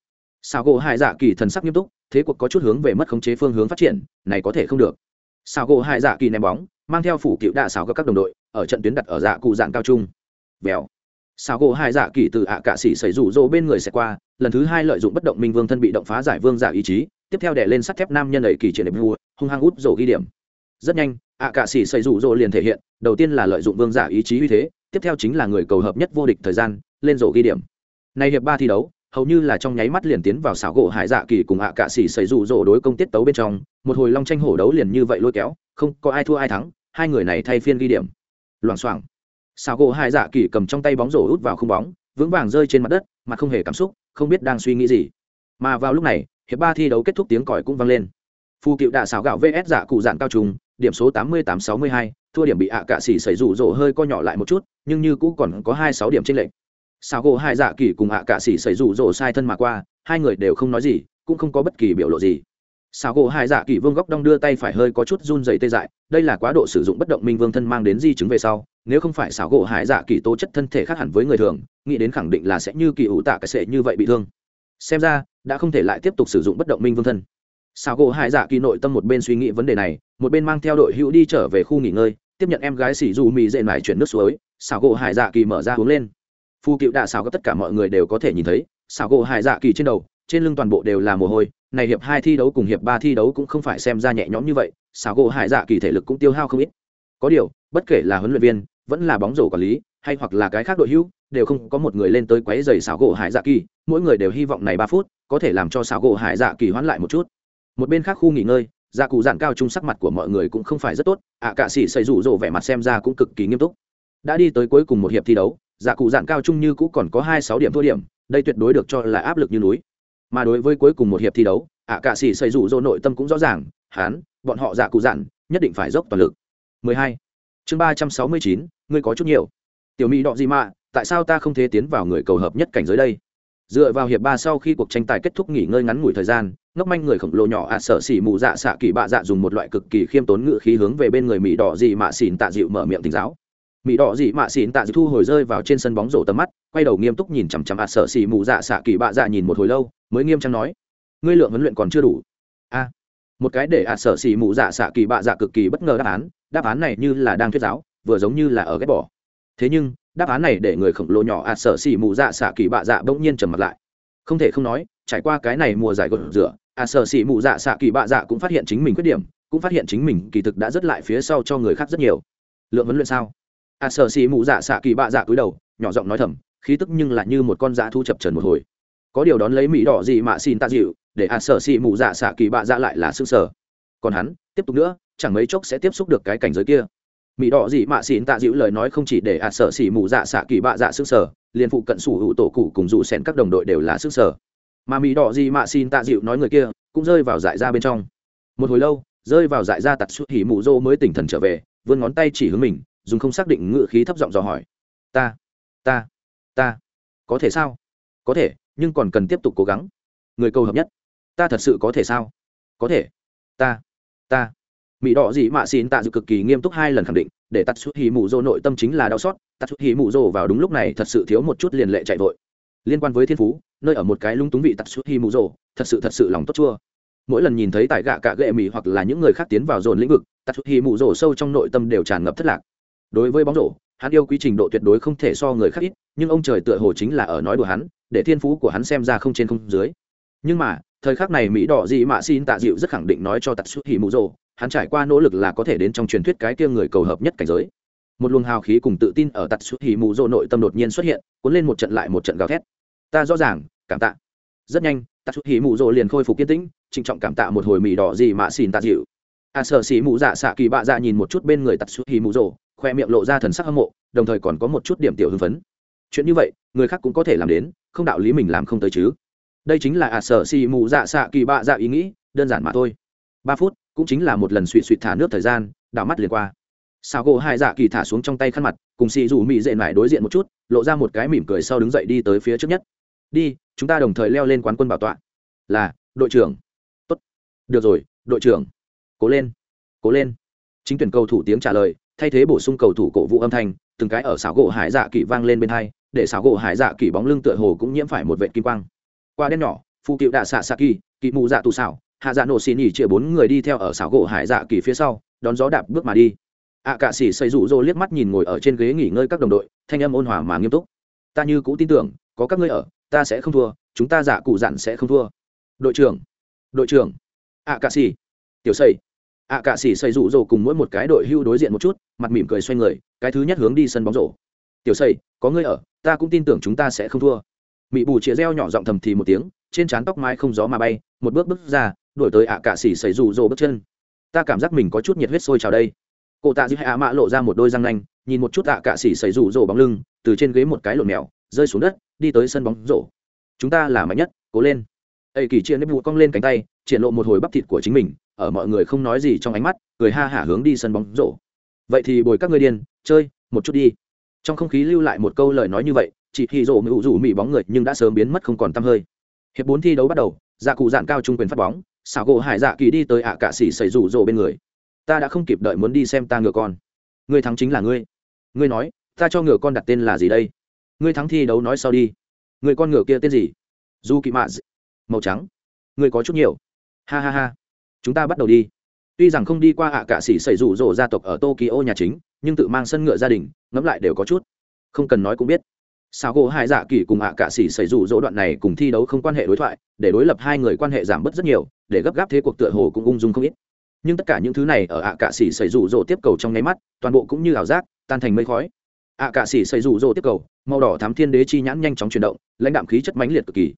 Xảo gỗ hải dạ kỳ thần sắc nghiêm túc, thế cuộc có chút hướng về mất khống chế phương hướng phát triển, này có thể không được. Xảo gỗ hải dạ kỳ ném bóng, mang theo phủ cựu đạ xảo các các đồng đội, ở trận tuyến đặt ở dạ cụ dạng cao trung. Vèo. Xảo gỗ hải dạ kỳ từ ạ cạ sĩ xảy rủ rỗ bên người sẽ qua, lần thứ hai lợi dụng bất động minh vương thân bị động phá giải vương giả ý chí tiếp theo đè lên sắt thép nam nhân ấy kỳ triển đẹp vua, hung hăng út rổ ghi điểm. Rất nhanh, ạ cạ xỉ xây rủ rỗ liền thể hiện, đầu tiên là lợi dụng vương giả ý chí uy thế, tiếp theo chính là người cầu hợp nhất vô địch thời gian, lên rổ ghi điểm. Nay hiệp ba thi đấu, hầu như là trong nháy mắt liền tiến vào xảo gỗ hải dạ kỳ cùng ạ cạ xỉ xây rủ rỗ đối công tiết tấu bên trong, một hồi long tranh hổ đấu liền như vậy lôi kéo, không có ai thua ai thắng, hai người này thay phiên ghi điểm. Loảng xoảng. Xảo gỗ hải dạ kỳ cầm trong tay bóng rổ út vào không bóng, vững vàng rơi trên mặt đất mà không hề cảm xúc, không biết đang suy nghĩ gì. Mà vào lúc này hiệp ba thi đấu kết thúc tiếng còi cũng vang lên. Phu cựu đạ xảo gạo vs dạ cụ dạn cao trùng, điểm số tám mươi tám sáu mươi hai, thua điểm bị ạ cạ xỉ xảy rủ rỗ hơi co nhỏ lại một chút, nhưng như cũ còn có hai sáu điểm trên lệnh xảo gỗ hải dạ kỳ cùng ạ cạ xỉ xảy rủ rỗ sai thân mà qua, hai người đều không nói gì, cũng không có bất kỳ biểu lộ gì. Xảo gỗ hải dạ kỳ vương góc đong đưa tay phải hơi có chút run dày tê dại, đây là quá độ sử dụng bất động minh vương thân mang đến di chứng về sau, nếu không phải xảo gỗ hải dạ kỳ tố chất thân thể khác hẳn với người thường, nghĩ đến khẳng định là sẽ như kỳ ủ tạ cái sệ như vậy bị thương xem ra, đã không thể lại tiếp tục sử dụng bất động minh vương thân. Xảo gỗ hải dạ kỳ nội tâm một bên suy nghĩ vấn đề này, một bên mang theo đội hữu đi trở về khu nghỉ ngơi, tiếp nhận em gái xỉ dù mì dệ mải chuyển nước suối, xảo gỗ hải dạ kỳ mở ra uống lên. Phu cựu đạ xảo gấp tất cả mọi người đều có thể nhìn thấy, xảo gỗ hải dạ kỳ trên đầu, trên lưng toàn bộ đều là mồ hôi, này hiệp hai thi đấu cùng hiệp ba thi đấu cũng không phải xem ra nhẹ nhõm như vậy, xảo gỗ hải dạ kỳ thể lực cũng tiêu hao không ít. Có điều, bất kể là huấn luyện viên, vẫn là bóng rổ quản lý hay hoặc là cái khác đội hữu đều không có một người lên tới quấy giày xảo gỗ hải dạ kỳ mỗi người đều hy vọng này ba phút có thể làm cho xảo gỗ hải dạ kỳ hoãn lại một chút. Một bên khác khu nghỉ ngơi dạ cụ dạn cao trung sắc mặt của mọi người cũng không phải rất tốt ạ à, cạ sĩ xây rủ rỗ vẻ mặt xem ra cũng cực kỳ nghiêm túc. Đã đi tới cuối cùng một hiệp thi đấu dạ cụ dạn cao trung như cũ còn có hai sáu điểm thua điểm đây tuyệt đối được cho là áp lực như núi. Mà đối với cuối cùng một hiệp thi đấu ạ cạ sĩ xây rủ rỗ nội tâm cũng rõ ràng hán bọn họ dạ cụ dạn nhất định phải dốc toàn lực. 12. chương 369, ngươi có chút nhiều tiểu mỹ đọ gì mà tại sao ta không thể tiến vào người cầu hợp nhất cảnh giới đây? Dựa vào hiệp ba sau khi cuộc tranh tài kết thúc nghỉ ngơi ngắn ngủi thời gian, ngốc manh người khổng lồ nhỏ ạ à sợ xỉ mù dạ xạ kỳ bạ dạ dùng một loại cực kỳ khiêm tốn ngự khí hướng về bên người mỹ đỏ dị mạ xỉn tạ dịu mở miệng tỉnh giáo. Mỹ đỏ dị mạ xỉn tạ dịu thu hồi rơi vào trên sân bóng rổ tầm mắt, quay đầu nghiêm túc nhìn chằm chằm ạ à sợ xỉ mù dạ xạ kỳ bạ dạ nhìn một hồi lâu, mới nghiêm trang nói, ngươi lượng huấn luyện còn chưa đủ. A, một cái để ạ sợ xỉ mù dạ xạ kỳ bạ dạ cực kỳ bất ngờ đáp án đáp án này như là đang thuyết giáo, vừa giống như là ở ghép bỏ thế nhưng, đáp án này để người khổng lồ nhỏ ạ sở xỉ mù dạ xạ kỳ bạ dạ bỗng nhiên trầm mặt lại. Không thể không nói, trải qua cái này mùa giải gột rửa à sở xỉ mù dạ xạ kỳ bạ dạ cũng phát hiện chính mình khuyết điểm, cũng phát hiện chính mình kỳ thực đã rất lại phía sau cho người khác rất nhiều. Lượng vấn luyện sao? à sở xỉ mù dạ xạ kỳ bạ dạ cúi đầu, nhỏ giọng nói thầm, khí tức nhưng lại như một con dã thu chập trần một hồi. Có điều đón lấy mỹ đỏ gì mà xin tạ dịu, để à sở xỉ mù dạ xạ kỳ bạ dạ lại là xương sở còn hắn, tiếp tục nữa, chẳng mấy chốc sẽ tiếp xúc được cái cảnh giới kia mỹ đỏ gì mà xin tạ dịu lời nói không chỉ để à sợ xỉ mù dạ xạ kỳ bạ dạ sức sở, liền phụ cận sủ hữu tổ cụ cùng dù xen các đồng đội đều là sức sở. Mà mỹ đỏ gì mà xin tạ dịu nói người kia, cũng rơi vào dại ra bên trong. Một hồi lâu, rơi vào dại ra tặt suốt hỉ mù dô mới tỉnh thần trở về, vươn ngón tay chỉ hướng mình, dùng không xác định ngự khí thấp giọng dò hỏi. Ta ta ta, có thể sao? Có thể, nhưng còn cần tiếp tục cố gắng. Người câu hợp nhất. Ta thật sự có thể sao? Có thể. Ta ta mỹ đỏ dị mạ xin tạ dự cực kỳ nghiêm túc hai lần khẳng định, để tắt xuất hì mù dô nội tâm chính là đau xót tắt xuất hì mù dô vào đúng lúc này thật sự thiếu một chút liền lệ chạy vội. Liên quan với thiên phú, nơi ở một cái lung túng vị tắt xuất hì mù dô, thật sự thật sự lòng tốt chua. Mỗi lần nhìn thấy tại gạ cạ gệ mỹ hoặc là những người khác tiến vào dồn lĩnh vực tắt xuất hì mù dô sâu trong nội tâm đều tràn ngập thất lạc. Đối với bóng rổ, hắn yêu quý trình độ tuyệt đối không thể so người khác ít, nhưng ông trời tựa hồ chính là ở nói đùa hắn, để thiên phú của hắn xem ra không trên không dưới nhưng mà thời khắc này mỹ đỏ dị mạ xin tạ dịu rất khẳng định nói cho tạt xuất hì mù rồ hắn trải qua nỗ lực là có thể đến trong truyền thuyết cái kia người cầu hợp nhất cảnh giới. Một luồng hào khí cùng tự tin ở tạt xuất hì mù rồ nội tâm đột nhiên xuất hiện cuốn lên một trận lại một trận gào thét. Ta rõ ràng cảm tạ. Rất nhanh tạt xuất hì mù rồ liền khôi phục kiên tĩnh trịnh trọng cảm tạ một hồi mỹ đỏ dị mạ xin tạ dịu. A à, sở xỉ mù dạ xạ kỳ bạ dạ nhìn một chút bên người tạt xuất hì mù rồ khoe miệng lộ ra thần sắc hâm mộ đồng thời còn có một chút điểm tiểu hưng phấn. Chuyện như vậy người khác cũng có thể làm đến không đạo lý mình làm không tới chứ đây chính là ả sở xì mù dạ xạ kỳ bạ dạ ý nghĩ, đơn giản mà thôi. Ba phút, cũng chính là một lần suỵ suỵ thả nước thời gian, đảo mắt liền qua. Sao gỗ hai dạ kỳ thả xuống trong tay khăn mặt, cùng xì rủ mị dệ mải đối diện một chút, lộ ra một cái mỉm cười sau đứng dậy đi tới phía trước nhất. Đi, chúng ta đồng thời leo lên quán quân bảo tọa. Là, đội trưởng. Tốt. Được rồi, đội trưởng. Cố lên cố lên. Chính tuyển cầu thủ tiếng trả lời, thay thế bổ sung cầu thủ cổ vũ âm thanh, từng cái ở xảo gỗ hải dạ kỳ vang lên bên hai, để xảo gỗ hải dạ kỳ bóng lưng tựa hồ cũng nhiễm phải một vệ kim quang qua đen nhỏ phụ cựu đạ xạ xạ kỳ kỳ mù dạ tù xảo hạ dạ nổ xì nhỉ chia bốn người đi theo ở xảo gỗ hải dạ kỳ phía sau đón gió đạp bước mà đi. Ạ à, cạ xỉ xây rủ rô liếc mắt nhìn ngồi ở trên ghế nghỉ ngơi các đồng đội thanh âm ôn hòa mà nghiêm túc. Ta như cũ tin tưởng có các ngươi ở ta sẽ không thua chúng ta giả cụ dặn sẽ không thua. Đội trưởng đội trưởng. Ạ à, cạ xỉ tiểu xây ạ à, cạ xỉ xây rủ rô cùng mỗi một cái đội hưu đối diện một chút mặt mỉm cười xoay người cái thứ nhất hướng đi sân bóng rổ. Tiểu xây có ngươi ở ta cũng tin tưởng chúng ta sẽ không thua mị bù chĩa reo nhỏ giọng thầm thì một tiếng, trên trán tóc mai không gió mà bay, một bước bước ra, đuổi tới ạ cạ xỉ xảy rủ rồ bước chân. Ta cảm giác mình có chút nhiệt huyết sôi trào đây. Cô tạ dư hạ mã lộ ra một đôi răng nanh, nhìn một chút ạ cạ xỉ xảy rủ rồ bóng lưng, từ trên ghế một cái lộn mèo, rơi xuống đất, đi tới sân bóng rổ. Chúng ta là mạnh nhất, cố lên. Ây kỳ chia nếp vụ cong lên cánh tay, triển lộ một hồi bắp thịt của chính mình, ở mọi người không nói gì trong ánh mắt, cười ha hả hướng đi sân bóng rổ. Vậy thì bồi các ngươi điên, chơi, một chút đi. Trong không khí lưu lại một câu lời nói như vậy chỉ khi rổ mưu rủ mỹ bóng người nhưng đã sớm biến mất không còn t hơi. Hiệp bốn thi đấu bắt đầu dạ cụ dạn cao trung quyền phát bóng, xảo gỗ hải dạ kỳ đi tới ạ cạ xỉ xảy rủ rồ bên người. Ta đã không kịp đợi muốn đi xem ta ngựa con. Ngươi thắng chính là ngươi. Ngươi nói, ta cho ngựa con đặt tên là gì đây? Ngươi thắng thi đấu nói sau đi. Người con ngựa kia tên gì? Du kỵ mạ màu trắng. Ngươi có chút nhiều. Ha ha ha. Chúng ta bắt đầu đi. Tuy rằng không đi qua ạ cạ sĩ xảy rủ rồ gia tộc ở tokyo nhà chính, nhưng tự mang sân ngựa gia đình, ngẫm lại đều có chút. Không cần nói cũng biết sao gỗ hai dạ kỳ cùng ạ cạ xỉ xảy rủ rỗ đoạn này cùng thi đấu không quan hệ đối thoại, để đối lập hai người quan hệ giảm bớt rất nhiều, để gấp gáp thế cuộc tựa hồ cũng ung dung không ít. Nhưng tất cả những thứ này ở ạ cạ xỉ xảy rủ rỗ tiếp cầu trong nháy mắt, toàn bộ cũng như ảo giác, tan thành mây khói. ạ cạ xỉ xảy rủ rỗ tiếp cầu, màu đỏ thám thiên đế chi nhãn nhanh chóng chuyển động, lãnh đạm khí chất mãnh liệt cực kỳ.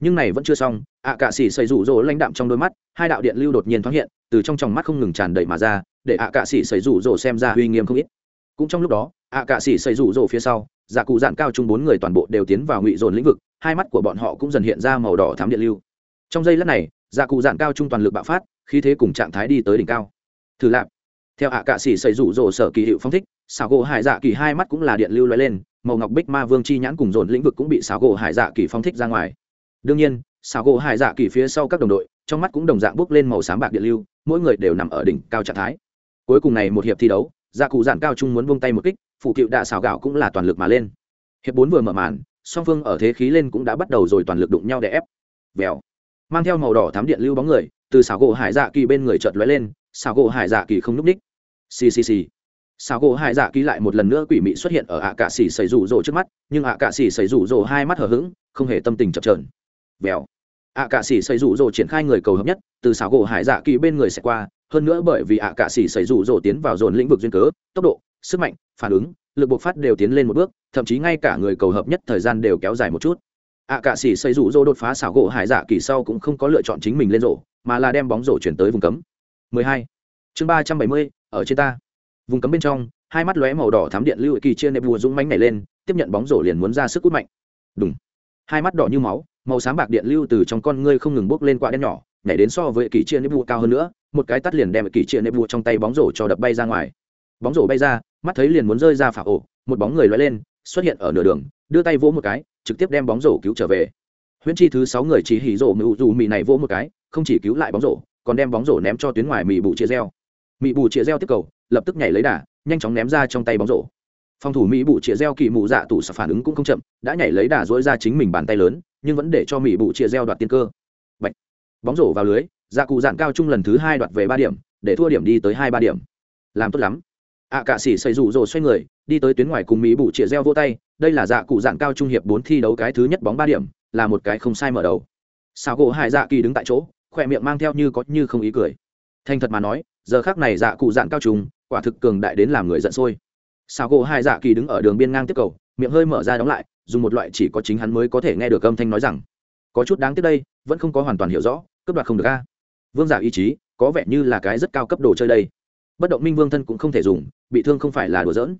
Nhưng này vẫn chưa xong, ạ cạ xỉ xảy rủ rỗ lãnh đạm trong đôi mắt, hai đạo điện lưu đột nhiên thoáng hiện, từ trong tròng mắt không ngừng tràn đầy mà ra, để ạ cạ xỉ xảy rủ rỗ xem ra uy nghiêm không ít. Cũng trong lúc đó, ạ cạ xỉ xảy rủ rỗ phía sau giả cụ dạn cao chung bốn người toàn bộ đều tiến vào ngụy dồn lĩnh vực, hai mắt của bọn họ cũng dần hiện ra màu đỏ thám điện lưu. Trong giây lát này, giả cụ dạn cao chung toàn lực bạo phát, khí thế cùng trạng thái đi tới đỉnh cao. Thử lạp. Theo hạ cạ sĩ xây rủ rỗ sở kỳ hiệu phong thích, xảo gỗ hải dạ kỳ hai mắt cũng là điện lưu lóe lên, màu ngọc bích ma vương chi nhãn cùng dồn lĩnh vực cũng bị xảo gỗ hải dạ kỳ phong thích ra ngoài. Đương nhiên, xảo gỗ hải dạ kỳ phía sau các đồng đội, trong mắt cũng đồng dạng bước lên màu sáng bạc điện lưu, mỗi người đều nằm ở đỉnh cao trạng thái. Cuối cùng này một hiệp thi đấu dạ cụ dạn cao trung muốn vung tay một kích phụ cựu đạ xào gạo cũng là toàn lực mà lên. Hiệp bốn vừa mở màn, song phương ở thế khí lên cũng đã bắt đầu rồi toàn lực đụng nhau để ép. Vèo. Mang theo màu đỏ thám điện lưu bóng người, từ xào gỗ hải dạ kỳ bên người chợt lóe lên xào gỗ hải dạ kỳ không núp ních ccc xào gỗ hải dạ kỳ lại một lần nữa quỷ mị xuất hiện ở ạ cạ xỉ xảy rủ rỗ trước mắt, nhưng ạ cạ xỉ xảy rủ rỗ hai mắt hở h ữ g không hề tâm tình chập trờn vèo. Ạ cạ xỉ xảy rủ rỗ triển khai người cầu hợp nhất, từ xào gỗ hải dạ kỳ bên người sẽ qua, hơn nữa bởi vì ạ cạ xỉ xảy rủ rỗ tiến vào dồn lĩnh vực duyên cớ, tốc độ sức mạnh phản ứng lực bộc phát đều tiến lên một bước thậm chí ngay cả người cầu hợp nhất thời gian đều kéo dài một chút. Ạ cạ sĩ xây rủ rô đột phá xảo gỗ hải dạ kỳ sau cũng không có lựa chọn chính mình lên rổ mà là đem bóng rổ chuyển tới vùng cấm. 12. chương 370, ở trên ta. Vùng cấm bên trong hai mắt lóe màu đỏ thám điện lưu kỳ chia nệm bùa dũng mánh này lên tiếp nhận bóng rổ liền muốn ra sức cút mạnh. Đúng hai mắt đỏ như máu màu sáng bạc điện lưu từ trong con ngươi không ngừng bốc lên quạ đen nhỏ nhảy đến so với kỳ chia nếp bùa cao hơn nữa một cái tắt liền đem kỳ chia nếp bùa trong tay bóng rổ cho đập bay ra ngoài. Bóng rổ bay ra mắt thấy liền muốn rơi ra phả ổ, một bóng người loay lên, xuất hiện ở nửa đường, đưa tay vỗ một cái, trực tiếp đem bóng rổ cứu trở về. Huyễn chi thứ sáu người chỉ hỉ rổ mưu dù mì này vỗ một cái, không chỉ cứu lại bóng rổ, còn đem bóng rổ ném cho tuyến ngoài mì bù chia reo Mì bù chia reo tiếp cầu, lập tức nhảy lấy đà, nhanh chóng ném ra trong tay bóng rổ. Phòng thủ mỹ bụ chia reo kỳ mụ dạ tủ sập phản ứng cũng không chậm, đã nhảy lấy đà dỗi ra chính mình bàn tay lớn, nhưng vẫn để cho mỹ bụ chia reo đoạt tiên cơ. Bạch. bóng rổ vào lưới dạ cụ dạn cao trung lần thứ hai đoạt về ba điểm, để thua điểm đi tới hai ba điểm. Làm tốt lắm ạ à, cạ sĩ xây rủ rồ xoay người đi tới tuyến ngoài cùng mỹ bụ chĩa reo vô tay đây là dạ cụ dạng cao trung hiệp bốn thi đấu cái thứ nhất bóng ba điểm là một cái không sai mở đầu. Sao gỗ hải dạ kỳ đứng tại chỗ khỏe miệng mang theo như có như không ý cười. Thành thật mà nói giờ khác này dạ cụ dạng cao trung quả thực cường đại đến làm người giận sôi. Sao gỗ hải dạ kỳ đứng ở đường biên ngang tiếp cầu miệng hơi mở ra đóng lại dùng một loại chỉ có chính hắn mới có thể nghe được âm thanh nói rằng có chút đáng tiếc đây vẫn không có hoàn toàn hiểu rõ cướp đoạt không được a. Vương giả ý chí có vẻ như là cái rất cao cấp đồ chơi đây bất động minh vương thân cũng không thể dùng, bị thương không phải là đùa giỡn.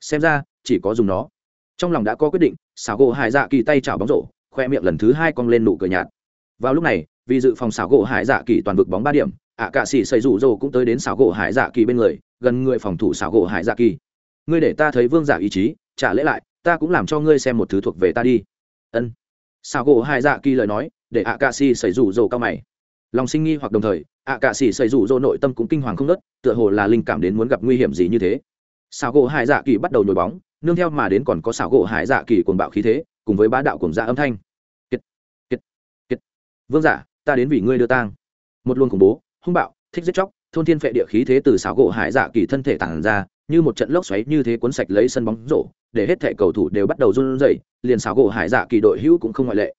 Xem ra, chỉ có dùng nó. Trong lòng đã có quyết định, xảo gỗ hải dạ kỳ tay chảo bóng rổ, khoe miệng lần thứ hai cong lên nụ cười nhạt. Vào lúc này, vì dự phòng xảo gỗ hải dạ kỳ toàn vực bóng ba điểm, ạ cạ sĩ xây rủ rồ cũng tới đến xảo gỗ hải dạ kỳ bên người, gần người phòng thủ xảo gỗ hải dạ kỳ. Ngươi để ta thấy vương giả ý chí, trả lễ lại, ta cũng làm cho ngươi xem một thứ thuộc về ta đi. Ân. Xảo gỗ hải dạ kỳ lời nói, để ạ cạ sĩ xây rủ rồ cao mày lòng sinh nghi hoặc đồng thời ạ cạ sĩ xây rủ rỗ nội tâm cũng kinh hoàng không nớt tựa hồ là linh cảm đến muốn gặp nguy hiểm gì như thế. Xảo gỗ hải dạ kỳ bắt đầu nhồi bóng nương theo mà đến còn có xảo gỗ hải dạ kỳ cuồng bạo khí thế cùng với bá đạo cuồng dạ âm thanh. Kiệt, kiệt, kiệt. vương giả ta đến vì ngươi đưa tang. Một luồng khủng bố hung bạo thích giết chóc thôn thiên phệ địa khí thế từ xảo gỗ hải dạ kỳ thân thể tản ra như một trận lốc xoáy như thế cuốn sạch lấy sân bóng rổ để hết thẻ cầu thủ đều bắt đầu run rẩy liền xảo gỗ hải dạ kỳ đội hữu cũng không ngoại lệ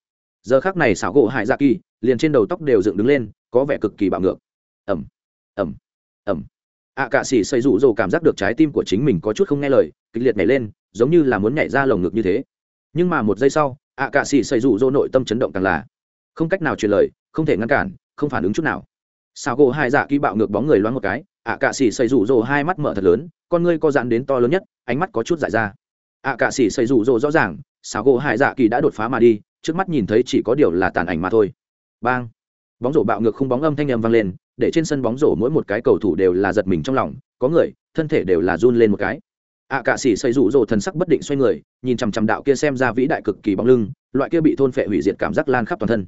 giờ khác này xảo gỗ hải dạ kỳ, liền trên đầu tóc đều dựng đứng lên, có vẻ cực kỳ bạo ngược. Ẩm ẩm ẩm ạ cạ xỉ xây rụ rồ cảm giác được trái tim của chính mình có chút không nghe lời, kịch liệt nhảy lên, giống như là muốn nhảy ra lồng ngực như thế. Nhưng mà một giây sau ạ cạ xỉ xây rụ rồ nội tâm chấn động càng là. Không cách nào truyền lời, không thể ngăn cản, không phản ứng chút nào. Xảo gỗ hại dạ kỳ bạo ngược bóng người loáng một cái ạ cạ xỉ xây rụ rồ hai mắt mở thật lớn, con ngươi co dán đến to lớn nhất, ánh mắt có chút dại ra. Ạ cạ xỉ xây rụ rồ rõ ràng, xảo gỗ hại dạ kỳ đã đột phá mà đi trước mắt nhìn thấy chỉ có điều là tàn ảnh mà thôi. Bang! Bóng rổ bạo ngược không bóng âm thanh âm vang lên để trên sân bóng rổ mỗi một cái cầu thủ đều là giật mình trong lòng có người thân thể đều là run lên một cái. Ạ à, cạ sĩ xây rủ rồ thần sắc bất định xoay người nhìn chằm chằm đạo kia xem ra vĩ đại cực kỳ bóng lưng loại kia bị thôn phệ hủy diệt cảm giác lan khắp toàn thân.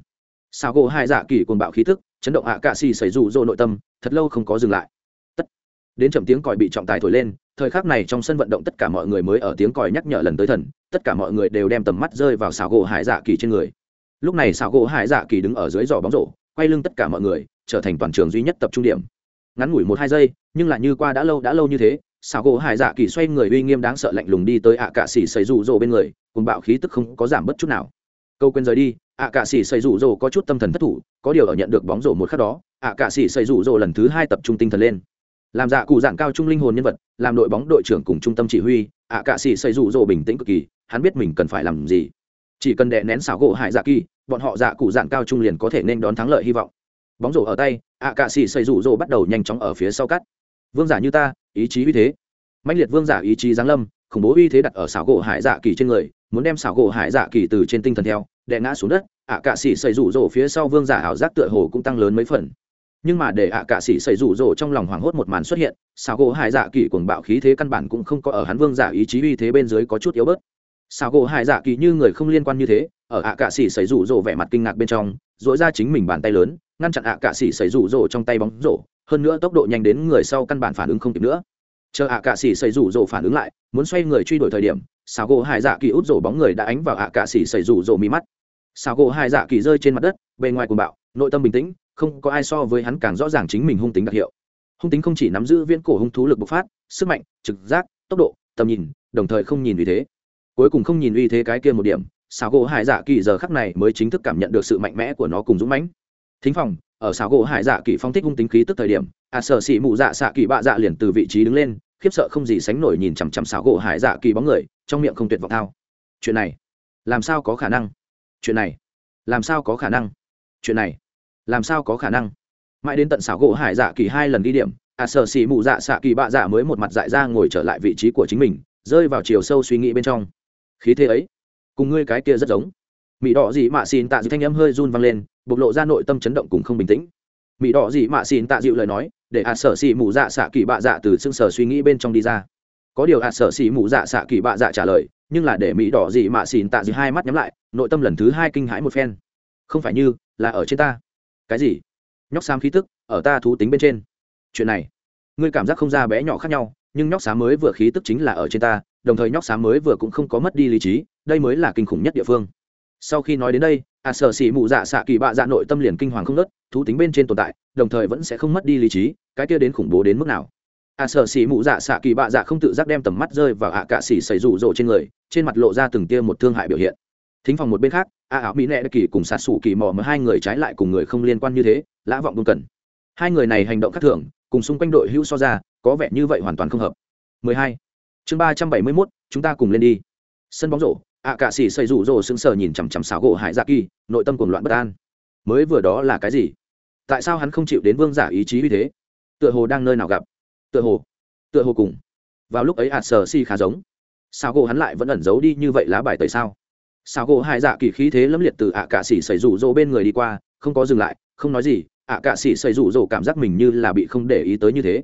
Sao gỗ hai dạ kỳ cuồng bạo khí thức chấn động ạ à cạ sĩ xây rủ rồ nội tâm thật lâu không có dừng lại đến chậm tiếng còi bị trọng tài thổi lên, thời khắc này trong sân vận động tất cả mọi người mới ở tiếng còi nhắc nhở lần tới thần, tất cả mọi người đều đem tầm mắt rơi vào xảo gỗ hải dạ kỳ trên người. Lúc này xảo gỗ hải dạ kỳ đứng ở dưới giỏ bóng rổ, quay lưng tất cả mọi người, trở thành toàn trường duy nhất tập trung điểm. Ngắn ngủi một hai giây, nhưng lại như qua đã lâu đã lâu như thế, xảo gỗ hải dạ kỳ xoay người uy nghiêm đáng sợ lạnh lùng đi tới ạ cạ xỉ xây rụ rỗ bên người, cùng bạo khí tức không có giảm bất chút nào. Câu quên rời đi ạ cạ xỉ xây rụ rỗ có chút tâm thần thất thủ, có điều ở nhận được bóng rổ một khắc đó ạ cạ xỉ xây rụ rỗ lần thứ hai tập trung tinh thần lên làm dạ cụ dạng cao trung linh hồn nhân vật, làm đội bóng đội trưởng cùng trung tâm chỉ huy, ạ cạ xỉ xây rủ rỗ bình tĩnh cực kỳ, hắn biết mình cần phải làm gì. Chỉ cần đè nén xảo gỗ hải dạ kỳ, bọn họ dạ cụ dạng cao trung liền có thể nên đón thắng lợi hy vọng. Bóng rổ ở tay, ạ cạ xỉ xây rủ rỗ bắt đầu nhanh chóng ở phía sau cắt. Vương giả như ta, ý chí uy thế. Mạnh liệt vương giả ý chí giáng lâm, khủng bố uy thế đặt ở xảo gỗ hải dạ kỳ trên người, muốn đem xảo gỗ hải dạ kỳ từ trên tinh thần theo, đè ngã xuống đất, ạ cạ xỉ xây rủ rỗ phía sau vương giả ảo giác tựa hồ cũng tăng lớn mấy phần nhưng mà để ạ cạ sĩ xảy rủ rỗ trong lòng hoảng hốt một màn xuất hiện sao gỗ hải dạ kỳ cuồng bạo khí thế căn bản cũng không có ở hắn vương giả ý chí uy thế bên dưới có chút yếu bớt. Sao gỗ hải dạ kỳ như người không liên quan như thế, ở ạ cạ sĩ xảy rủ rỗ vẻ mặt kinh ngạc bên trong dỗi ra chính mình bàn tay lớn, ngăn chặn ạ cạ sĩ xảy rủ rỗ trong tay bóng rổ, hơn nữa tốc độ nhanh đến người sau căn bản phản ứng không kịp nữa. Chờ ạ cạ sĩ xảy rủ rỗ phản ứng lại, muốn xoay người truy đuổi thời điểm sao gỗ hải dạ kỳ út rổ bóng người đã ánh vào ạ cạ sĩ xảy rủ rỗ mí mắt. Sao gỗ hải dạ kỳ rơi trên mặt đất, bề ngoài cuồng bạo, nội tâm bình tĩnh không có ai so với hắn càng rõ ràng chính mình hung tính đặc hiệu. Hung tính không chỉ nắm giữ viễn cổ hung thú lực bộc phát, sức mạnh, trực giác, tốc độ, tầm nhìn, đồng thời không nhìn uy thế. Cuối cùng không nhìn uy thế cái kia một điểm xào gỗ hải dạ kỳ giờ khắc này mới chính thức cảm nhận được sự mạnh mẽ của nó cùng dũng mãnh. Thính phòng, ở xào gỗ hải dạ kỳ phong thích hung tính khí tức thời điểm à sở xị mụ dạ xạ kỳ bạ dạ liền từ vị trí đứng lên, khiếp sợ không gì sánh nổi nhìn chằm chằm xào gỗ hải dạ kỳ bóng người, trong miệng không tuyệt vọng thao. Chuyện này, làm sao có khả năng? Chuyện này, làm sao có khả năng? Chuyện này làm sao có khả năng? Mãi đến tận xảo gỗ hải dạ kỳ hai lần đi điểm à sợ xỉ mụ dạ xạ kỳ bạ dạ mới một mặt dại ra ngồi trở lại vị trí của chính mình, rơi vào chiều sâu suy nghĩ bên trong. Khí thế ấy, cùng ngươi cái kia rất giống. Mỹ đỏ dị mạ xin tạ dịu thanh âm hơi run văng lên, bộc lộ ra nội tâm chấn động cùng không bình tĩnh. Mỹ đỏ dị mạ xin tạ dịu lời nói, để ạ à sở xỉ mụ dạ xạ kỳ bạ dạ từ xương sở suy nghĩ bên trong đi ra. Có điều ạ à sở xỉ mụ dạ xạ kỳ bạ dạ trả lời, nhưng là để mỹ đỏ dị mạ xin tạ dịu hai mắt nhắm lại, nội tâm lần thứ hai kinh hãi một phen. Không phải như là ở trên ta cái gì? Nhóc xám khí tức, ở ta thú tính bên trên. Chuyện này, ngươi cảm giác không ra bé nhỏ khác nhau, nhưng nhóc xám mới vừa khí tức chính là ở trên ta, đồng thời nhóc xám mới vừa cũng không có mất đi lý trí, đây mới là kinh khủng nhất địa phương. Sau khi nói đến đây a sợ xỉ mụ dạ xạ kỳ bạ dạ nội tâm liền kinh hoàng không nớt thú tính bên trên tồn tại, đồng thời vẫn sẽ không mất đi lý trí, cái kia đến khủng bố đến mức nào? A sợ xỉ mụ dạ xạ kỳ bạ dạ không tự giác đem tầm mắt rơi vào ạ cạ xỉ xảy rủ rộ trên người, trên mặt lộ ra từng tia một thương hại biểu hiện. Thính phòng một bên khác a ảo mỹ nệ kỳ cùng sạt sủ kỳ mò mà hai người trái lại cùng người không liên quan như thế lã vọng đông cần. Hai người này hành động khác thường cùng xung quanh đội hữu so ra có vẻ như vậy hoàn toàn không hợp. 12. chương 371, chúng ta cùng lên đi. Sân bóng rổ ạ cạ xỉ xây rủ rồ sững sờ nhìn chằm chằm xảo gỗ hải dạ kỳ nội tâm cuồng loạn bất an. Mới vừa đó là cái gì? Tại sao hắn không chịu đến vương giả ý chí như thế? Tựa hồ đang nơi nào gặp? Tựa hồ tựa hồ cùng. Vào lúc ấy ạt sờ si khá giống. Sao gỗ hắn lại vẫn ẩn giấu đi như vậy lá bài tẩy sao? Sao gỗ hải dạ kỳ khí thế lẫm liệt từ ạ cạ xỉ xảy rủ rỗ bên người đi qua, không có dừng lại, không nói gì, ạ cạ xỉ xảy rủ rỗ cảm giác mình như là bị không để ý tới như thế.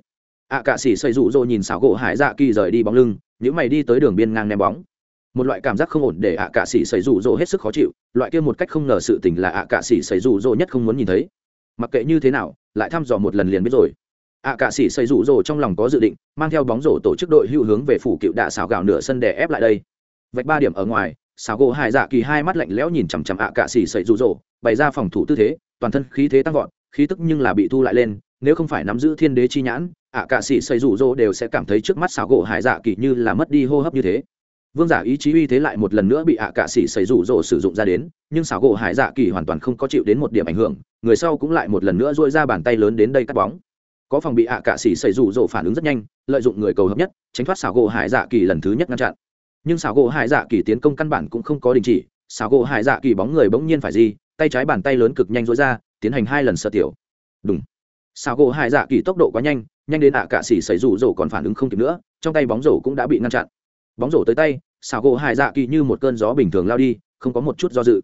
Ạ cạ xỉ xảy rủ rỗ nhìn xảo gỗ hải dạ kỳ rời đi bóng lưng những mày đi tới đường biên ngang ném bóng. Một loại cảm giác không ổn để ạ cạ xỉ xảy rủ rỗ hết sức khó chịu, loại kia một cách không ngờ sự tình là ạ cạ xỉ xảy rủ rỗ nhất không muốn nhìn thấy. Mặc kệ như thế nào, lại thăm dò một lần liền biết rồi. Ạ cạ sĩ xảy rủ rỗ trong lòng có dự định, mang theo bóng rổ tổ chức đội hữu hướng về phủ cựu đạ xảo gạo nửa sân để ép lại đây. Vạch ba điểm ở ngoài xào gỗ hải dạ kỳ hai mắt lạnh lẽo nhìn chằm chằm ạ cạ xỉ sậy rủ rỗ, bày ra phòng thủ tư thế, toàn thân khí thế tăng vọt, khí tức nhưng là bị thu lại lên, nếu không phải nắm giữ thiên đế chi nhãn, ạ cạ xỉ sậy rủ rỗ đều sẽ cảm thấy trước mắt xào gỗ hải dạ kỳ như là mất đi hô hấp như thế. Vương giả ý chí uy thế lại một lần nữa bị ạ cạ xỉ xảy rủ rỗ sử dụng ra đến, nhưng xảo gỗ hải dạ kỳ hoàn toàn không có chịu đến một điểm ảnh hưởng, người sau cũng lại một lần nữa dội ra bàn tay lớn đến đây cắt bóng. Có phòng bị ạ cạ xỉ xảy rủ rỗ phản ứng rất nhanh, lợi dụng người cầu hợp nhất, tránh thoát xảo gỗ hải dạ kỳ lần thứ nhất ngăn chặn nhưng xảo gỗ hải dạ kỳ tiến công căn bản cũng không có đình chỉ xảo gỗ hải dạ kỳ bóng người bỗng nhiên phải gì tay trái bàn tay lớn cực nhanh dối ra tiến hành hai lần sơ tiểu. Đúng xảo gỗ hải dạ kỳ tốc độ quá nhanh nhanh đến ạ cạ xỉ xảy rủ rổ còn phản ứng không kịp nữa trong tay bóng rổ cũng đã bị ngăn chặn. Bóng rổ tới tay xảo gỗ hải dạ kỳ như một cơn gió bình thường lao đi không có một chút do dự.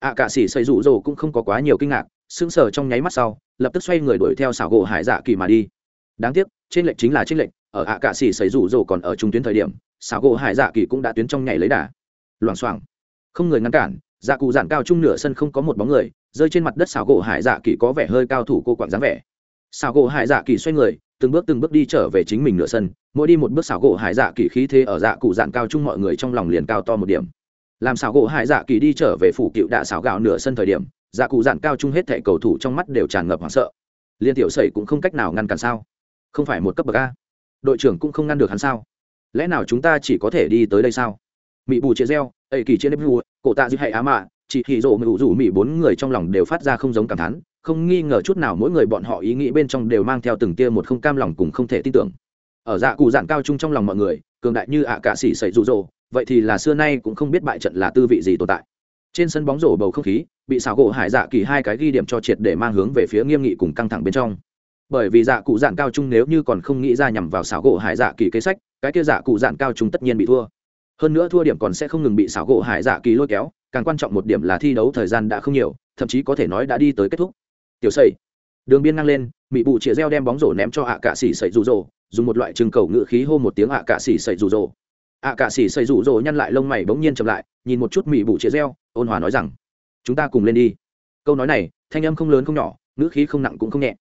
Ạ à, cả xỉ xảy rủ rổ cũng không có quá nhiều kinh ngạc sững sờ trong nháy mắt sau lập tức xoay người đuổi theo xảo gỗ hải dạ kỳ mà đi. Đáng tiếc trên lệnh chính là trên lệnh ở ạ cạ cả xỉ xảy rủ rồ còn ở trung tuyến thời điểm, xảo gỗ hải dạ kỳ cũng đã tuyến trong nhảy lấy đà. Loảng xoảng. Không người ngăn cản dạ cụ dạn cao trung nửa sân không có một bóng người, rơi trên mặt đất xảo gỗ hải dạ kỳ có vẻ hơi cao thủ cô quạng dáng vẻ. Xảo gỗ hải dạ kỳ xoay người, từng bước từng bước đi trở về chính mình nửa sân, mỗi đi một bước xảo gỗ hải dạ kỳ khí thế ở dạ cụ dạn cao chung mọi người trong lòng liền cao to một điểm. Làm xảo gỗ hải dạ kỳ đi trở về phủ cựu đạ xảo gạo nửa sân thời điểm dạ cụ dạn cao chung hết thẻ cầu thủ trong mắt đều tràn ngập hoảng sợ. Liên tiểu sẩy cũng không cách nào ngăn cản sao? Không phải một cấp bậc a đội trưởng cũng không ngăn được hắn sao? Lẽ nào chúng ta chỉ có thể đi tới đây sao? Mỹ bù chia reo ây kỳ chia nếp vua cổ tạ dư hay á mạ chị hì rộ mưu rủ mỹ bốn người trong lòng đều phát ra không giống cảm thán, không nghi ngờ chút nào mỗi người bọn họ ý nghĩ bên trong đều mang theo từng tia một không cam lòng cùng không thể tin tưởng. Ở dạ cụ dạng cao chung trong lòng mọi người, cường đại như ạ à cạ xỉ xảy rụ rỗ vậy thì là xưa nay cũng không biết bại trận là tư vị gì tồn tại. Trên sân bóng rổ bầu không khí, bị xảo gỗ hải dạ kỳ hai cái ghi điểm cho triệt để mang hướng về phía nghiêm nghị cùng căng thẳng bên trong bởi vì dạ cụ dạn cao trung nếu như còn không nghĩ ra nhằm vào xảo gỗ hải dạ kỳ kế sách, cái kia dạ cụ dạn cao trung tất nhiên bị thua. Hơn nữa thua điểm còn sẽ không ngừng bị xảo gỗ hải dạ kỳ lôi kéo, càng quan trọng một điểm là thi đấu thời gian đã không nhiều, thậm chí có thể nói đã đi tới kết thúc. Tiểu xây đường biên ngang lên mỹ bụ chĩa reo đem bóng rổ ném cho ạ cạ xỉ sậy rụ rỗ dùng một loại trừng cầu ngự khí hô một tiếng ạ cạ xỉ sậy rụ rỗ ạ cạ xỉ sậy rụ rỗ nhăn lại lông mày bỗng nhiên chậm lại, nhìn một chút mỹ bụ chĩa reo, ôn hòa nói rằng, chúng ta cùng lên đi. Câu nói này, thanh âm không lớn không nhỏ, ngữ khí không nặng cũng không nhẹ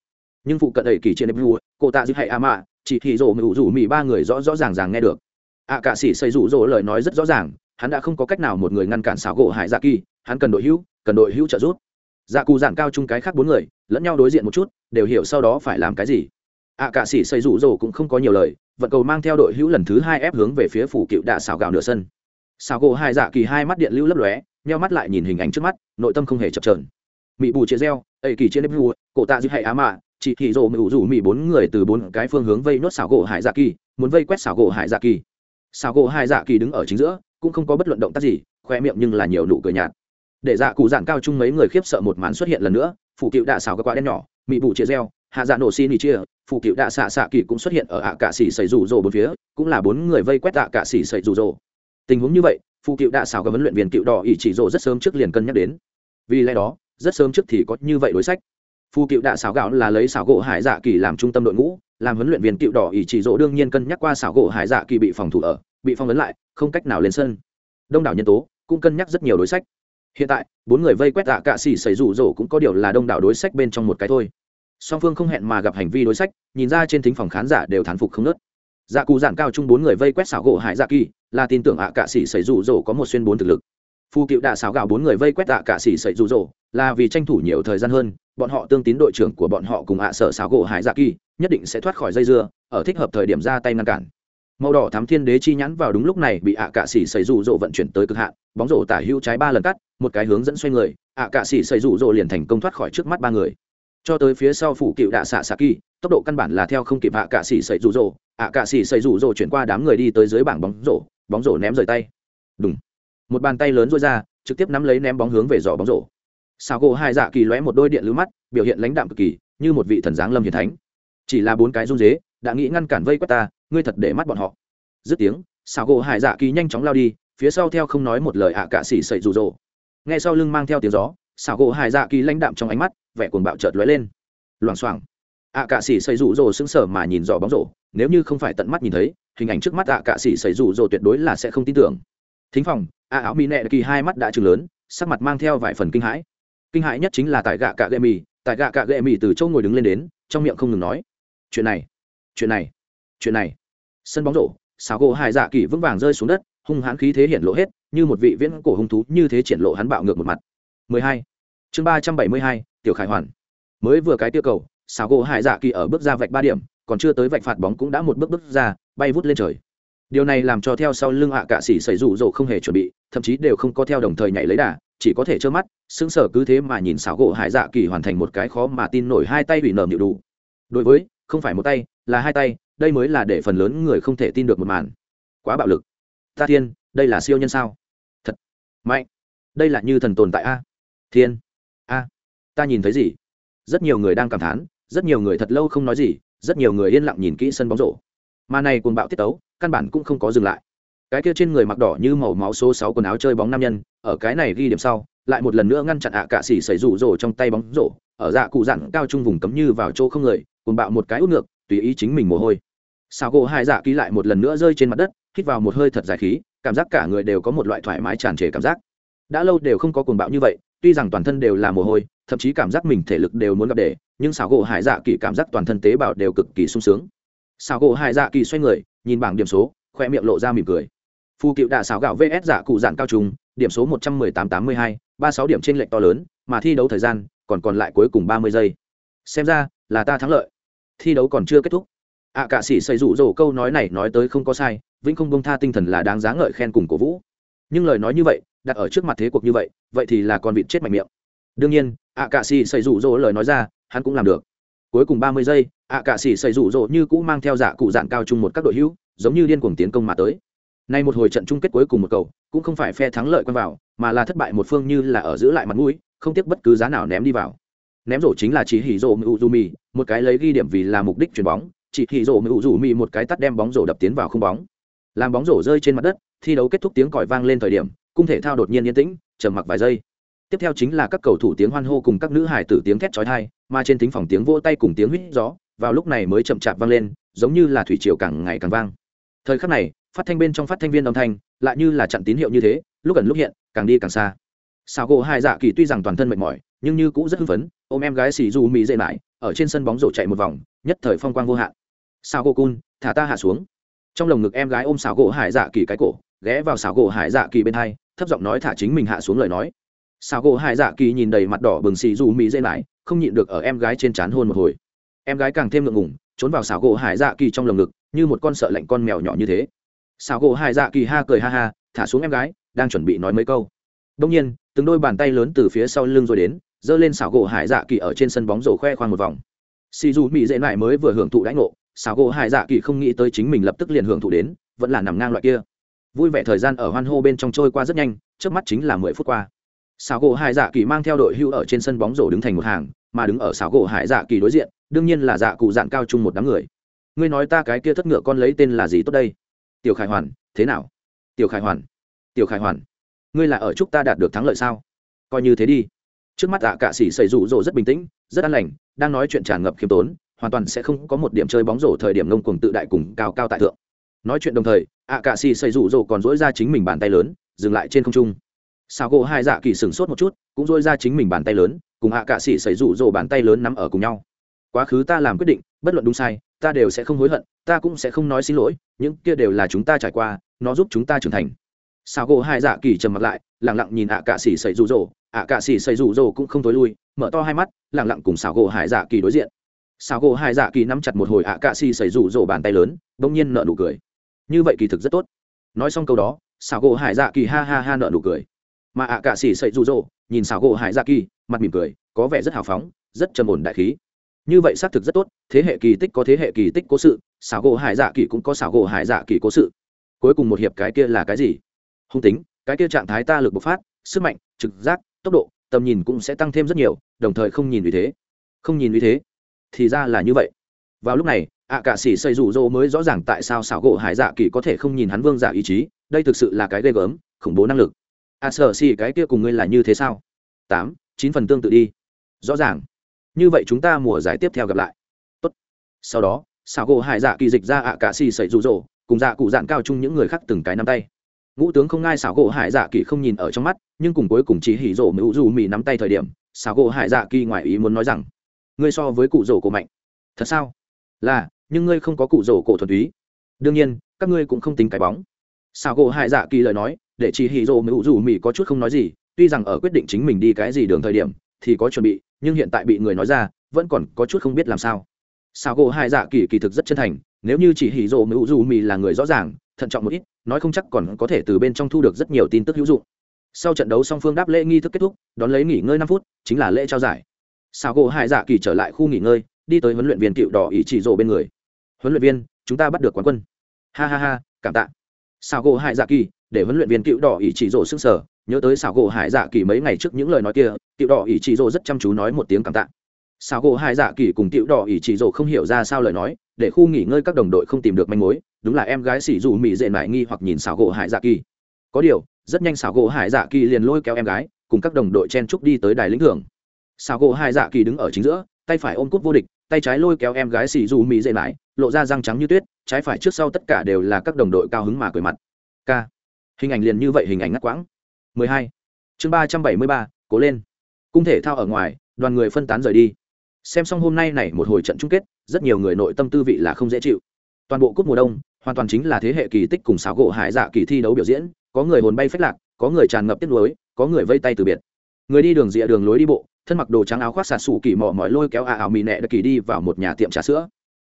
nhưng phụ cận ấy kỳ trên nếp cô tạ giữ hay a mạ chỉ thì rổ mưu rủ mì ba người rõ rõ ràng ràng nghe được. Ạ cạ sĩ xây rủ rỗ lời nói rất rõ ràng hắn đã không có cách nào một người ngăn cản xảo gỗ hải dạ kỳ hắn cần đội hữu cần đội hữu trợ giúp. Dạ cù giản cao chung cái khác bốn người lẫn nhau đối diện một chút đều hiểu sau đó phải làm cái gì. Ạ à, cả sĩ xây rủ rỗ cũng không có nhiều lời vận cầu mang theo đội hữu lần thứ hai ép hướng về phía phủ cựu đạ xào gạo nửa sân. Xảo gỗ hải dạ kỳ hai mắt điện lưu lấp lóe nheo mắt lại nhìn hình ảnh trước mắt nội tâm không hề chập trờn mị bù chia reo ây kỳ trên nếp vua cổ tạ dư hay á mạ chị thị rồ mị rủ mỹ bốn người từ bốn cái phương hướng vây nốt xảo gỗ hải dạ kỳ, muốn vây quét xảo gỗ hải dạ kỳ. Xảo gỗ hải dạ kỳ đứng ở chính giữa, cũng không có bất luận động tác gì, khoe miệng nhưng là nhiều nụ cười nhạt. Để dạ cụ dạn cao chung mấy người khiếp sợ một màn xuất hiện lần nữa, phụ cựu đạ xảo các quả đen nhỏ mỹ bụ chia reo, hạ dạ nổ xin ý chia, phụ cựu đạ xạ xạ kỳ cũng xuất hiện ở ạ cạ xỉ xảy rủ rồ bốn phía, cũng là bốn người vây quét ạ cạ xỉ xảy rủ rồ. Tình huống như vậy, phụ cựu đạ xảo các vấn luyện viên cựu đỏ ỉ chỉ rồ rất sớm trước liền cân nhắc đến. Vì lẽ đó, rất sớm trước thì có như vậy đối sách. Phu cựu đạ xảo gạo là lấy xảo gỗ hải dạ kỳ làm trung tâm đội ngũ, làm huấn luyện viên cựu đỏ ỷ chỉ dỗ đương nhiên cân nhắc qua xảo gỗ hải dạ kỳ bị phòng thủ ở, bị phong vấn lại, không cách nào lên sân. Đông đảo nhân tố cũng cân nhắc rất nhiều đối sách. Hiện tại, bốn người vây quét tạ cạ xỉ xảy rủ rổ cũng có điều là đông đảo đối sách bên trong một cái thôi. Song phương không hẹn mà gặp hành vi đối sách, nhìn ra trên thính phòng khán giả đều thán phục không nớt. Dạ cụ giản cao chung bốn người vây quét xảo gỗ hải dạ kỳ, là tin tưởng ạ cạ xỉ xảy rủ rỗ có một xuyên bốn thực lực. Phu cựu đạ xảo gạo bốn người vây quét ạ cạ xỉ xảy rủ rỗ là vì tranh thủ nhiều thời gian hơn bọn họ tương tín đội trưởng của bọn họ cùng ạ sở xáo gỗ hải dạ kỳ nhất định sẽ thoát khỏi dây dưa, ở thích hợp thời điểm ra tay ngăn cản. Màu đỏ thám thiên đế chi nhãn vào đúng lúc này bị ạ cạ xỉ xảy rủ rộ vận chuyển tới cực hạn, bóng rổ tả hữu trái ba lần cắt, một cái hướng dẫn xoay người, ạ cạ xỉ xảy rủ rộ liền thành công thoát khỏi trước mắt ba người. Cho tới phía sau phủ cựu đạ xạ xạ kỳ, tốc độ căn bản là theo không kịp ạ cạ xỉ xảy rủ rộ ạ cạ xỉ xảy rủ rộ chuyển qua đám người đi tới dưới bảng bóng rổ bóng rổ ném rời tay. Đúng một bàn tay lớn rối ra, trực tiếp nắm lấy ném bóng hướng về giỏ bóng rổ sao gỗ hai dạ kỳ lóe một đôi điện lưu mắt, biểu hiện lãnh đạm cực kỳ, như một vị thần dáng lâm hiền thánh. Chỉ là bốn cái run dế đã nghĩ ngăn cản vây quét ta, ngươi thật để mắt bọn họ. Dứt tiếng sao gỗ hải dạ kỳ nhanh chóng lao đi, phía sau theo không nói một lời ạ cả xỉ xảy rủ rỗ. Nghe sau lưng mang theo tiếng gió sao gỗ hải dạ kỳ lãnh đạm trong ánh mắt, vẻ cuồng bạo chợt lóe lên. Loảng xoảng, ạ cả sĩ xây rủ rồ sững sờ mà nhìn dò bóng rổ, nếu như không phải tận mắt nhìn thấy, hình ảnh trước mắt ạ cả sĩ xây rủ rồ tuyệt đối là sẽ không tin tưởng. Thính phòng, ạ áo mỹ nệ kỳ hai mắt đã trừng lớn, sắc mặt mang theo vài phần kinh hãi kinh hãi nhất chính là tại gạ cạ gệ mì tại gạ cạ gệ mì từ châu ngồi đứng lên đến trong miệng không ngừng nói chuyện này chuyện này chuyện này. Sân bóng rổ xào gỗ hai dạ kỳ vững vàng rơi xuống đất hung hãn khí thế hiện lộ hết như một vị viễn cổ hung thú như thế triển lộ hắn bạo ngược một mặt. 12. chương 372, tiểu khải hoàn. Mới vừa cái tiêu cầu xào gỗ hải dạ kỳ ở bước ra vạch ba điểm còn chưa tới vạch phạt bóng cũng đã một bước bước ra bay vút lên trời. Điều này làm cho theo sau lưng hạ cạ sĩ xảy rủ rộ không hề chuẩn bị thậm chí đều không có theo đồng thời nhảy lấy đà chỉ có thể trơ mắt, sững sờ cứ thế mà nhìn xảo gỗ hải dạ kỳ hoàn thành một cái khó mà tin nổi hai tay bị nở nhịu đủ. Đối với, không phải một tay, là hai tay, đây mới là để phần lớn người không thể tin được một màn. Quá bạo lực. Ta thiên, đây là siêu nhân sao? Thật. Mạnh. Đây là như thần tồn tại a. Thiên. A. Ta nhìn thấy gì? Rất nhiều người đang cảm thán, rất nhiều người thật lâu không nói gì, rất nhiều người yên lặng nhìn kỹ sân bóng rổ. Mà này cuồng bạo tiết tấu, căn bản cũng không có dừng lại cái kia trên người mặc đỏ như màu máu số sáu quần áo chơi bóng nam nhân, ở cái này ghi điểm sau, lại một lần nữa ngăn chặn ạ à cạ xỉ xảy rủ rổ trong tay bóng rổ, ở dạ cụ dặn cao trung vùng cấm như vào chỗ không người, cuồng bạo một cái út ngược, tùy ý chính mình mồ hôi. Sao gỗ hai dạ ký lại một lần nữa rơi trên mặt đất, hít vào một hơi thật dài khí, cảm giác cả người đều có một loại thoải mái tràn trề cảm giác. Đã lâu đều không có cuồng bạo như vậy, tuy rằng toàn thân đều là mồ hôi, thậm chí cảm giác mình thể lực đều muốn gặp để, nhưng xảo gỗ hải dạ kỳ cảm giác toàn thân tế bào đều cực kỳ sung sướng. Xảo gỗ hải dạ kỳ xoay người, nhìn bảng điểm số, khoe miệng lộ ra mỉm cười. Phu cựu đạ xảo gạo vs giả cụ dạn cao trùng điểm số một trăm mười tám tám mươi hai ba sáu điểm trên lệnh to lớn mà thi đấu thời gian còn còn lại cuối cùng ba mươi giây. Xem ra là ta thắng lợi. Thi đấu còn chưa kết thúc. Ạ à, cả sĩ xây rủ rồ câu nói này nói tới không có sai vĩnh không bông tha tinh thần là đáng giá ngợi khen cùng cổ vũ. Nhưng lời nói như vậy đặt ở trước mặt thế cuộc như vậy vậy thì là con vịt chết mạnh miệng. Đương nhiên ạ cả sĩ xây rủ rỗ lời nói ra hắn cũng làm được. Cuối cùng ba mươi giây ạ cả sĩ xây rủ rỗ như cũ mang theo giả cụ dạng cao chung một các đội hữu giống như điên cuồng tiến công mà tới nay một hồi trận chung kết cuối cùng một cầu, cũng không phải phe thắng lợi quen vào, mà là thất bại một phương như là ở giữ lại mặt mũi, không tiếc bất cứ giá nào ném đi vào. Ném rổ chính là chỉ hỉ rổ mưu một cái lấy ghi điểm vì là mục đích chuyền bóng, chỉ hỉ rổ mưu một cái tắt đem bóng rổ đập tiến vào không bóng. Làm bóng rổ rơi trên mặt đất, thi đấu kết thúc tiếng còi vang lên thời điểm, cung thể thao đột nhiên yên tĩnh, trầm mặc vài giây. Tiếp theo chính là các cầu thủ tiếng hoan hô cùng các nữ hải tử tiếng thét chói tai, mà trên thính phòng tiếng vỗ tay cùng tiếng huýt gió, vào lúc này mới chậm chạp vang lên, giống như là thủy triều càng ngày càng vang. Thời khắc này phát thanh bên trong phát thanh viên âm thanh lại như là chặn tín hiệu như thế lúc gần lúc hiện càng đi càng xa. Sao gỗ hai dạ kỳ tuy rằng toàn thân mệt mỏi nhưng như cũng rất hưng phấn ôm em gái xì du mỹ dậy mãi ở trên sân bóng rổ chạy một vòng nhất thời phong quang vô hạn. Sao gỗ cun thả ta hạ xuống. Trong lồng ngực em gái ôm xào gỗ hải dạ kỳ cái cổ ghé vào xào gỗ hải dạ kỳ bên hai thấp giọng nói thả chính mình hạ xuống lời nói. Xào gỗ hải dạ kỳ nhìn đầy mặt đỏ bừng xì du mỹ dễ lại không nhịn được ở em gái trên trán hôn một hồi. Em gái càng thêm ngượng ngùng, trốn vào xào gỗ hải dạ kỳ trong lồng ngực như một con sợ lạnh con mèo nhỏ như thế xào gỗ hải dạ kỳ ha cười ha ha, thả xuống em gái, đang chuẩn bị nói mấy câu. Đông nhiên, từng đôi bàn tay lớn từ phía sau lưng rồi đến, giơ lên xào gỗ hải dạ kỳ ở trên sân bóng rổ khoe khoang một vòng. Xì dù mỹ dễ lại mới vừa hưởng thụ đãi ngộ xào gỗ hải dạ kỳ không nghĩ tới chính mình lập tức liền hưởng thụ đến, vẫn là nằm ngang loại kia. Vui vẻ thời gian ở hoan hô bên trong trôi qua rất nhanh, trước mắt chính là mười phút qua. Xào gỗ hải dạ kỳ mang theo đội hưu ở trên sân bóng rổ đứng thành một hàng, mà đứng ở xào gỗ hải dạ kỳ đối diện, đương nhiên là dạ cụ dạng cao chung một đám người. Ngươi nói ta cái kia thất ngựa con lấy tên là gì tốt đây? Tiểu khải hoàn, thế nào? Tiểu khải hoàn, tiểu khải hoàn, ngươi là ở chúc ta đạt được thắng lợi sao? Coi như thế đi. Trước mắt dạ cạ sĩ xảy rủ rỗ rất bình tĩnh, rất an lành, đang nói chuyện tràn ngập khiêm tốn, hoàn toàn sẽ không có một điểm chơi bóng rổ thời điểm ngông cuồng tự đại cùng cao cao tại thượng. Nói chuyện đồng thời, ạ cạ xì xảy rủ rỗ còn dỗi ra chính mình bàn tay lớn, dừng lại trên không trung. Sao gỗ hai dạ kỳ sửng sốt một chút, cũng dỗi ra chính mình bàn tay lớn, cùng ạ cạ xì xảy rủ rỗ bàn tay lớn nắm ở cùng nhau. Quá khứ ta làm quyết định bất luận đúng sai, ta đều sẽ không hối hận, ta cũng sẽ không nói xin lỗi, những kia đều là chúng ta trải qua, nó giúp chúng ta trưởng thành. Sao gỗ hai dạ kỳ trầm mặt lại, lẳng lặng nhìn ạ cạ xỉ xảy rụ rỗ ạ cạ xỉ xảy rụ rỗ cũng không tối lui, mở to hai mắt, lẳng lặng cùng xảo gỗ hải dạ kỳ đối diện. Xảo gỗ hải dạ kỳ nắm chặt một hồi ạ cạ xỉ xảy rụ rỗ bàn tay lớn, bỗng nhiên nợ nụ cười. Như vậy kỳ thực rất tốt. Nói xong câu đó xảo gỗ hải dạ kỳ ha ha ha nợ nụ cười. Mà ạ cạ xỉ xảy rụ rỗ nhìn xảo gỗ hải dạ kỳ, mặt mỉm cười, có vẻ rất hào phóng, rất trầm ổn đại khí như vậy xác thực rất tốt, thế hệ kỳ tích có thế hệ kỳ tích cố sự, xảo gỗ hải dạ kỳ cũng có xảo gỗ hải dạ kỳ cố sự. Cuối cùng một hiệp cái kia là cái gì? Hung tính, cái kia trạng thái ta lực bộc phát, sức mạnh, trực giác, tốc độ, tầm nhìn cũng sẽ tăng thêm rất nhiều, đồng thời không nhìn vì thế. Không nhìn vì thế, thì ra là như vậy. Vào lúc này, ạ cả sĩ xây rủ rỗ mới rõ ràng tại sao xảo gỗ hải dạ kỳ có thể không nhìn hắn vương giả ý chí, đây thực sự là cái ghê gớm, khủng bố năng lực. À, ạ sở xì cái kia cùng ngươi là như thế sao? Tám, chín phần tương tự đi. Rõ ràng như vậy chúng ta mùa giải tiếp theo gặp lại. Tốt. sau đó xảo gỗ hải dạ kỳ dịch ra ạ cả xì xây rủ rỗ cùng dạ cụ dạn cao chung những người khác từng cái nắm tay. Ngũ tướng không ngai xảo gỗ hải dạ kỳ không nhìn ở trong mắt, nhưng cùng cuối cùng chỉ hỉ rổ mưu dù mì nắm tay thời điểm xảo gỗ hải dạ kỳ ngoài ý muốn nói rằng, ngươi so với cụ rổ cổ mạnh. Thật sao? Là, nhưng ngươi không có cụ rổ cổ thuần túy. Đương nhiên, các ngươi cũng không tính cái bóng. Xảo gỗ hải dạ kỳ lời nói, để chỉ hỉ rổ mưu dù mì có chút không nói gì, tuy rằng ở quyết định chính mình đi cái gì đường thời điểm, thì có chuẩn bị nhưng hiện tại bị người nói ra, vẫn còn có chút không biết làm sao. Sao gỗ hải dạ kỳ kỳ thực rất chân thành, nếu như chỉ hỉ rổ mữu dù mì là người rõ ràng, thận trọng một ít, nói không chắc còn có thể từ bên trong thu được rất nhiều tin tức hữu dụng. Sau trận đấu song phương đáp lễ nghi thức kết thúc, đón lấy nghỉ ngơi năm phút, chính là lễ trao giải. Sao gỗ hải dạ kỳ trở lại khu nghỉ ngơi, đi tới huấn luyện viên cựu đỏ ý chỉ rồ bên người. Huấn luyện viên, chúng ta bắt được quán quân. Ha ha ha, cảm tạ. Sao gỗ hải dạ kỳ, để huấn luyện viên cựu đỏ ý chỉ rồ sức sở nhớ tới xảo gỗ hải dạ kỳ mấy ngày trước những lời nói kia Tiểu đỏ ý chỉ rồ rất chăm chú nói một tiếng cảm tạ. Sao gỗ hải dạ kỳ cùng Tiểu đỏ ý chỉ rồ không hiểu ra sao lời nói để khu nghỉ ngơi các đồng đội không tìm được manh mối đúng là em gái xỉ dù mỹ dệ mải nghi hoặc nhìn xảo gỗ hải dạ kỳ. Có điều rất nhanh xảo gỗ hải dạ kỳ liền lôi kéo em gái cùng các đồng đội chen trúc đi tới đài lĩnh thưởng. Xảo gỗ hải dạ kỳ đứng ở chính giữa tay phải ôm cúp vô địch tay trái lôi kéo em gái xỉ dù mỹ dệ mải lộ ra răng trắng như tuyết trái phải trước sau tất cả đều là các đồng đội cao hứng mà cười mặt. K hình ảnh liền như vậy hình ảnh ngắt quãng. 12. chương 373, cố lên cung thể thao ở ngoài, đoàn người phân tán rời đi. Xem xong hôm nay này một hồi trận chung kết, rất nhiều người nội tâm tư vị là không dễ chịu. Toàn bộ cúp mùa đông, hoàn toàn chính là thế hệ kỳ tích cùng xáo gỗ hải dạ kỳ thi đấu biểu diễn, có người hồn bay phách lạc, có người tràn ngập tiếc lối có người vây tay từ biệt. Người đi đường rìa đường lối đi bộ, thân mặc đồ trắng áo khoác sạt sủ kỳ mò mỏi lôi kéo à ảo mì nẹ đặc kỳ đi vào một nhà tiệm trà sữa.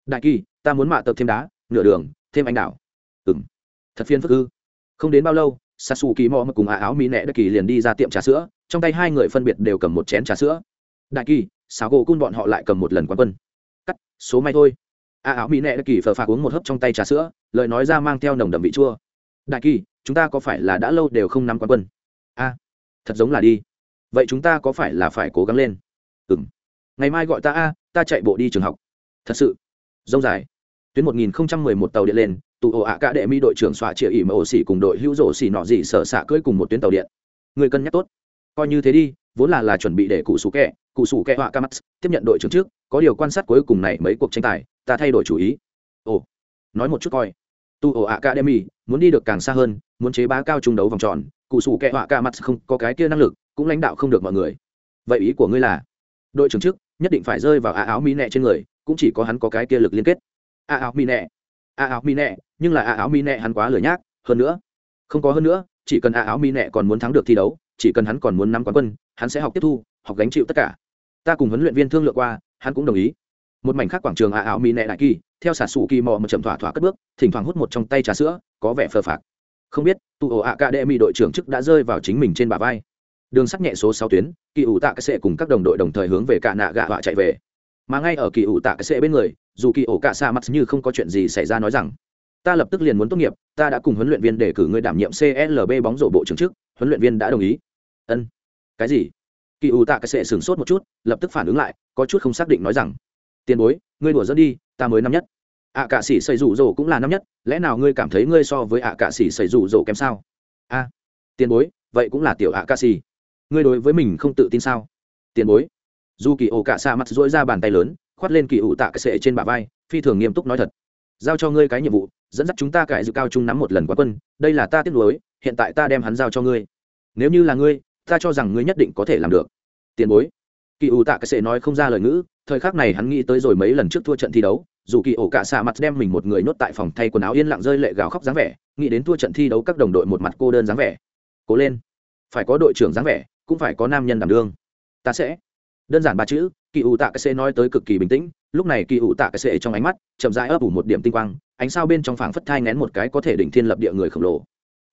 Đại kỳ, ta muốn mạ tập thêm đá, nửa đường, thêm anh đảo. Ừng thật phiên phức ư. Không đến bao lâu, sạt sủ kỳ mò mà cùng à áo mì nẹ đặc kỳ liền đi ra tiệm trà sữa trong tay hai người phân biệt đều cầm một chén trà sữa. Đại kỳ xáo gỗ cun bọn họ lại cầm một lần quán quân. Cắt, số may thôi. A áo mỹ nệ kỳ phờ phạc uống một hớp trong tay trà sữa, lời nói ra mang theo nồng đậm vị chua. Đại kỳ, chúng ta có phải là đã lâu đều không nắm quán quân? A, thật giống là đi. Vậy chúng ta có phải là phải cố gắng lên? Ừ m ngày mai gọi ta a, ta chạy bộ đi trường học. Thật sự. Dông dài. Tuyến một nghìn không trăm mười một tàu điện lên, tụ ổ ạ cả đệ mi đội trưởng xoa chĩa ỉ mà ổ xỉ cùng đội hữu rổ xỉ nọ gì sở xạ cưỡi cùng một tuyến tàu điện. Người cân nhắc tốt coi như thế đi, vốn là là chuẩn bị để cụ sủ kẹ, cụ sủ kẹ họa ca mắt tiếp nhận đội trưởng trước, có điều quan sát cuối cùng này mấy cuộc tranh tài, ta thay đổi chủ ý. Ồ, nói một chút coi. Tu ổ academy, muốn đi được càng xa hơn, muốn chế bá cao trung đấu vòng tròn, cụ sủ kẹ họa ca mắt không có cái kia năng lực, cũng lãnh đạo không được mọi người. Vậy ý của ngươi là, đội trưởng trước, nhất định phải rơi vào a áo mỹ nẹ trên người, cũng chỉ có hắn có cái kia lực liên kết. A áo mỹ nẹ, a áo mỹ nẹ, nhưng là a áo mỹ nẹ hắn quá lười nhác, hơn nữa, không có hơn nữa, chỉ cần a áo mỹ nẹ còn muốn thắng được thi đấu chỉ cần hắn còn muốn nắm quán quân, hắn sẽ học tiếp thu, học gánh chịu tất cả. Ta cùng huấn luyện viên thương lượng qua, hắn cũng đồng ý. Một mảnh khác quảng trường a áo mỹ nẹ đại kỳ, theo xả sủ kỳ mò một chậm thỏa thỏa cất bước, thỉnh thoảng hút một trong tay trà sữa, có vẻ phờ phạc. Không biết, tụ ổ ạ ca đệ mỹ đội trưởng chức đã rơi vào chính mình trên bả vai. Đường sắt nhẹ số sáu tuyến, kỳ ủ tạ cái sệ cùng các đồng đội đồng thời hướng về cả nạ gạ họa chạy về. Mà ngay ở kỳ ủ tạ cái sệ bên người, dù kỳ ổ cả xa mắt như không có chuyện gì xảy ra nói rằng ta lập tức liền muốn tốt nghiệp ta đã cùng huấn luyện viên đề cử ngươi đảm nhiệm clb bóng rổ bộ trưởng chức huấn luyện viên đã đồng ý. Ân. Cái gì? Kỳ ủ tạ cái sệ sửng sốt một chút lập tức phản ứng lại có chút không xác định nói rằng tiền bối ngươi đùa dẫn đi ta mới năm nhất. Ạ à, cả sĩ xây rủ rỗ cũng là năm nhất lẽ nào ngươi cảm thấy ngươi so với ạ à, cả sĩ xây rủ rỗ kém sao? A. Tiền bối vậy cũng là tiểu ạ à, ca sĩ. Ngươi đối với mình không tự tin sao? Tiền bối. Dù kỳ ổ cả xa mặt dỗi ra bàn tay lớn khoát lên kỳ ủ tạ cái sệ trên bả vai phi thường nghiêm túc nói thật giao cho ngươi cái nhiệm vụ, dẫn dắt chúng ta cải dự cao trung nắm một lần quá quân, đây là ta tiếc nuối, hiện tại ta đem hắn giao cho ngươi. Nếu như là ngươi, ta cho rằng ngươi nhất định có thể làm được. Tiền bối. Kỳ ủ tạ cái sệ nói không ra lời ngữ, thời khắc này hắn nghĩ tới rồi mấy lần trước thua trận thi đấu, dù kỳ ổ cả xạ mặt đem mình một người nhốt tại phòng thay quần áo yên lặng rơi lệ gào khóc dáng vẻ, nghĩ đến thua trận thi đấu các đồng đội một mặt cô đơn dáng vẻ. Cố lên. Phải có đội trưởng dáng vẻ, cũng phải có nam nhân đảm đương. Ta sẽ đơn giản ba chữ, kỳ ủ tạ cái xê nói tới cực kỳ bình tĩnh, lúc này kỳ ủ tạ cái xê trong ánh mắt chậm rãi ấp ủ một điểm tinh quang, ánh sao bên trong phảng phất thai ngén một cái có thể đỉnh thiên lập địa người khổng lồ.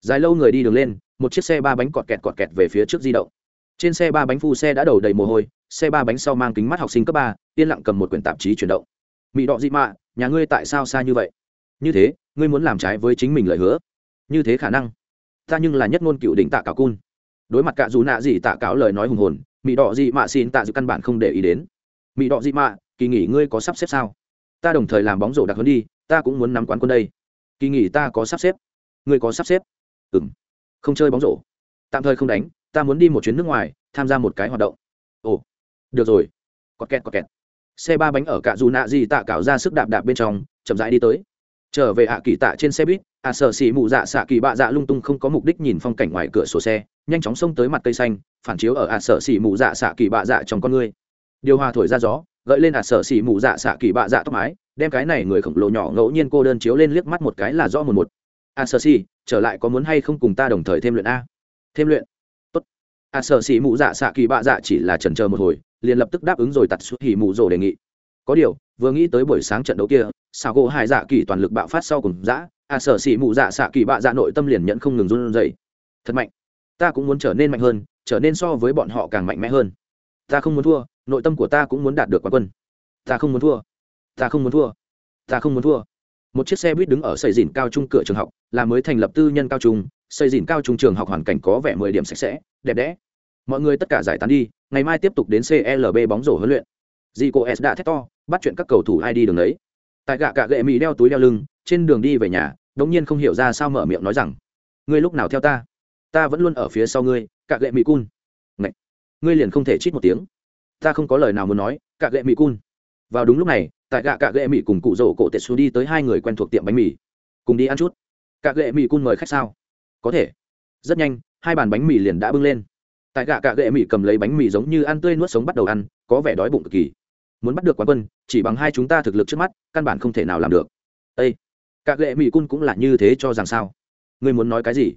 Dài lâu người đi đường lên, một chiếc xe ba bánh cọt kẹt cọt kẹt về phía trước di động. Trên xe ba bánh phu xe đã đầu đầy mồ hôi, xe ba bánh sau mang kính mắt học sinh cấp ba, yên lặng cầm một quyển tạp chí chuyển động. Mỹ đọ dị mạ, nhà ngươi tại sao xa như vậy? Như thế, ngươi muốn làm trái với chính mình lời hứa. Như thế khả năng. Ta nhưng là nhất ngôn cựu đỉnh tạ cảo cun. Đối mặt cả dù nạ gì tạ cáo lời nói hùng hồn mỹ đỏ dị mạ xin tạ dự căn bản không để ý đến. Mỹ đỏ dị mạ, kỳ nghỉ ngươi có sắp xếp sao? Ta đồng thời làm bóng rổ đặc hơn đi, ta cũng muốn nắm quán quân đây. Kỳ nghỉ ta có sắp xếp. Ngươi có sắp xếp? Ừ m không chơi bóng rổ. Tạm thời không đánh, ta muốn đi một chuyến nước ngoài, tham gia một cái hoạt động. Ồ. Được rồi. Có kẹt có kẹt. Xe ba bánh ở cạ dù nạ dị tạ cảo ra sức đạp đạp bên trong, chậm rãi đi tới. Trở về ạ kỳ tạ trên xe buýt à sợ xỉ mụ dạ xạ kỳ bạ dạ lung tung không có mục đích nhìn phong cảnh ngoài cửa sổ xe, nhanh chóng xông tới mặt cây xanh, phản chiếu ở à sợ xỉ mụ dạ xạ kỳ bạ dạ trong con ngươi. Điều hòa thổi ra gió, gợi lên à sợ xỉ mụ dạ xạ kỳ bạ dạ tóc mái, đem cái này người khổng lồ nhỏ ngẫu nhiên cô đơn chiếu lên liếc mắt một cái là rõ một một. À sợ xỉ, trở lại có muốn hay không cùng ta đồng thời thêm luyện a? Thêm luyện. Tốt. À sợ xỉ mụ dạ xạ kỳ bạ dạ chỉ là trần chờ một hồi, liền lập tức đáp ứng rồi tặt xuất hỉ mụ rồ đề nghị. Có điều, vừa nghĩ tới buổi sáng trận đấu kia sao gỗ hải dạ kỳ toàn lực bạo phát sau cùng dã à sở xỉ mụ dạ xạ kỳ bạ dạ nội tâm liền nhận không ngừng run rẩy. Thật mạnh. Ta cũng muốn trở nên mạnh hơn, trở nên so với bọn họ càng mạnh mẽ hơn. Ta không muốn thua, nội tâm của ta cũng muốn đạt được quán quân. Ta không muốn thua. Ta không muốn thua. Ta không muốn thua. Một chiếc xe buýt đứng ở xây dìn cao trung cửa trường học, là mới thành lập tư nhân cao trung. Xây dìn cao trung trường học hoàn cảnh có vẻ mười điểm sạch sẽ, đẹp đẽ. Mọi người tất cả giải tán đi, ngày mai tiếp tục đến clb bóng rổ huấn luyện. Dì cô s đã thét to, bắt chuyện các cầu thủ ai đi đường đấy. Tại gạ cạ gệ mỹ đeo túi đeo lưng, trên đường đi về nhà đống nhiên không hiểu ra sao mở miệng nói rằng, ngươi lúc nào theo ta? Ta vẫn luôn ở phía sau ngươi cạ gệ mỹ cun. Ngậy! ngươi liền không thể chít một tiếng. Ta không có lời nào muốn nói cạ gệ mỹ cun. Vào đúng lúc này, tại gạ cạ gệ mỹ cùng cụ rổ cổ tệ xu đi tới hai người quen thuộc tiệm bánh mì. Cùng đi ăn chút. Cạ gệ mỹ cun mời khách sao? Có thể. Rất nhanh, hai bàn bánh mì liền đã bưng lên. Tại gạ cạ gệ mỹ cầm lấy bánh mì giống như ăn tươi nuốt sống bắt đầu ăn, có vẻ đói bụng cực kỳ. Muốn bắt được quán quân, chỉ bằng hai chúng ta thực lực trước mắt, căn bản không thể nào làm được. Ây các lệ mỹ cun cũng là như thế cho rằng sao? Ngươi muốn nói cái gì?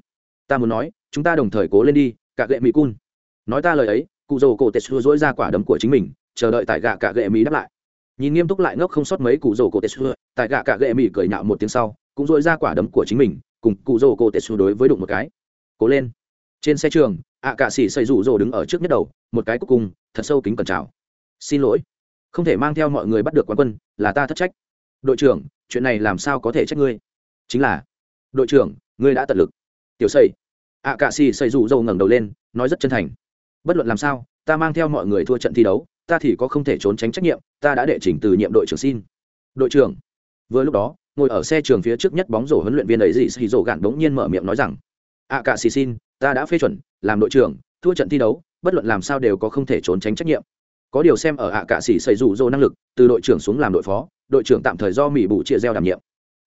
Ta muốn nói, chúng ta đồng thời cố lên đi các lệ mỹ cun. Nói ta lời ấy, cụ rồ cổ tệ dỗi ra quả đấm của chính mình, chờ đợi tại gạ cả gệ mỹ đáp lại. Nhìn nghiêm túc lại ngốc không sót mấy cụ rồ cổ tệ tại gạ cả gệ mỹ cười nhạo một tiếng sau, cũng dỗi ra quả đấm của chính mình, cùng cụ rồ cổ tệ đối với đụng một cái. Cố lên. Trên xe trường, ạ cạ sĩ xây rủ rồ đứng ở trước nhất đầu, một cái cuối cùng, thật sâu kính cẩn chào. Xin lỗi. Không thể mang theo mọi người bắt được quán quân, là ta thất trách đội trưởng, chuyện này làm sao có thể trách ngươi? Chính là, đội trưởng, ngươi đã tận lực. Tiểu xây ạ cạ xì xây dù dâu ngẩng đầu lên, nói rất chân thành. Bất luận làm sao, ta mang theo mọi người thua trận thi đấu, ta thì có không thể trốn tránh trách nhiệm, ta đã đệ trình từ nhiệm đội trưởng xin. Đội trưởng, vừa lúc đó, ngồi ở xe trường phía trước nhất bóng rổ huấn luyện viên ấy dị xì rổ gạn đống nhiên mở miệng nói rằng ạ cạ xì xin, ta đã phê chuẩn, làm đội trưởng, thua trận thi đấu, bất luận làm sao đều có không thể trốn tránh trách nhiệm. Có điều xem ở ạ cạ xì xây dù rô năng lực, từ đội trưởng xuống làm đội phó đội trưởng tạm thời do mỹ bụ chia gieo đảm nhiệm.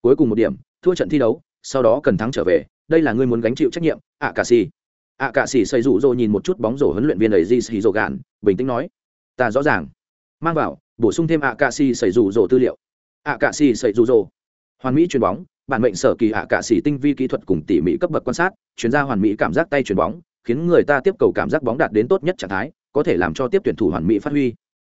Cuối cùng một điểm, thua trận thi đấu, sau đó cần thắng trở về, đây là ngươi muốn gánh chịu trách nhiệm ạ cà xì ạ cà xì xây rủ rô nhìn một chút bóng rổ huấn luyện viên ấy di xì rô gạn bình tĩnh nói, ta rõ ràng. Mang vào, bổ sung thêm ạ cà xì xây rủ rô tư liệu. Ạ cà xì xây rủ rô hoàn mỹ chuyền bóng, bản mệnh sở kỳ ạ cà xì tinh vi kỹ thuật cùng tỉ mỹ cấp bậc quan sát, chuyên gia hoàn mỹ cảm giác tay chuyền bóng, khiến người ta tiếp cầu cảm giác bóng đạt đến tốt nhất trạng thái, có thể làm cho tiếp tuyển thủ hoàn mỹ phát huy.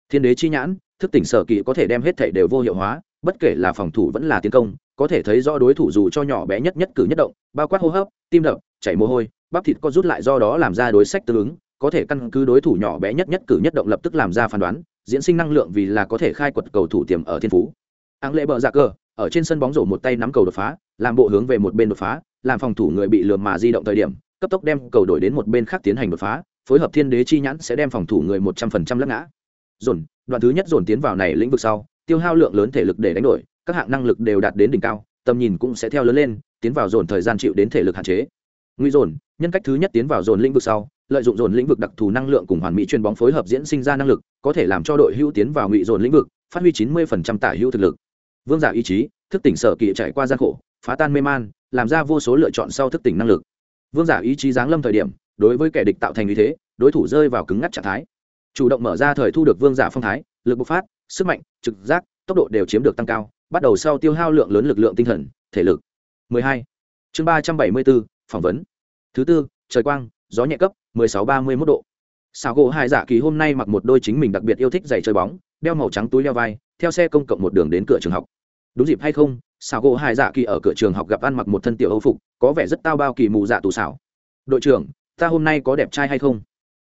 Thiên đế chi nhãn thức tỉnh sở kỳ có thể đem hết thảy đều vô hiệu hóa bất kể là phòng thủ vẫn là tiến công có thể thấy rõ đối thủ dù cho nhỏ bé nhất nhất cử nhất động bao quát hô hấp tim đập chảy mồ hôi bắp thịt có rút lại do đó làm ra đối sách tương ứng có thể căn cứ đối thủ nhỏ bé nhất nhất cử nhất động lập tức làm ra phán đoán diễn sinh năng lượng vì là có thể khai quật cầu thủ tiềm ở thiên phú. Áng lệ bờ dạ cờ, ở trên sân bóng rổ một tay nắm cầu đột phá làm bộ hướng về một bên đột phá làm phòng thủ người bị lừa mà di động thời điểm cấp tốc đem cầu đổi đến một bên khác tiến hành đột phá phối hợp thiên đế chi nhãn sẽ đem phòng thủ người một trăm phần trăm lắc ngã. Dồn đoạn thứ nhất dồn tiến vào này lĩnh vực sau, tiêu hao lượng lớn thể lực để đánh đổi, các hạng năng lực đều đạt đến đỉnh cao, tầm nhìn cũng sẽ theo lớn lên, tiến vào dồn thời gian chịu đến thể lực hạn chế. Nguy dồn, nhân cách thứ nhất tiến vào dồn lĩnh vực sau, lợi dụng dồn lĩnh vực đặc thù năng lượng cùng hoàn mỹ chuyên bóng phối hợp diễn sinh ra năng lực, có thể làm cho đội hữu tiến vào ngụy dồn lĩnh vực, phát huy chín mươi phần trăm tả hữu thực lực. Vương giả ý chí, thức tỉnh sở kỵ trải qua gian khổ, phá tan mê man, làm ra vô số lựa chọn sau thức tỉnh năng lực. Vương giả ý chí giáng lâm thời điểm, đối với kẻ địch tạo thành như thế, đối thủ rơi vào cứng ngắc trạng thái chủ động mở ra thời thu được vương giả phong thái lực bộc phát sức mạnh trực giác tốc độ đều chiếm được tăng cao bắt đầu sau tiêu hao lượng lớn lực lượng tinh thần thể lực. 12. chương 374, phỏng vấn. Thứ tư trời quang gió nhẹ cấp 16-31 độ. Xào gỗ hai dạ kỳ hôm nay mặc một đôi chính mình đặc biệt yêu thích giày chơi bóng đeo màu trắng túi leo vai theo xe công cộng một đường đến cửa trường học. Đúng dịp hay không xào gỗ hai dạ kỳ ở cửa trường học gặp ăn mặc một thân tiểu âu phục có vẻ rất tao bao kỳ mù dạ tù xảo. Đội trưởng ta hôm nay có đẹp trai hay không?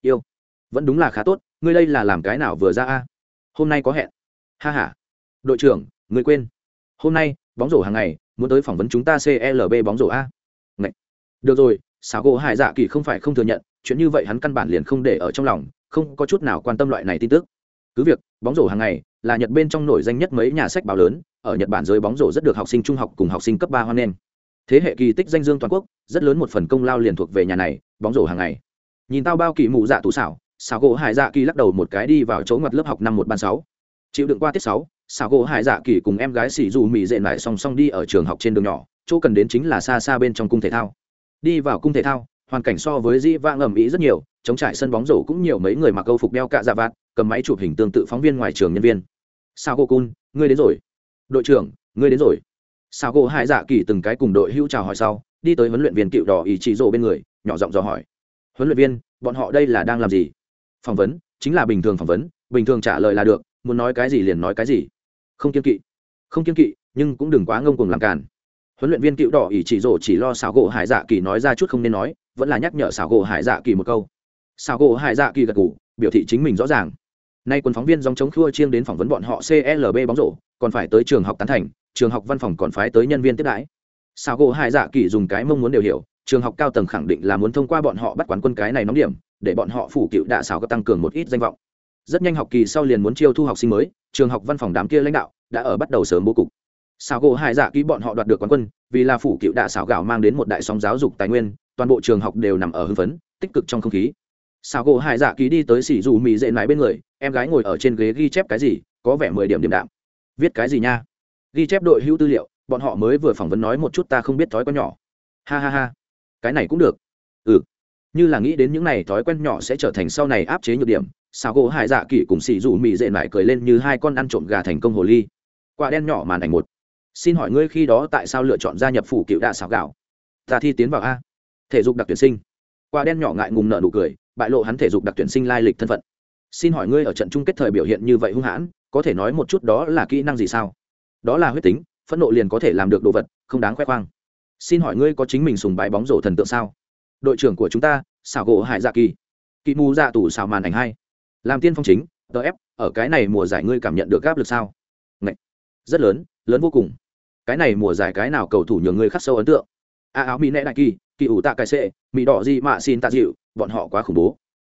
Yêu. Vẫn đúng là khá tốt ngươi đây là làm cái nào vừa ra a? Hôm nay có hẹn. Ha h a đội trưởng, ngươi quên. Hôm nay, bóng rổ hàng ngày, muốn tới phỏng vấn chúng ta clb bóng rổ a. Ngậy. được rồi xáo gỗ hải dạ kỳ không phải không thừa nhận, chuyện như vậy hắn căn bản liền không để ở trong lòng, không có chút nào quan tâm loại này tin tức. Cứ việc, bóng rổ hàng ngày là nhật bên trong nổi danh nhất mấy nhà sách báo lớn, ở nhật bản giới bóng rổ rất được học sinh trung học cùng học sinh cấp ba hoan nghênh. Thế hệ kỳ tích danh dương toàn quốc, rất lớn một phần công lao liền thuộc về nhà này, bóng rổ hàng ngày. Nhìn tao bao kỳ mụ dạ tú xảo xảo gỗ hải dạ kỳ lắc đầu một cái đi vào chỗ ngoặt lớp học năm một ban sáu. Chịu đựng qua tiết sáu, xảo gỗ hải dạ kỳ cùng em gái xỉ dù mỹ dệ lại song song đi ở trường học trên đường nhỏ, chỗ cần đến chính là xa xa bên trong cung thể thao. Đi vào cung thể thao, hoàn cảnh so với dĩ vang ầm ĩ rất nhiều, chống trải sân bóng rổ cũng nhiều mấy người mặc câu phục đeo cạ dạ vạt, cầm máy chụp hình tương tự phóng viên ngoài trường nhân viên. Sao cô cun, ngươi đến rồi. Đội trưởng, ngươi đến rồi. Sao cô hải dạ kỳ từng cái cùng đội hữu chào hỏi sau, đi tới huấn luyện viên cựu đỏ ý chí rộ bên người, nhỏ giọng dò hỏi. Huấn luyện viên, bọn họ đây là đang làm gì? Phỏng vấn, chính là bình thường phỏng vấn, bình thường trả lời là được, muốn nói cái gì liền nói cái gì. Không kiên kỵ. Không kiên kỵ, nhưng cũng đừng quá ngông cuồng làm càn. Huấn luyện viên cựu đỏ ỷ chỉ rổ chỉ lo xảo gỗ hải dạ kỳ nói ra chút không nên nói, vẫn là nhắc nhở xảo gỗ hải dạ kỳ một câu. Xảo gỗ hải dạ kỳ gật ngủ biểu thị chính mình rõ ràng. Nay quân phóng viên dòng chống khua chiêng đến phỏng vấn bọn họ clb bóng rổ, còn phải tới trường học tán thành, trường học văn phòng còn phải tới nhân viên tiếp đãi. Xảo gỗ hải dạ kỳ dùng cái mong muốn đều hiểu trường học cao tầng khẳng định là muốn thông qua bọn họ bắt quán quân cái này nóng điểm, để bọn họ phủ cựu đạ xảo cấp tăng cường một ít danh vọng. Rất nhanh học kỳ sau liền muốn chiêu thu học sinh mới, trường học văn phòng đám kia lãnh đạo đã ở bắt đầu sớm bố cục. Xảo gỗ hải dạ ký bọn họ đoạt được quán quân, vì là phủ cựu đạ xảo gạo mang đến một đại sóng giáo dục tài nguyên, toàn bộ trường học đều nằm ở hưng phấn, tích cực trong không khí. Xảo gỗ hải dạ ký đi tới xỉ dù mì dệ mái bên người, em gái ngồi ở trên ghế ghi chép cái gì, có vẻ mười điểm điểm đạm. Viết cái gì nha? Ghi chép đội hữu tư liệu, bọn họ mới vừa phỏng vấn nói một chút ta không biết thói có nhỏ. Ha ha ha cái này cũng được. Ừ. Như là nghĩ đến những này thói quen nhỏ sẽ trở thành sau này áp chế nhược điểm sao gỗ hải dạ kỳ cùng xì dù mị dệ mải cười lên như hai con ăn trộm gà thành công hồ ly. Quả đen nhỏ màn ảnh một. Xin hỏi ngươi khi đó tại sao lựa chọn gia nhập phủ cựu đạ xào gạo? Ta thi tiến vào a. Thể dục đặc tuyển sinh. Quả đen nhỏ ngại ngùng nợ nụ cười, bại lộ hắn thể dục đặc tuyển sinh lai lịch thân phận. Xin hỏi ngươi ở trận chung kết thời biểu hiện như vậy hung hãn, có thể nói một chút đó là kỹ năng gì sao? Đó là huyết tính, phẫn nộ liền có thể làm được đồ vật, không đáng khoe khoang xin hỏi ngươi có chính mình sùng bái bóng rổ thần tượng sao? Đội trưởng của chúng ta, xảo gỗ hải dạ kỳ. Kỳ mù dạ tủ xảo màn ảnh hai. Làm tiên phong chính tf ở cái này mùa giải ngươi cảm nhận được áp lực sao? Ngậy. rất lớn lớn vô cùng. Cái này mùa giải cái nào cầu thủ nhường ngươi khắc sâu ấn tượng? A áo mỹ nệ đại kỳ kỳ ủ tạ cài sệ mỹ đỏ gì mà xin tạ dịu, bọn họ quá khủng bố.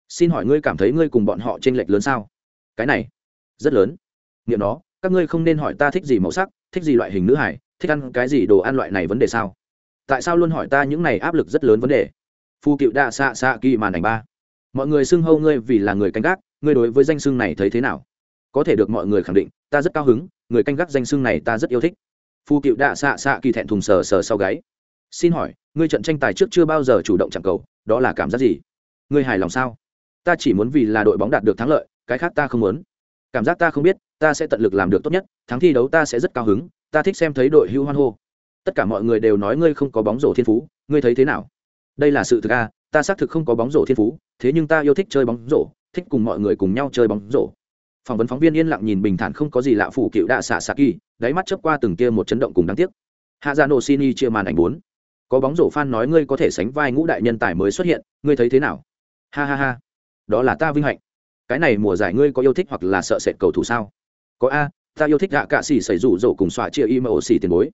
Xin hỏi ngươi cảm thấy ngươi cùng bọn họ chênh lệch lớn sao? Cái này, rất lớn. Nghiệm đó các ngươi không nên hỏi ta thích gì màu sắc, thích gì loại hình nữ hải thích ăn cái gì đồ ăn loại này vấn đề sao? Tại sao luôn hỏi ta những này áp lực rất lớn vấn đề? Phu cựu đa xạ xạ kỳ màn ảnh ba. Mọi người xưng hâu ngươi vì là người canh gác, ngươi đối với danh xưng này thấy thế nào? Có thể được mọi người khẳng định, ta rất cao hứng, người canh gác danh xưng này ta rất yêu thích. Phu cựu đa xạ xạ kỳ thẹn thùng sờ sờ sau gáy. Xin hỏi, ngươi trận tranh tài trước chưa bao giờ chủ động chạm cầu, đó là cảm giác gì? Ngươi hài lòng sao? Ta chỉ muốn vì là đội bóng đạt được thắng lợi, cái khác ta không muốn. Cảm giác ta không biết, ta sẽ tận lực làm được tốt nhất, thắng thi đấu ta sẽ rất cao hứng, ta thích xem thấy đội hưu hoan hô tất cả mọi người đều nói ngươi không có bóng rổ thiên phú, ngươi thấy thế nào? Đây là sự thực a ta xác thực không có bóng rổ thiên phú, thế nhưng ta yêu thích chơi bóng rổ, thích cùng mọi người cùng nhau chơi bóng rổ. Phỏng vấn phóng viên yên lặng nhìn bình thản không có gì lạ phủ cựu đạ xạ xạ kỳ, đáy mắt chớp qua từng kia một chấn động cùng đáng tiếc. Hạ gia nổ sini chia màn ảnh bốn. Có bóng rổ fan nói ngươi có thể sánh vai ngũ đại nhân tài mới xuất hiện, ngươi thấy thế nào? Ha ha ha. Đó là ta vinh hạnh. Cái này mùa giải ngươi có yêu thích hoặc là sợ sệt cầu thủ sao? Có a, ta yêu thích gạ cạ xỉ xảy rủ rổ cùng xòa chia im ổ xỉ tiền bối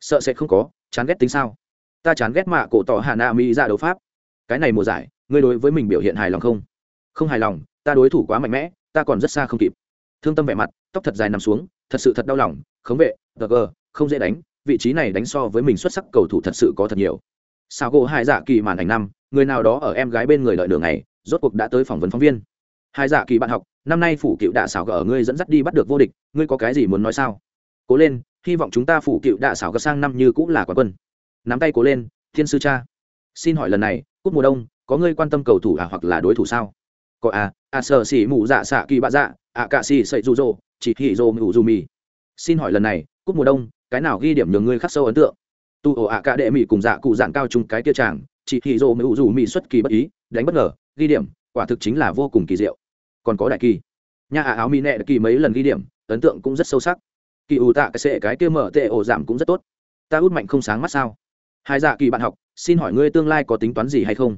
sợ sẽ không có, chán ghét tính sao? Ta chán ghét mạ cổ tỏ hà nạ mỹ ra đấu pháp. Cái này mùa giải, ngươi đối với mình biểu hiện hài lòng không? Không hài lòng, ta đối thủ quá mạnh mẽ, ta còn rất xa không kịp. Thương tâm vẻ mặt, tóc thật dài nằm xuống, thật sự thật đau lòng, khống vệ gờ gờ, không dễ đánh, vị trí này đánh so với mình xuất sắc cầu thủ thật sự có thật nhiều. Sao gỗ hai dạ kỳ màn ảnh năm, người nào đó ở em gái bên người lợi đường này rốt cuộc đã tới phỏng vấn phóng viên. Hai dạ kỳ bạn học, năm nay phủ cựu đạ xảo gỡ ngươi dẫn dắt đi bắt được vô địch, ngươi có cái gì muốn nói sao? Cố lên hy vọng chúng ta phủ cựu đạ xảo gỡ sang năm như cũng là quán quân. Nắm tay cố lên, thiên sư cha, xin hỏi lần này cúp mùa đông, có ngươi quan tâm cầu thủ à hoặc là đối thủ sao? Có à à sợ xỉ mù dạ xạ kỳ bạ dạ à cạ xỉ sậy dù rỗ chỉ hỉ dô mù dù mì. Xin hỏi lần này cúp mùa đông, cái nào ghi điểm nhường ngươi khắc sâu ấn tượng? Tu ổ ạ, cạ đệ mỹ cùng dạ cụ dạng cao chung cái kia chàng, chỉ hỉ dô mù dù mì xuất kỳ bất ý, đánh bất ngờ, ghi điểm, quả thực chính là vô cùng kỳ diệu. Còn có đại kỳ. Nhà ả áo mỹ nẹ kỳ mấy lần ghi điểm, ấn tượng cũng rất sâu sắc kỳ ủ tạ cái sệ cái kia mở tệ ổ giảm cũng rất tốt. Ta út mạnh không sáng mắt sao? Hai dạ kỳ bạn học, xin hỏi ngươi tương lai có tính toán gì hay không?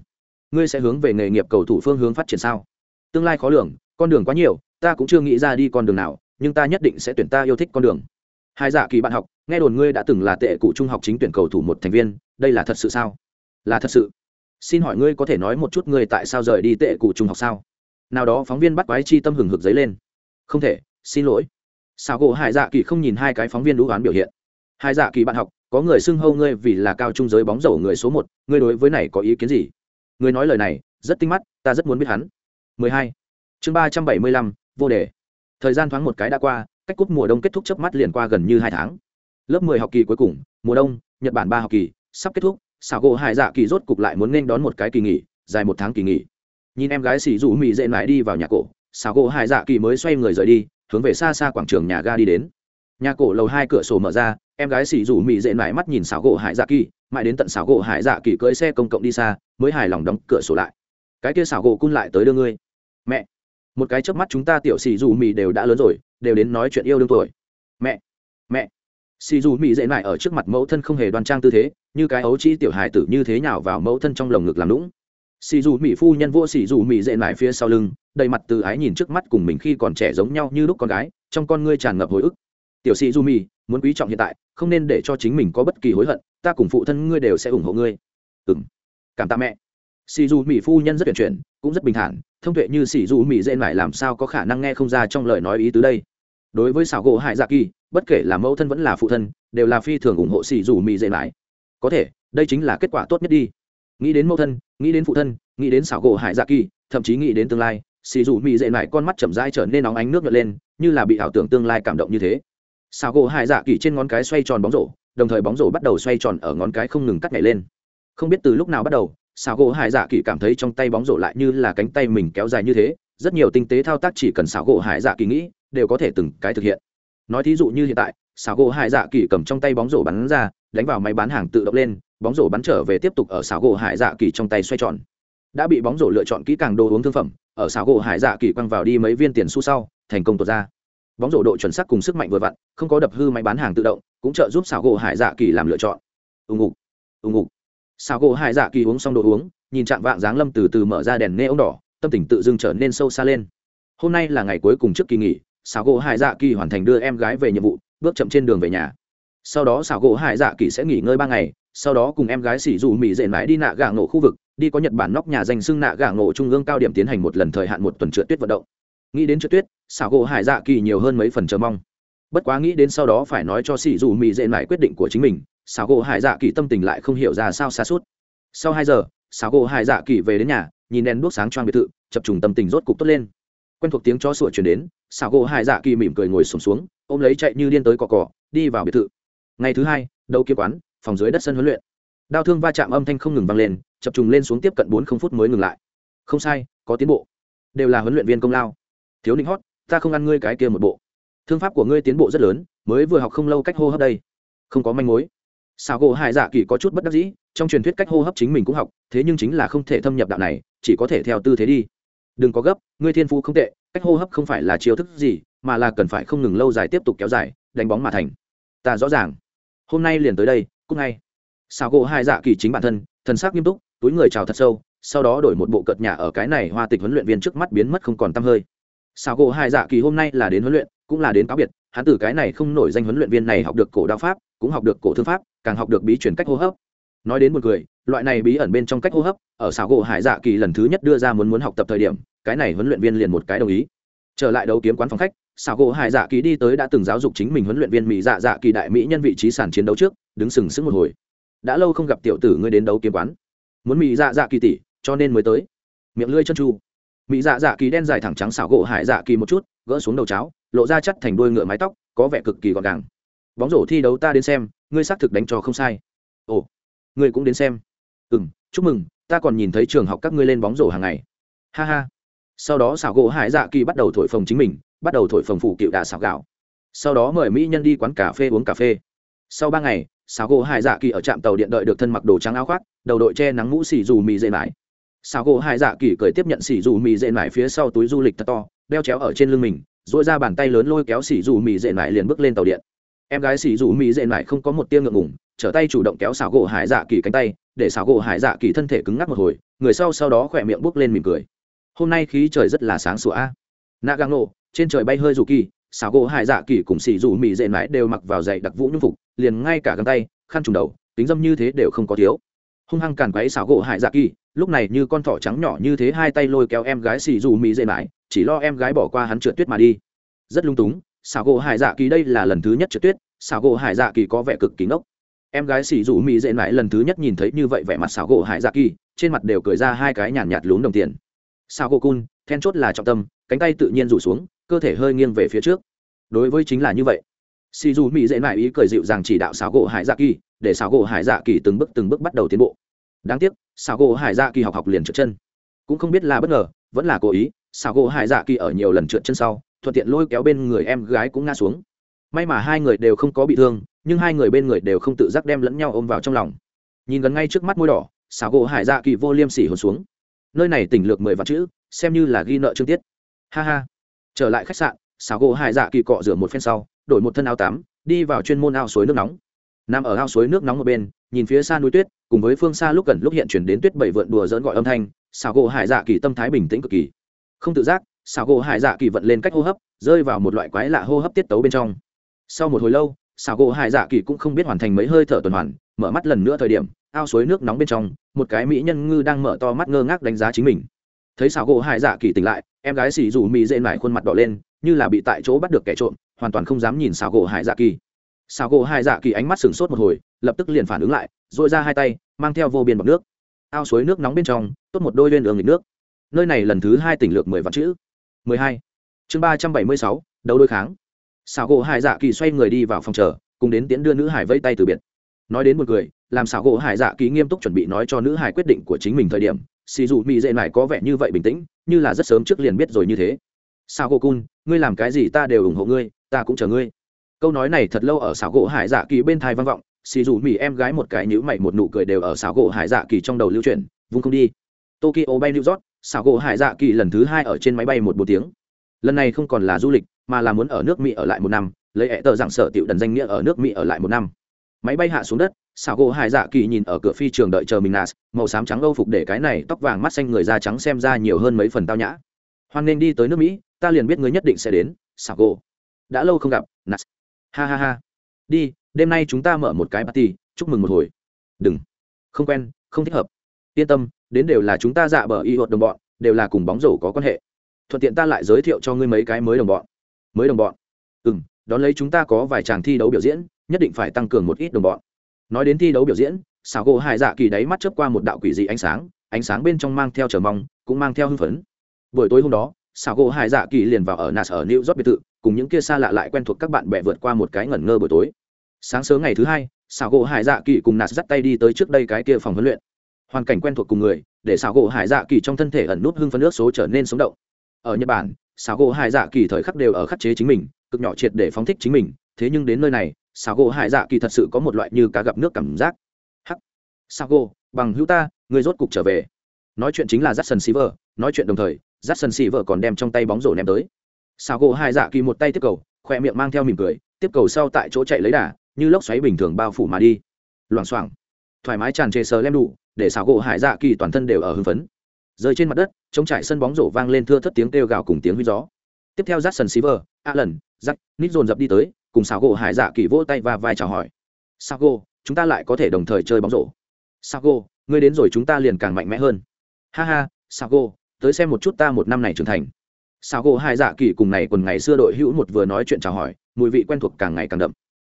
Ngươi sẽ hướng về nghề nghiệp cầu thủ phương hướng phát triển sao? Tương lai khó lường, con đường quá nhiều, ta cũng chưa nghĩ ra đi con đường nào, nhưng ta nhất định sẽ tuyển ta yêu thích con đường. Hai dạ kỳ bạn học, nghe đồn ngươi đã từng là tệ cụ trung học chính tuyển cầu thủ một thành viên, đây là thật sự sao? Là thật sự. Xin hỏi ngươi có thể nói một chút ngươi tại sao rời đi tệ cụ trung học sao? Nào đó phóng viên bắt quái chi tâm hừng hực giấy lên. Không thể, xin lỗi sao gỗ hải dạ kỳ không nhìn hai cái phóng viên đũ oán biểu hiện. Hải dạ kỳ bạn học có người xưng hâu ngươi vì là cao trung giới bóng rổ người số một ngươi đối với này có ý kiến gì? Người nói lời này rất tinh mắt ta rất muốn biết hắn. 12. chương 375, vô đề. Thời gian thoáng một cái đã qua cách cúp mùa đông kết thúc chớp mắt liền qua gần như hai tháng. Lớp 10 học kỳ cuối cùng mùa đông nhật bản ba học kỳ sắp kết thúc Sào gỗ hải dạ kỳ rốt cục lại muốn nên đón một cái kỳ nghỉ dài một tháng kỳ nghỉ. Nhìn em gái xỉ rủ mì dễ mãi đi vào nhà cổ Sào gỗ hải dạ kỳ mới xoay người rời đi hướng về xa xa quảng trường nhà ga đi đến. Nhà cổ lầu hai cửa sổ mở ra, em gái xì rủ mị dễ mãi mắt nhìn xảo gỗ hải dạ kỳ, mãi đến tận xảo gỗ hải dạ kỳ cưỡi xe công cộng đi xa, mới hài lòng đóng cửa sổ lại. Cái kia xảo gỗ cun lại tới đưa ngươi. Mẹ, một cái chớp mắt chúng ta tiểu xì rủ mị đều đã lớn rồi, đều đến nói chuyện yêu đương tuổi. Mẹ mẹ. Xì dù mỹ dễ mãi ở trước mặt mẫu thân không hề đoan trang tư thế, như cái ấu trĩ tiểu hài tử như thế nào vào mẫu thân trong lồng ngực làm lũng xì dù mỹ phu nhân vô xì dù mỹ dễ lại phía sau lưng đầy mặt từ ái nhìn trước mắt cùng mình khi còn trẻ giống nhau như lúc con gái trong con ngươi tràn ngập hồi ức. Tiểu sĩ Dù Mị, muốn quý trọng hiện tại không nên để cho chính mình có bất kỳ hối hận ta cùng phụ thân ngươi đều sẽ ủng hộ ngươi. Ừng cảm tạ mẹ. Sĩ Dù mỹ phu nhân rất tuyển chuyển cũng rất bình thản thông tuệ như sĩ Dù mỹ dễ lại làm sao có khả năng nghe không ra trong lời nói ý tứ đây. Đối với xảo gỗ hại dạ kỳ bất kể là mẫu thân vẫn là phụ thân đều là phi thường ủng hộ sĩ Dù mỹ dễ lại. có thể đây chính là kết quả tốt nhất đi nghĩ đến mẫu thân, nghĩ đến phụ thân, nghĩ đến xảo gỗ hải dạ kỳ, thậm chí nghĩ đến tương lai, xì dù mỹ dậy lại con mắt chậm dai trở nên nóng ánh nước nhợt lên, như là bị ảo tưởng tương lai cảm động như thế. Xảo gỗ hải dạ kỳ trên ngón cái xoay tròn bóng rổ, đồng thời bóng rổ bắt đầu xoay tròn ở ngón cái không ngừng cắt nhảy lên. Không biết từ lúc nào bắt đầu, xảo gỗ hải dạ kỳ cảm thấy trong tay bóng rổ lại như là cánh tay mình kéo dài như thế, rất nhiều tinh tế thao tác chỉ cần xảo gỗ hải dạ kỳ nghĩ, đều có thể từng cái thực hiện. Nói thí dụ như hiện tại, xảo gỗ hải dạ kỳ cầm trong tay bóng rổ bắn ra, đánh vào máy bán hàng tự động lên bóng rổ bắn trở về tiếp tục ở xảo gỗ hải dạ kỳ trong tay xoay tròn. Đã bị bóng rổ lựa chọn kỹ càng đồ uống thương phẩm, ở xảo gỗ hải dạ kỳ quăng vào đi mấy viên tiền xu sau, thành công tuột ra. Bóng rổ độ chuẩn xác cùng sức mạnh vừa vặn, không có đập hư máy bán hàng tự động, cũng trợ giúp xảo gỗ hải dạ kỳ làm lựa chọn. Ưng ngục ưng ngục. Xảo gỗ hải dạ kỳ uống xong đồ uống, nhìn chạm vạng dáng lâm từ từ mở ra đèn nê ống đỏ, tâm tình tự dưng trở nên sâu xa lên. Hôm nay là ngày cuối cùng trước kỳ nghỉ, xảo gỗ hải dạ kỳ hoàn thành đưa em gái về nhiệm vụ, bước chậm trên đường về nhà. Sau đó xảo gỗ hải dạ kỳ sẽ nghỉ ngơi ba ngày sau đó cùng em gái sỉ dù mỹ dện mãi đi nạ gà ngộ khu vực đi có nhật bản nóc nhà danh xưng nạ gà ngộ trung ương cao điểm tiến hành một lần thời hạn một tuần trượt tuyết vận động. Nghĩ đến trượt tuyết xảo gỗ hải dạ kỳ nhiều hơn mấy phần chờ mong. Bất quá nghĩ đến sau đó phải nói cho sỉ dù mỹ dện mãi quyết định của chính mình xảo gỗ hải dạ kỳ tâm tình lại không hiểu ra sao xa suốt. Sau hai giờ xảo gỗ hải dạ kỳ về đến nhà nhìn đèn đuốc sáng choang biệt thự chập trùng tâm tình rốt cục tốt lên. Quen thuộc tiếng chó sủa chuyển đến xảo gỗ hải dạ kỳ mỉm cười ngồi sùng xuống, xuống ôm lấy chạy như điên tới cỏ cỏ đi vào biệt thự. Ngày thứ hai đầu kia quán phòng dưới đất sân huấn luyện. Đao thương va chạm âm thanh không ngừng vang lên, chập trùng lên xuống tiếp cận bốn không phút mới ngừng lại. Không sai, có tiến bộ. Đều là huấn luyện viên công lao. Thiếu ninh hót, ta không ăn ngươi cái kia một bộ. Thương pháp của ngươi tiến bộ rất lớn, mới vừa học không lâu cách hô hấp đây. Không có manh mối. Sao gỗ hải dạ kỳ có chút bất đắc dĩ, trong truyền thuyết cách hô hấp chính mình cũng học, thế nhưng chính là không thể thâm nhập đạo này, chỉ có thể theo tư thế đi. Đừng có gấp, ngươi thiên phú không tệ, cách hô hấp không phải là chiêu thức gì, mà là cần phải không ngừng lâu dài tiếp tục kéo dài, đánh bóng mà thành. Ta rõ ràng. Hôm nay liền tới đây cúc ngay. Sao gỗ hai dạ kỳ chính bản thân, thần sắc nghiêm túc, túi người chào thật sâu, sau đó đổi một bộ cợt nhà ở cái này hoa tịch huấn luyện viên trước mắt biến mất không còn t hơi. Sao gỗ hai dạ kỳ hôm nay là đến huấn luyện, cũng là đến cáo biệt, hắn từ cái này không nổi danh huấn luyện viên này học được cổ đạo pháp, cũng học được cổ thương pháp, càng học được bí chuyển cách hô hấp. Nói đến một người loại này bí ẩn bên trong cách hô hấp, ở xảo gỗ hải dạ kỳ lần thứ nhất đưa ra muốn muốn học tập thời điểm, cái này huấn luyện viên liền một cái đồng ý. Trở lại đấu kiếm quán phòng khách xảo gỗ hải dạ kỳ đi tới đã từng giáo dục chính mình huấn luyện viên mỹ dạ dạ kỳ đại mỹ nhân vị trí sàn chiến đấu trước, đứng sừng sững một hồi. Đã lâu không gặp tiểu tử ngươi đến đấu kiếm quán. Muốn mỹ dạ dạ kỳ tỷ, cho nên mới tới. Miệng lưỡi chân tru mỹ dạ dạ kỳ đen dài thẳng trắng xảo gỗ hải dạ kỳ một chút, gỡ xuống đầu cháo, lộ ra chắt thành đuôi ngựa mái tóc, có vẻ cực kỳ gọn gàng. Bóng rổ thi đấu ta đến xem, ngươi xác thực đánh trò không sai. Ồ, ngươi cũng đến xem. Ừ m chúc mừng, ta còn nhìn thấy trường học các ngươi lên bóng rổ hàng ngày. Ha ha. Sau đó xảo gỗ hải dạ kỳ bắt đầu thổi phồng chính mình bắt đầu thổi phồng phụ cựu đà xào gạo. Sau đó mời mỹ nhân đi quán cà phê uống cà phê. Sau ba ngày xào gỗ hải dạ kỳ ở trạm tàu điện đợi được thân mặc đồ trắng áo khoác, đầu đội che nắng mũ xì dù mì dễ mải. Xào gỗ hải dạ kỳ cười tiếp nhận xì dù mì dễ mải phía sau túi du lịch thật to, đeo chéo ở trên lưng mình dội ra bàn tay lớn lôi kéo xì dù mì dễ mải liền bước lên tàu điện. Em gái xì dù mì dễ mải không có một tiếng ngượng ngủng trở tay chủ động kéo xào gỗ hải dạ kỳ cánh tay, để xào gỗ hải dạ kỳ thân thể cứng ngắc một hồi, người sau sau đó khỏe miệng bước lên mỉm cười. Hôm nay khí trời rất là sáng sủa a trên trời bay hơi dù kỳ xào gỗ hải dạ kỳ cùng xì dù mì dễ mãi đều mặc vào giày đặc vũ nhung phục liền ngay cả găng tay khăn trùng đầu tính dâm như thế đều không có thiếu. Hung hăng càn quấy xảo gỗ hải dạ kỳ lúc này như con thỏ trắng nhỏ như thế hai tay lôi kéo em gái xì dù mì dễ mãi chỉ lo em gái bỏ qua hắn trượt tuyết mà đi. Rất lung túng xảo gỗ hải dạ kỳ đây là lần thứ nhất trượt tuyết xảo gỗ hải dạ kỳ có vẻ cực kỳ ngốc. Em gái xì dù mì dễ mãi lần thứ nhất nhìn thấy như vậy vẻ mặt xảo gỗ hải dạ kỳ trên mặt đều cười ra hai cái nhàn nhạt, nhạt lún đồng tiền. Xảo gỗ cun then chốt là trọng tâm cánh tay tự nhiên rủ xuống cơ thể hơi nghiêng về phía trước. Đối với chính là như vậy. Si dù mỹ dễ mãi ý cười dịu dàng chỉ đạo xảo gỗ hải dạ kỳ, để xảo gỗ hải dạ kỳ từng bước từng bước bắt đầu tiến bộ. Đáng tiếc xảo gỗ hải dạ kỳ học học liền trượt chân. Cũng không biết là bất ngờ, vẫn là cố ý xảo gỗ hải dạ kỳ ở nhiều lần trượt chân sau, thuận tiện lôi kéo bên người em gái cũng ngã xuống. May mà hai người đều không có bị thương, nhưng hai người bên người đều không tự giác đem lẫn nhau ôm vào trong lòng. Nhìn gần ngay trước mắt môi đỏ xảo gỗ hải dạ kỳ vô liêm sỉ hồn xuống. Nơi này tỉnh lược mười vạn chữ, xem như là ghi nợ chương tiết. Ha ha trở lại khách sạn xảo gỗ hải dạ kỳ cọ rửa một phen sau, đổi một thân áo tắm, đi vào chuyên môn ao suối nước nóng. Nằm ở ao suối nước nóng một bên, nhìn phía xa núi tuyết, cùng với phương xa lúc gần lúc hiện chuyển đến tuyết bảy vượn đùa dỡn gọi âm thanh, xào gỗ hải dạ kỳ tâm thái bình tĩnh cực kỳ. Không tự giác, xào gỗ hải dạ kỳ vận lên cách hô hấp, rơi vào một loại quái lạ hô hấp tiết tấu bên trong. Sau một hồi lâu, xào gỗ hải dạ kỳ cũng không biết hoàn thành mấy hơi thở tuần hoàn, mở mắt lần nữa thời điểm, ao suối nước nóng bên trong, một cái mỹ nhân ngư đang mở to mắt ngơ ngác đánh giá chính mình. Thấy xào gỗ hải dạ kỳ tỉnh lại em gái xì dù mỹ dễ mải khuôn mặt đỏ lên, như là bị tại chỗ bắt được kẻ trộm, hoàn toàn không dám nhìn xào gỗ hải dạ kỳ. Xào gỗ hải dạ kỳ ánh mắt sừng sốt một hồi, lập tức liền phản ứng lại dội ra hai tay, mang theo vô biên bọc nước. Ao suối nước nóng bên trong, tốt một đôi lên đường nghịch nước. Nơi này lần thứ hai tỉnh lược mười vạn chữ. mười hai. Chương ba trăm bảy mươi sáu, đấu đôi kháng. Xào gỗ hải dạ kỳ xoay người đi vào phòng chờ, cùng đến tiễn đưa nữ hải vây tay từ biệt. Nói đến một người làm xào gỗ hải dạ kỳ nghiêm túc chuẩn bị nói cho nữ hải quyết định của chính mình thời điểm xì dù mỹ dễ lại có vẻ như vậy bình tĩnh, như là rất sớm trước liền biết rồi như thế. Sao cô cun, ngươi làm cái gì ta đều ủng hộ ngươi, ta cũng chờ ngươi. Câu nói này thật lâu ở xảo gỗ hải dạ kỳ bên thai vang vọng, xì dù mỹ em gái một cái nhữ mày một nụ cười đều ở xảo gỗ hải dạ kỳ trong đầu lưu truyền vung không đi. Tokyo bay new york xảo gỗ hải dạ kỳ lần thứ hai ở trên máy bay một bốn tiếng. Lần này không còn là du lịch, mà là muốn ở nước mỹ ở lại một năm, lấy hẹ tờ giảng sở tiểu đần danh nghĩa ở nước mỹ ở lại một năm. Máy bay hạ xuống đất xảo gỗ hải dạ kỳ nhìn ở cửa phi trường đợi chờ mình nas màu xám trắng âu phục để cái này tóc vàng mắt xanh người da trắng xem ra nhiều hơn mấy phần tao nhã. Hoan nên đi tới nước mỹ, ta liền biết ngươi nhất định sẽ đến xảo gỗ. Đã lâu không gặp, nas. Ha ha ha. Đi, đêm nay chúng ta mở một cái party, chúc mừng một hồi. Đừng. Không quen, không thích hợp. Yên tâm, đến đều là chúng ta dạ bờ y hoạt đồng bọn, đều là cùng bóng rổ có quan hệ. Thuận tiện ta lại giới thiệu cho ngươi mấy cái mới đồng bọn. Mới đồng bọn? Ừ m đón lấy chúng ta có vài chàng thi đấu biểu diễn, nhất định phải tăng cường một ít đồng bọn nói đến thi đấu biểu diễn, xảo gỗ hải dạ kỳ đáy mắt chớp qua một đạo quỷ dị ánh sáng ánh sáng bên trong mang theo chờ mong, cũng mang theo hưng phấn. Buổi tối hôm đó, xảo gỗ hải dạ kỳ liền vào ở nas ở new york biệt thự, cùng những kia xa lạ lại quen thuộc các bạn bè vượt qua một cái ngẩn ngơ buổi tối. Sáng sớm ngày thứ hai, xảo gỗ hải dạ kỳ cùng nạt dắt tay đi tới trước đây cái kia phòng huấn luyện. Hoàn cảnh quen thuộc cùng người, để xảo gỗ hải dạ kỳ trong thân thể ẩn nút hưng phấn nước số trở nên sống động. Ở nhật bản, xảo gỗ hải dạ kỳ thời khắc đều ở khắc chế chính mình, cực nhỏ triệt để phóng thích chính mình, thế nhưng đến nơi này Sao gỗ hải dạ kỳ thật sự có một loại như cá gặp nước cảm giác hắc Sao gỗ bằng hữu ta người rốt cục trở về nói chuyện chính là Jackson Silver, nói chuyện đồng thời, Jackson Silver còn đem trong tay bóng rổ ném tới. Sao gỗ Hải Dạ Kỳ một tay tiếp cầu, khoe miệng mang theo mỉm cười, tiếp cầu sau tại chỗ chạy lấy đà, như lốc xoáy bình thường bao phủ mà đi. Loảng xoảng, thoải mái tràn trề sờ lem đủ, để Sao gỗ Hải Dạ Kỳ toàn thân đều ở hưng phấn. Rơi trên mặt đất, chống trải sân bóng rổ vang lên thưa thất tiếng kêu gào cùng tiếng huy gió. Tiếp theo Jackson Silver, Allen, Jack, Nick dồn dập đi tới, cùng Sago gỗ Hải Dạ Kỳ vỗ tay và vai chào hỏi. Sago, chúng ta lại có thể đồng thời chơi bóng rổ. Sago, ngươi đến rồi chúng ta liền càng mạnh mẽ hơn. Ha ha Sago, tới xem một chút ta một năm này trưởng thành. Sago Hải dạ kỳ cùng này quần ngày xưa đội hữu một vừa nói chuyện chào hỏi mùi vị quen thuộc càng ngày càng đậm.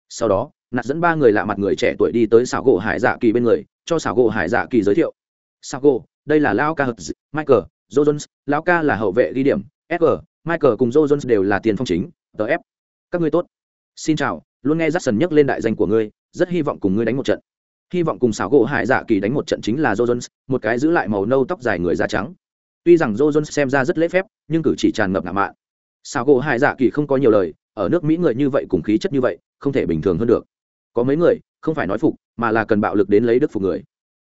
Sau đó nạt dẫn ba người lạ mặt người trẻ tuổi đi tới Sago hải dạ kỳ bên người cho Sago hải dạ kỳ giới thiệu. Sago, đây là lao ca hợp michael jones lao ca là hậu vệ ghi điểm sg michael cùng jones đều là tiền phong chính tf các ngươi tốt xin chào, luôn nghe Jackson nhắc lên đại danh của ngươi, rất hy vọng cùng ngươi đánh một trận. Hy vọng cùng xảo gỗ hải dạ kỳ đánh một trận chính là jones, một cái giữ lại màu nâu tóc dài người da trắng. Tuy rằng jones xem ra rất lễ phép, nhưng cử chỉ tràn ngập ngạo mạn. Xảo gỗ hải dạ kỳ không có nhiều lời, ở nước mỹ người như vậy cùng khí chất như vậy, không thể bình thường hơn được. Có mấy người, không phải nói phục, mà là cần bạo lực đến lấy đức phục người.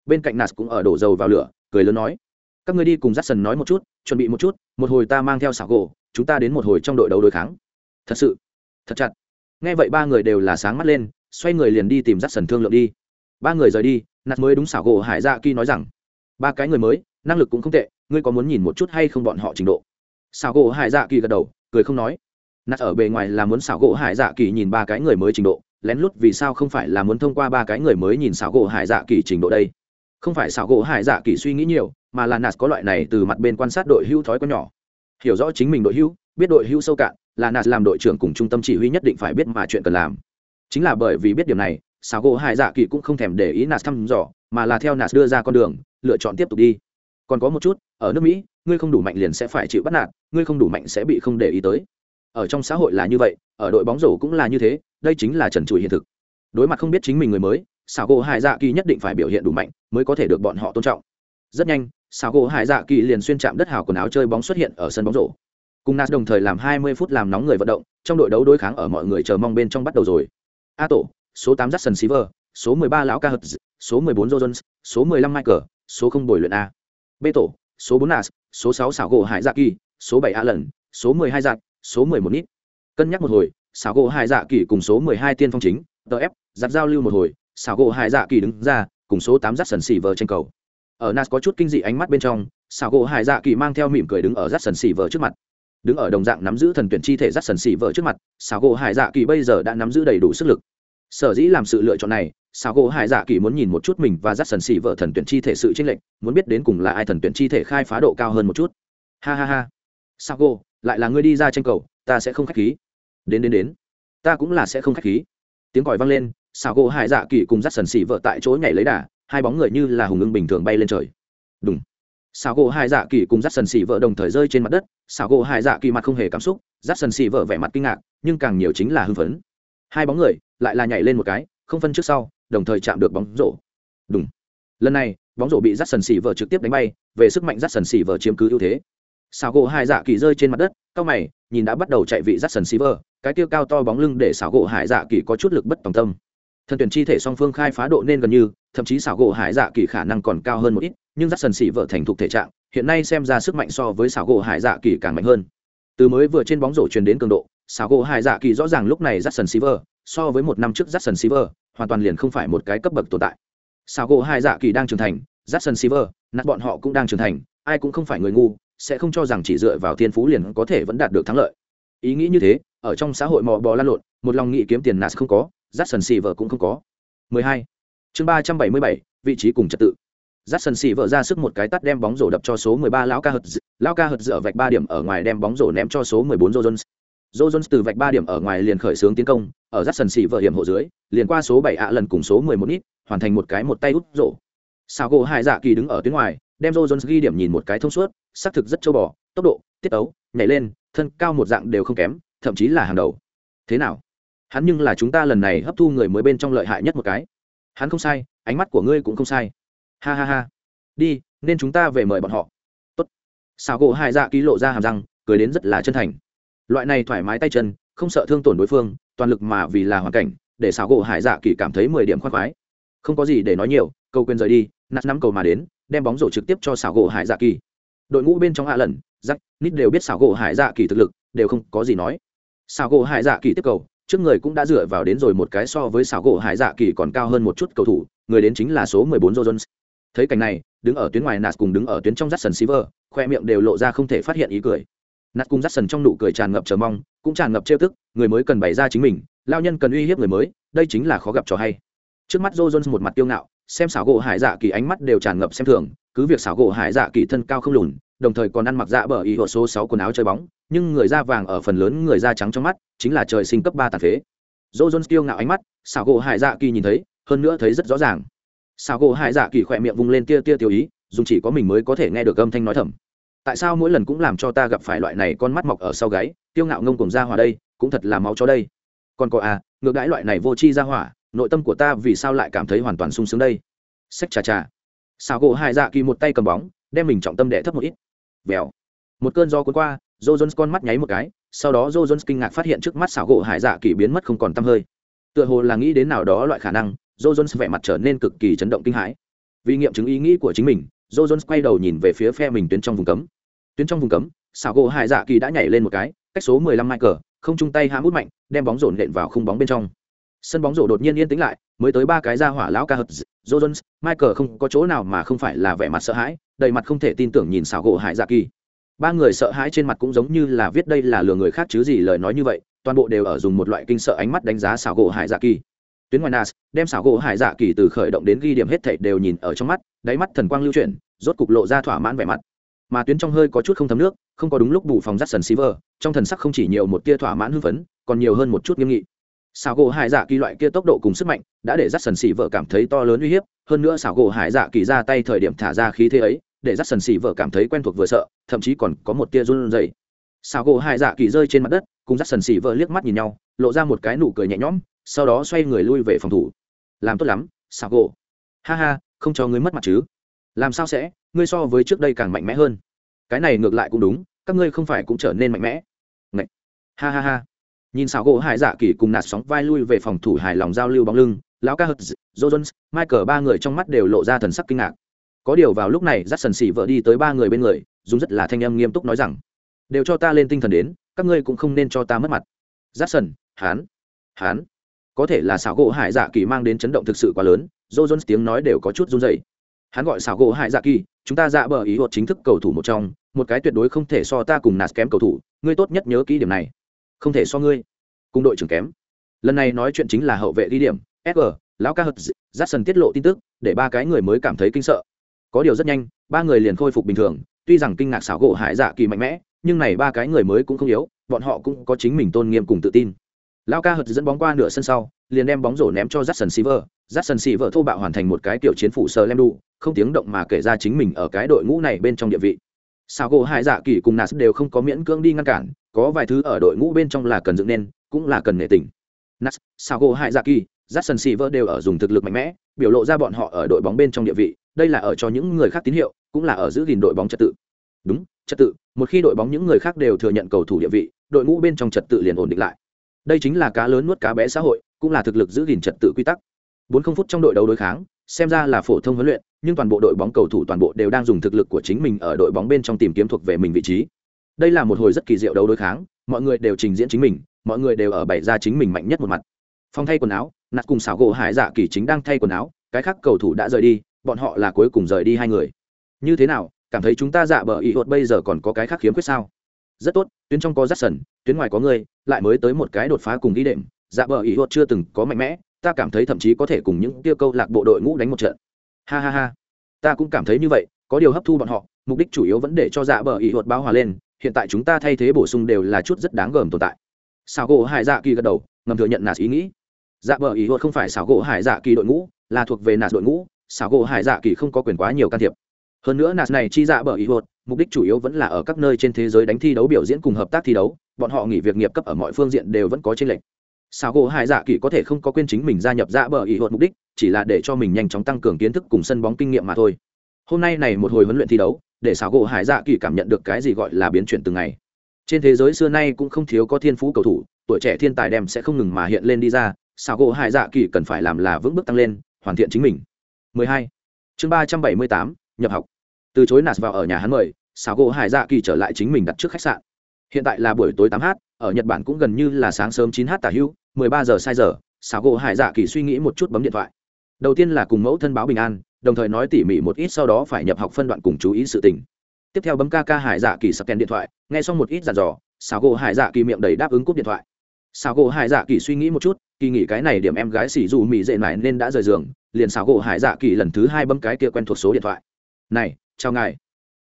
Bên cạnh nạt cũng ở đổ dầu vào lửa, cười lớn nói, các người đi cùng j a c k s o n nói một chút, chuẩn bị một chút, một hồi ta mang theo xảo gỗ, chúng ta đến một hồi trong đội đấu đối kháng. Thật sự? Thật chặt nghe vậy ba người đều là sáng mắt lên, xoay người liền đi tìm rắt sần thương lượng đi. Ba người rời đi, nạt mới đúng xảo gỗ hải dạ kỳ nói rằng, ba cái người mới, năng lực cũng không tệ, ngươi có muốn nhìn một chút hay không bọn họ trình độ? Xảo gỗ hải dạ kỳ gật đầu, cười không nói. Nạt ở bề ngoài là muốn xảo gỗ hải dạ kỳ nhìn ba cái người mới trình độ, lén lút vì sao không phải là muốn thông qua ba cái người mới nhìn xảo gỗ hải dạ kỳ trình độ đây? Không phải xảo gỗ hải dạ kỳ suy nghĩ nhiều, mà là nạt có loại này từ mặt bên quan sát đội hưu thói có nhỏ. Hiểu rõ chính mình đội hưu, biết đội hưu sâu cạn là nạt làm đội trưởng cùng trung tâm chỉ huy nhất định phải biết mà chuyện cần làm. Chính là bởi vì biết điểm này sao gỗ hải dạ kỳ cũng không thèm để ý nạt thăm dò, mà là theo nạt đưa ra con đường, lựa chọn tiếp tục đi. Còn có một chút, ở nước mỹ, ngươi không đủ mạnh liền sẽ phải chịu bắt nạt, ngươi không đủ mạnh sẽ bị không để ý tới. Ở trong xã hội là như vậy, ở đội bóng rổ cũng là như thế, đây chính là trần trụi hiện thực. Đối mặt không biết chính mình người mới sao gỗ hải dạ kỳ nhất định phải biểu hiện đủ mạnh mới có thể được bọn họ tôn trọng. Rất nhanh sao gỗ hải dạ kỳ liền xuyên chạm đất hào quần áo chơi bóng xuất hiện ở sân bóng rổ cùng nas đồng thời làm 20 phút làm nóng người vận động trong đội đấu đối kháng ở mọi người chờ mong bên trong bắt đầu rồi. A tổ số 8 Jackson Silver, số 13 lão ca hật số 14 Jones, số 15 Michael, số không bồi luyện a. B tổ số 4 nas số 6 xảo gỗ hải dạ kỳ số 7 Allen, số 12 giặc số 11 nít. Cân nhắc một hồi xảo gỗ hải dạ kỳ cùng số 12 tiên phong chính tf giặt giao lưu một hồi xảo gỗ hải dạ kỳ đứng ra cùng số 8 Jackson Silver trên cầu. Ở nas có chút kinh dị ánh mắt bên trong xảo gỗ hải dạ kỳ mang theo mỉm cười đứng ở Jackson Silver trước mặt đứng ở đồng dạng nắm giữ thần tuyển chi thể rắt sần xỉ vợ trước mặt xảo gỗ hải dạ kỳ bây giờ đã nắm giữ đầy đủ sức lực. Sở dĩ làm sự lựa chọn này xảo gỗ hải dạ kỳ muốn nhìn một chút mình và rắt sần xỉ vợ thần tuyển chi thể sự chênh lệch, muốn biết đến cùng là ai thần tuyển chi thể khai phá độ cao hơn một chút. Ha ha ha. Xảo gỗ, lại là ngươi đi ra tranh cầu, ta sẽ không khách khí. Đến đến đến. Ta cũng là sẽ không khách khí. Tiếng còi vang lên xảo gỗ hải dạ kỳ cùng rắt sần xỉ vợ tại chỗ nhảy lấy đà, hai bóng người như là hùng ưng bình thường bay lên trời. Đúng xảo gỗ hải dạ kỳ cùng rát sần xỉ vợ đồng thời rơi trên mặt đất. Xảo gỗ hải dạ kỳ mặt không hề cảm xúc rát sần xỉ vợ vẻ mặt kinh ngạc, nhưng càng nhiều chính là hưng phấn. Hai bóng người lại là nhảy lên một cái, không phân trước sau, đồng thời chạm được bóng rổ. Đúng lần này, bóng rổ bị rát sần xỉ vợ trực tiếp đánh bay, về sức mạnh rát sần xỉ vợ chiếm cứ ưu thế. Xảo gỗ hải dạ kỳ rơi trên mặt đất, cao mày, nhìn đã bắt đầu chạy vị rát sần xỉ vợ, cái tiêu cao to bóng lưng để xảo gỗ hải dạ kỳ có chút lực bất tòng tâm thần tuyển chi thể song phương khai phá độ nên gần như, thậm chí xảo gỗ hải dạ kỳ khả năng còn cao hơn một ít, nhưng rắt sần xỉ vợ thành thục thể trạng, hiện nay xem ra sức mạnh so với xảo gỗ hải dạ kỳ càng mạnh hơn. Từ mới vừa trên bóng rổ truyền đến cường độ, xảo gỗ hải dạ kỳ rõ ràng lúc này rắt sần xỉ vợ, so với một năm trước rắt sần xỉ vợ, hoàn toàn liền không phải một cái cấp bậc tồn tại. Xảo gỗ hải dạ kỳ đang trưởng thành rắt sần xỉ vợ nạt bọn họ cũng đang trưởng thành, ai cũng không phải người ngu, sẽ không cho rằng chỉ dựa vào thiên phú liền có thể vẫn đạt được thắng lợi. Ý nghĩ như thế, ở trong xã hội mò bò lan lộn, một lòng nghĩ kiếm tiền nạt không có rát sần xì vợ cũng không có. 12. chương 377, vị trí cùng trật tự. Rát sần xì vợ ra sức một cái tắt đem bóng rổ đập cho số 13 lão ca hật lão ca hật ở vạch ba điểm ở ngoài đem bóng rổ ném cho số 14 jones. Jones từ vạch ba điểm ở ngoài liền khởi xướng tiến công ở rát sần xì vợ hiểm hộ dưới liền qua số 7 ạ lần cùng số 11 ít hoàn thành một cái một tay út rổ. Sao gỗ hai dạ kỳ đứng ở tuyến ngoài đem jones ghi điểm nhìn một cái thông suốt xác thực rất châu bò tốc độ tiết ấu nhảy lên thân cao một dạng đều không kém thậm chí là hàng đầu. Thế nào? Hắn nhưng là chúng ta lần này hấp thu người mới bên trong lợi hại nhất một cái. Hắn không sai, ánh mắt của ngươi cũng không sai. Ha ha ha. Đi, nên chúng ta về mời bọn họ. Tốt. Xào gỗ hai dạ ký lộ ra hàm răng, cười đến rất là chân thành. Loại này thoải mái tay chân, không sợ thương tổn đối phương, toàn lực mà vì là hoàn cảnh, để xào gỗ hải dạ kỳ cảm thấy mười điểm khoác khoái. Không có gì để nói nhiều câu quên rời đi nạt nắm cầu mà đến, đem bóng rổ trực tiếp cho xào gỗ hải dạ kỳ. Đội ngũ bên trong hạ lần giắc nít đều biết xào gỗ hải dạ kỳ thực lực, đều không có gì nói. Xào gỗ hải dạ kỳ tiếp cầu trước người cũng đã dựa vào đến rồi một cái so với xảo gỗ hải dạ kỳ còn cao hơn một chút cầu thủ người đến chính là số 14 Jones. thấy cảnh này đứng ở tuyến ngoài nạt cùng đứng ở tuyến trong Jackson Silver, khoe miệng đều lộ ra không thể phát hiện ý cười nạt cùng Jackson trong nụ cười tràn ngập chờ mong cũng tràn ngập trêu tức người mới cần bày ra chính mình lao nhân cần uy hiếp người mới đây chính là khó gặp trò hay trước mắt Jones một mặt tiêu ngạo xem xảo gỗ hải dạ kỳ ánh mắt đều tràn ngập xem thường cứ việc xảo gỗ hải dạ kỳ thân cao không lùn đồng thời còn ăn mặc dạ bờ ý hộ số sáu quần áo chơi bóng nhưng người da vàng ở phần lớn người da trắng trong mắt chính là trời sinh cấp ba tàn phế. Dô dôn kiêu ngạo ánh mắt, xảo gỗ hải dạ kỳ nhìn thấy, hơn nữa thấy rất rõ ràng. Xảo gỗ hải dạ kỳ khỏe miệng vung lên tia tia tiêu ý, dùng chỉ có mình mới có thể nghe được âm thanh nói thầm. Tại sao mỗi lần cũng làm cho ta gặp phải loại này con mắt mọc ở sau gáy tiêu ngạo ngông cùng ra hỏa đây, cũng thật là máu cho đây. Còn có à ngược đãi loại này vô chi ra hỏa, nội tâm của ta vì sao lại cảm thấy hoàn toàn sung sướng đây? Sách trà trà xảo gỗ hải dạ kỳ một tay cầm bóng, đem mình trọng tâm đẻ thấp một ít. Vèo. Một cơn gió cuốn qua joe jones con mắt nháy một cái sau đó joe jones kinh ngạc phát hiện trước mắt xảo gỗ hải dạ kỳ biến mất không còn t hơi tựa hồ là nghĩ đến nào đó loại khả năng joe jones vẻ mặt trở nên cực kỳ chấn động kinh hãi vì nghiệm chứng ý nghĩ của chính mình joe jones quay đầu nhìn về phía phe mình tuyến trong vùng cấm tuyến trong vùng cấm xảo gỗ hải dạ kỳ đã nhảy lên một cái cách số 15 Michael, không chung tay hãm hút mạnh, đem bóng rổ nện vào khung bóng bên trong. Sân bóng rổ đột nhiên yên tĩnh lại, mới tới ba cái ra hỏa lão ca hợp, Jones, Michael không có chỗ nào mà không phải là vẻ mặt sợ hãi, đầy mặt không thể tin tưởng nhìn xảo gỗ Hải Dạ Kỳ. Ba người sợ hãi trên mặt cũng giống như là viết đây là lừa người khác chứ gì lời nói như vậy, toàn bộ đều ở dùng một loại kinh sợ ánh mắt đánh giá xảo gỗ Hải Dạ Kỳ. Tuyến ngoài Nas, đem xảo gỗ Hải Dạ Kỳ từ khởi động đến ghi điểm hết thảy đều nhìn ở trong mắt, đáy mắt thần quang lưu chuyển, rốt cục lộ ra thỏa mãn vẻ mặt mà tuyến trong hơi có chút không thấm nước không có đúng lúc bù phòng rắt sần Silver, trong thần sắc không chỉ nhiều một tia thỏa mãn hưng phấn còn nhiều hơn một chút nghiêm nghị xảo gỗ hải dạ kỳ loại kia tốc độ cùng sức mạnh đã để rắt sần xỉ vợ cảm thấy to lớn uy hiếp hơn nữa xảo gỗ hải dạ kỳ ra tay thời điểm thả ra khí thế ấy để dắt sần xỉ vợ cảm thấy quen thuộc vừa sợ, thậm chí còn có một tia run rẩy. Xào gỗ hải dạ kỳ rơi trên mặt đất, cùng dắt sần xỉ vợ liếc mắt nhìn nhau, lộ ra một cái nụ cười nhẹ nhõm, sau đó xoay người lui về phòng thủ. Làm tốt lắm, xào gỗ. Ha ha, không cho ngươi mất mặt chứ. Làm sao sẽ, ngươi so với trước đây càng mạnh mẽ hơn. Cái này ngược lại cũng đúng, các ngươi không phải cũng trở nên mạnh mẽ. Ngậy! ha ha ha. Nhìn xào gỗ hải dạ kỳ cùng nạt sóng vai lui về phòng thủ hài lòng giao lưu bóng lưng, lão ca hật jones, michael ba người trong mắt đều lộ ra thần sắc kinh ngạc có điều vào lúc này dắt sần xỉ vợ đi tới ba người bên người, dùng rất là thanh âm nghiêm túc nói rằng, đều cho ta lên tinh thần đến, các ngươi cũng không nên cho ta mất mặt. Dắt sần hán hán, có thể là xảo gỗ hải dạ kỳ mang đến chấn động thực sự quá lớn. Jones tiếng nói đều có chút run dày hắn gọi xảo gỗ hải dạ kỳ, chúng ta dạ bờ ý hột chính thức cầu thủ một trong, một cái tuyệt đối không thể so ta cùng nạt kém cầu thủ, ngươi tốt nhất nhớ kỹ điểm này. Không thể so ngươi. Cùng đội trưởng kém. Lần này nói chuyện chính là hậu vệ ghi điểm sg lão ca hật dắt sần tiết lộ tin tức, để ba cái người mới cảm thấy kinh sợ có điều rất nhanh ba người liền khôi phục bình thường tuy rằng kinh ngạc xảo gỗ hải dạ kỳ mạnh mẽ nhưng này ba cái người mới cũng không yếu bọn họ cũng có chính mình tôn nghiêm cùng tự tin Lao ca hật dẫn bóng qua nửa sân sau liền đem bóng rổ ném cho Jackson Silver, Jackson Silver thô bạo hoàn thành một cái kiểu chiến phủ sờ lem đu, không tiếng động mà kể ra chính mình ở cái đội ngũ này bên trong địa vị. Sao gỗ Hải Dạ Kỳ cùng Nas đều không có miễn cưỡng đi ngăn cản, có vài thứ ở đội ngũ bên trong là cần dựng nên, cũng là cần nể tình. Nas, Sao gỗ Hải Dạ Kỳ, Jackson Silver đều ở dùng thực lực mạnh mẽ, biểu lộ ra bọn họ ở đội bóng bên trong địa vị, đây là ở cho những người khác tín hiệu, cũng là ở giữ gìn đội bóng trật tự. Đúng, trật tự, một khi đội bóng những người khác đều thừa nhận cầu thủ địa vị, đội ngũ bên trong trật tự liền ổn định lại. Đây chính là cá lớn nuốt cá bé xã hội, cũng là thực lực giữ gìn trật tự quy tắc bốn không phút trong đội đấu đối kháng xem ra là phổ thông huấn luyện nhưng toàn bộ đội bóng cầu thủ toàn bộ đều đang dùng thực lực của chính mình ở đội bóng bên trong tìm kiếm thuộc về mình vị trí đây là một hồi rất kỳ diệu đấu đối kháng mọi người đều trình diễn chính mình mọi người đều ở bày ra chính mình mạnh nhất một mặt phong thay quần áo nạt cùng xảo gỗ hải dạ kỳ chính đang thay quần áo cái khác cầu thủ đã rời đi bọn họ là cuối cùng rời đi hai người. Như thế nào, cảm thấy chúng ta dạ bờ ý hột bây giờ còn có cái khác khiếm khuyết sao? Rất tốt, tuyến trong có rắt sần, tuyến ngoài có người, lại mới tới một cái đột phá cùng đi đệm. Dạ bờ ý hột chưa từng có mạnh mẽ, ta cảm thấy thậm chí có thể cùng những tiêu câu lạc bộ đội ngũ đánh một trận. Ha ha ha. Ta cũng cảm thấy như vậy, có điều hấp thu bọn họ, mục đích chủ yếu vẫn để cho dạ bờ ý hột báo hòa lên, hiện tại chúng ta thay thế bổ sung đều là chút rất đáng gờm tồn tại. Xào gỗ hải dạ kỳ gật đầu, ngầm thừa nhận nạt ý nghĩ. Dạ bờ ý hột không phải xảo gỗ hải dạ kỳ đội ngũ, là thuộc về nạt đội ngũ xảo gỗ hải dạ kỳ không có quyền quá nhiều can thiệp. Hơn nữa nạt này chi dạ bờ ý hột, mục đích chủ yếu vẫn là ở các nơi trên thế giới đánh thi đấu biểu diễn cùng hợp tác thi đấu, bọn họ nghỉ việc nghiệp cấp ở mọi phương diện đều vẫn có tranh lệch. Sao gỗ hải dạ kỳ có thể không có quên chính mình gia nhập dạ bờ ý hột mục đích, chỉ là để cho mình nhanh chóng tăng cường kiến thức cùng sân bóng kinh nghiệm mà thôi. Hôm nay này một hồi huấn luyện thi đấu, để xảo gỗ hải dạ kỳ cảm nhận được cái gì gọi là biến chuyển từng ngày. Trên thế giới xưa nay cũng không thiếu có thiên phú cầu thủ, tuổi trẻ thiên tài đem sẽ không ngừng mà hiện lên đi ra, xảo gỗ hải dạ kỳ cần phải làm là vững bước tăng lên, hoàn thiện chính mình. 12. chương 378, nhập học. Từ chối nạt vào ở nhà hắn mời xảo gỗ hải dạ kỳ trở lại chính mình đặt trước khách sạn. Hiện tại là buổi tối 8 h ở nhật bản cũng gần như là sáng sớm 9 h tả hữu 13 giờ sai giờ xảo gỗ hải dạ kỳ suy nghĩ một chút bấm điện thoại. Đầu tiên là cùng mẫu thân báo bình an đồng thời nói tỉ mỉ một ít sau đó phải nhập học phân đoạn cùng chú ý sự tình. Tiếp theo bấm ca ca hải dạ kỳ scan điện thoại nghe xong một ít dàn dò xảo gỗ hải dạ kỳ miệng đầy đáp ứng cúp điện thoại. Xảo gỗ hải dạ kỳ suy nghĩ một chút kỳ nghỉ cái này điểm em gái xỉ dù mỹ dệ mải nên đã rời giường liền xảo gỗ hải dạ kỳ lần thứ hai bấm cái kia quen thuộc số điện thoại. Này, chào ngài.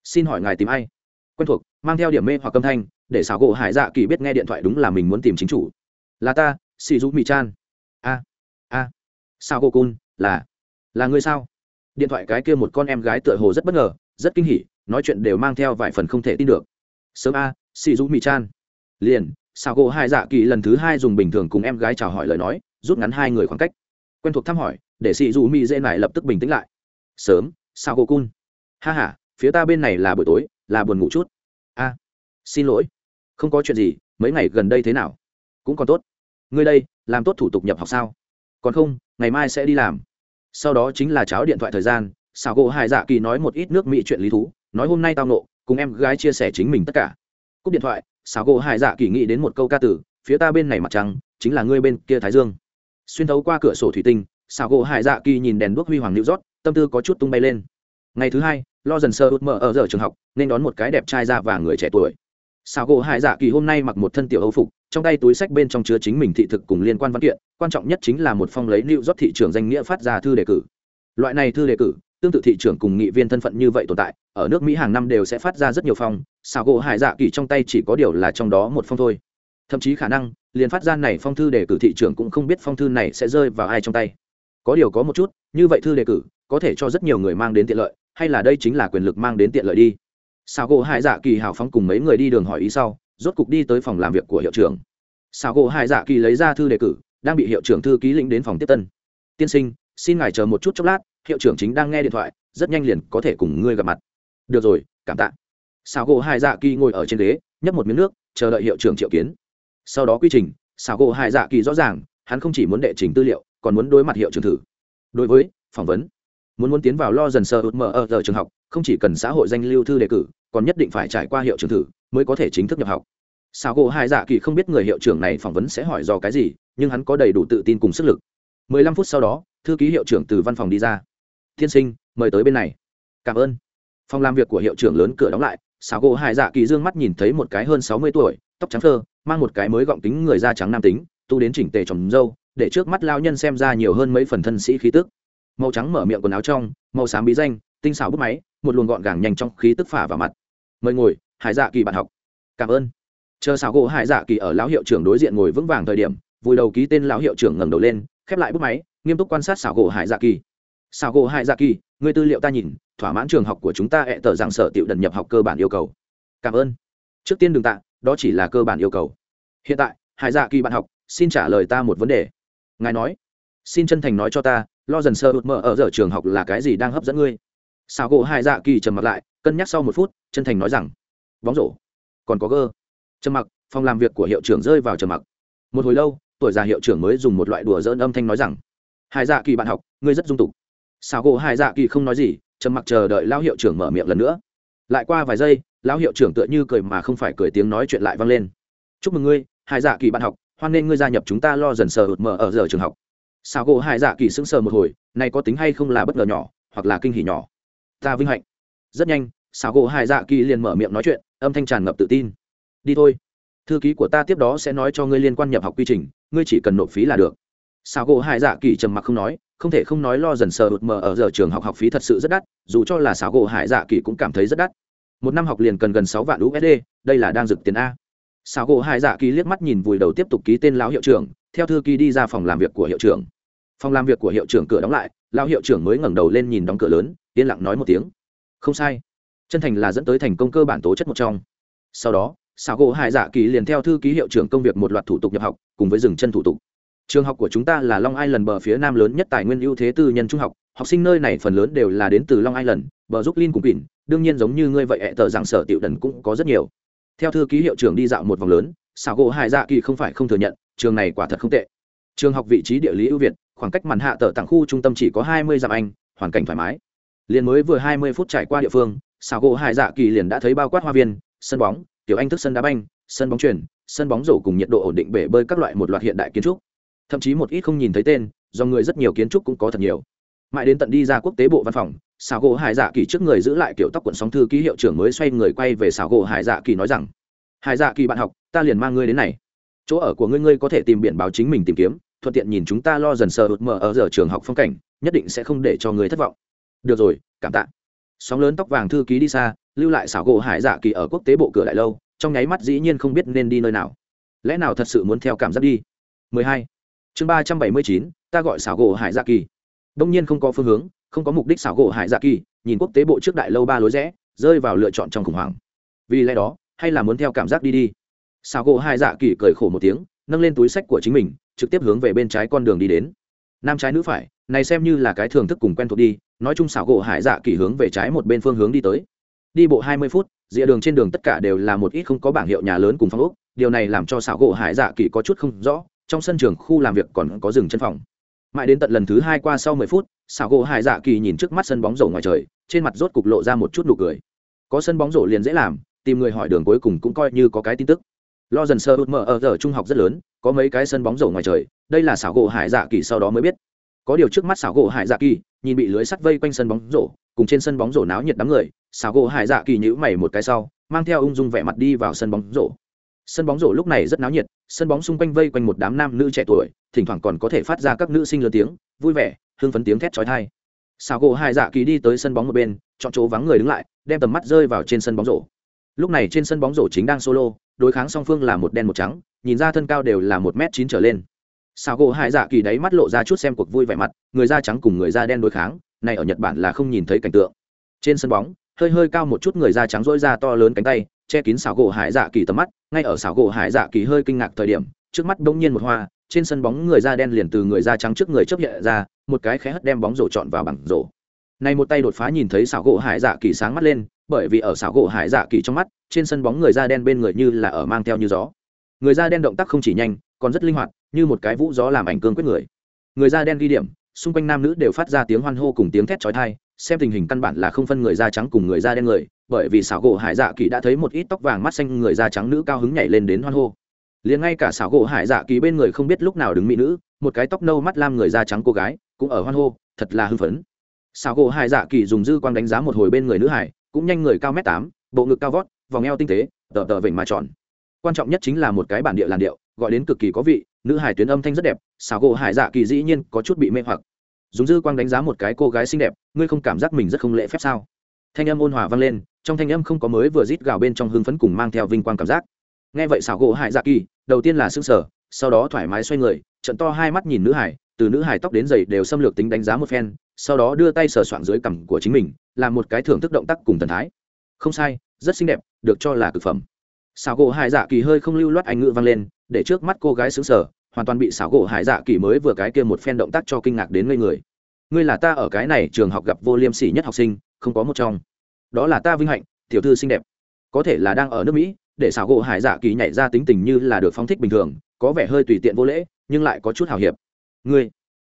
Xin hỏi ngài tìm ai? Quen thuộc, mang theo điểm mê hoặc âm thanh, để xảo gỗ hải dạ kỳ biết nghe điện thoại đúng là mình muốn tìm chính chủ. Là ta xì giúp mỹ chan a a. Sao cô cun, là là người sao? Điện thoại cái kia một con em gái tựa hồ rất bất ngờ, rất kinh hỉ, nói chuyện đều mang theo vài phần không thể tin được. Sớm a xì giúp mỹ chan liền sao gỗ hai dạ kỳ lần thứ hai dùng bình thường cùng em gái chào hỏi lời nói, rút ngắn hai người khoảng cách. Quen thuộc thăm hỏi để xì dù mỹ dễ này lập tức bình tĩnh lại. Sớm, sao cô cun? Ha h a phía ta bên này là buổi tối, là buồn ngủ chút. A, xin lỗi. Không có chuyện gì, mấy ngày gần đây thế nào? Cũng còn tốt. Ngươi đây, làm tốt thủ tục nhập học sao? Còn không, ngày mai sẽ đi làm. Sau đó chính là cháo điện thoại thời gian sao gỗ hải dạ kỳ nói một ít nước mỹ chuyện lý thú, nói hôm nay tao nộ cùng em gái chia sẻ chính mình tất cả. Cúp điện thoại sao gỗ hải dạ kỳ nghĩ đến một câu ca tử phía ta bên này mặt trăng, chính là ngươi bên kia thái dương. Xuyên thấu qua cửa sổ thủy tinh Sao gỗ hải dạ kỳ nhìn đèn đuốc huy hoàng nữ rót tâm tư có chút tung bay lên. Ngày thứ hai, lo dần sơ út mở ở giờ trường học, nên đón một cái đẹp trai ra và người trẻ tuổi. Sao gỗ hải dạ kỳ hôm nay mặc một thân tiểu âu phục, trong tay túi sách bên trong chứa chính mình thị thực cùng liên quan văn kiện, quan trọng nhất chính là một phong lấy lưu rót thị trường danh nghĩa phát ra thư đề cử. Loại này thư đề cử, tương tự thị trường cùng nghị viên thân phận như vậy tồn tại, ở nước mỹ hàng năm đều sẽ phát ra rất nhiều phong Sao gỗ hải dạ kỳ trong tay chỉ có điều là trong đó một phong thôi. Thậm chí khả năng, liền phát ra này phong thư đề cử thị trường cũng không biết phong thư này sẽ rơi vào ai trong tay có điều có một chút, như vậy thư đề cử, có thể cho rất nhiều người mang đến tiện lợi, hay là đây chính là quyền lực mang đến tiện lợi đi. Sao gỗ hải dạ kỳ hào phóng cùng mấy người đi đường hỏi ý sau, rốt cục đi tới phòng làm việc của hiệu trưởng. Sao gỗ hải dạ kỳ lấy ra thư đề cử, đang bị hiệu trưởng thư ký lĩnh đến phòng tiếp tân. Tiên sinh, xin ngài chờ một chút chốc lát, hiệu trưởng chính đang nghe điện thoại, rất nhanh liền có thể cùng ngươi gặp mặt. Được rồi, cảm tạ. Sao gỗ hải dạ kỳ ngồi ở trên ghế, nhấp một miếng nước, chờ đợi hiệu trưởng triệu kiến. Sau đó quy trình sao gỗ hải dạ kỳ rõ ràng, hắn không chỉ muốn đệ trình tư liệu còn muốn đối mặt hiệu trưởng thử. Đối với, phỏng vấn. Muốn muốn tiến vào lo dần sơ út mở ở giờ trường học, không chỉ cần xã hội danh lưu thư đề cử, còn nhất định phải trải qua hiệu trưởng thử mới có thể chính thức nhập học. Sao gỗ hai dạ kỳ không biết người hiệu trưởng này phỏng vấn sẽ hỏi do cái gì, nhưng hắn có đầy đủ tự tin cùng sức lực. 15 phút sau đó, thư ký hiệu trưởng từ văn phòng đi ra. Thiên sinh, mời tới bên này. Cảm ơn. Phòng làm việc của hiệu trưởng lớn cửa đóng lại sao gỗ hai dạ kỳ dương mắt nhìn thấy một cái hơn 60 tuổi, tóc trắng thơ mang một cái mới gọng tính người da trắng nam tính, tu đến chỉnh tề trồng dâu để trước mắt lao nhân xem ra nhiều hơn mấy phần thân sĩ khí tức. Màu trắng mở miệng quần áo trong, màu xám bí danh, tinh xảo bút máy, một luồng gọn gàng nhanh trong khí tức phả vào mặt. Mời ngồi, hải dạ kỳ bạn học. Cảm ơn. Chờ xảo gỗ hải dạ kỳ ở lão hiệu trưởng đối diện ngồi vững vàng thời điểm, vùi đầu ký tên lão hiệu trưởng ngẩng đầu lên, khép lại bút máy, nghiêm túc quan sát xảo gỗ hải dạ kỳ. Xảo gỗ hải dạ kỳ, người tư liệu ta nhìn, thỏa mãn trường học của chúng ta hẹ tờ rằng sở tiệu đần nhập học cơ bản yêu cầu. Cảm ơn. Trước tiên đừng tạ, đó chỉ là cơ bản yêu cầu. Hiện tại, hải dạ kỳ bạn học, xin trả lời ta một vấn đề ngài nói, xin chân thành nói cho ta, lo dần sơ ụt mở ở giờ trường học là cái gì đang hấp dẫn ngươi? Sao gỗ hai dạ kỳ trầm mặc lại, cân nhắc sau một phút, chân thành nói rằng, bóng rổ, còn có gơ. Trầm mặc, phòng làm việc của hiệu trưởng rơi vào trầm mặc. Một hồi lâu, tuổi già hiệu trưởng mới dùng một loại đùa dỡn âm thanh nói rằng, hai dạ kỳ bạn học, ngươi rất dung tục. Sao gỗ hai dạ kỳ không nói gì, trầm mặc chờ đợi lao hiệu trưởng mở miệng lần nữa. Lại qua vài giây, lão hiệu trưởng tựa như cười mà không phải cười tiếng nói chuyện lại vang lên. Chúc mừng ngươi, hai dạ kỳ bạn học hoan nên ngươi gia nhập chúng ta lo dần sờ ụt mở ở giờ trường học. Sao gỗ hai dạ kỳ sững sờ một hồi, này có tính hay không là bất ngờ nhỏ, hoặc là kinh hỉ nhỏ? Ta vinh hạnh. Rất nhanh sao gỗ hai dạ kỳ liền mở miệng nói chuyện, âm thanh tràn ngập tự tin. Đi thôi. Thư ký của ta tiếp đó sẽ nói cho ngươi liên quan nhập học quy trình, ngươi chỉ cần nộp phí là được. Sao gỗ hai dạ kỳ trầm mặc không nói, không thể không nói lo dần sờ ụt mờ ở giờ trường học học phí thật sự rất đắt, dù cho là xảo gỗ hải dạ kỳ cũng cảm thấy rất đắt. Một năm học liền cần gần sáu vạn usd đây là đang dực tiền a xảo gỗ hải dạ kỳ liếc mắt nhìn vùi đầu tiếp tục ký tên lão hiệu trưởng, theo thư ký đi ra phòng làm việc của hiệu trưởng. Phòng làm việc của hiệu trưởng cửa đóng lại, lão hiệu trưởng mới ngẩng đầu lên nhìn đóng cửa lớn, yên lặng nói một tiếng. Không sai. Chân thành là dẫn tới thành công cơ bản tố chất một trong. Sau đó xảo gỗ hải dạ kỳ liền theo thư ký hiệu trưởng công việc một loạt thủ tục nhập học, cùng với dừng chân thủ tục. Trường học của chúng ta là long island bờ phía nam lớn nhất tài nguyên ưu thế tư nhân trung học học sinh nơi này phần lớn đều là đến từ long island, bờ giúp linh cùng quỳnh đương nhiên giống như ngươi vậy, ẹ tờ rằng sở tiểu đần cũng có rất nhiều theo thư ký hiệu trưởng đi dạo một vòng lớn, xảo gỗ hải dạ kỳ không phải không thừa nhận, trường này quả thật không tệ. Trường học vị trí địa lý ưu việt, khoảng cách màn hạ tờ tặng khu trung tâm chỉ có hai mươi dặm anh, hoàn cảnh thoải mái. Liền mới vừa hai mươi phút trải qua địa phương, xảo gỗ hải dạ kỳ liền đã thấy bao quát hoa viên, sân bóng, tiểu anh thức sân đá banh, sân bóng truyền sân bóng rổ cùng nhiệt độ ổn định bể bơi các loại một loạt hiện đại kiến trúc. Thậm chí một ít không nhìn thấy tên, do người rất nhiều kiến trúc cũng có thật nhiều mãi đến tận đi ra quốc tế bộ văn phòng xảo gỗ hải dạ kỳ trước người giữ lại kiểu tóc quận sóng thư ký hiệu trưởng mới xoay người quay về xảo gỗ hải dạ kỳ nói rằng hải dạ kỳ bạn học ta liền mang ngươi đến này. Chỗ ở của ngươi ngươi có thể tìm biển báo chính mình tìm kiếm thuận tiện nhìn chúng ta lo dần sờ hụt mở ở giờ trường học phong cảnh nhất định sẽ không để cho người thất vọng. Được rồi cảm tạ. Sóng lớn tóc vàng thư ký đi xa lưu lại xảo gỗ hải dạ kỳ ở quốc tế bộ cửa đại lâu trong nháy mắt dĩ nhiên không biết nên đi nơi nào. Lẽ nào thật sự muốn theo cảm giác đi? 12. chương 379, ta gọi xảo gỗ hải dạ kỳ đông nhiên không có phương hướng, không có mục đích xảo gỗ hải dạ kỳ, nhìn quốc tế bộ trước đại lâu ba lối rẽ, rơi vào lựa chọn trong khủng hoảng. Vì lẽ đó, hay là muốn theo cảm giác đi đi. Xảo gỗ hải dạ kỳ cười khổ một tiếng, nâng lên túi sách của chính mình, trực tiếp hướng về bên trái con đường đi đến. Nam trái nữ phải, này xem như là cái thưởng thức cùng quen thuộc đi, nói chung xảo gỗ hải dạ kỳ hướng về trái một bên phương hướng đi tới. Đi bộ hai mươi phút rìa đường trên đường tất cả đều là một ít không có bảng hiệu nhà lớn cùng phong ốc, điều này làm cho xảo gỗ hải dạ kỳ có chút không rõ, trong sân trường khu làm việc còn có rừng chân phòng mãi đến tận lần thứ hai qua sau mười phút, xảo gỗ hải dạ kỳ nhìn trước mắt sân bóng rổ ngoài trời, trên mặt rốt cục lộ ra một chút nụ cười. Có sân bóng rổ liền dễ làm, tìm người hỏi đường cuối cùng cũng coi như có cái tin tức. Lo dần sơ út mở ở giờ trung học rất lớn, có mấy cái sân bóng rổ ngoài trời, đây là xảo gỗ hải dạ kỳ sau đó mới biết. Có điều trước mắt xảo gỗ hải dạ kỳ, nhìn bị lưới sắt vây quanh sân bóng rổ, cùng trên sân bóng rổ náo nhiệt đám người, xảo gỗ hải dạ kỳ nhữ mày một cái sau, mang theo ung dung vẻ mặt đi vào sân bóng rổ sân bóng rổ lúc này rất náo nhiệt, sân bóng xung quanh vây quanh một đám nam nữ trẻ tuổi, thỉnh thoảng còn có thể phát ra các nữ sinh lớn tiếng, vui vẻ hương phấn tiếng thét trói thai xào gỗ hai dạ kỳ đi tới sân bóng một bên, chọn chỗ vắng người đứng lại, đem tầm mắt rơi vào trên sân bóng rổ. Lúc này trên sân bóng rổ chính đang solo, đối kháng song phương là một đen một trắng, nhìn ra thân cao đều là một m chín trở lên. Xào gỗ hai dạ kỳ đáy mắt lộ ra chút xem cuộc vui vẻ mặt, người da trắng cùng người da đen đối kháng này ở nhật bản là không nhìn thấy cảnh tượng. Trên sân bóng, hơi hơi cao một chút người da trắng dỗi ra to lớn cánh tay che kín xảo gỗ hải dạ kỳ tầm mắt, ngay ở xảo gỗ hải dạ kỳ hơi kinh ngạc thời điểm, trước mắt bỗng nhiên một hoa, trên sân bóng người da đen liền từ người da trắng trước người chấp hiện ra, một cái khé hất đem bóng rổ trọn vào bằng rổ. Này một tay đột phá nhìn thấy xảo gỗ hải dạ kỳ sáng mắt lên, bởi vì ở xảo gỗ hải dạ kỳ trong mắt, trên sân bóng người da đen bên người như là ở mang theo như gió. Người da đen động tác không chỉ nhanh, còn rất linh hoạt, như một cái vũ gió làm ảnh cương quyết người. Người da đen ghi điểm, xung quanh nam nữ đều phát ra tiếng hoan hô cùng tiếng thét chói tai, xem tình hình căn bản là không phân người da trắng cùng người da đen người bởi vì xảo gỗ hải dạ kỳ đã thấy một ít tóc vàng mắt xanh người da trắng nữ cao hứng nhảy lên đến hoan hô. Liền ngay cả xảo gỗ hải dạ kỳ bên người không biết lúc nào đứng mỹ nữ, một cái tóc nâu mắt lam người da trắng cô gái, cũng ở hoan hô, thật là hưng phấn. Xảo gỗ hải dạ kỳ dùng dư quang đánh giá một hồi bên người nữ hải, cũng nhanh người cao mét tám, bộ ngực cao vót, vòng eo tinh tế, tờ tờ vểnh mà tròn. Quan trọng nhất chính là một cái bản địa làn điệu, gọi đến cực kỳ có vị, nữ hải tuyến âm thanh rất đẹp, xảo gỗ hải dạ kỳ dĩ nhiên có chút bị mê hoặc. Dùng dư quang đánh giá một cái cô gái xinh đẹp, ngươi không cảm giác mình rất không lễ phép sao? Thanh âm ôn hòa vang lên trong thanh âm không có mới vừa rít gào bên trong hưng phấn cùng mang theo vinh quang cảm giác. Nghe vậy xảo gỗ hải dạ kỳ, đầu tiên là xương sở sau đó thoải mái xoay người, trận to hai mắt nhìn nữ hải, từ nữ hải tóc đến giày đều xâm lược tính đánh giá một phen, sau đó đưa tay sờ soạn dưới cằm của chính mình, làm một cái thưởng thức động tác cùng thần thái. Không sai, rất xinh đẹp, được cho là cực phẩm. Xảo gỗ hải dạ kỳ hơi không lưu loát anh ngữ vang lên, để trước mắt cô gái xứng sở hoàn toàn bị xảo gỗ hải dạ kỳ mới vừa cái kia một phen động tác cho kinh ngạc đến ngây người. Ngươi là ta ở cái này trường học gặp vô liêm sỉ nhất học sinh, không có một trong đó là ta vinh hạnh, tiểu thư xinh đẹp. Có thể là đang ở nước mỹ, để xảo gỗ hải dạ kỳ nhảy ra tính tình như là được phóng thích bình thường, có vẻ hơi tùy tiện vô lễ, nhưng lại có chút hào hiệp. Ngươi,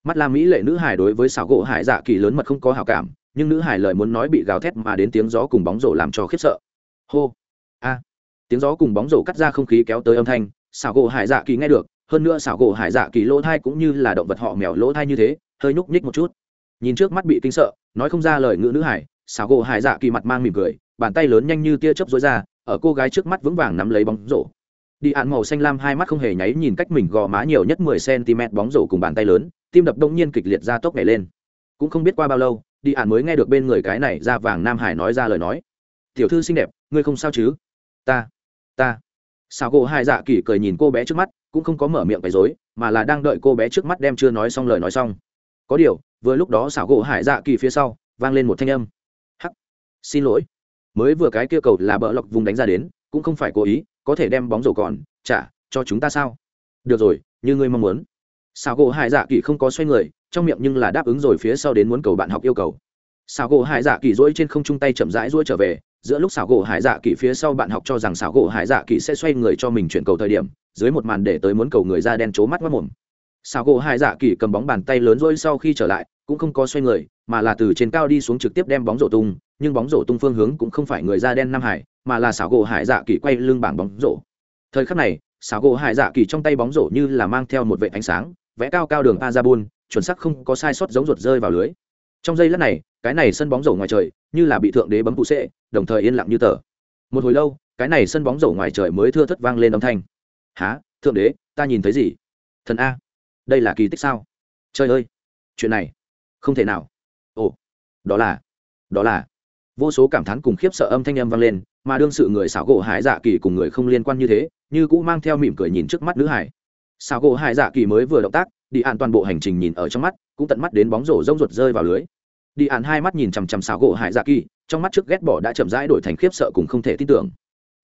mắt la mỹ lệ nữ hải đối với xảo gỗ hải dạ kỳ lớn mật không có hào cảm, nhưng nữ hải lời muốn nói bị gào thét mà đến tiếng gió cùng bóng rổ làm cho khiếp sợ. Hô, a, tiếng gió cùng bóng rổ cắt ra không khí kéo tới âm thanh, xảo gỗ hải dạ kỳ nghe được, hơn nữa xảo gỗ hải dạ kỳ lỗ thai cũng như là động vật họ mèo lỗ thai như thế, hơi nhúc nhích một chút. Nhìn trước mắt bị kinh sợ, nói không ra lời ngữ nữ hải xào gỗ hải dạ kỳ mặt mang mỉm cười, bàn tay lớn nhanh như tia chớp dối ra, ở cô gái trước mắt vững vàng nắm lấy bóng rổ. Đi ạn màu xanh lam hai mắt không hề nháy nhìn cách mình gò má nhiều nhất mười cm bóng rổ cùng bàn tay lớn, tim đập đông nhiên kịch liệt ra tốc nhảy lên. Cũng không biết qua bao lâu, đi ạn mới nghe được bên người cái này ra vàng nam hải nói ra lời nói. Tiểu thư xinh đẹp, ngươi không sao chứ? Ta ta. Xào gỗ hai dạ kỳ cười nhìn cô bé trước mắt, cũng không có mở miệng quấy dối mà là đang đợi cô bé trước mắt đem chưa nói xong lời nói xong. Có điều, vừa lúc đó xảo gỗ hải dạ kỳ phía sau, vang lên một thanh âm xin lỗi. Mới vừa cái kia cầu là bờ lọc vùng đánh ra đến, cũng không phải cố ý, có thể đem bóng rổ còn trả cho chúng ta sao? Được rồi, như ngươi mong muốn. Xảo gỗ hải dạ kỳ không có xoay người, trong miệng nhưng là đáp ứng rồi phía sau đến muốn cầu bạn học yêu cầu. Xảo gỗ hải dạ kỳ dỗi trên không trung tay chậm rãi dỗi trở về, giữa lúc xảo gỗ hải dạ kỳ phía sau bạn học cho rằng xảo gỗ hải dạ kỳ sẽ xoay người cho mình chuyển cầu thời điểm, dưới một màn để tới muốn cầu người ra đen trố mắt mất mồm. Xảo gỗ hải dạ kỳ cầm bóng bàn tay lớn dỗi sau khi trở lại, cũng không có xoay người mà là từ trên cao đi xuống trực tiếp đem bóng rổ tung, nhưng bóng rổ tung phương hướng cũng không phải người da đen nam hải, mà là xảo gỗ hải dạ kỳ quay lưng bảng bóng rổ. Thời khắc này, xảo gỗ hải dạ kỳ trong tay bóng rổ như là mang theo một vệ ánh sáng, vẽ cao cao đường a ra bun chuẩn sắc không có sai sót giống ruột rơi vào lưới. Trong giây lát này, cái này sân bóng rổ ngoài trời như là bị thượng đế bấm cụ sệ đồng thời yên lặng như tờ. Một hồi lâu, cái này sân bóng rổ ngoài trời mới thưa thất vang lên âm thanh. Há thượng đế, ta nhìn thấy gì? Thần a. Đây là kỳ tích sao? Trời ơi! Chuyện này không thể nào ồ, đó là đó là. Vô số cảm thán cùng khiếp sợ âm thanh âm vang lên, mà đương sự người xảo gỗ hải dạ kỳ cùng người không liên quan như thế, như cũng mang theo mỉm cười nhìn trước mắt nữ hải. Xảo gỗ hải dạ kỳ mới vừa động tác, đi an toàn bộ hành trình nhìn ở trong mắt, cũng tận mắt đến bóng rổ rông ruột rơi vào lưới. Đi an hai mắt nhìn chằm chằm xảo gỗ hải dạ kỳ, trong mắt trước ghét bỏ đã chậm rãi đổi thành khiếp sợ cùng không thể tin tưởng.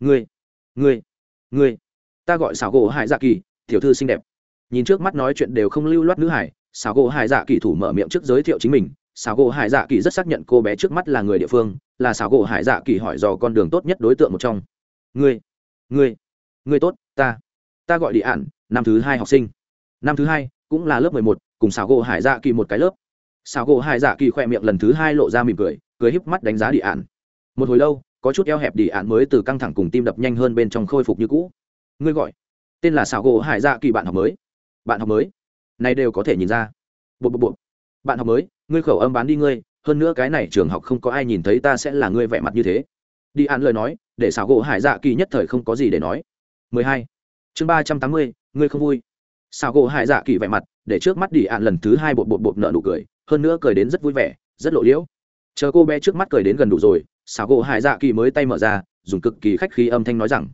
Ngươi ngươi ngươi, ta gọi xảo gỗ hải dạ kỳ, tiểu thư xinh đẹp. Nhìn trước mắt nói chuyện đều không lưu loát nữ hải, xảo gỗ hải dạ kỳ thủ mở miệng trước giới thiệu chính mình xảo gỗ hải dạ kỳ rất xác nhận cô bé trước mắt là người địa phương, là xảo gỗ hải dạ kỳ hỏi dò con đường tốt nhất đối tượng một trong. Ngươi ngươi ngươi tốt, ta ta gọi đi ạn năm thứ hai học sinh. Năm thứ hai, cũng là lớp mười một, cùng xảo gỗ hải dạ kỳ một cái lớp. Xảo gỗ hải dạ kỳ khoe miệng lần thứ hai lộ ra mỉm cười cười híp mắt đánh giá đi ạn một hồi lâu, có chút eo hẹp đi ạn mới từ căng thẳng cùng tim đập nhanh hơn bên trong khôi phục như cũ. Ngươi gọi, tên là xảo gỗ hải dạ kỳ bạn học mới. Bạn học mới. Này đều có thể nhìn ra. Bộ bộ bộ bạn học mới ngươi khẩu âm bán đi ngươi hơn nữa cái này trường học không có ai nhìn thấy ta sẽ là ngươi vẻ mặt như thế. Đi án lời nói để xảo gỗ hải dạ kỳ nhất thời không có gì để nói. 12. chương 380, ngươi không vui. Xảo gỗ hải dạ kỳ vẻ mặt để trước mắt đi án lần thứ hai bột bột bột nợ nụ cười hơn nữa cười đến rất vui vẻ rất lộ liễu. Chờ cô bé trước mắt cười đến gần đủ rồi xảo gỗ hải dạ kỳ mới tay mở ra dùng cực kỳ khách khí âm thanh nói rằng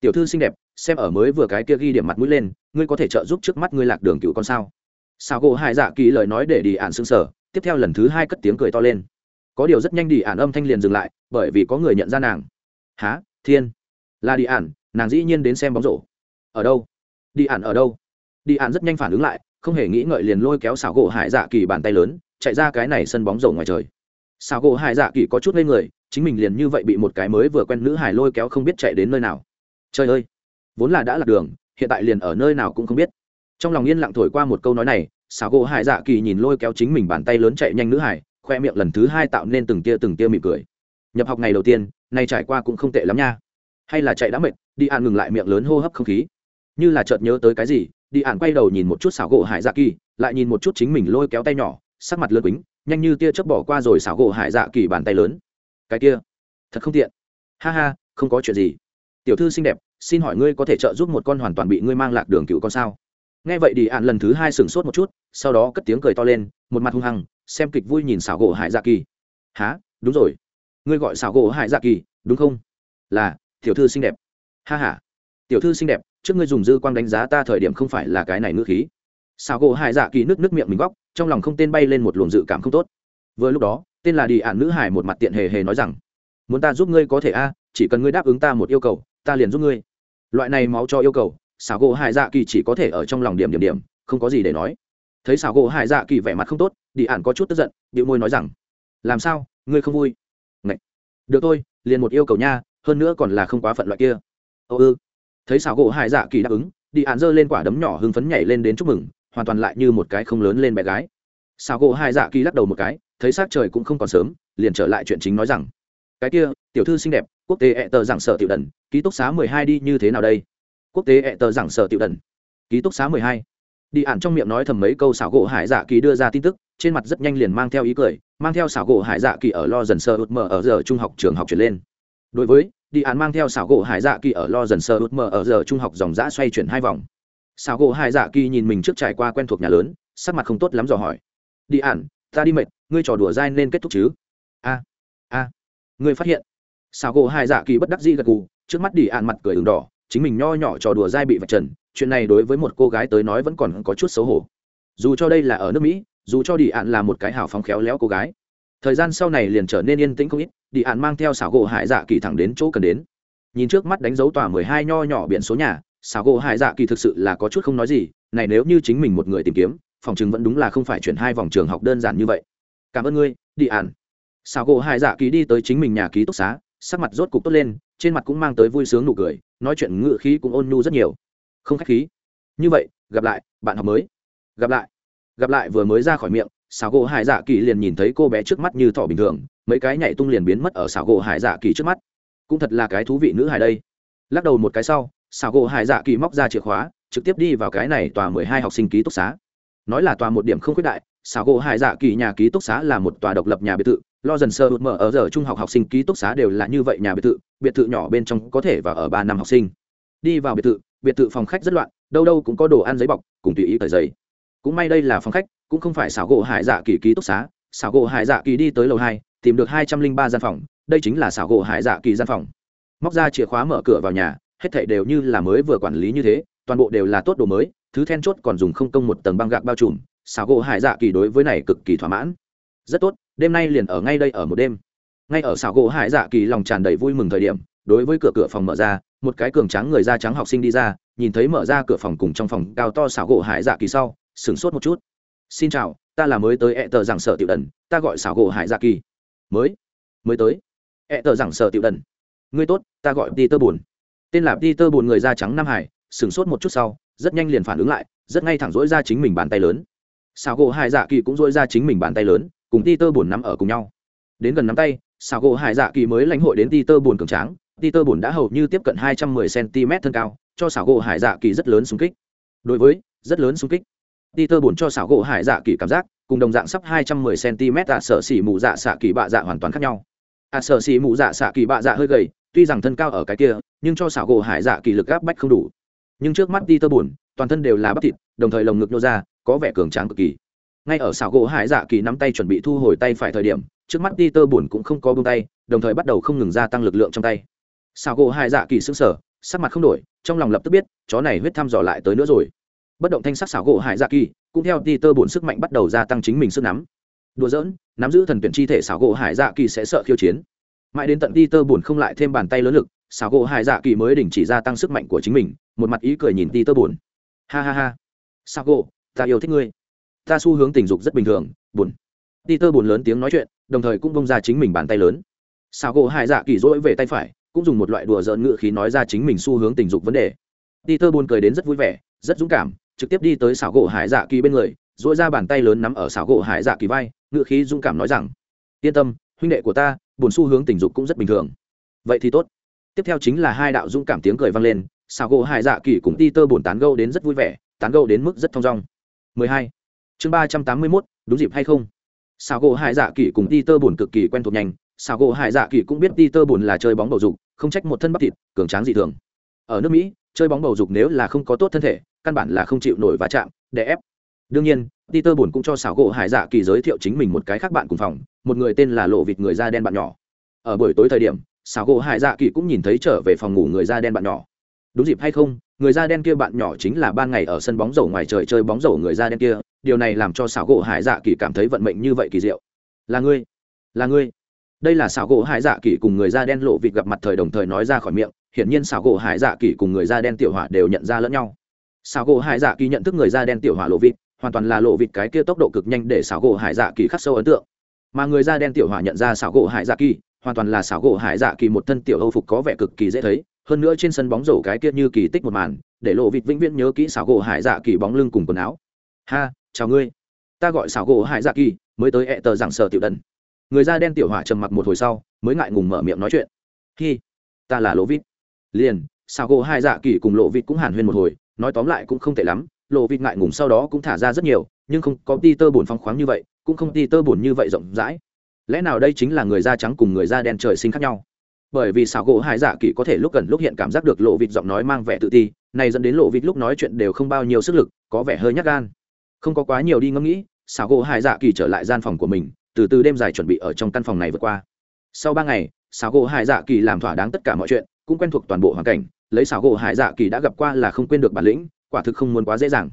tiểu thư xinh đẹp xem ở mới vừa cái kia ghi điểm mặt mũi lên ngươi có thể trợ giúp trước mắt ngươi lạc đường cựu con sao? Xảo gỗ hải dạ kỳ lời nói để đi ạn xương sở tiếp theo lần thứ hai cất tiếng cười to lên. Có điều rất nhanh đi ản âm thanh liền dừng lại, bởi vì có người nhận ra nàng. Há thiên? Là đi ản, nàng dĩ nhiên đến xem bóng rổ. Ở đâu? Đi ản ở đâu? Đi ản rất nhanh phản ứng lại, không hề nghĩ ngợi liền lôi kéo xảo gỗ hải dạ kỳ bàn tay lớn, chạy ra cái này sân bóng rổ ngoài trời. Xảo gỗ hải dạ kỳ có chút ngây người, chính mình liền như vậy bị một cái mới vừa quen nữ hải lôi kéo không biết chạy đến nơi nào. Trời ơi! Vốn là đã lạc đường, hiện tại liền ở nơi nào cũng không biết. Trong lòng yên lặng thổi qua một câu nói này xảo gỗ hải dạ kỳ nhìn lôi kéo chính mình bàn tay lớn chạy nhanh nữ hải, khoe miệng lần thứ hai tạo nên từng tia từng tia mỉm cười. Nhập học ngày đầu tiên nay trải qua cũng không tệ lắm nha. Hay là chạy đã mệt, đi ạn ngừng lại miệng lớn hô hấp không khí. Như là chợt nhớ tới cái gì, đi ạn quay đầu nhìn một chút xảo gỗ hải dạ kỳ, lại nhìn một chút chính mình lôi kéo tay nhỏ, sắc mặt lơ quýnh nhanh như tia chớp bỏ qua rồi xảo gỗ hải dạ kỳ bàn tay lớn. Cái kia, thật không tiện. Ha ha, không có chuyện gì. Tiểu thư xinh đẹp, xin hỏi ngươi có thể trợ giúp một con hoàn toàn bị ngươi mang lạc đường cựu con sao? Nghe vậy đi ạn lần thứ hai sửng sốt một chút, sau đó cất tiếng cười to lên, một mặt hung hăng, xem kịch vui nhìn xảo gỗ hải dạ kỳ. Há đúng rồi. Ngươi gọi xảo gỗ hải dạ kỳ, đúng không? Là, tiểu thư xinh đẹp. Ha h a tiểu thư xinh đẹp, trước ngươi dùng dư quang đánh giá ta thời điểm không phải là cái này ngữ khí. Xảo gỗ hải dạ kỳ nước nước miệng mình góc, trong lòng không tên bay lên một luồng dự cảm không tốt. Vừa lúc đó, tên là đi ạn nữ hải một mặt tiện hề hề nói rằng, muốn ta giúp ngươi có thể a, chỉ cần ngươi đáp ứng ta một yêu cầu, ta liền giúp ngươi. Loại này máu cho yêu cầu xảo gỗ hải dạ kỳ chỉ có thể ở trong lòng điểm điểm điểm, không có gì để nói. Thấy xảo gỗ hải dạ kỳ vẻ mặt không tốt, đi ạn có chút tức giận điệu môi nói rằng, làm sao? Ngươi không vui? Ngậy. được thôi, liền một yêu cầu nha, hơn nữa còn là không quá phận loại kia. Ô ư? Thấy xảo gỗ hải dạ kỳ đáp ứng, đi ạn giơ lên quả đấm nhỏ hưng phấn nhảy lên đến chúc mừng, hoàn toàn lại như một cái không lớn lên bé gái. Xảo gỗ hải dạ kỳ lắc đầu một cái, thấy sát trời cũng không còn sớm, liền trở lại chuyện chính nói rằng, cái kia, tiểu thư xinh đẹp, quốc tế ẹ tờ giảng sở tiểu đần, ký túc xá mười hai đi như thế nào đây? Quốc tế ẹ tờ giảng sở tiểu đần. Ký túc xá mười hai. Đi ạn trong miệng nói thầm mấy câu xảo gỗ hải dạ kỳ đưa ra tin tức, trên mặt rất nhanh liền mang theo ý cười, mang theo xảo gỗ hải dạ kỳ ở lo dần sơ út mở ở giờ trung học trường học chuyển lên. Đối với, đi ạn mang theo xảo gỗ hải dạ kỳ ở lo dần sơ út mở ở giờ trung học dòng giã xoay chuyển hai vòng. Xảo gỗ hải dạ kỳ nhìn mình trước trải qua quen thuộc nhà lớn, sắc mặt không tốt lắm dò hỏi. Đi ạn ta đi mệt, ngươi trò đùa dai nên kết thúc chứ? A a, ngươi phát hiện. Xảo gỗ hải dạ kỳ bất đắc dĩ gật gù, trước mắt đi ạn mặt cười đường đỏ chính mình nho nhỏ trò đùa dai bị vạch trần, chuyện này đối với một cô gái tới nói vẫn còn có chút xấu hổ. Dù cho đây là ở nước mỹ, dù cho đi ạn là một cái hào phóng khéo léo cô gái, thời gian sau này liền trở nên yên tĩnh không ít, đi ạn mang theo xảo gỗ hải dạ kỳ thẳng đến chỗ cần đến. Nhìn trước mắt đánh dấu tòa mười hai nho nhỏ biển số nhà xảo gỗ hải dạ kỳ thực sự là có chút không nói gì, này nếu như chính mình một người tìm kiếm, phòng chừng vẫn đúng là không phải chuyển hai vòng trường học đơn giản như vậy. Cảm ơn ngươi, đi ạn xảo gỗ hải dạ kỳ đi tới chính mình nhà ký túc xá, sắc mặt rốt cục tốt lên, trên mặt cũng mang tới vui sướng nụ cười nói chuyện ngự khí cũng ôn nhu rất nhiều. Không khách khí. Như vậy, gặp lại, bạn học mới. Gặp lại. Gặp lại vừa mới ra khỏi miệng, xảo gỗ hải dạ kỳ liền nhìn thấy cô bé trước mắt như thỏ bình thường, mấy cái nhảy tung liền biến mất ở xảo gỗ hải dạ kỳ trước mắt. Cũng thật là cái thú vị nữ hải đây. Lắc đầu một cái sau, xảo gỗ hải dạ kỳ móc ra chìa khóa, trực tiếp đi vào cái này tòa mười hai học sinh ký túc xá. Nói là tòa một điểm không khuyết đại xảo gỗ hải dạ kỳ nhà ký túc xá là một tòa độc lập nhà biệt thự, lo dần sơ hụt mở ở giờ trung học học sinh ký túc xá đều là như vậy nhà biệt thự biệt thự nhỏ bên trong có thể vào ở ba năm học sinh. Đi vào biệt thự biệt thự phòng khách rất loạn, đâu đâu cũng có đồ ăn giấy bọc, cùng tùy ý tờ giấy cũng may đây là phòng khách, cũng không phải xảo gỗ hải dạ kỳ ký túc xá. Xảo gỗ hải dạ kỳ đi tới lầu hai, tìm được hai trăm linh ba gian phòng, đây chính là xảo gỗ hải dạ kỳ gian phòng. Móc ra chìa khóa mở cửa vào nhà, hết thảy đều như là mới vừa quản lý như thế, toàn bộ đều là tốt đồ mới, thứ then chốt còn dùng không công một tầng băng gạc bao trùm xảo gỗ hải dạ kỳ đối với này cực kỳ thỏa mãn. Rất tốt, đêm nay liền ở ngay đây ở một đêm. Ngay ở xảo gỗ hải dạ kỳ lòng tràn đầy vui mừng thời điểm, đối với cửa cửa phòng mở ra, một cái cường trắng người da trắng học sinh đi ra, nhìn thấy mở ra cửa phòng cùng trong phòng cao to xảo gỗ hải dạ kỳ sau, sửng sốt một chút. Xin chào, ta là mới tới ẹ tờ giảng sở tiểu đần, ta gọi xảo gỗ hải dạ kỳ. Mới? Mới tới? Ẹ tờ giảng sở tiểu đần? Ngươi tốt, ta gọi đi tơ buồn tên là peter bùn người da trắng nam hải, sửng sốt một chút sau, rất nhanh liền phản ứng lại, rất ngay thẳng dỗi ra chính mình bàn tay lớn xào gỗ hải dạ kỳ cũng dỗi ra chính mình bàn tay lớn, cùng peter buồn nắm ở cùng nhau. Đến gần nắm tay xào gỗ hải dạ kỳ mới lãnh hội đến peter buồn cường tráng. Peter buồn đã hầu như tiếp cận hai trăm mười cm thân cao, cho xào gỗ hải dạ kỳ rất lớn xung kích. Đối với, rất lớn xung kích. Peter buồn cho xào gỗ hải dạ kỳ cảm giác, cùng đồng dạng sắp hai trăm mười cm tạ sở xỉ mù dạ xạ kỳ bạ dạ hoàn toàn khác nhau. À sở xỉ mù dạ xạ kỳ bạ dạ hơi gầy, tuy rằng thân cao ở cái kia, nhưng cho xảo gỗ hải dạ kỳ lực áp bách không đủ. Nhưng trước mắt đi tơ buồn, toàn thân đều là bắp thịt, đồng thời lồng ngực nô ra có vẻ cường tráng cực kỳ. Ngay ở xảo gỗ hải dạ kỳ nắm tay chuẩn bị thu hồi tay phải thời điểm, trước mắt đi tơ buồn cũng không có bông tay, đồng thời bắt đầu không ngừng gia tăng lực lượng trong tay. Xảo gỗ hải dạ kỳ sững sờ, sắc mặt không đổi, trong lòng lập tức biết, chó này huyết thăm dò lại tới nữa rồi. Bất động thanh sắc xảo gỗ hải dạ kỳ, cũng theo đi tơ buồn sức mạnh bắt đầu gia tăng chính mình sức nắm. Đùa giỡn, nắm giữ thần tuyển chi thể xảo gỗ hải dạ kỳ sẽ sợ khiêu chiến. Mãi đến tận đi tơ buồn không lại thêm bàn tay lớn lực, xảo gỗ hải dạ kỳ mới đình chỉ gia tăng sức mạnh của chính mình, một mặt ý cười nhìn đi tơ buồn. Ha ha ha. Xảo gỗ ta yêu thích ngươi. Ta xu hướng tình dục rất bình thường, buồn. Đi tơ buồn lớn tiếng nói chuyện, đồng thời cũng bông ra chính mình bàn tay lớn. Xảo gỗ hải dạ kỳ dỗi về tay phải, cũng dùng một loại đùa dợn ngự khí nói ra chính mình xu hướng tình dục vấn đề. Đi tơ buồn cười đến rất vui vẻ, rất dũng cảm, trực tiếp đi tới xảo gỗ hải dạ kỳ bên người dỗi ra bàn tay lớn nắm ở xảo gỗ hải dạ kỳ vai ngự khí dũng cảm nói rằng, yên tâm, huynh đệ của ta, buồn xu hướng tình dục cũng rất bình thường. Vậy thì tốt. Tiếp theo chính là hai đạo dũng cảm tiếng cười vang lên, xảo gỗ hải dạ kỳ cùng ti tơ buồn tán gâu đến rất vui vẻ, tán gâu đến mức rất thong dong. 12. chương 381, đúng dịp hay không? Sào gỗ hải dạ kỳ cùng Peter buồn cực kỳ quen thuộc nhanh. Sào gỗ hải dạ kỳ cũng biết Peter buồn là chơi bóng bầu dục không trách một thân bắp thịt cường tráng dị thường. Ở nước mỹ chơi bóng bầu dục nếu là không có tốt thân thể căn bản là không chịu nổi va chạm để ép. Đương nhiên peter buồn cũng cho sào gỗ hải dạ kỳ giới thiệu chính mình một cái khác bạn cùng phòng một người tên là lộ vịt người da đen bạn nhỏ. Ở buổi tối thời điểm sào gỗ hải dạ kỳ cũng nhìn thấy trở về phòng ngủ người da đen bạn nhỏ. Đúng dịp hay không? Người da đen kia bạn nhỏ chính là ban ngày ở sân bóng rổ ngoài trời chơi bóng rổ người da đen kia, điều này làm cho xảo gỗ hải dạ kỳ cảm thấy vận mệnh như vậy kỳ diệu. Là ngươi là ngươi. Đây là xảo gỗ hải dạ kỳ cùng người da đen lộ vịt gặp mặt thời đồng thời nói ra khỏi miệng, hiển nhiên xảo gỗ hải dạ kỳ cùng người da đen tiểu hỏa đều nhận ra lẫn nhau. Xảo gỗ hải dạ kỳ nhận thức người da đen tiểu hỏa lộ vịt, hoàn toàn là lộ vịt cái kia tốc độ cực nhanh để xảo gỗ hải dạ kỳ khắc sâu ấn tượng. Mà người da đen tiểu hỏa nhận ra xảo gỗ hải dạ kỳ, hoàn toàn là xảo gỗ hải dạ kỳ một thân tiểu âu phục có vẻ cực kỳ dễ thấy hơn nữa trên sân bóng rổ cái kia như kỳ tích một màn, để lộ vịt vĩnh viễn nhớ kỹ xảo gỗ hải dạ kỳ bóng lưng cùng quần áo. Ha, chào ngươi. Ta gọi xảo gỗ hải dạ kỳ, mới tới ẹ tờ giảng sở tiểu đần. Người da đen tiểu hỏa trầm mặc một hồi sau, mới ngại ngùng mở miệng nói chuyện. Hi, ta là lộ vịt. Liền, xảo gỗ hải dạ kỳ cùng lộ vịt cũng hàn huyên một hồi, nói tóm lại cũng không tệ lắm, lộ vịt ngại ngùng sau đó cũng thả ra rất nhiều, nhưng không có ti tơ bổn phong khoáng như vậy, cũng không ti tơ bổn như vậy rộng rãi. Lẽ nào đây chính là người da trắng cùng người da đen trời sinh khác nhau? Bởi vì xảo gỗ hải dạ kỳ có thể lúc gần lúc hiện cảm giác được lộ vịt giọng nói mang vẻ tự ti, này dẫn đến lộ vịt lúc nói chuyện đều không bao nhiêu sức lực, có vẻ hơi nhát gan. Không có quá nhiều đi ngẫm nghĩ, xảo gỗ hải dạ kỳ trở lại gian phòng của mình, từ từ đêm dài chuẩn bị ở trong căn phòng này vượt qua. Sau ba ngày, xảo gỗ hải dạ kỳ làm thỏa đáng tất cả mọi chuyện, cũng quen thuộc toàn bộ hoàn cảnh, lấy xảo gỗ hải dạ kỳ đã gặp qua là không quên được bản lĩnh, quả thực không muốn quá dễ dàng.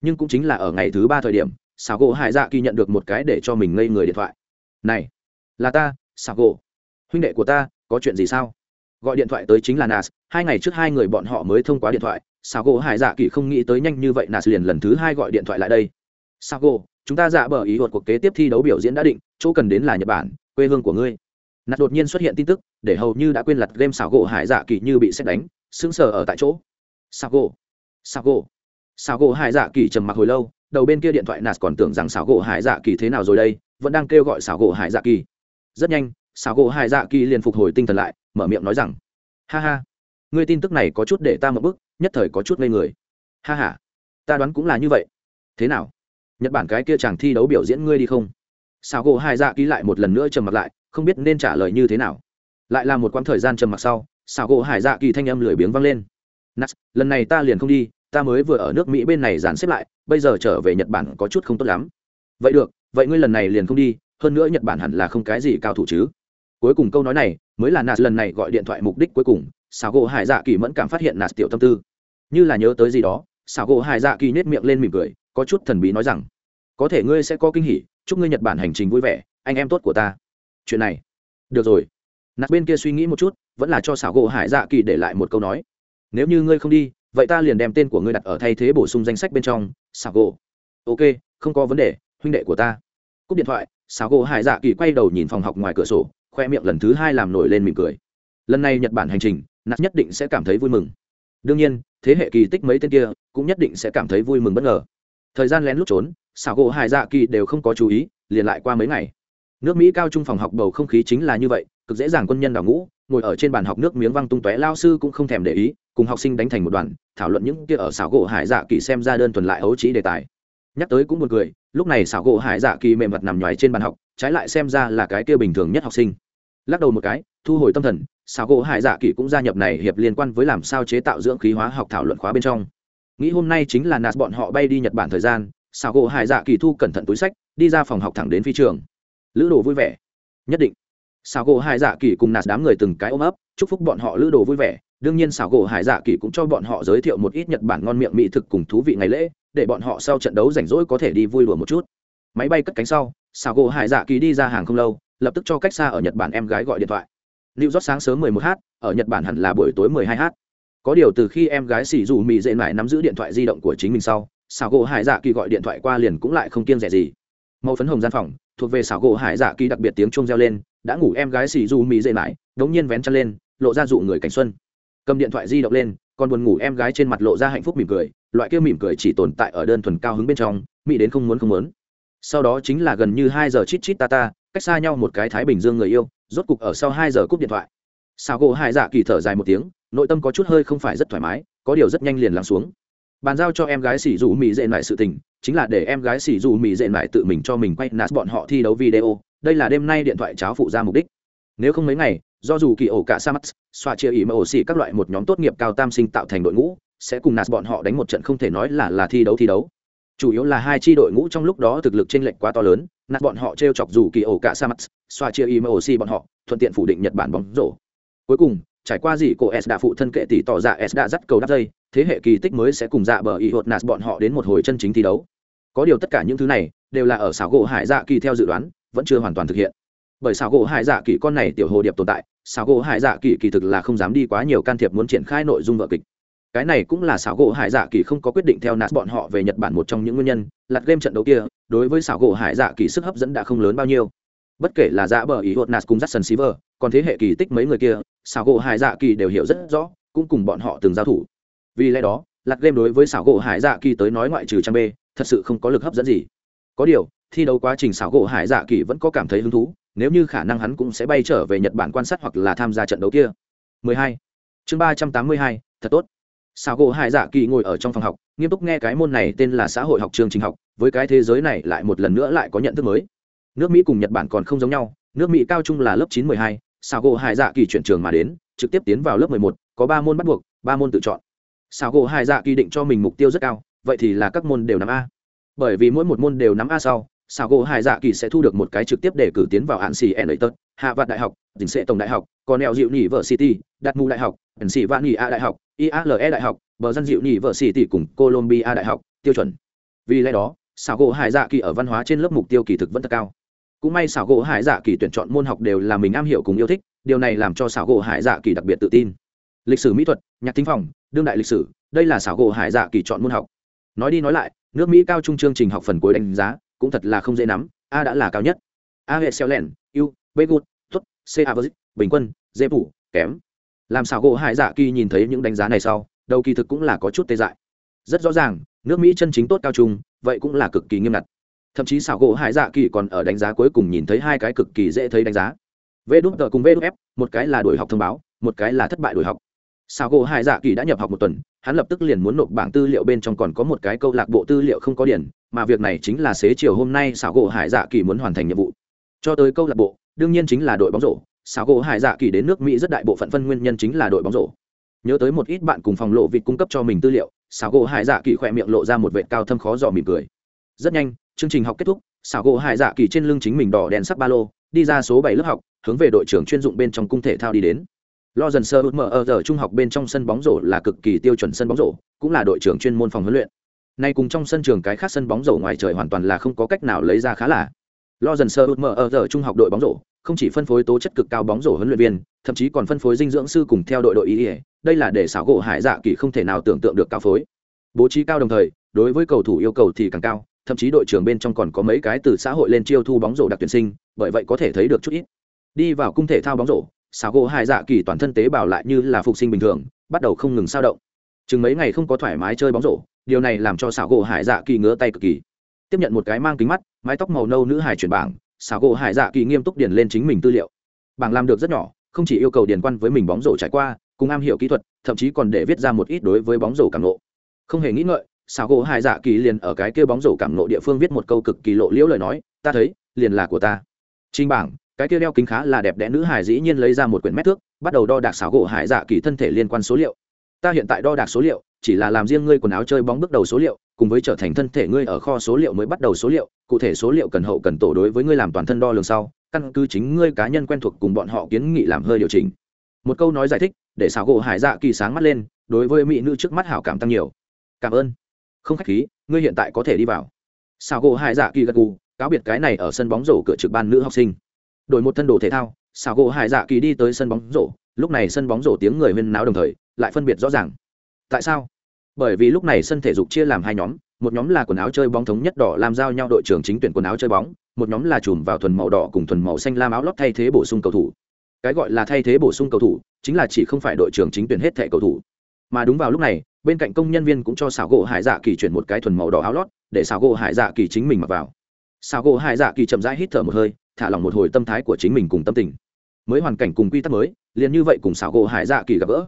Nhưng cũng chính là ở ngày thứ ba thời điểm, xảo gỗ hải dạ kỳ nhận được một cái để cho mình ngây người điện thoại. Này, là ta, xảo gỗ. Huynh đệ của ta có chuyện gì sao? Gọi điện thoại tới chính là nas, hai ngày trước hai người bọn họ mới thông qua điện thoại xảo gỗ hải dạ kỳ không nghĩ tới nhanh như vậy nas liền lần thứ hai gọi điện thoại lại đây. Xảo gỗ chúng ta dạ bờ ý luật cuộc kế tiếp thi đấu biểu diễn đã định, chỗ cần đến là nhật bản, quê hương của ngươi. Nạt đột nhiên xuất hiện tin tức, để hầu như đã quên lặt game xảo gỗ hải dạ kỳ như bị xét đánh, sững sờ ở tại chỗ. Xảo gỗ xảo gỗ xảo gỗ hải dạ kỳ trầm mặc hồi lâu, đầu bên kia điện thoại nạt còn tưởng rằng xảo gỗ hải dạ kỳ thế nào rồi đây, vẫn đang kêu gọi xảo gỗ hải dạ kỳ rất nhanh xảo gỗ hải dạ kỳ liền phục hồi tinh thần lại mở miệng nói rằng ha ha ngươi tin tức này có chút để ta một bức nhất thời có chút ngây người. Ha ha ta đoán cũng là như vậy. Thế nào? Nhật bản cái kia chàng thi đấu biểu diễn ngươi đi không? Xảo gỗ hải dạ kỳ lại một lần nữa trầm mặt lại không biết nên trả lời như thế nào. Lại là một quãng thời gian trầm mặc sau xảo gỗ hải dạ kỳ thanh âm lười biếng vang lên. Nas, lần này ta liền không đi ta mới vừa ở nước mỹ bên này dàn xếp lại bây giờ trở về nhật bản có chút không tốt lắm. Vậy được vậy ngươi lần này liền không đi hơn nữa nhật bản hẳn là không cái gì cao thủ chứ cuối cùng câu nói này mới là nạt lần này gọi điện thoại mục đích cuối cùng xào gỗ hải dạ kỳ mẫn cảm phát hiện nạt tiểu tâm tư. Như là nhớ tới gì đó xào gỗ hải dạ kỳ nhét miệng lên mỉm cười, có chút thần bí nói rằng, có thể ngươi sẽ có kinh hỉ, chúc ngươi nhật bản hành trình vui vẻ, anh em tốt của ta. Chuyện này, được rồi. Nạt bên kia suy nghĩ một chút, vẫn là cho xảo gỗ hải dạ kỳ để lại một câu nói. Nếu như ngươi không đi, vậy ta liền đem tên của ngươi đặt ở thay thế bổ sung danh sách bên trong, xảo gỗ. Ok, không có vấn đề, huynh đệ của ta. Cúp điện thoại, xảo gỗ hải dạ kỳ quay đầu nhìn phòng học ngoài cửa sổ khoe miệng lần thứ hai làm nổi lên mỉm cười. Lần này nhật bản hành trình nạt nhất định sẽ cảm thấy vui mừng. Đương nhiên, thế hệ kỳ tích mấy tên kia cũng nhất định sẽ cảm thấy vui mừng bất ngờ. Thời gian lén lút trốn xảo gỗ hải dạ kỳ đều không có chú ý, liền lại qua mấy ngày. Nước mỹ cao trung phòng học bầu không khí chính là như vậy, cực dễ dàng quân nhân đào ngũ, ngồi ở trên bàn học nước miếng văng tung tóe lao sư cũng không thèm để ý, cùng học sinh đánh thành một đoàn, thảo luận những kia ở xảo gỗ hải dạ kỳ xem ra đơn thuần lại ấu trí đề tài. Nhắc tới cũng một cười, lúc này xảo gỗ hải dạ kỳ mềm mặt nằm nhoài trên bàn học, trái lại xem ra là cái kia bình thường nhất học sinh lắc đầu một cái, thu hồi tâm thần, xảo gỗ hải dạ kỳ cũng gia nhập này hiệp liên quan với làm sao chế tạo dưỡng khí hóa học thảo luận khóa bên trong. Nghĩ hôm nay chính là nạt bọn họ bay đi nhật bản thời gian, xảo gỗ hải dạ kỳ thu cẩn thận túi sách, đi ra phòng học thẳng đến phi trường. Lữ đồ vui vẻ. Nhất định. Xảo gỗ hải dạ kỳ cùng nạt đám người từng cái ôm ấp, chúc phúc bọn họ lữ đồ vui vẻ. Đương nhiên xảo gỗ hải dạ kỳ cũng cho bọn họ giới thiệu một ít nhật bản ngon miệng mỹ thực cùng thú vị ngày lễ, để bọn họ sau trận đấu rảnh rỗi có thể đi vui đùa một chút. Máy bay cất cánh sau, xảo gỗ hải dạ kỳ đi ra hàng không lâu lập tức cho cách xa ở nhật bản em gái gọi điện thoại. Lưu rót sáng sớm 11 h, ở nhật bản hẳn là buổi tối 12 h. Có điều từ khi em gái xỉ dù mị dễ mải nắm giữ điện thoại di động của chính mình sau xảo gỗ hải dạ kỳ gọi điện thoại qua liền cũng lại không kiêng rẻ gì. Màu phấn hồng gian phòng, thuộc về xảo gỗ hải dạ kỳ đặc biệt tiếng chuông reo lên, đã ngủ em gái xỉ dù mị dễ mải đống nhiên vén chân lên, lộ ra dụ người cảnh xuân. Cầm điện thoại di động lên, còn buồn ngủ em gái trên mặt lộ ra hạnh phúc mỉm cười, loại kia mỉm cười chỉ tồn tại ở đơn thuần cao hứng bên trong, mỹ đến không muốn không muốn sau đó chính là gần như hai giờ chít chít ta ta, cách xa nhau một cái thái bình dương người yêu, rốt cục ở sau hai giờ cúp điện thoại. Sao gỗ hai dạ kỳ thở dài một tiếng, nội tâm có chút hơi không phải rất thoải mái, có điều rất nhanh liền lắng xuống. Bàn giao cho em gái xỉ dù mỹ dệ lại sự tình, chính là để em gái xỉ dù mỹ dệ lại tự mình cho mình quay nát bọn họ thi đấu video, đây là đêm nay điện thoại cháo phụ ra mục đích. Nếu không mấy ngày, do dù kỳ ổ cả sa mắt xoa chia ý mà ổ xỉ các loại một nhóm tốt nghiệp cao tam sinh tạo thành đội ngũ, sẽ cùng nạt bọn họ đánh một trận không thể nói là là thi đấu thi đấu chủ yếu là hai chi đội ngũ trong lúc đó thực lực chênh lệch quá to lớn nạt bọn họ t chọc dù kỳ ổ cả sa mắt xoa chia im mà si bọn họ, thuận tiện phủ định nhật bản bóng rổ. Cuối cùng, trải qua gì cổ s đã phụ thân kệ tỷ tỏ dạ s đã dắt cầu đắp dây, thế hệ kỳ tích mới sẽ cùng dạ bờ ý hột nạt bọn họ đến một hồi chân chính thi đấu. Có điều tất cả những thứ này đều là ở xảo gỗ hải dạ kỳ theo dự đoán, vẫn chưa hoàn toàn thực hiện. Bởi xảo gỗ hải dạ kỳ con này tiểu hồ điệp tồn tại, xảo gỗ hải dạ kỳ kỳ thực là không dám đi quá nhiều can thiệp muốn triển khai nội dung vợ kịch cái này cũng là xảo gỗ hải dạ kỳ không có quyết định theo nạt bọn họ về nhật bản một trong những nguyên nhân lặt game trận đấu kia đối với xảo gỗ hải dạ kỳ sức hấp dẫn đã không lớn bao nhiêu. Bất kể là dạ bờ ý hột nạt cùng jackson silver còn thế hệ kỳ tích mấy người kia xảo gỗ hải dạ kỳ đều hiểu rất rõ cũng cùng bọn họ từng giao thủ. Vì lẽ đó lặt game đối với xảo gỗ hải dạ kỳ tới nói ngoại trừ trang b thật sự không có lực hấp dẫn gì. Có điều thi đấu quá trình xảo gỗ hải dạ kỳ vẫn có cảm thấy hứng thú nếu như khả năng hắn cũng sẽ bay trở về nhật bản quan sát hoặc là tham gia trận đấu kia. 12. chương 382, thật tốt. Sao gỗ hải dạ kỳ ngồi ở trong phòng học nghiêm túc nghe cái môn này tên là xã hội học trường trình học với cái thế giới này lại một lần nữa lại có nhận thức mới nước mỹ cùng nhật bản còn không giống nhau nước mỹ cao trung là lớp chín mười hai. Sao gỗ hải dạ kỳ chuyển trường mà đến trực tiếp tiến vào lớp 11, có ba môn bắt buộc ba môn tự chọn Sao gỗ hải dạ kỳ định cho mình mục tiêu rất cao vậy thì là các môn đều nắm a bởi vì mỗi một môn đều nắm a sau Sao gỗ hải dạ kỳ sẽ thu được một cái trực tiếp để cử tiến vào hạn xì n tớt hạ vạn đại học dình sệ tổng đại học còn neo dịu nhỉ vợ city đặt mù đại học ẩn xì vạn nhỉ a đại học iale đại học bờ dân dịu nhỉ vợ city cùng colombia đại học tiêu chuẩn. Vì lẽ đó xảo gỗ hải dạ kỳ ở văn hóa trên lớp mục tiêu kỳ thực vẫn thật cao. Cũng may xảo gỗ hải dạ kỳ tuyển chọn môn học đều là mình am hiểu cùng yêu thích điều này làm cho xảo gỗ hải dạ kỳ đặc biệt tự tin. Lịch sử mỹ thuật nhạc thính phòng đương đại lịch sử đây là xảo gỗ hải dạ kỳ chọn môn học. Nói đi nói lại nước mỹ cao trung chương trình học phần cuối đánh giá cũng thật là không dễ nắm a đã là cao nhất. A hệ xeo u b good tuất c average, bình quân dễ phủ kém làm xảo gỗ hải dạ kỳ nhìn thấy những đánh giá này sau, đầu kỳ thực cũng là có chút tê dại. Rất rõ ràng, nước mỹ chân chính tốt cao trung, vậy cũng là cực kỳ nghiêm ngặt. Thậm chí xảo gỗ hải dạ kỳ còn ở đánh giá cuối cùng nhìn thấy hai cái cực kỳ dễ thấy đánh giá. Vê đút tờ cùng vê đút f, một cái là đổi học thông báo, một cái là thất bại đổi học. Xảo gỗ hải dạ kỳ đã nhập học một tuần, hắn lập tức liền muốn nộp bảng tư liệu bên trong còn có một cái câu lạc bộ tư liệu không có điển, mà việc này chính là xế chiều hôm nay xảo gỗ hải dạ kỳ muốn hoàn thành nhiệm vụ. Cho tới câu lạc bộ, đương nhiên chính là đội bóng rổ xảo gỗ hải dạ kỳ đến nước mỹ rất đại bộ phận phân nguyên nhân chính là đội bóng rổ. Nhớ tới một ít bạn cùng phòng lộ vịt cung cấp cho mình tư liệu xảo gỗ hải dạ kỳ khỏe miệng lộ ra một vệ cao thâm khó dò mỉm cười. Rất nhanh, chương trình học kết thúc xảo gỗ hải dạ kỳ trên lưng chính mình đỏ đèn sắc ba lô, đi ra số bảy lớp học, hướng về đội trưởng chuyên dụng bên trong cung thể thao đi đến. Lo dần sơ mở ở giờ trung học bên trong sân bóng rổ là cực kỳ tiêu chuẩn sân bóng rổ, cũng là đội trưởng chuyên môn phòng huấn luyện. Nay cùng trong sân trường cái khác sân bóng rổ ngoài trời hoàn toàn là không có cách nào lấy ra khá là. Lo dần sơ mở ở giờ trung học đội bóng rổ không chỉ phân phối tố chất cực cao bóng rổ huấn luyện viên, thậm chí còn phân phối dinh dưỡng sư cùng theo đội đội ý ỉa đây là để xảo gỗ hải dạ kỳ không thể nào tưởng tượng được cao phối. Bố trí cao đồng thời, đối với cầu thủ yêu cầu thì càng cao, thậm chí đội trưởng bên trong còn có mấy cái từ xã hội lên chiêu thu bóng rổ đặc tuyển sinh, bởi vậy có thể thấy được chút ít. Đi vào cung thể thao bóng rổ, xảo gỗ hải dạ kỳ toàn thân tế bào lại như là phục sinh bình thường, bắt đầu không ngừng sao động. Chừng mấy ngày không có thoải mái chơi bóng rổ, điều này làm cho xảo gỗ hải dạ kỳ ngứa tay cực kỳ. Tiếp nhận một cái mang kính mắt, mái tóc màu nâu nữ hải chuyển bảng xảo gỗ hải dạ kỳ nghiêm túc điền lên chính mình tư liệu. Bảng làm được rất nhỏ, không chỉ yêu cầu điền quan với mình bóng rổ trải qua, cùng am hiểu kỹ thuật, thậm chí còn để viết ra một ít đối với bóng rổ cảm nộ không hề nghĩ ngợi, xảo gỗ hải dạ kỳ liền ở cái kia bóng rổ cảm nộ địa phương viết một câu cực kỳ lộ liễu lời nói, ta thấy, liền là của ta. Trình bảng, cái kia đeo kính khá là đẹp đẽ nữ hải dĩ nhiên lấy ra một quyển mét thước, bắt đầu đo đạc xảo gỗ hải dạ kỳ thân thể liên quan số liệu. Ta hiện tại đo đạc số liệu, chỉ là làm riêng ngươi quần áo chơi bóng bước đầu số liệu cùng với trở thành thân thể ngươi ở kho số liệu mới bắt đầu số liệu, cụ thể số liệu cần hậu cần tổ đối với ngươi làm toàn thân đo lường sau, căn cứ chính ngươi cá nhân quen thuộc cùng bọn họ kiến nghị làm hơi điều chỉnh. Một câu nói giải thích, để xảo gỗ hải dạ kỳ sáng mắt lên, đối với mỹ nữ trước mắt hảo cảm tăng nhiều. Cảm ơn. Không khách khí, ngươi hiện tại có thể đi vào. Xảo gỗ hải dạ kỳ gật gù, cáo biệt cái này ở sân bóng rổ cửa trực ban nữ học sinh. Đổi một thân đồ thể thao, xảo gỗ hải dạ kỳ đi tới sân bóng rổ, lúc này sân bóng rổ tiếng người huyên náo đồng thời, lại phân biệt rõ ràng. Tại sao? Bởi vì lúc này sân thể dục chia làm hai nhóm, một nhóm là quần áo chơi bóng thống nhất đỏ làm giao nhau đội trưởng chính tuyển quần áo chơi bóng, một nhóm là chùm vào thuần màu đỏ cùng thuần màu xanh lam áo lót thay thế bổ sung cầu thủ. Cái gọi là thay thế bổ sung cầu thủ, chính là chỉ không phải đội trưởng chính tuyển hết thẻ cầu thủ. Mà đúng vào lúc này, bên cạnh công nhân viên cũng cho xảo gỗ hải dạ kỳ chuyển một cái thuần màu đỏ áo lót, để xảo gỗ hải dạ kỳ chính mình mặc vào. Xảo gỗ hải dạ kỳ chậm rãi hít thở một hơi, thả lỏng một hồi tâm thái của chính mình cùng tâm tình. Mới hoàn cảnh cùng quy tắc mới, liền như vậy cùng xảo gỗ hải dạ kỳ gặp gỡ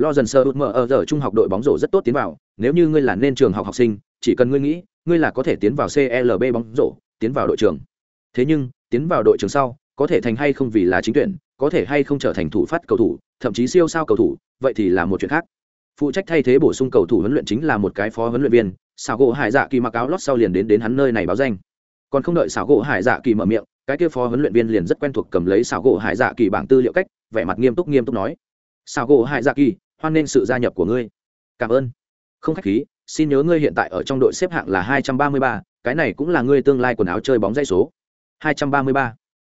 lo dần sơ út mở ở giờ trung học đội bóng rổ rất tốt tiến vào, nếu như ngươi là nên trường học học sinh, chỉ cần ngươi nghĩ, ngươi là có thể tiến vào clb bóng rổ, tiến vào đội trường thế nhưng, tiến vào đội trường sau, có thể thành hay không vì là chính tuyển, có thể hay không trở thành thủ phát cầu thủ, thậm chí siêu sao cầu thủ, vậy thì là một chuyện khác. Phụ trách thay thế bổ sung cầu thủ huấn luyện chính là một cái phó huấn luyện viên xảo gỗ hải dạ kỳ mặc áo lót sau liền đến đến hắn nơi này báo danh. Còn không đợi xảo gỗ hải dạ kỳ mở miệng, cái kia phó huấn luyện viên liền rất quen thuộc cầm lấy xảo gỗ hải dạ kỳ bảng tư liệu cách, vẻ mặt nghiêm túc nghiêm túc nói. Xảo gỗ hải dạ kỳ hoan nghênh sự gia nhập của ngươi. Cảm ơn. Không khách khí, xin nhớ ngươi hiện tại ở trong đội xếp hạng là hai trăm ba mươi ba, cái này cũng là ngươi tương lai quần áo chơi bóng dây số. hai trăm ba mươi ba.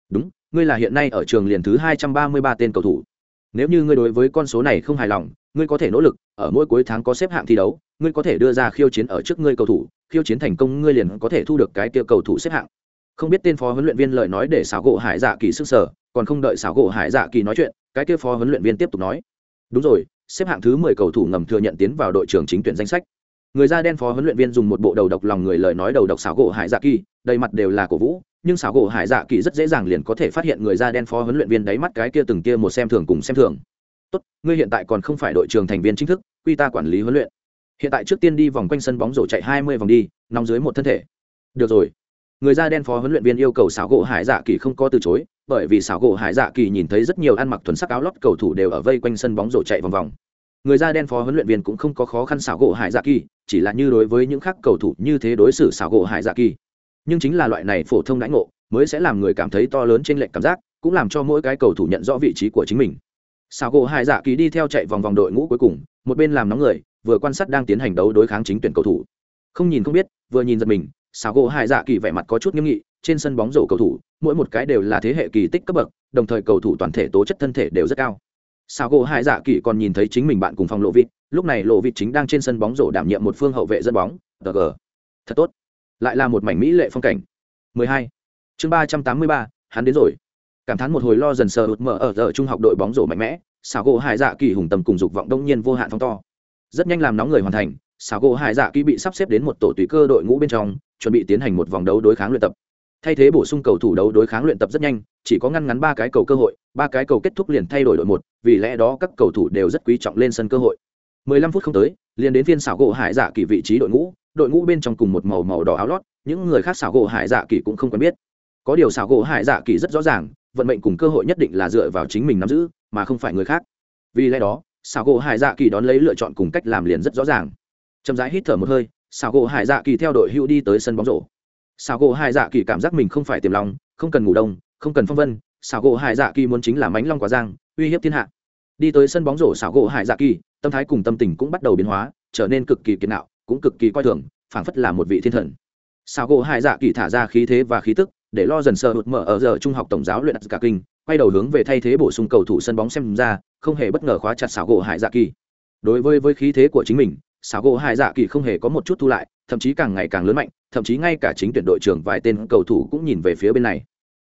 Đúng, ngươi là hiện nay ở trường liền thứ hai trăm ba mươi ba tên cầu thủ. Nếu như ngươi đối với con số này không hài lòng, ngươi có thể nỗ lực, ở mỗi cuối tháng có xếp hạng thi đấu, ngươi có thể đưa ra khiêu chiến ở trước ngươi cầu thủ, khiêu chiến thành công ngươi liền có thể thu được cái kia cầu thủ xếp hạng. Không biết tên phó huấn luyện viên lời nói để xảo gỗ hải dạ kỳ sức sở, còn không đợi xảo gỗ hải dạ kỳ nói chuyện, cái kia phó huấn luyện viên tiếp tục nói. Đúng rồi xếp hạng thứ mười cầu thủ ngầm thừa nhận tiến vào đội trưởng chính tuyển danh sách. Người da đen phó huấn luyện viên dùng một bộ đầu độc lòng người lời nói đầu độc xảo gỗ hải dạ kỳ, đầy mặt đều là cổ vũ, nhưng xảo gỗ hải dạ kỳ rất dễ dàng liền có thể phát hiện người da đen phó huấn luyện viên đáy mắt cái kia từng kia một xem thường cùng xem thường. Tốt, ngươi hiện tại còn không phải đội trưởng thành viên chính thức, quy ta quản lý huấn luyện. Hiện tại trước tiên đi vòng quanh sân bóng rổ chạy hai mươi vòng đi, nóng dưới một thân thể. Được rồi. Người da đen phó huấn luyện viên yêu cầu xảo gỗ hải dạ kỳ không có từ chối bởi vì xảo gỗ hải dạ kỳ nhìn thấy rất nhiều ăn mặc thuần sắc áo lót cầu thủ đều ở vây quanh sân bóng rổ chạy vòng vòng. Người da đen phó huấn luyện viên cũng không có khó khăn xảo gỗ hải dạ kỳ, chỉ là như đối với những khác cầu thủ như thế đối xử xảo gỗ hải dạ kỳ. Nhưng chính là loại này phổ thông đãi ngộ mới sẽ làm người cảm thấy to lớn trên lệnh cảm giác, cũng làm cho mỗi cái cầu thủ nhận rõ vị trí của chính mình. Xảo gỗ hải dạ kỳ đi theo chạy vòng vòng đội ngũ cuối cùng, một bên làm nóng người, vừa quan sát đang tiến hành đấu đối kháng chính tuyển cầu thủ. Không nhìn không biết, vừa nhìn giật mình xào gỗ hải dạ kỳ vẻ mặt có chút nghiêm nghị trên sân bóng rổ cầu thủ mỗi một cái đều là thế hệ kỳ tích cấp bậc đồng thời cầu thủ toàn thể tố chất thân thể đều rất cao. Sao gỗ hải dạ kỳ còn nhìn thấy chính mình bạn cùng phòng lộ vịt lúc này lộ vịt chính đang trên sân bóng rổ đảm nhiệm một phương hậu vệ dẫn bóng tg thật tốt. Lại là một mảnh mỹ lệ phong cảnh. 12. chương 383, hắn đến rồi. Cảm thán một hồi lo dần sờ hụt mở ở giờ trung học đội bóng rổ mạnh mẽ sao gỗ hải dạ kỳ hùng tầm cùng dục vọng đông nhiên vô hạn phong to. Rất nhanh làm nóng người hoàn thành sao gỗ hải dạ kỳ bị sắp xếp đến một tổ tùy cơ đội ngũ bên trong chuẩn bị tiến hành một vòng đấu đối kháng luyện tập. Thay thế bổ sung cầu thủ đấu đối kháng luyện tập rất nhanh, chỉ có ngăn ngắn ba cái cầu cơ hội, ba cái cầu kết thúc liền thay đổi đội một, vì lẽ đó các cầu thủ đều rất quý trọng lên sân cơ hội. 15 phút không tới, liền đến phiên xảo gỗ hải dạ kỳ vị trí đội ngũ đội ngũ bên trong cùng một màu màu đỏ áo lót, những người khác xảo gỗ hải dạ kỳ cũng không quen biết. Có điều xảo gỗ hải dạ kỳ rất rõ ràng, vận mệnh cùng cơ hội nhất định là dựa vào chính mình nắm giữ, mà không phải người khác. Vì lẽ đó, xảo gỗ hải dạ kỳ đón lấy lựa chọn cùng cách làm liền rất rõ ràng. Chậm rãi hít thở một hơi xảo gỗ hải dạ kỳ theo đội hữu đi tới sân bóng rổ. Xảo gỗ hải dạ kỳ cảm giác mình không phải tiềm lòng không cần ngủ đông, không cần phong vân. Xảo gỗ hải dạ kỳ muốn chính là mánh long quả giang, uy hiếp thiên hạ. Đi tới sân bóng rổ, xảo gỗ hải dạ kỳ, tâm thái cùng tâm tình cũng bắt đầu biến hóa, trở nên cực kỳ kiệt nạo, cũng cực kỳ coi thường, phảng phất là một vị thiên thần. Xảo gỗ hải dạ kỳ thả ra khí thế và khí tức, để lo dần sợ hụt mở ở giờ trung học tổng giáo luyện cả kinh, quay đầu hướng về thay thế bổ sung cầu thủ sân bóng xem ra, không hề bất ngờ khóa chặt xảo gỗ hải dạ kỳ. Đối với với khí thế của chính mình xảo gỗ hải dạ kỳ không hề có một chút thu lại, thậm chí càng ngày càng lớn mạnh, thậm chí ngay cả chính tuyển đội trưởng vài tên cầu thủ cũng nhìn về phía bên này.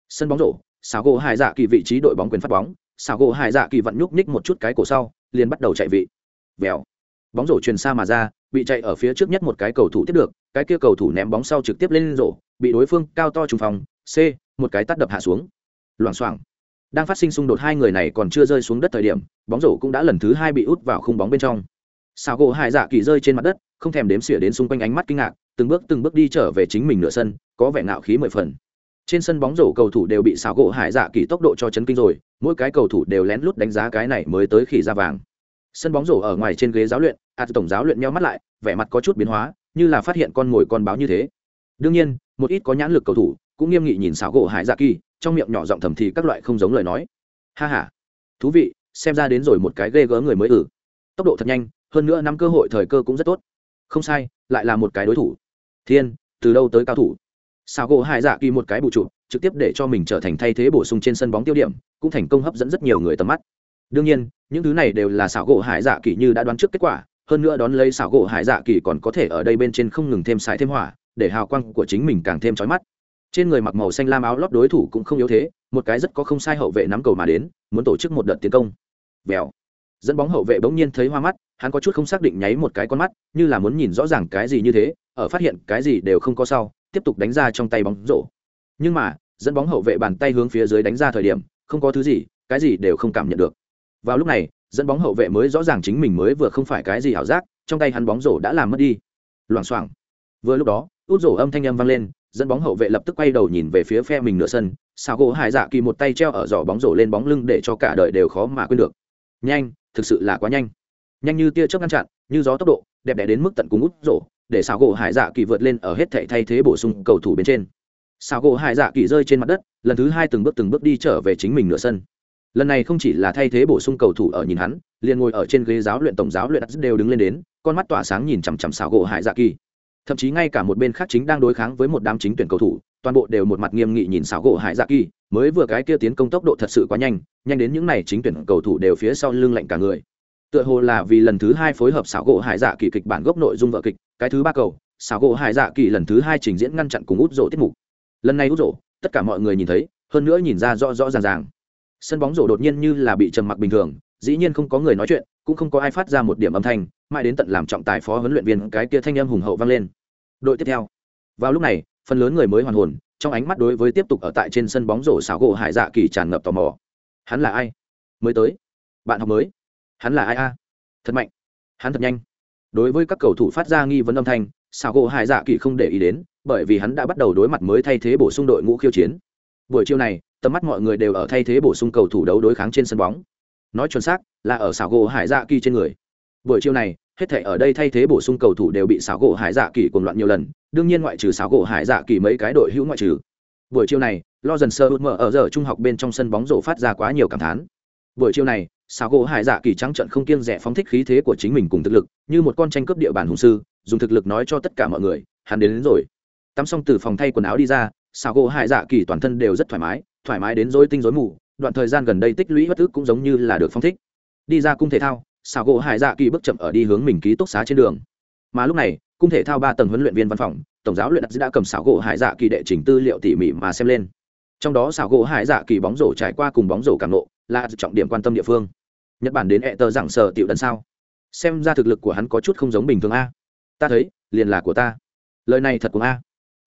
Sân bóng rổ, xảo gỗ hải dạ kỳ vị trí đội bóng quyền phát bóng, xảo gỗ hải dạ kỳ vẫn nhúc nhích một chút cái cổ sau, liền bắt đầu chạy vị. Vèo. Bóng rổ truyền xa mà ra, bị chạy ở phía trước nhất một cái cầu thủ tiếp được, cái kia cầu thủ ném bóng sau trực tiếp lên rổ, bị đối phương cao to trùng phòng, c, một cái tắt đập hạ xuống. Loảng xoảng. Đang phát sinh xung đột hai người này còn chưa rơi xuống đất thời điểm, bóng rổ cũng đã lần thứ hai bị út vào khung bóng bên trong xào gỗ hải dạ kỳ rơi trên mặt đất, không thèm đếm xỉa đến xung quanh ánh mắt kinh ngạc, từng bước từng bước đi trở về chính mình nửa sân, có vẻ ngạo khí mười phần. Trên sân bóng rổ cầu thủ đều bị xào gỗ hải dạ kỳ tốc độ cho chấn kinh rồi, mỗi cái cầu thủ đều lén lút đánh giá cái này mới tới khỉ ra vàng. Sân bóng rổ ở ngoài trên ghế giáo luyện ạt tổng giáo luyện nhau mắt lại, vẻ mặt có chút biến hóa, như là phát hiện con mồi con báo như thế. Đương nhiên, một ít có nhãn lực cầu thủ cũng nghiêm nghị nhìn xảo gỗ hải dạ kỳ, trong miệng nhỏ giọng thầm thì các loại không giống lời nói. Ha h a thú vị, xem ra đến rồi một cái ghê gớ người mới ử. Tốc độ thật nhanh hơn nữa năm cơ hội thời cơ cũng rất tốt. Không sai, lại là một cái đối thủ. Thiên, từ đâu tới cao thủ? Xảo gỗ hải dạ kỳ một cái bù trụ, trực tiếp để cho mình trở thành thay thế bổ sung trên sân bóng tiêu điểm, cũng thành công hấp dẫn rất nhiều người tầm mắt. Đương nhiên, những thứ này đều là xảo gỗ hải dạ kỳ như đã đoán trước kết quả, hơn nữa đón lấy xảo gỗ hải dạ kỳ còn có thể ở đây bên trên không ngừng thêm xài thêm hỏa, để hào quang của chính mình càng thêm trói mắt. Trên người mặc màu xanh lam áo lót đối thủ cũng không yếu thế, một cái rất có không sai hậu vệ nắm cầu mà đến, muốn tổ chức một đợt tiến công. Vèo dẫn bóng hậu vệ bỗng nhiên thấy hoa mắt, hắn có chút không xác định nháy một cái con mắt, như là muốn nhìn rõ ràng cái gì như thế, ở phát hiện cái gì đều không có sau, tiếp tục đánh ra trong tay bóng rổ. Nhưng mà, dẫn bóng hậu vệ bàn tay hướng phía dưới đánh ra thời điểm, không có thứ gì, cái gì đều không cảm nhận được. Vào lúc này, dẫn bóng hậu vệ mới rõ ràng chính mình mới vừa không phải cái gì ảo giác, trong tay hắn bóng rổ đã làm mất đi. Loảng xoảng. Vừa lúc đó, út rổ âm thanh âm vang lên, dẫn bóng hậu vệ lập tức quay đầu nhìn về phía phe mình nửa sân sao gỗ hải dạ kỳ một tay treo ở giỏ bóng rổ lên bóng lưng để cho cả đời đều khó mà quên được. Nhanh thực sự là quá nhanh. Nhanh như tia chớp ngăn chặn, như gió tốc độ, đẹp đẽ đến mức tận cùng út rổ, để xào gỗ hải dạ kỳ vượt lên ở hết thảy thay thế bổ sung cầu thủ bên trên. Xào gỗ hải dạ kỳ rơi trên mặt đất, lần thứ hai từng bước từng bước đi trở về chính mình nửa sân. Lần này không chỉ là thay thế bổ sung cầu thủ ở nhìn hắn, liền ngồi ở trên ghế giáo luyện tổng giáo luyện đều đứng lên đến, con mắt tỏa sáng nhìn chằm chằm xào gỗ hải dạ kỳ. Thậm chí ngay cả một bên khác chính đang đối kháng với một đám chính tuyển cầu thủ, toàn bộ đều một mặt nghiêm nghị nhìn xào gỗ hải dạ kỳ mới vừa cái kia tiến công tốc độ thật sự quá nhanh nhanh đến những này chính tuyển cầu thủ đều phía sau lưng lạnh cả người. Tựa hồ là vì lần thứ hai phối hợp xảo gỗ hải dạ kỳ kịch bản gốc nội dung vợ kịch, cái thứ ba cầu, xảo gỗ hải dạ kỳ lần thứ hai trình diễn ngăn chặn cùng út rổ tiết mục. Lần này út rổ, tất cả mọi người nhìn thấy, hơn nữa nhìn ra rõ rõ ràng ràng. Sân bóng rổ đột nhiên như là bị trầm mặc bình thường, dĩ nhiên không có người nói chuyện, cũng không có ai phát ra một điểm âm thanh, mãi đến tận làm trọng tài phó huấn luyện viên cái kia thanh âm hùng hậu vang lên. Đội tiếp theo. Vào lúc này, phần lớn người mới hoàn hồn trong ánh mắt đối với tiếp tục ở tại trên sân bóng rổ xáo gỗ hải dạ kỳ tràn ngập tò mò. Hắn là ai? Mới tới. Bạn học mới. Hắn là ai a? Thật mạnh. Hắn thật nhanh. Đối với các cầu thủ phát ra nghi vấn âm thanh, xáo gỗ hải dạ kỳ không để ý đến, bởi vì hắn đã bắt đầu đối mặt mới thay thế bổ sung đội ngũ khiêu chiến. Buổi chiều này, tầm mắt mọi người đều ở thay thế bổ sung cầu thủ đấu đối kháng trên sân bóng. Nói chuẩn xác, là ở xảo gỗ hải dạ kỳ trên người. Buổi chiều này hết thể ở đây thay thế bổ sung cầu thủ đều bị xảo gỗ hải dạ kỳ cuồng loạn nhiều lần đương nhiên ngoại trừ xảo gỗ hải dạ kỳ mấy cái đội hữu ngoại trừ. Buổi chiều này lo dần sơ hút mở ở giờ trung học bên trong sân bóng rổ phát ra quá nhiều cảm thán. Buổi chiều này xảo gỗ hải dạ kỳ trắng trận không kiêng rẻ phóng thích khí thế của chính mình cùng thực lực như một con tranh cướp địa bàn hùng sư dùng thực lực nói cho tất cả mọi người hắn đến, đến rồi. Tắm xong từ phòng thay quần áo đi ra xảo gỗ hải dạ kỳ toàn thân đều rất thoải mái thoải mái đến dối tinh dối mù đoạn thời gian gần đây tích lũy bất ức cũng giống như là được phóng thích. Đi ra cung thể thao Sao gỗ hải dạ kỳ bước chậm ở đi hướng mình ký túc xá trên đường. Mà lúc này, cung thể thao ba tầng huấn luyện viên văn phòng, tổng giáo luyện đã cầm xảo gỗ hải dạ kỳ đệ trình tư liệu tỉ mỉ mà xem lên. Trong đó xảo gỗ hải dạ kỳ bóng rổ trải qua cùng bóng rổ cảm nộ là trọng điểm quan tâm địa phương. Nhật bản đến ẹ tờ giảng sở tiểu đần sao? Xem ra thực lực của hắn có chút không giống bình thường a. Ta thấy, liền là của ta. Lời này thật của a.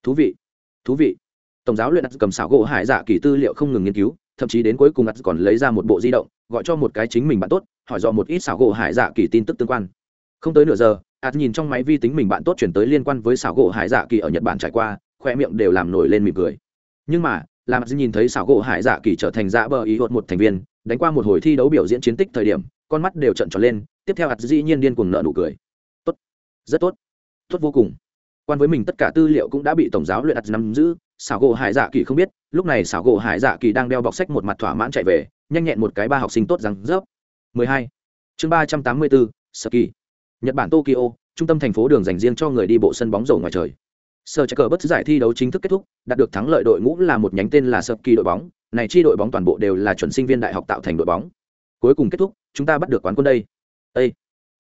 Thú vị thú vị. Tổng giáo luyện cầm xảo gỗ hải dạ kỳ tư liệu không ngừng nghiên cứu, thậm chí đến cuối cùng còn lấy ra một bộ di động, gọi cho một cái chính mình bạn tốt hỏi dò một ít xảo gỗ hải dạ kỳ tin tức tương quan. Không tới nửa giờ ạt nhìn trong máy vi tính mình bạn tốt chuyển tới liên quan với xảo gỗ hải dạ kỳ ở nhật bản trải qua khoe miệng đều làm nổi lên mỉm cười. Nhưng mà, làm nhìn thấy xảo gỗ hải dạ kỳ trở thành dạ bờ ý hột một thành viên, đánh qua một hồi thi đấu biểu diễn chiến tích thời điểm, con mắt đều trận tròn lên, tiếp theo ạt dĩ nhiên điên cuồng nợ nụ cười. Tốt, rất tốt tốt vô cùng. Quan với mình tất cả tư liệu cũng đã bị tổng giáo luyện ạt nắm giữ, xảo gỗ hải dạ kỳ không biết, lúc này xảo gỗ hải dạ kỳ đang đeo bọc sách một mặt thỏa mãn chạy về, nhanh nhẹn một cái ba học sinh tốt rằng rớp 12. chương 384, Saki. nhật bản tokyo trung tâm thành phố đường dành riêng cho người đi bộ sân bóng rổ ngoài trời sơ Trạch cờ bất giải thi đấu chính thức kết thúc đạt được thắng lợi đội ngũ là một nhánh tên là Saki đội bóng này chi đội bóng toàn bộ đều là chuẩn sinh viên đại học tạo thành đội bóng cuối cùng kết thúc chúng ta bắt được quán quân đây Ê!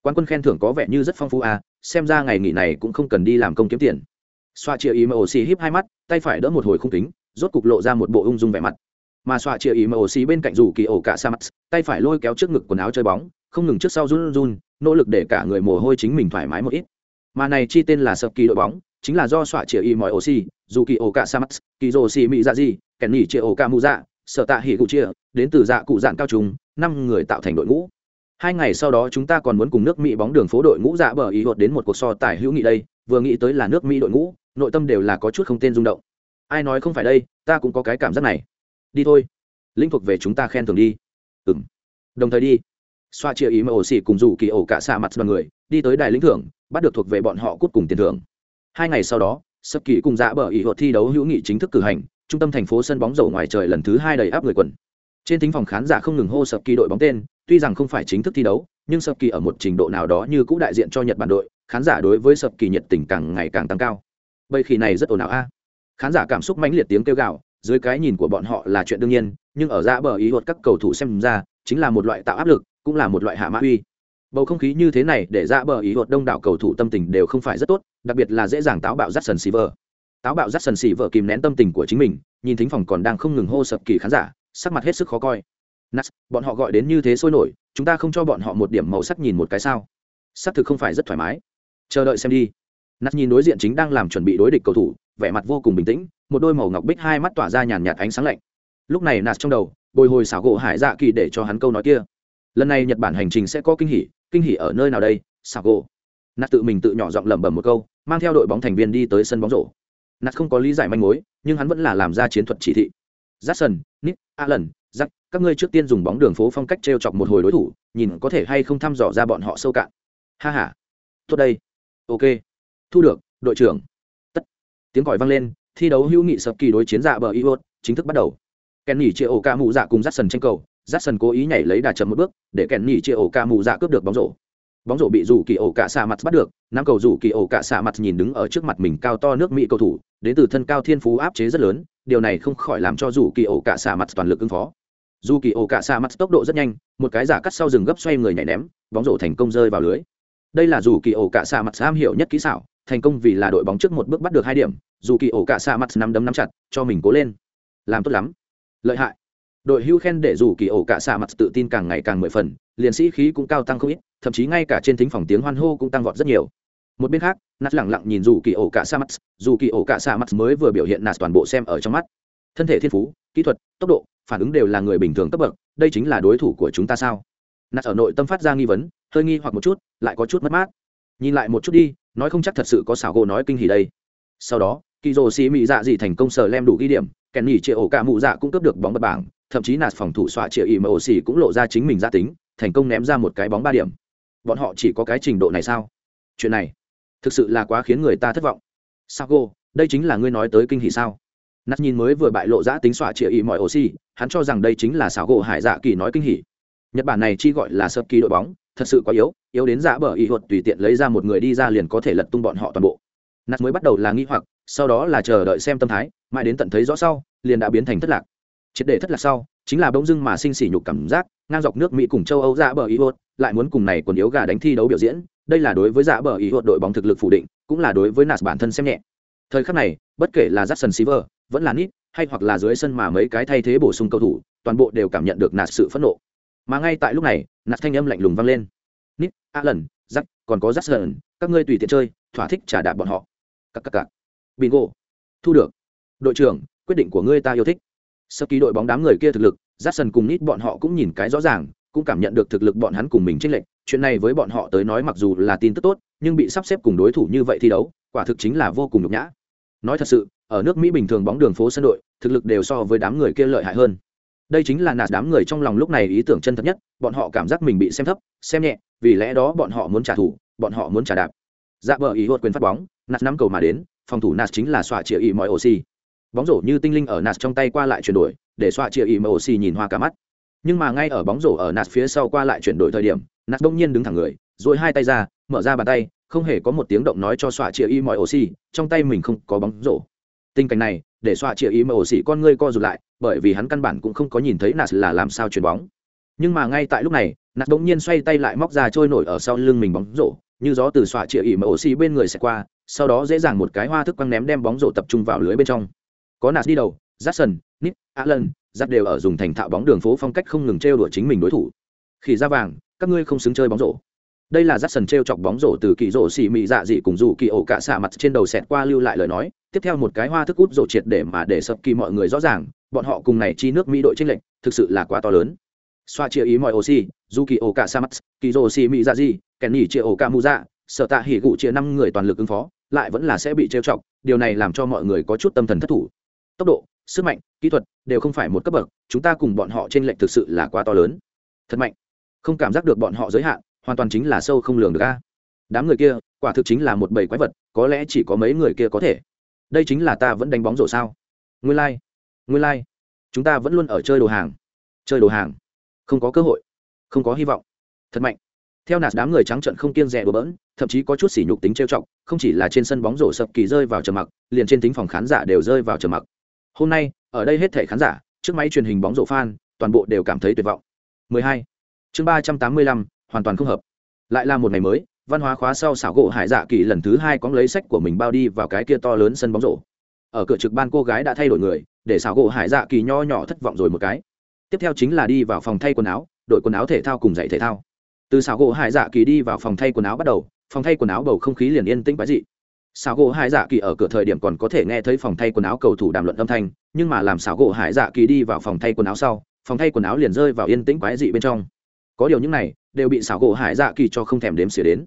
quán quân khen thưởng có vẻ như rất phong phú à xem ra ngày nghỉ này cũng không cần đi làm công kiếm tiền xoa chia ý mà ổ xì híp hai mắt tay phải đỡ một hồi không kính rốt cục lộ ra một bộ ung dung vẻ mặt mà xoa chia ý mà ổ xì bên cạnh rủ kỳ ổ cả sa mắt tay phải lôi kéo trước ngực quần áo chơi bóng, không ngừng trước sau run run, nỗ lực để cả người mồ hôi chính mình thoải mái một ít. Mà này chi tên là sập kỳ đội bóng, chính là do xoa chia ý mọi ổ xì, dù kỳ ổ cả sa mắt kỳ rồ xì mỹ dạ gì, kẻ nỉ chia ổ cả mù dạ sở tạ hỉ cụ chia đến từ dạ cụ dạng cao trùng năm người tạo thành đội ngũ. Hai ngày sau đó chúng ta còn muốn cùng nước mỹ bóng đường phố đội ngũ dạ bờ ý hột đến một cuộc so tài hữu nghị đây, vừa nghĩ tới là nước mỹ đội ngũ, nội tâm đều là có chút không tên rung động. Ai nói không phải đây, ta cũng có cái cảm giác này đi thôi. Lĩnh thuộc về chúng ta khen thưởng đi. Ừ m đồng thời đi. Xoa chia ý mà ổ xỉ cùng rủ kỳ ổ cả xa mặt đoàn người, đi tới đài lĩnh thưởng, bắt được thuộc về bọn họ cút cùng tiền thưởng. Hai ngày sau đó sập kỳ cùng dạ bờ ý hội thi đấu hữu nghị chính thức cử hành, trung tâm thành phố sân bóng rổ ngoài trời lần thứ hai đầy áp người quần. Trên thính phòng khán giả không ngừng hô sập kỳ đội bóng tên, tuy rằng không phải chính thức thi đấu, nhưng sập kỳ ở một trình độ nào đó như cũ đại diện cho nhật bản đội, khán giả đối với sập kỳ nhiệt tình càng ngày càng tăng cao. Bây khi này rất ồn ào a. Khán giả cảm xúc mãnh liệt tiếng kêu gào dưới cái nhìn của bọn họ là chuyện đương nhiên, nhưng ở ra bờ ý hột các cầu thủ xem ra, chính là một loại tạo áp lực, cũng là một loại hạ mã uy. Bầu không khí như thế này để ra bờ ý hột đông đảo cầu thủ tâm tình đều không phải rất tốt, đặc biệt là dễ dàng táo bạo dắt sần xì vờ táo bạo dắt sần xì vờ kìm nén tâm tình của chính mình, nhìn thính phòng còn đang không ngừng hô sập kỳ khán giả, sắc mặt hết sức khó coi. Nats, bọn họ gọi đến như thế sôi nổi, chúng ta không cho bọn họ một điểm màu sắc nhìn một cái sao? Xác thực không phải rất thoải mái. Chờ đợi xem đi. Nats nhìn đối diện chính đang làm chuẩn bị đối địch cầu thủ, vẻ mặt vô cùng bình tĩnh một đôi màu ngọc bích hai mắt tỏa ra nhàn nhạt ánh sáng lạnh lúc này nạt trong đầu bồi hồi xảo gỗ hải dạ kỳ để cho hắn câu nói kia lần này nhật bản hành trình sẽ có kinh hỉ kinh hỉ ở nơi nào đây xảo gỗ nạt tự mình tự nhỏ giọng lẩm bẩm một câu mang theo đội bóng thành viên đi tới sân bóng rổ nạt không có lý giải manh mối nhưng hắn vẫn là làm ra chiến thuật chỉ thị Jackson, Nick, Allen, Jack, các ngươi trước tiên dùng bóng đường phố phong cách treo chọc một hồi đối thủ, nhìn có thể hay không thăm dò ra bọn họ sâu cạn. Ha ha. Tốt đây. Ok. Thu được, đội trưởng. Tất. Tiếng còi vang lên, thi đấu hữu nghị sập kỳ đối chiến dạ bờ Iwot chính thức bắt đầu. Kenny chia ổ ca mù dạ cùng Jackson tranh cầu, Jackson cố ý nhảy lấy đà chậm một bước, để Kenny chia ổ ca mù dạ cướp được bóng rổ. Bóng rổ bị rủ kỳ ổ cả xạ mặt bắt được, năm cầu rủ kỳ ổ cả xạ mặt nhìn đứng ở trước mặt mình cao to nước Mỹ cầu thủ, đến từ thân cao thiên phú áp chế rất lớn, điều này không khỏi làm cho rủ kỳ ổ cả xạ mặt toàn lực ứng phó dù kỳ ổ cả xạ mặt tốc độ rất nhanh một cái giả cắt sau rừng gấp xoay người nhảy ném bóng rổ thành công rơi vào lưới đây là dù kỳ ổ cả xạ mặt am hiểu nhất kỹ xảo thành công vì là đội bóng trước một bước bắt được hai điểm dù kỳ ổ cả xạ mặt nắm đấm nắm chặt, cho mình cố lên. Làm tốt lắm. Lợi hại. Đội hưu khen để dù kỳ ổ cả xạ mặt tự tin càng ngày càng mười phần, liền sĩ khí cũng cao tăng không ít, thậm chí ngay cả trên thính phòng tiếng hoan hô cũng tăng vọt rất nhiều. Một bên khác nạt lẳng lặng nhìn dù kỳ ổ cả sa mắt dù kỳ ổ cả sa mắt mới vừa biểu hiện nạt toàn bộ xem ở trong mắt. Thân thể thiên phú, kỹ thuật, tốc độ, phản ứng đều là người bình thường cấp bậc, đây chính là đối thủ của chúng ta sao? Nạt ở nội tâm phát ra nghi vấn, hơi nghi hoặc một chút, lại có chút mất mát. Nhìn lại một chút đi, nói không chắc thật sự có xảo gỗ nói kinh hỉ đây. Sau đó kỳ rồ xì mị dạ dị thành công sở lem đủ ghi điểm, kèn nhỉ triệu ổ cả mụ dạ cũng cướp được bóng bật bảng, thậm chí nạt phòng thủ xoa triệu ỉ mà ổ xì cũng lộ ra chính mình gia tính, thành công ném ra một cái bóng ba điểm. Bọn họ chỉ có cái trình độ này sao? Chuyện này thực sự là quá khiến người ta thất vọng. Sago, đây chính là ngươi nói tới kinh hỷ sao? Nát nhìn mới vừa bại lộ giã tính xoa chĩa ý mọi oxy hắn cho rằng đây chính là xảo gỗ hải dạ kỳ nói kinh hỷ nhật bản này chi gọi là sơ kỳ đội bóng, thật sự quá yếu yếu đến giả bờ ý thuật tùy tiện lấy ra một người đi ra liền có thể lật tung bọn họ toàn bộ. Nát mới bắt đầu là nghi hoặc sau đó là chờ đợi xem tâm thái, mãi đến tận thấy rõ sau, liền đã biến thành thất lạc. Triệt để thất lạc sau, chính là bỗng dưng mà sinh sỉ nhục cảm giác, ngang dọc nước mỹ cùng châu âu giả bờ ý hốt lại muốn cùng này quần yếu gà đánh thi đấu biểu diễn, đây là đối với dạ bờ ý hốt đội bóng thực lực phủ định, cũng là đối với nạt bản thân xem nhẹ. Thời khắc này, bất kể là jackson silver, vẫn là nít hay hoặc là dưới sân mà mấy cái thay thế bổ sung cầu thủ, toàn bộ đều cảm nhận được nạt sự phẫn nộ. Mà ngay tại lúc này nạt thanh âm lạnh lùng vang lên. Nít alan giắc còn có jackson, các ngươi tùy tiện chơi, thỏa thích trả đạp bọn họ. Các các các bingo thu được đội trưởng quyết định của ngươi ta yêu thích sơ ký đội bóng đám người kia thực lực jackson cùng nít bọn họ cũng nhìn cái rõ ràng cũng cảm nhận được thực lực bọn hắn cùng mình chênh lệch, chuyện này với bọn họ tới nói mặc dù là tin tức tốt, nhưng bị sắp xếp cùng đối thủ như vậy thi đấu, quả thực chính là vô cùng nhục nhã. Nói thật sự, ở nước Mỹ bình thường bóng đường phố sân đội, thực lực đều so với đám người kia lợi hại hơn. Đây chính là nạt đám người trong lòng lúc này ý tưởng chân thật nhất, bọn họ cảm giác mình bị xem thấp, xem nhẹ, vì lẽ đó bọn họ muốn trả thù, bọn họ muốn trả đạp. Dạ bờ ý hốt quyền phát bóng, nạt nắm cầu mà đến, phòng thủ nas chính là xoa chĩa ý mọi oxy. Bóng rổ như tinh linh ở nas trong tay qua lại chuyển đổi, để xoa chĩa ý mọi oxy nhìn hoa cả mắt. Nhưng mà ngay ở bóng rổ ở nas phía sau qua lại chuyển đổi thời điểm nas đông nhiên đứng thẳng người rồi hai tay ra mở ra bàn tay không hề có một tiếng động nói cho xoa chia ý mọi oxy trong tay mình không có bóng rổ. Tình cảnh này để xoa chia ý mọi oxy con ngươi co rụt lại bởi vì hắn căn bản cũng không có nhìn thấy nas là làm sao chuyền bóng. Nhưng mà ngay tại lúc này nạt đông nhiên xoay tay lại móc ra trôi nổi ở sau lưng mình bóng rổ như gió từ xoa ỉ mà ổ oxy bên người sẽ qua sau đó dễ dàng một cái hoa thức quăng ném đem bóng rổ tập trung vào lưới bên trong. Có nạt đi đầu Jackson, Nick, Allen, giáp đều ở dùng thành thạo bóng đường phố phong cách không ngừng trêu đùa chính mình đối thủ. Khi ra vàng các ngươi không xứng chơi bóng rổ. Đây là Jackson trêu chọc bóng rổ từ kỳ rổ xì mị dạ dị cùng dù kỳ ổ cả xạ mặt trên đầu xẹt qua lưu lại lời nói. Tiếp theo một cái hoa thức út rổ triệt để mà để sập kỳ mọi người rõ ràng bọn họ cùng này chi nước mỹ đội tranh lệnh thực sự là quá to lớn. Xoa chia ý mọi oxy dù kỳ ổ cả sa mắt kỳ rổ xì mị ra gì, kèn nhỉ chia ổ cả mu dạ sợ tạ hỉ gụ chia năm người toàn lực ứng phó lại vẫn là sẽ bị trêu chọc điều này làm cho mọi người có chút tâm thần thất thủ. Tốc độ sức mạnh kỹ thuật đều không phải một cấp bậc chúng ta cùng bọn họ trên lệnh thực sự là quá to lớn. Thật mạnh. Không cảm giác được bọn họ giới hạn hoàn toàn chính là sâu không lường được a. Đám người kia quả thực chính là một bầy quái vật có lẽ chỉ có mấy người kia có thể. Đây chính là ta vẫn đánh bóng rổ sao? Nguyên lai、like. nguyên lai、like. chúng ta vẫn luôn ở chơi đồ hàng. Chơi đồ hàng. Không có cơ hội không có hy vọng. Thật mạnh. Theo nạt đám người trắng trận không kiêng rẻ bừa bỡn thậm chí có chút sỉ nhục tính trêu chọc không chỉ là trên sân bóng rổ sập kỳ rơi vào trầm mặc liền trên tính phòng khán giả đều rơi vào trầm mặc. Hôm nay ở đây hết thể khán giả trước máy truyền hình bóng rổ fan toàn bộ đều cảm thấy tuyệt vọng. 12. chương 385, hoàn toàn không hợp. Lại là một ngày mới văn hóa khóa sau xảo gỗ hải dạ kỳ lần thứ hai có lấy sách của mình bao đi vào cái kia to lớn sân bóng rổ. Ở cửa trực ban cô gái đã thay đổi người để xảo gỗ hải dạ kỳ nho nhỏ thất vọng rồi một cái. Tiếp theo chính là đi vào phòng thay quần áo đội quần áo thể thao cùng giày thể thao. Từ xào gỗ hải dạ kỳ đi vào phòng thay quần áo bắt đầu, phòng thay quần áo bầu không khí liền yên tĩnh quái dị. Xào gỗ hải dạ kỳ ở cửa thời điểm còn có thể nghe thấy phòng thay quần áo cầu thủ đàm luận âm thanh, nhưng mà làm xào gỗ hải dạ kỳ đi vào phòng thay quần áo sau, phòng thay quần áo liền rơi vào yên tĩnh quái dị bên trong. Có điều những này đều bị xào gỗ hải dạ kỳ cho không thèm đếm xỉa đến.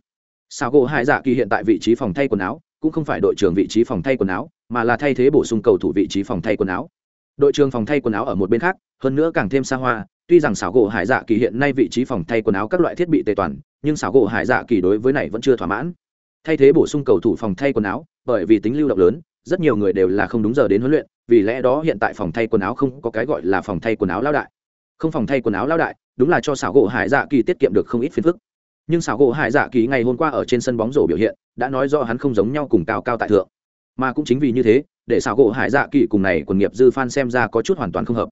Xào gỗ hải dạ kỳ hiện tại vị trí phòng thay quần áo, cũng không phải đội trưởng vị trí phòng thay quần áo, mà là thay thế bổ sung cầu thủ vị trí phòng thay quần áo. Đội trưởng phòng thay quần áo ở một bên khác, hơn nữa càng thêm xa hoa tuy rằng xảo gỗ hải dạ kỳ hiện nay vị trí phòng thay quần áo các loại thiết bị tề toàn, nhưng xảo gỗ hải dạ kỳ đối với này vẫn chưa thỏa mãn. Thay thế bổ sung cầu thủ phòng thay quần áo, bởi vì tính lưu động lớn, rất nhiều người đều là không đúng giờ đến huấn luyện, vì lẽ đó hiện tại phòng thay quần áo không có cái gọi là phòng thay quần áo lao đại. Không phòng thay quần áo lao đại, đúng là cho xảo gỗ hải dạ kỳ tiết kiệm được không ít phiền phức. Nhưng xảo gỗ hải dạ kỳ ngày hôm qua ở trên sân bóng rổ biểu hiện, đã nói rõ hắn không giống nhau cùng cao cao tại thượng. Mà cũng chính vì như thế, để xảo gỗ hải dạ kỳ cùng này quần nghiệp dư fan xem ra có chút hoàn toàn không hợp.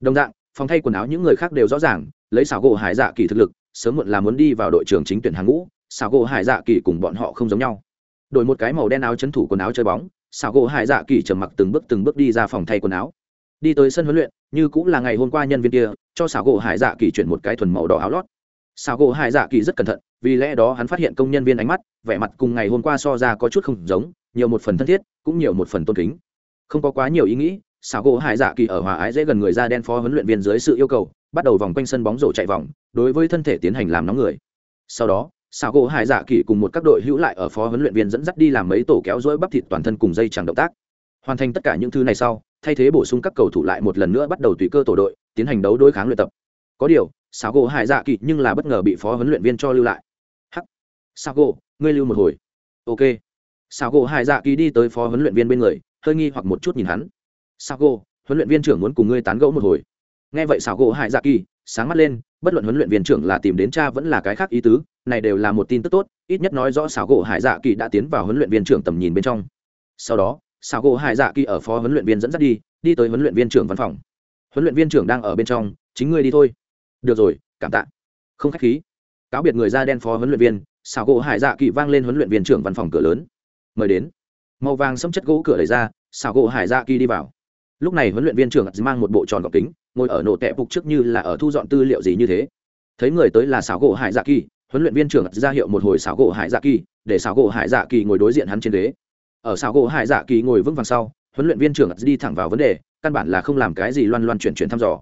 Đồng dạng phòng thay quần áo những người khác đều rõ ràng, lấy xảo gỗ hải dạ kỳ thực lực, sớm muộn là muốn đi vào đội trưởng chính tuyển hàng ngũ, xảo gỗ hải dạ kỳ cùng bọn họ không giống nhau. Đổi một cái màu đen áo chấn thủ quần áo chơi bóng, xảo gỗ hải dạ kỳ trầm mặc từng bước từng bước đi ra phòng thay quần áo. Đi tới sân huấn luyện, như cũng là ngày hôm qua nhân viên kia, cho xảo gỗ hải dạ kỳ chuyển một cái thuần màu đỏ áo lót. Xảo gỗ hải dạ kỳ rất cẩn thận, vì lẽ đó hắn phát hiện công nhân viên ánh mắt, vẻ mặt cùng ngày hôm qua so ra có chút không giống, nhiều một phần thân thiết, cũng nhiều một phần tôn kính. Không có quá nhiều ý nghĩ xảo gỗ hải dạ kỳ ở hòa ái dễ gần người da đen phó huấn luyện viên dưới sự yêu cầu, bắt đầu vòng quanh sân bóng rổ chạy vòng, đối với thân thể tiến hành làm nóng người. Sau đó, xảo gỗ hải dạ kỳ cùng một các đội hữu lại ở phó huấn luyện viên dẫn dắt đi làm mấy tổ kéo dối bắp thịt toàn thân cùng dây chẳng động tác. Hoàn thành tất cả những thứ này sau, thay thế bổ sung các cầu thủ lại một lần nữa bắt đầu tùy cơ tổ đội, tiến hành đấu đối kháng luyện tập. Có điều sao gỗ hải dạ kỳ nhưng là bất ngờ bị phó huấn luyện viên cho lưu lại. Hắc! Sao gỗ, ngươi lưu một hồi. Ok. Sao gỗ hải dạ kỳ đi tới phó huấn luyện viên bên người, hơi nghi hoặc một chút nhìn hắn sao gỗ huấn luyện viên trưởng muốn cùng ngươi tán gẫu một hồi. Nghe vậy sao gỗ hải dạ kỳ, sáng mắt lên, bất luận huấn luyện viên trưởng là tìm đến cha vẫn là cái khác ý tứ, này đều là một tin tức tốt, ít nhất nói rõ xảo gỗ hải dạ kỳ đã tiến vào huấn luyện viên trưởng tầm nhìn bên trong. Sau đó xảo gỗ hải dạ kỳ ở phó huấn luyện viên dẫn dắt đi đi tới huấn luyện viên trưởng văn phòng. Huấn luyện viên trưởng đang ở bên trong, chính ngươi đi thôi. Được rồi, cảm tạ. Không khách khí. Cáo biệt người da đen phó huấn luyện viên xảo gỗ hải dạ kỳ vang lên huấn luyện viên trưởng văn phòng cửa lớn. Mời đến. Màu vàng xâm chất gỗ cửa đẩy ra xảo gỗ hải dạ kỳ đi vào lúc này huấn luyện viên trưởng mang một bộ tròn gọc kính, ngồi ở nổ tẹp phục trước như là ở thu dọn tư liệu gì như thế. Thấy người tới là xảo gỗ hải dạ kỳ, huấn luyện viên trưởng ra hiệu một hồi xảo gỗ hải dạ kỳ, để xảo gỗ hải dạ kỳ ngồi đối diện hắn trên ghế. Ở xảo gỗ hải dạ kỳ ngồi vững vàng sau, huấn luyện viên trưởng đi thẳng vào vấn đề, căn bản là không làm cái gì loan loan chuyển chuyển thăm dò.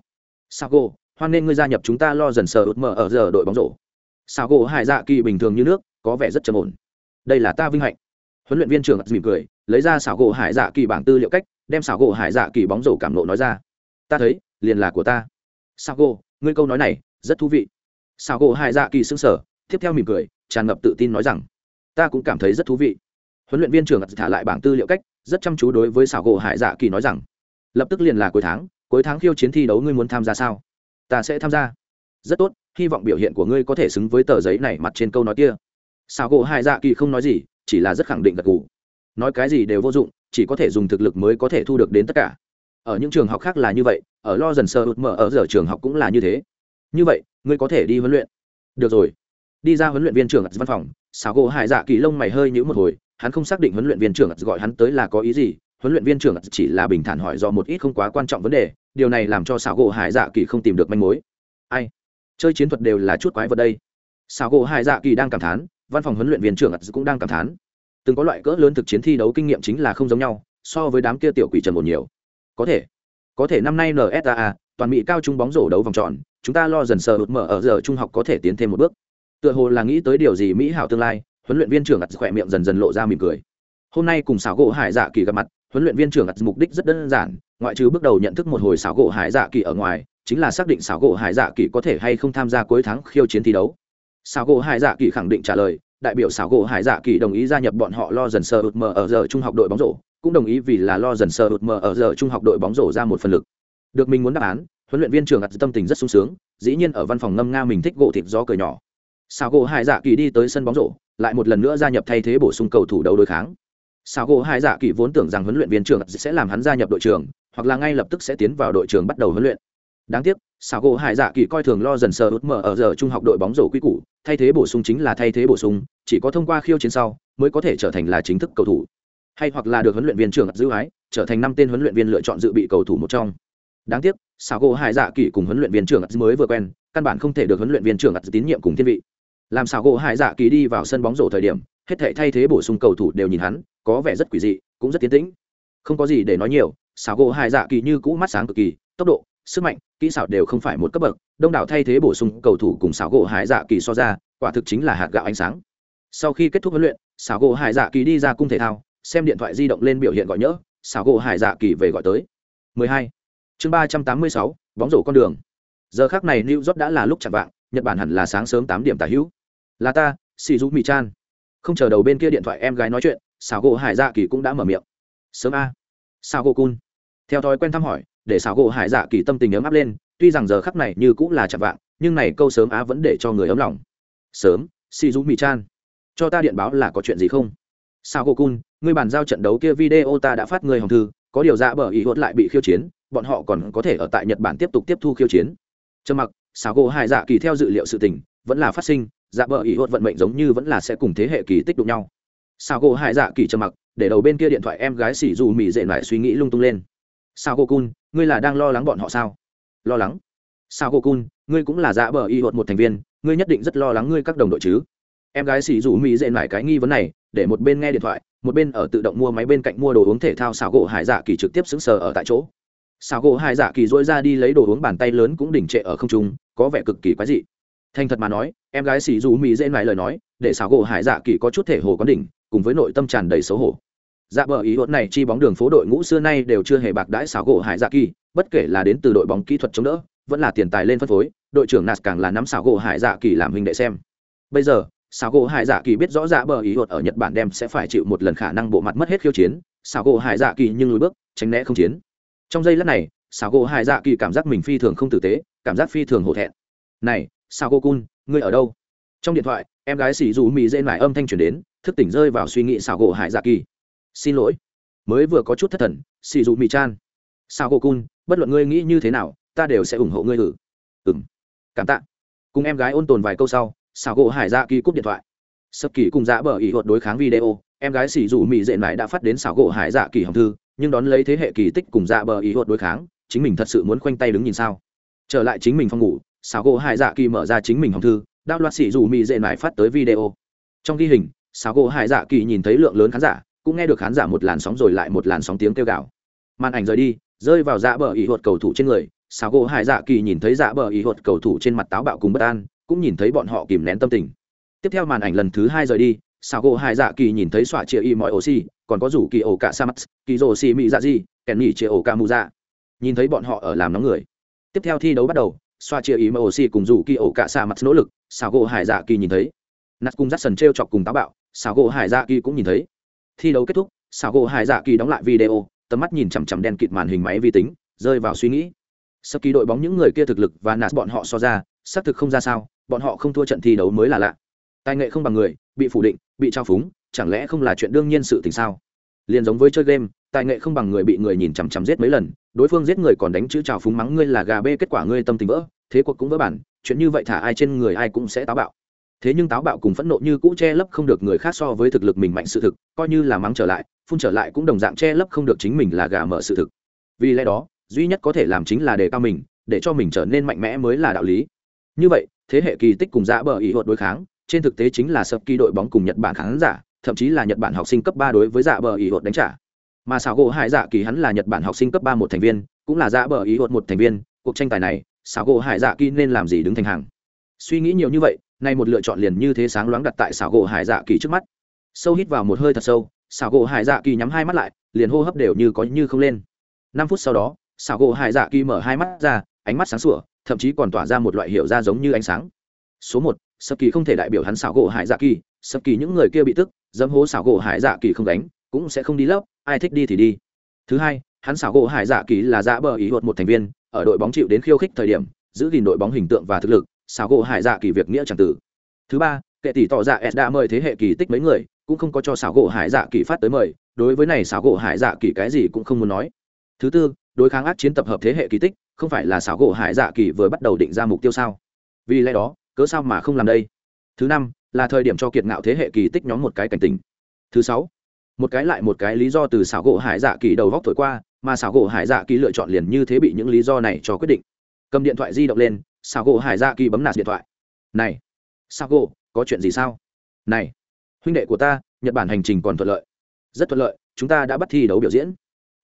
Xảo gỗ, hoan nên ngươi gia nhập chúng ta lo dần sờ ướt mở ở giờ đội bóng rổ. Xảo gỗ hải dạ kỳ bình thường như nước, có vẻ rất trầm ổn. Đây là ta vinh hạnh. Huấn luyện viên trưởng mỉm cười, lấy ra xảo gỗ hải dạ kỳ bảng tư liệu cách đem xảo gỗ hải dạ kỳ bóng rổ cảm nộ nói ra. Ta thấy, liền là của ta. Xảo gỗ, ngươi câu nói này, rất thú vị. Xảo gỗ hải dạ kỳ xưng sở tiếp theo mỉm cười, tràn ngập tự tin nói rằng, ta cũng cảm thấy rất thú vị. Huấn luyện viên trưởng thả lại bảng tư liệu cách, rất chăm chú đối với xảo gỗ hải dạ kỳ nói rằng, lập tức liền là cuối tháng cuối tháng khiêu chiến thi đấu ngươi muốn tham gia sao? Ta sẽ tham gia. Rất tốt, hy vọng biểu hiện của ngươi có thể xứng với tờ giấy này mặt trên câu nói kia. Xảo gỗ hải dạ kỳ không nói gì, chỉ là rất khẳng định gật g ủ nói cái gì đều vô dụng chỉ có thể dùng thực lực mới có thể thu được đến tất cả. Ở những trường học khác là như vậy, ở lo dần sơ hụt mở ở giờ trường học cũng là như thế. Như vậy, ngươi có thể đi huấn luyện. Được rồi. Đi ra huấn luyện viên trưởng văn phòng, xảo gỗ hải dạ kỳ lông mày hơi nhữ một hồi, hắn không xác định huấn luyện viên trưởng gọi hắn tới là có ý gì, huấn luyện viên trưởng chỉ là bình thản hỏi do một ít không quá quan trọng vấn đề, điều này làm cho xảo gỗ hải dạ kỳ không tìm được manh mối. Ai? Chơi chiến thuật đều là chút quái vật đây. Xảo gỗ hải dạ kỳ đang cảm thán, văn phòng huấn luyện viên trưởng cũng đang cảm thán từng có loại cỡ lớn thực chiến thi đấu kinh nghiệm chính là không giống nhau, so với đám kia tiểu quỷ trần một nhiều. Có thể có thể năm nay nsaa toàn mỹ cao trung bóng rổ đấu vòng tròn, chúng ta lo dần sờ hụt mở ở giờ trung học có thể tiến thêm một bước. Tựa hồ là nghĩ tới điều gì mỹ hảo tương lai, huấn luyện viên trưởng ặt khỏe miệng dần dần lộ ra mỉm cười. Hôm nay cùng xảo gỗ hải dạ kỳ gặp mặt, huấn luyện viên trưởng ặt mục đích rất đơn giản, ngoại trừ bước đầu nhận thức một hồi xảo gỗ hải dạ kỳ ở ngoài, chính là xác định xảo gỗ hải dạ kỳ có thể hay không tham gia cuối tháng khiêu chiến thi đấu. Xảo gỗ hải dạ kỳ khẳng định trả lời đại biểu xảo gỗ hải dạ kỳ đồng ý gia nhập bọn họ lo dần sờ ụt mờ ở giờ trung học đội bóng rổ, cũng đồng ý vì là lo dần sờ ụt mờ ở giờ trung học đội bóng rổ ra một phần lực. Được mình muốn đáp án, huấn luyện viên trưởng ặt tâm tình rất sung sướng, dĩ nhiên ở văn phòng ngâm nga mình thích gỗ thịt gió cười nhỏ. Xảo gỗ hải dạ kỳ đi tới sân bóng rổ, lại một lần nữa gia nhập thay thế bổ sung cầu thủ đấu đối kháng. Xảo gỗ hải dạ kỳ vốn tưởng rằng huấn luyện viên trưởng sẽ làm hắn gia nhập đội trường, hoặc là ngay lập tức sẽ tiến vào đội trường bắt đầu huấn luyện. Đáng tiếc sao gỗ hải dạ kỳ coi thường lo dần sờ út mở ở giờ trung học đội bóng rổ quy củ, thay thế bổ sung chính là thay thế bổ sung, chỉ có thông qua khiêu chiến sau mới có thể trở thành là chính thức cầu thủ. Hay hoặc là được huấn luyện viên trưởng giữ ái, trở thành năm tên huấn luyện viên lựa chọn dự bị cầu thủ một trong. Đáng tiếc sao gỗ hải dạ kỳ cùng huấn luyện viên trưởng mới vừa quen, căn bản không thể được huấn luyện viên trưởng tín nhiệm cùng thiên vị. Làm sao gỗ hải dạ kỳ đi vào sân bóng rổ thời điểm, hết thể thay thế bổ sung cầu thủ đều nhìn hắn, có vẻ rất quỷ dị, cũng rất tiến tĩnh. Không có gì để nói nhiều sao gỗ hải dạ kỳ như cũ mắt sáng cực kỳ, tốc độ sức mạnh kỹ xảo đều không phải một cấp bậc đông đảo thay thế bổ sung cầu thủ cùng xảo gỗ hải dạ kỳ so ra quả thực chính là hạt gạo ánh sáng. Sau khi kết thúc huấn luyện xảo gỗ hải dạ kỳ đi ra cung thể thao xem điện thoại di động lên biểu hiện gọi nhỡ xảo gỗ hải dạ kỳ về gọi tới. 12. chương 386, bóng rổ con đường. Giờ khác này new york đã là lúc chạm vạng nhật bản hẳn là sáng sớm tám điểm tả hữu. Là ta xì du chan không chờ đầu bên kia điện thoại em gái nói chuyện xảo gỗ hải dạ kỳ cũng đã mở miệng. Sớm a. Xảo gỗ cun theo thói quen thăm hỏi để xảo gỗ hải dạ kỳ tâm tình ấm áp lên, tuy rằng giờ khắc này như cũng là chạm vạng, nhưng này câu sớm á vẫn để cho người ấm lòng. Sớm xì du mỹ chan. Cho ta điện báo là có chuyện gì không? Sao cô cun, ngươi bàn giao trận đấu kia video ta đã phát người hồng thư, có điều ra dạ bờ ý hốt lại bị khiêu chiến, bọn họ còn có thể ở tại nhật bản tiếp tục tiếp thu khiêu chiến. Trầm mặc sao cô hải dạ kỳ theo dự liệu sự tình, vẫn là phát sinh dạ bờ ý hốt vận mệnh giống như vẫn là sẽ cùng thế hệ kỳ tích đụng nhau. Sao cô hải dạ kỳ trầm mặc, để đầu bên kia điện thoại em gái xỉ dù mì dệ lại suy nghĩ lung tung lên. Sao cô cun ngươi là đang lo lắng bọn họ sao? Lo lắng? Sao cô cun ngươi cũng là dạ bờ y hột một thành viên, ngươi nhất định rất lo lắng ngươi các đồng đội chứ? Em gái xỉ rủ mỹ dễ lại cái nghi vấn này, để một bên nghe điện thoại, một bên ở tự động mua máy bên cạnh mua đồ uống thể thao xào gỗ hải dạ kỳ trực tiếp xứng sờ ở tại chỗ. Xào gỗ hải dạ kỳ dỗi ra đi lấy đồ uống bàn tay lớn cũng đỉnh trệ ở không trung, có vẻ cực kỳ quái dị. Thành thật mà nói, em gái xỉ rủ mỹ dễ lại lời nói, để xào gỗ hải dạ kỳ có chút thể hồ có đỉnh, cùng với nội tâm tràn đầy xấu hổ dạ bờ ý luận này chi bóng đường phố đội ngũ xưa nay đều chưa hề bạc đãi xảo gỗ hải dạ kỳ, bất kể là đến từ đội bóng kỹ thuật chống đỡ, vẫn là tiền tài lên phân phối, đội trưởng nạt càng là nắm xảo gỗ hải dạ kỳ làm hình đệ xem. Bây giờ, xảo gỗ hải dạ kỳ biết rõ dạ bờ ý luận ở nhật bản đem sẽ phải chịu một lần khả năng bộ mặt mất hết khiêu chiến, xảo gỗ hải dạ kỳ nhưng lùi bước, tránh né không chiến. Trong giây lát này, xảo gỗ hải dạ kỳ cảm giác mình phi thường không tử tế, cảm giác phi thường hổ thẹn. Này sao cô cun, ngươi ở đâu? Trong điện thoại, em gái xỉ dù mỹ dễ mải âm thanh truyền đến, thức tỉnh rơi vào suy nghĩ xảo gỗ hải dạ kỳ xin lỗi. Mới vừa có chút thất thần xì dù mì chan. Sao cô cun bất luận ngươi nghĩ như thế nào, ta đều sẽ ủng hộ ngươi ử. Ừng cảm tạ. Cùng em gái ôn tồn vài câu sau, sao gỗ hải dạ kỳ cúp điện thoại. Sập kỳ cùng dạ bờ ý hột đối kháng video, em gái xì dù mì dệ mãi đã phát đến xảo gỗ hải dạ kỳ hồng thư, nhưng đón lấy thế hệ kỳ tích cùng dạ bờ ý hột đối kháng, chính mình thật sự muốn khoanh tay đứng nhìn sao. Trở lại chính mình phòng ngủ xảo gỗ hải dạ kỳ mở ra chính mình hồng thư, đao loạt xì dù mì dệ mãi phát tới video. Trong ghi hình xảo gỗ hải dạ kỳ nhìn thấy lượng lớn khán giả cũng nghe được khán giả một làn sóng rồi lại một làn sóng tiếng kêu gào. Màn ảnh rời đi, rơi vào dạ bờ ý hột cầu thủ trên người, xào gỗ hải dạ kỳ nhìn thấy dạ bờ ý hột cầu thủ trên mặt táo bạo cùng bất an, cũng nhìn thấy bọn họ kìm nén tâm tình. Tiếp theo màn ảnh lần thứ hai rời đi, xào gỗ hải dạ kỳ nhìn thấy xoa chia y mọi oxy còn có rủ kỳ ổ cả sa mắt kỳ rồ xì mị dạ di, kèn nhỉ chia ổ ca mù dạ. Nhìn thấy bọn họ ở làm nóng người. Tiếp theo thi đấu bắt đầu xoa chia y mọi oxy cùng rủ kỳ ổ cả sa mắt nỗ lực, xào gỗ hải dạ kỳ nhìn thấy. Nát cùng dắt sần t chọc cùng táo bạo, xào gỗ hải dạ kỳ cũng nhìn thấy thi đấu kết thúc xào gỗ hải dạ kỳ đóng lại video, tầm mắt nhìn chằm chằm đen kịt màn hình máy vi tính, rơi vào suy nghĩ. Sau kỳ đội bóng những người kia thực lực và nạt bọn họ so ra, xác thực không ra sao, bọn họ không thua trận thi đấu mới là lạ. Tài nghệ không bằng người, bị phủ định, bị trao phúng, chẳng lẽ không là chuyện đương nhiên sự tình sao? Liền giống với chơi game, tài nghệ không bằng người bị người nhìn chằm chằm giết mấy lần, đối phương giết người còn đánh chữ trào phúng mắng ngươi là gà bê, kết quả ngươi tâm tình vỡ, thế cuộc cũng vỡ bản, chuyện như vậy thả ai trên người ai cũng sẽ táo bạo thế nhưng táo bạo cùng phẫn nộ như cũ che lấp không được người khác so với thực lực mình mạnh sự thực, coi như là mắng trở lại, phun trở lại cũng đồng dạng che lấp không được chính mình là gà mở sự thực. Vì lẽ đó, duy nhất có thể làm chính là đề cao mình, để cho mình trở nên mạnh mẽ mới là đạo lý. Như vậy, thế hệ kỳ tích cùng dã bờ ý hột đối kháng, trên thực tế chính là sập kỳ đội bóng cùng nhật bản khán giả, thậm chí là nhật bản học sinh cấp ba đối với dạ bờ ý hột đánh trả. Mà xảo gỗ hải dạ kỳ hắn là nhật bản học sinh cấp ba một thành viên, cũng là dạ bờ ý hột một thành viên, cuộc tranh tài này xảo gỗ hải dạ kỳ nên làm gì đứng thành hàng? Suy nghĩ nhiều như vậy nay một lựa chọn liền như thế sáng loáng đặt tại xảo gỗ hải dạ kỳ trước mắt. Sâu hít vào một hơi thật sâu, xảo gỗ hải dạ kỳ nhắm hai mắt lại, liền hô hấp đều như có như không lên. Năm phút sau đó, xảo gỗ hải dạ kỳ mở hai mắt ra, ánh mắt sáng sủa, thậm chí còn tỏa ra một loại hiệu ra giống như ánh sáng. Số một, sập kỳ không thể đại biểu hắn xảo gỗ hải dạ kỳ, sập kỳ những người kia bị tức, dẫm hố xảo gỗ hải dạ kỳ không đánh cũng sẽ không đi lớp, ai thích đi thì đi. Thứ hai, hắn xảo gỗ hải dạ kỳ là dạ bờ ý luật một thành viên, ở đội bóng chịu đến khiêu khích thời điểm, giữ gìn đội bóng hình tượng và thực lực xào gỗ hải dạ kỳ việc nghĩa chẳng tử thứ ba, kệ tỷ tỏ dạ s đã mời thế hệ kỳ tích mấy người, cũng không có cho xào gỗ hải dạ kỳ phát tới mời, đối với này xào gỗ hải dạ kỳ cái gì cũng không muốn nói. Thứ tư, đối kháng ác chiến tập hợp thế hệ kỳ tích, không phải là xảo gỗ hải dạ kỳ vừa bắt đầu định ra mục tiêu sao? Vì lẽ đó, cớ sao mà không làm đây? Thứ năm, là thời điểm cho kiệt ngạo thế hệ kỳ tích nhóm một cái cảnh tình thứ sáu, một cái lại một cái lý do từ xảo gỗ hải dạ kỳ đầu góc thổi qua, mà xảo gỗ hải dạ kỳ lựa chọn liền như thế bị những lý do này cho quyết định. Cầm điện thoại di động lên Sao gỗ hải dạ kỳ bấm nạt điện thoại. Này Sao gỗ có chuyện gì sao? Này, huynh đệ của ta, nhật bản hành trình còn thuận lợi. Rất thuận lợi, chúng ta đã bắt thi đấu biểu diễn.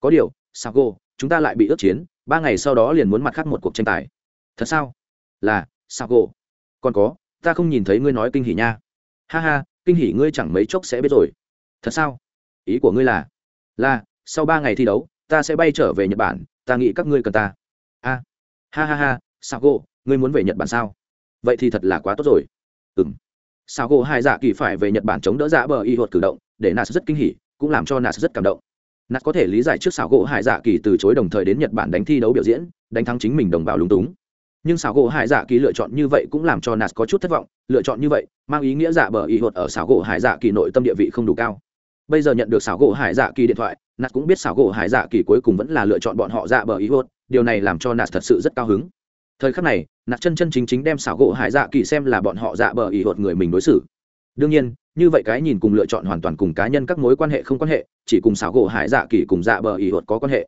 Có điều Sao gỗ chúng ta lại bị ước chiến, ba ngày sau đó liền muốn mặt khác một cuộc tranh tài. Thật sao? Là Sao gỗ còn có, ta không nhìn thấy ngươi nói kinh hỉ nha. Ha ha, kinh hỉ ngươi chẳng mấy chốc sẽ biết rồi. Thật sao? Ý của ngươi là là, sau ba ngày thi đấu, ta sẽ bay trở về nhật bản, ta nghĩ các ngươi cần ta. A, ha ha ha sao gỗ ngươi muốn về nhật bản sao vậy thì thật là quá tốt rồi ừ m sao gỗ hai dạ kỳ phải về nhật bản chống đỡ dạ bờ y hột cử động để nas rất kinh hỉ, cũng làm cho nas rất cảm động. Nas có thể lý giải trước xảo gỗ hải dạ kỳ từ chối đồng thời đến nhật bản đánh thi đấu biểu diễn, đánh thắng chính mình đồng bào lúng túng. Nhưng xảo gỗ hải dạ kỳ lựa chọn như vậy cũng làm cho nas có chút thất vọng, lựa chọn như vậy mang ý nghĩa dạ bờ y hột ở xảo gỗ hải dạ kỳ nội tâm địa vị không đủ cao. Bây giờ nhận được xảo gỗ hải dạ kỳ điện thoại nạt cũng biết xảo gỗ hải dạ kỳ cuối cùng vẫn là lựa chọn bọn họ dạ bờ ý hốt điều này làm cho nạt thật sự rất cao hứng. Thời khắc này nạt chân chân chính chính đem xảo gỗ hải dạ kỳ xem là bọn họ dạ bờ ý hột người mình đối xử. Đương nhiên như vậy cái nhìn cùng lựa chọn hoàn toàn cùng cá nhân các mối quan hệ không quan hệ chỉ cùng xảo gỗ hải dạ kỳ cùng dạ bờ ý hột có quan hệ.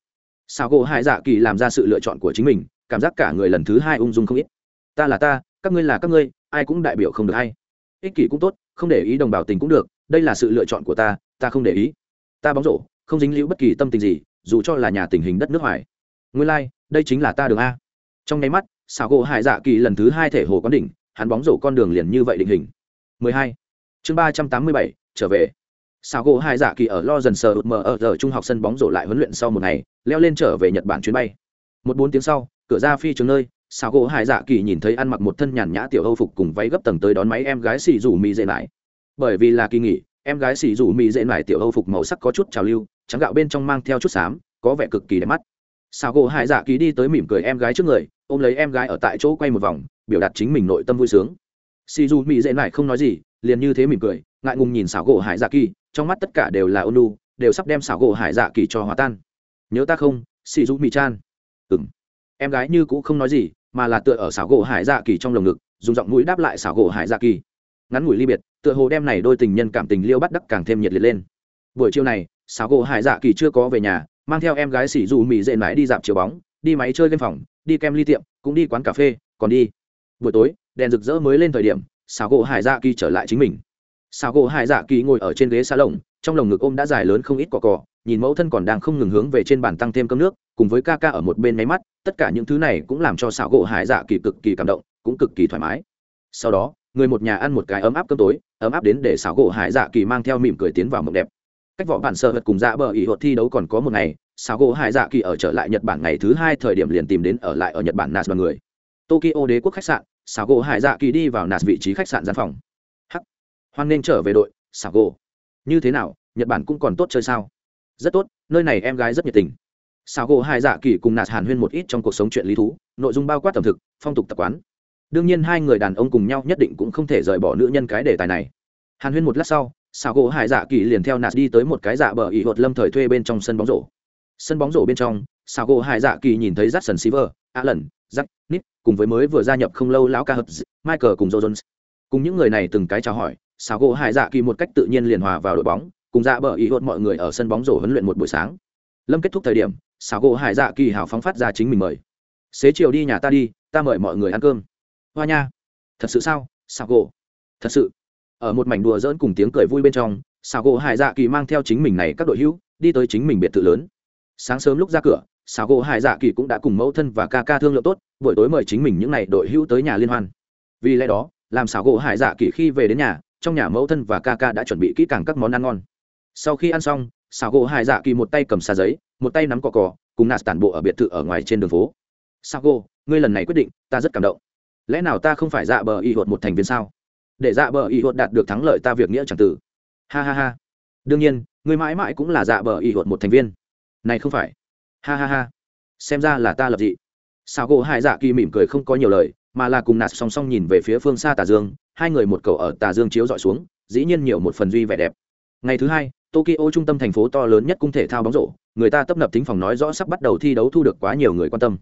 Xảo gỗ hải dạ kỳ làm ra sự lựa chọn của chính mình cảm giác cả người lần thứ hai ung dung không ít. Ta là ta các ngươi là các ngươi ai cũng đại biểu không được hay. Ích kỷ cũng tốt không để ý đồng bào tình cũng được đây là sự lựa chọn của ta ta không để ý. Ta bóng rổ không dính liễu bất kỳ tâm tình gì dù cho là nhà tình hình đất nước ngoài nguyên lai、like, đây chính là ta đường a. Trong nháy mắt Sao gỗ hải dạ kỳ lần thứ hai thể hồ quán đỉnh hắn bóng rổ con đường liền như vậy định hình. 12. chương 387, trở về. Sao gỗ hải dạ kỳ ở lo dần sờ ụt mờ ở giờ trung học sân bóng rổ lại huấn luyện sau một ngày leo lên trở về nhật bản chuyến bay. Một bốn tiếng sau cửa ra phi trường nơi Sao gỗ hải dạ kỳ nhìn thấy ăn mặc một thân nhàn nhã tiểu âu phục cùng váy gấp tầng tới đón máy em gái xì rủ mì dễ lại bởi vì là kỳ nghỉ em gái xì rủ mì dễ lại tiểu âu phục màu sắc có chút trào lưu trắng gạo bên trong mang theo chút xám có vẻ cực kỳ đẹp mắt sao gỗ hải dạ kỳ đi tới mỉm cười em gái trước người, ôm lấy em gái ở tại chỗ quay một vòng, biểu đạt chính mình nội tâm vui sướng. Xì dù mỹ dễ lại không nói gì, liền như thế mỉm cười, ngại ngùng nhìn xảo gỗ hải dạ kỳ, trong mắt tất cả đều là ôn lu đều sắp đem xảo gỗ hải dạ kỳ cho hòa tan. Nhớ ta không? Xì dù mỹ chan. Ừ m em gái như cũng không nói gì, mà là tựa ở xảo gỗ hải dạ kỳ trong lồng ngực, dùng giọng mũi đáp lại xảo gỗ hải dạ kỳ. Ngắn ngủi ly biệt, tựa hồ đem này đôi tình nhân cảm tình liêu bắt đắc càng thêm nhiệt liệt lên. Buổi chiều này xảo gỗ hải dạ kỳ chưa có về nhà mang theo em gái xỉ dù mỹ dệ mãi đi dạp chiều bóng, đi máy chơi game phòng, đi kem ly tiệm, cũng đi quán cà phê, còn đi. Buổi tối, đèn rực rỡ mới lên thời điểm xào gỗ hải dạ kỳ trở lại chính mình. Xào gỗ hải dạ kỳ ngồi ở trên ghế xa lồng trong lồng ngực ôm đã dài lớn không ít cỏ cỏ, nhìn mẫu thân còn đang không ngừng hướng về trên bàn tăng thêm cơm nước, cùng với ca ca ở một bên máy mắt, tất cả những thứ này cũng làm cho xào gỗ hải dạ kỳ cực kỳ cảm động, cũng cực kỳ thoải mái. Sau đó, người một nhà ăn một cái ấm áp cơm tối, ấm áp đến để xào gỗ hải dạ kỳ mang theo mỉm cười tiến vào mộng đẹp cách võ bản sơ vật cùng dạ bờ ỉ hột thi đấu còn có một ngày sao gỗ hải dạ kỳ ở trở lại nhật bản ngày thứ hai thời điểm liền tìm đến ở lại ở nhật bản nas đoàn người. Tokyo đế quốc khách sạn sao gỗ hải dạ kỳ đi vào nas vị trí khách sạn gian phòng. Hắc. Hoan nên trở về đội sao gỗ như thế nào, nhật bản cũng còn tốt chơi sao? Rất tốt, nơi này em gái rất nhiệt tình. Sao gỗ hải dạ kỳ cùng nas hàn huyên một ít trong cuộc sống chuyện lý thú, nội dung bao quát ẩm thực, phong tục tập quán. Đương nhiên hai người đàn ông cùng nhau nhất định cũng không thể rời bỏ nữ nhân cái đề tài này. Hàn huyên một lát sau xào gỗ hải dạ kỳ liền theo nạt đi tới một cái dạ bờ ỉ hột lâm thời thuê bên trong sân bóng rổ. Sân bóng rổ bên trong xào gỗ hải dạ kỳ nhìn thấy j a c k s o n Silver, Alan, Jack, Nick cùng với mới vừa gia nhập không lâu lão ca hợp Michael cùng Joe Jones. Cùng những người này từng cái chào hỏi, xào gỗ hải dạ kỳ một cách tự nhiên liền hòa vào đội bóng, cùng dạ bờ ỉ hột mọi người ở sân bóng rổ huấn luyện một buổi sáng. Lâm kết thúc thời điểm, Sao gỗ hải dạ kỳ hào phóng phát ra chính mình mời. Xế chiều đi nhà ta đi ta mời mọi người ăn cơm. Hoa nha. Thật sự sao Sao gỗ? Thật sự ở một mảnh đùa dỡn cùng tiếng cười vui bên trong xào gỗ hải dạ kỳ mang theo chính mình này các đội hữu, đi tới chính mình biệt thự lớn. Sáng sớm lúc ra cửa xào gỗ hải dạ kỳ cũng đã cùng mẫu thân và ca ca thương lượng tốt, buổi tối mời chính mình những n à y đội hữu tới nhà liên hoan. Vì lẽ đó, làm xào gỗ hải dạ kỳ khi về đến nhà, trong nhà mẫu thân và ca ca đã chuẩn bị kỹ càng các món ăn ngon. Sau khi ăn xong xào gỗ hải dạ kỳ một tay cầm xà giấy, một tay nắm cò cỏ cùng nạt tản bộ ở biệt thự ở ngoài trên đường phố. Xảo gỗ, ngươi lần này quyết định, ta rất cảm động. Lẽ nào ta không phải dạ bờ y hột một thành viên sao? Để dạ bờ y hột đạt được thắng lợi ta việc nghĩa chẳng tử ha ha ha. Đương nhiên, người mãi mãi cũng là dạ bờ y hột một thành viên. Này không phải. Ha ha ha. Xem ra là ta lập dị. Sao gỗ hai dạ kỳ mỉm cười không có nhiều lời, mà là cùng nạt song song nhìn về phía phương xa tà dương, hai người một cầu ở tà dương chiếu dọi xuống, dĩ nhiên nhiều một phần duy vẻ đẹp. Ngày thứ hai, tokyo trung tâm thành phố to lớn nhất cung thể thao bóng rổ, người ta tấp nập thính phòng nói rõ sắp bắt đầu thi đấu thu được quá nhiều người quan tâm.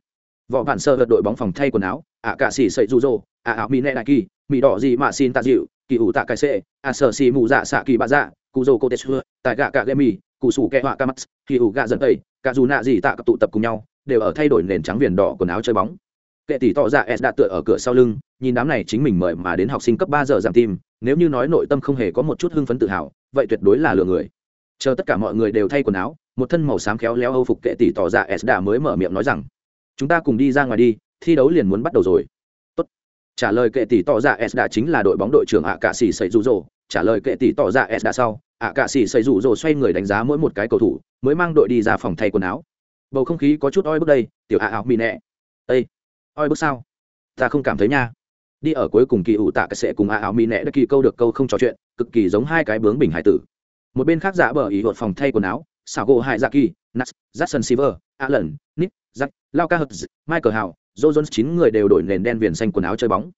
Võ bản sơ gật đội bóng phòng thay quần áo, ạ cạ xỉ sậy rụ rỗ ạ ảo mỹ nệ đại kỳ mỹ đỏ gì mà xin tạ dịu, kỳ ủ tạ cái xệ a à sở xì mù dạ xạ kỳ bạ dạ cụ dô cô tê xưa tại gạ cạ lê mì, cụ sủ kẹ họa ca mắt kỳ ủ gạ dần tây cả dù nạ gì tạ các tụ tập cùng nhau, đều ở thay đổi nền trắng viền đỏ quần áo chơi bóng. Kệ tỷ tỏ ra s đã tựa ở cửa sau lưng, nhìn đám này chính mình mời mà đến học sinh cấp ba giờ giảm tim nếu như nói nội tâm không hề có một chút hưng phấn tự hào, vậy tuyệt đối là lừa người. Chờ tất cả mọi người đều thay quần áo, một thân màu xám khéo léo âu phục kệ tỷ tỏ ra s đã mới mở miệng nói rằng, chúng ta cùng đi ra ngoài đi, thi đấu liền muốn bắt đầu rồi trả lời kệ tỷ tỏ ra s đã chính là đội bóng đội trưởng ạ cạ xỉ sậy rủ rồ. Trả lời kệ tỷ tỏ ra s đã sau, ạ cạ xỉ sậy rủ rồ xoay người đánh giá mỗi một cái cầu thủ, mới mang đội đi ra phòng thay quần áo. Bầu không khí có chút oi bức đây, tiểu ạ ảo mì nẹ. Ây oi bức sao? Ta không cảm thấy nha. Đi ở cuối cùng kỳ ủ tạ cái sẽ cùng ạ ảo mì nẹ đã kỳ câu được câu không trò chuyện, cực kỳ giống hai cái bướng bình hải tử. Một bên khác giả bờ ý luật phòng thay quần áo xảo gỗ hải dạ kỳ nats, jackson silver, allen, nick, jack lao ca hật michael hào joe jones chín người đều đổi nền đen viền xanh quần áo chơi bóng.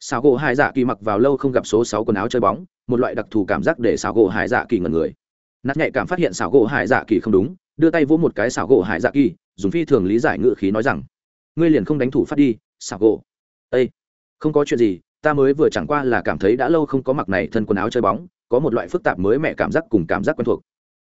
Sào gỗ hải dạ kỳ mặc vào lâu không gặp số sáu quần áo chơi bóng, một loại đặc thù cảm giác để sào gỗ hải dạ kỳ ngần người. Nát nhạy cảm phát hiện sào gỗ hải dạ kỳ không đúng, đưa tay vỗ một cái sào gỗ hải dạ kỳ, dùng phi thường lý giải ngự khí nói rằng, ngươi liền không đánh thủ phát đi sào gỗ. Ây không có chuyện gì, ta mới vừa chẳng qua là cảm thấy đã lâu không có mặc này thân quần áo chơi bóng, có một loại phức tạp mới mẹ cảm giác cùng cảm giác quen thuộc.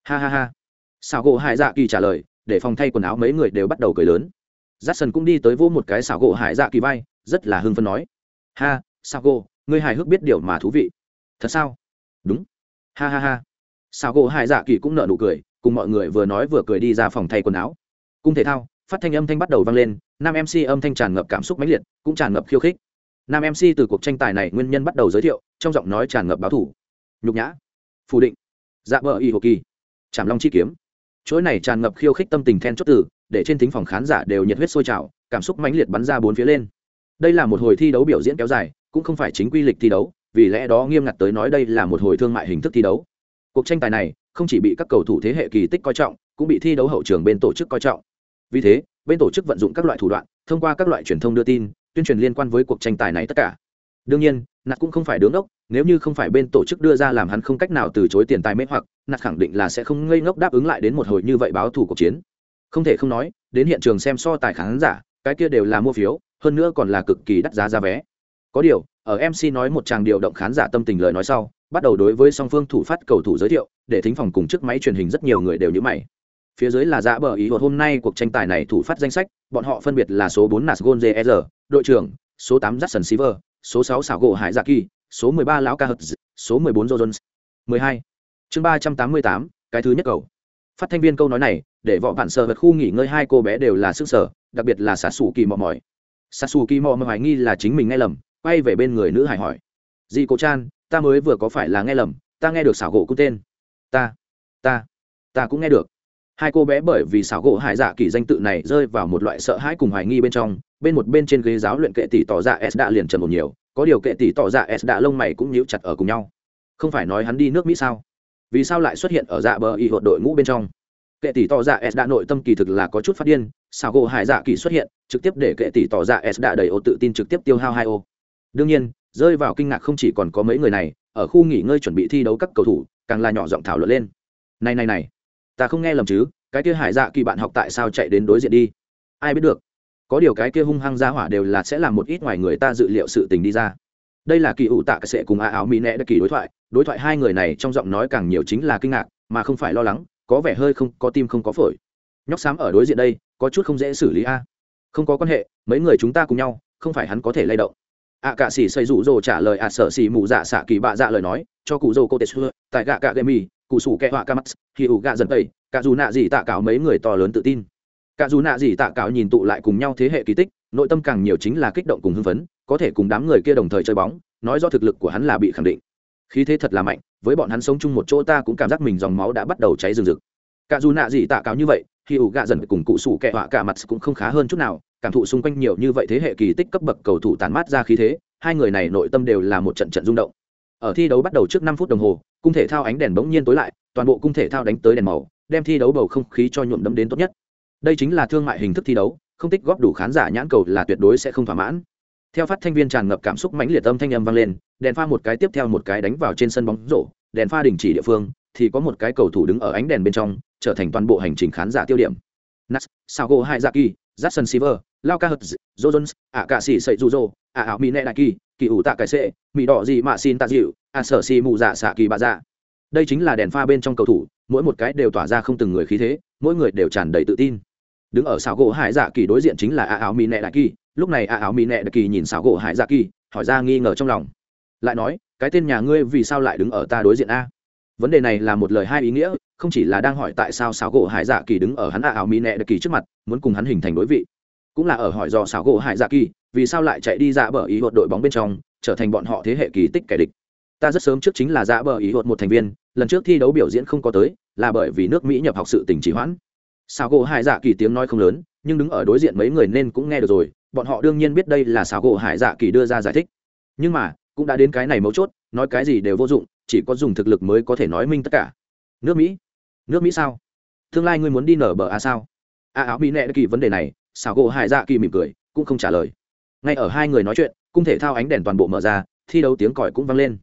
Ha ha ha. Sào gỗ hải dạ kỳ trả lời, để phòng thay quần áo mấy người đều bắt đầu cười lớn giắt sần cũng đi tới vỗ một cái xảo gỗ hải dạ kỳ vai, rất là hưng phân nói. Ha, xảo gỗ, ngươi hài hước biết điều mà thú vị. Thật sao? Đúng. Ha ha ha. Xảo gỗ hải dạ kỳ cũng nợ nụ cười, cùng mọi người vừa nói vừa cười đi ra phòng thay quần áo. Cung thể thao, phát thanh âm thanh bắt đầu vang lên, nam mc âm thanh tràn ngập cảm xúc mãnh liệt, cũng tràn ngập khiêu khích. Nam mc từ cuộc tranh tài này nguyên nhân bắt đầu giới thiệu, trong giọng nói tràn ngập báo thủ nhục nhã. Phủ định. Dạ bờ y hồ kỳ. Trảm long chi kiếm. Chuỗi này tràn ngập khiêu khích tâm tình then chốt từ để trên thính phòng khán giả đều nhiệt huyết sôi trào cảm xúc mãnh liệt bắn ra bốn phía lên. Đây là một hồi thi đấu biểu diễn kéo dài cũng không phải chính quy lịch thi đấu vì lẽ đó nghiêm ngặt tới nói đây là một hồi thương mại hình thức thi đấu. Cuộc tranh tài này không chỉ bị các cầu thủ thế hệ kỳ tích coi trọng cũng bị thi đấu hậu trường bên tổ chức coi trọng. Vì thế bên tổ chức vận dụng các loại thủ đoạn thông qua các loại truyền thông đưa tin tuyên truyền liên quan với cuộc tranh tài này tất cả. Đương nhiên nạt cũng không phải đứng đốc, nếu như không phải bên tổ chức đưa ra làm hắn không cách nào từ chối tiền tài mê hoặc nạt khẳng định là sẽ không ngây ngốc đáp ứng lại đến một hồi như vậy báo thủ cuộc chiến không thể không nói, đến hiện trường xem so tài khán giả, cái kia đều là mua phiếu, hơn nữa còn là cực kỳ đắt giá ra vé. Có điều, ở mc nói một tràng điều động khán giả tâm tình lời nói sau, bắt đầu đối với song phương thủ phát cầu thủ giới thiệu, để thính phòng cùng chiếc máy truyền hình rất nhiều người đều nhữ mày. Phía dưới là dạ bờ ý hột hôm nay cuộc tranh tài này thủ phát danh sách, bọn họ phân biệt là số bốn nasgon jr đội trưởng, số tám jackson silver số sáu xảo gỗ hải dạ kỳ số mười ba lão ca hật số mười bốn jones. mười hai. Chương ba trăm tám mươi tám, cái thứ nhất cầu. Phát thanh viên câu nói này để võ bạn sờ vật khu nghỉ ngơi hai cô bé đều là sức sở, đặc biệt là xả xù kỳ mò mỏi xả xù kỳ mò mỏi hoài nghi là chính mình nghe lầm, quay về bên người nữ hải hỏi. Dì cô chan, ta mới vừa có phải là nghe lầm, ta nghe được xảo gỗ cũng tên. Ta ta ta cũng nghe được. Hai cô bé bởi vì xảo gỗ hải dạ kỳ danh tự này rơi vào một loại sợ hãi cùng hoài nghi bên trong, bên một bên trên ghế giáo luyện kệ tỷ tỏ ra s đã liền trần một nhiều, có điều kệ tỷ tỏ ra s đã lông mày cũng nhíu chặt ở cùng nhau. Không phải nói hắn đi nước mỹ sao? Vì sao lại xuất hiện ở dạ bờ y hột đội ngũ bên trong? Kệ tỷ tỏ ra s đã nội tâm kỳ thực là có chút phát điên, xảo gỗ hải dạ kỳ xuất hiện, trực tiếp để kệ tỷ tỏ ra s đã đầy ô tự tin trực tiếp tiêu hao hai ô. Đương nhiên, rơi vào kinh ngạc không chỉ còn có mấy người này, ở khu nghỉ ngơi chuẩn bị thi đấu các cầu thủ, càng là nhỏ giọng thảo luận lên. Này này này, ta không nghe lầm chứ, cái kia hải dạ kỳ bạn học tại sao chạy đến đối diện đi? Ai biết được. Có điều cái kia hung hăng ra hỏa đều là sẽ làm một ít ngoài người ta dự liệu sự tình đi ra. Đây là kỳ ủ tạ cái sệ cùng a áo mỹ nẹ đã kỳ đối thoại đối thoại hai người này trong giọng nói càng nhiều chính là kinh ngạc, mà không phải lo lắng có vẻ hơi không, có tim không có phổi. Nhóc xám ở đối diện đây, có chút không dễ xử lý a. Không có quan hệ, mấy người chúng ta cùng nhau, không phải hắn có thể lay động. Ạ cạ sĩ xây rủ rồ trả lời ạ sợ xỉ mù dạ xạ kỳ bạ dạ lời nói, cho cụ rồ cô tê xưa tại gạ cạ gậy mì, cụ sủ kẹ họa ca mắt khi ủ gạ dần tây cả dù nạ gì tạ cáo mấy người to lớn tự tin. Cả dù nạ gì tạ cáo nhìn tụ lại cùng nhau thế hệ kỳ tích, nội tâm càng nhiều chính là kích động cùng hưng phấn, có thể cùng đám người kia đồng thời chơi bóng, nói do thực lực của hắn là bị khẳng định khí thế thật là mạnh, với bọn hắn sống chung một chỗ ta cũng cảm giác mình dòng máu đã bắt đầu cháy rừng rực. Cả dù nạ gì tạ cáo như vậy khi ủ gạ dần cùng cụ sủ kẹ họa cả mặt cũng không khá hơn chút nào, cảm thụ xung quanh nhiều như vậy thế hệ kỳ tích cấp bậc cầu thủ tàn mát ra khí thế, hai người này nội tâm đều là một trận trận rung động. Ở thi đấu bắt đầu trước năm phút đồng hồ, cung thể thao ánh đèn bỗng nhiên tối lại, toàn bộ cung thể thao đánh tới đèn màu, đem thi đấu bầu không khí cho nhuộm đấm đến tốt nhất. Đây chính là thương mại hình thức thi đấu, không tích góp đủ khán giả nhãn cầu là tuyệt đối sẽ không thỏa mãn theo phát thanh viên tràn ngập cảm xúc mãnh liệt âm thanh âm vang lên, đèn pha một cái tiếp theo một cái đánh vào trên sân bóng rổ, đèn pha đình chỉ địa phương, thì có một cái cầu thủ đứng ở ánh đèn bên trong, trở thành toàn bộ hành trình khán giả tiêu điểm. Nas, sago hai zaki jackson silver, lao ca hật jones ạ cạ sĩ sậy rụ rỗ ạ ảo mỹ nệ đại kỳ kỳ ủ tạ cải sệ mỹ đỏ gì mà xin tạ dịu ạ sở xì mù dạ xạ kỳ bà dạ. Đây chính là đèn pha bên trong cầu thủ, mỗi một cái đều tỏa ra không từng người khí thế, mỗi người đều tràn đầy tự tin đứng ở xảo gỗ hải dạ kỳ đối diện chính là a áo mỹ nệ đại kỳ. Lúc này a áo mỹ nệ đại kỳ nhìn xảo gỗ hải dạ kỳ, hỏi ra nghi ngờ trong lòng. Lại nói, cái tên nhà ngươi vì sao lại đứng ở ta đối diện a? Vấn đề này là một lời hai ý nghĩa, không chỉ là đang hỏi tại sao xảo gỗ hải dạ kỳ đứng ở hắn a áo mỹ nệ đại kỳ trước mặt, muốn cùng hắn hình thành đối vị. Cũng là ở hỏi do xảo gỗ hải dạ kỳ, vì sao lại chạy đi ra bờ ý hột đội bóng bên trong, trở thành bọn họ thế hệ kỳ tích kẻ địch. Ta rất sớm trước chính là ra bờ ý hột một thành viên, lần trước thi đấu biểu diễn không có tới, là bởi vì nước mỹ nhập học sự tình trì hoãn xảo gỗ hải dạ kỳ tiếng nói không lớn, nhưng đứng ở đối diện mấy người nên cũng nghe được rồi, bọn họ đương nhiên biết đây là Sào gỗ hải dạ kỳ đưa ra giải thích. Nhưng mà, cũng đã đến cái này mấu chốt, nói cái gì đều vô dụng, chỉ có dùng thực lực mới có thể nói minh tất cả. Nước mỹ? Nước mỹ sao? Tương lai ngươi muốn đi nở bờ a sao? A áo mỹ nệ kỳ vấn đề này Sào gỗ hải dạ kỳ mỉm cười, cũng không trả lời. Ngay ở hai người nói chuyện, cung thể thao ánh đèn toàn bộ mở ra, thi đấu tiếng còi cũng vang lên.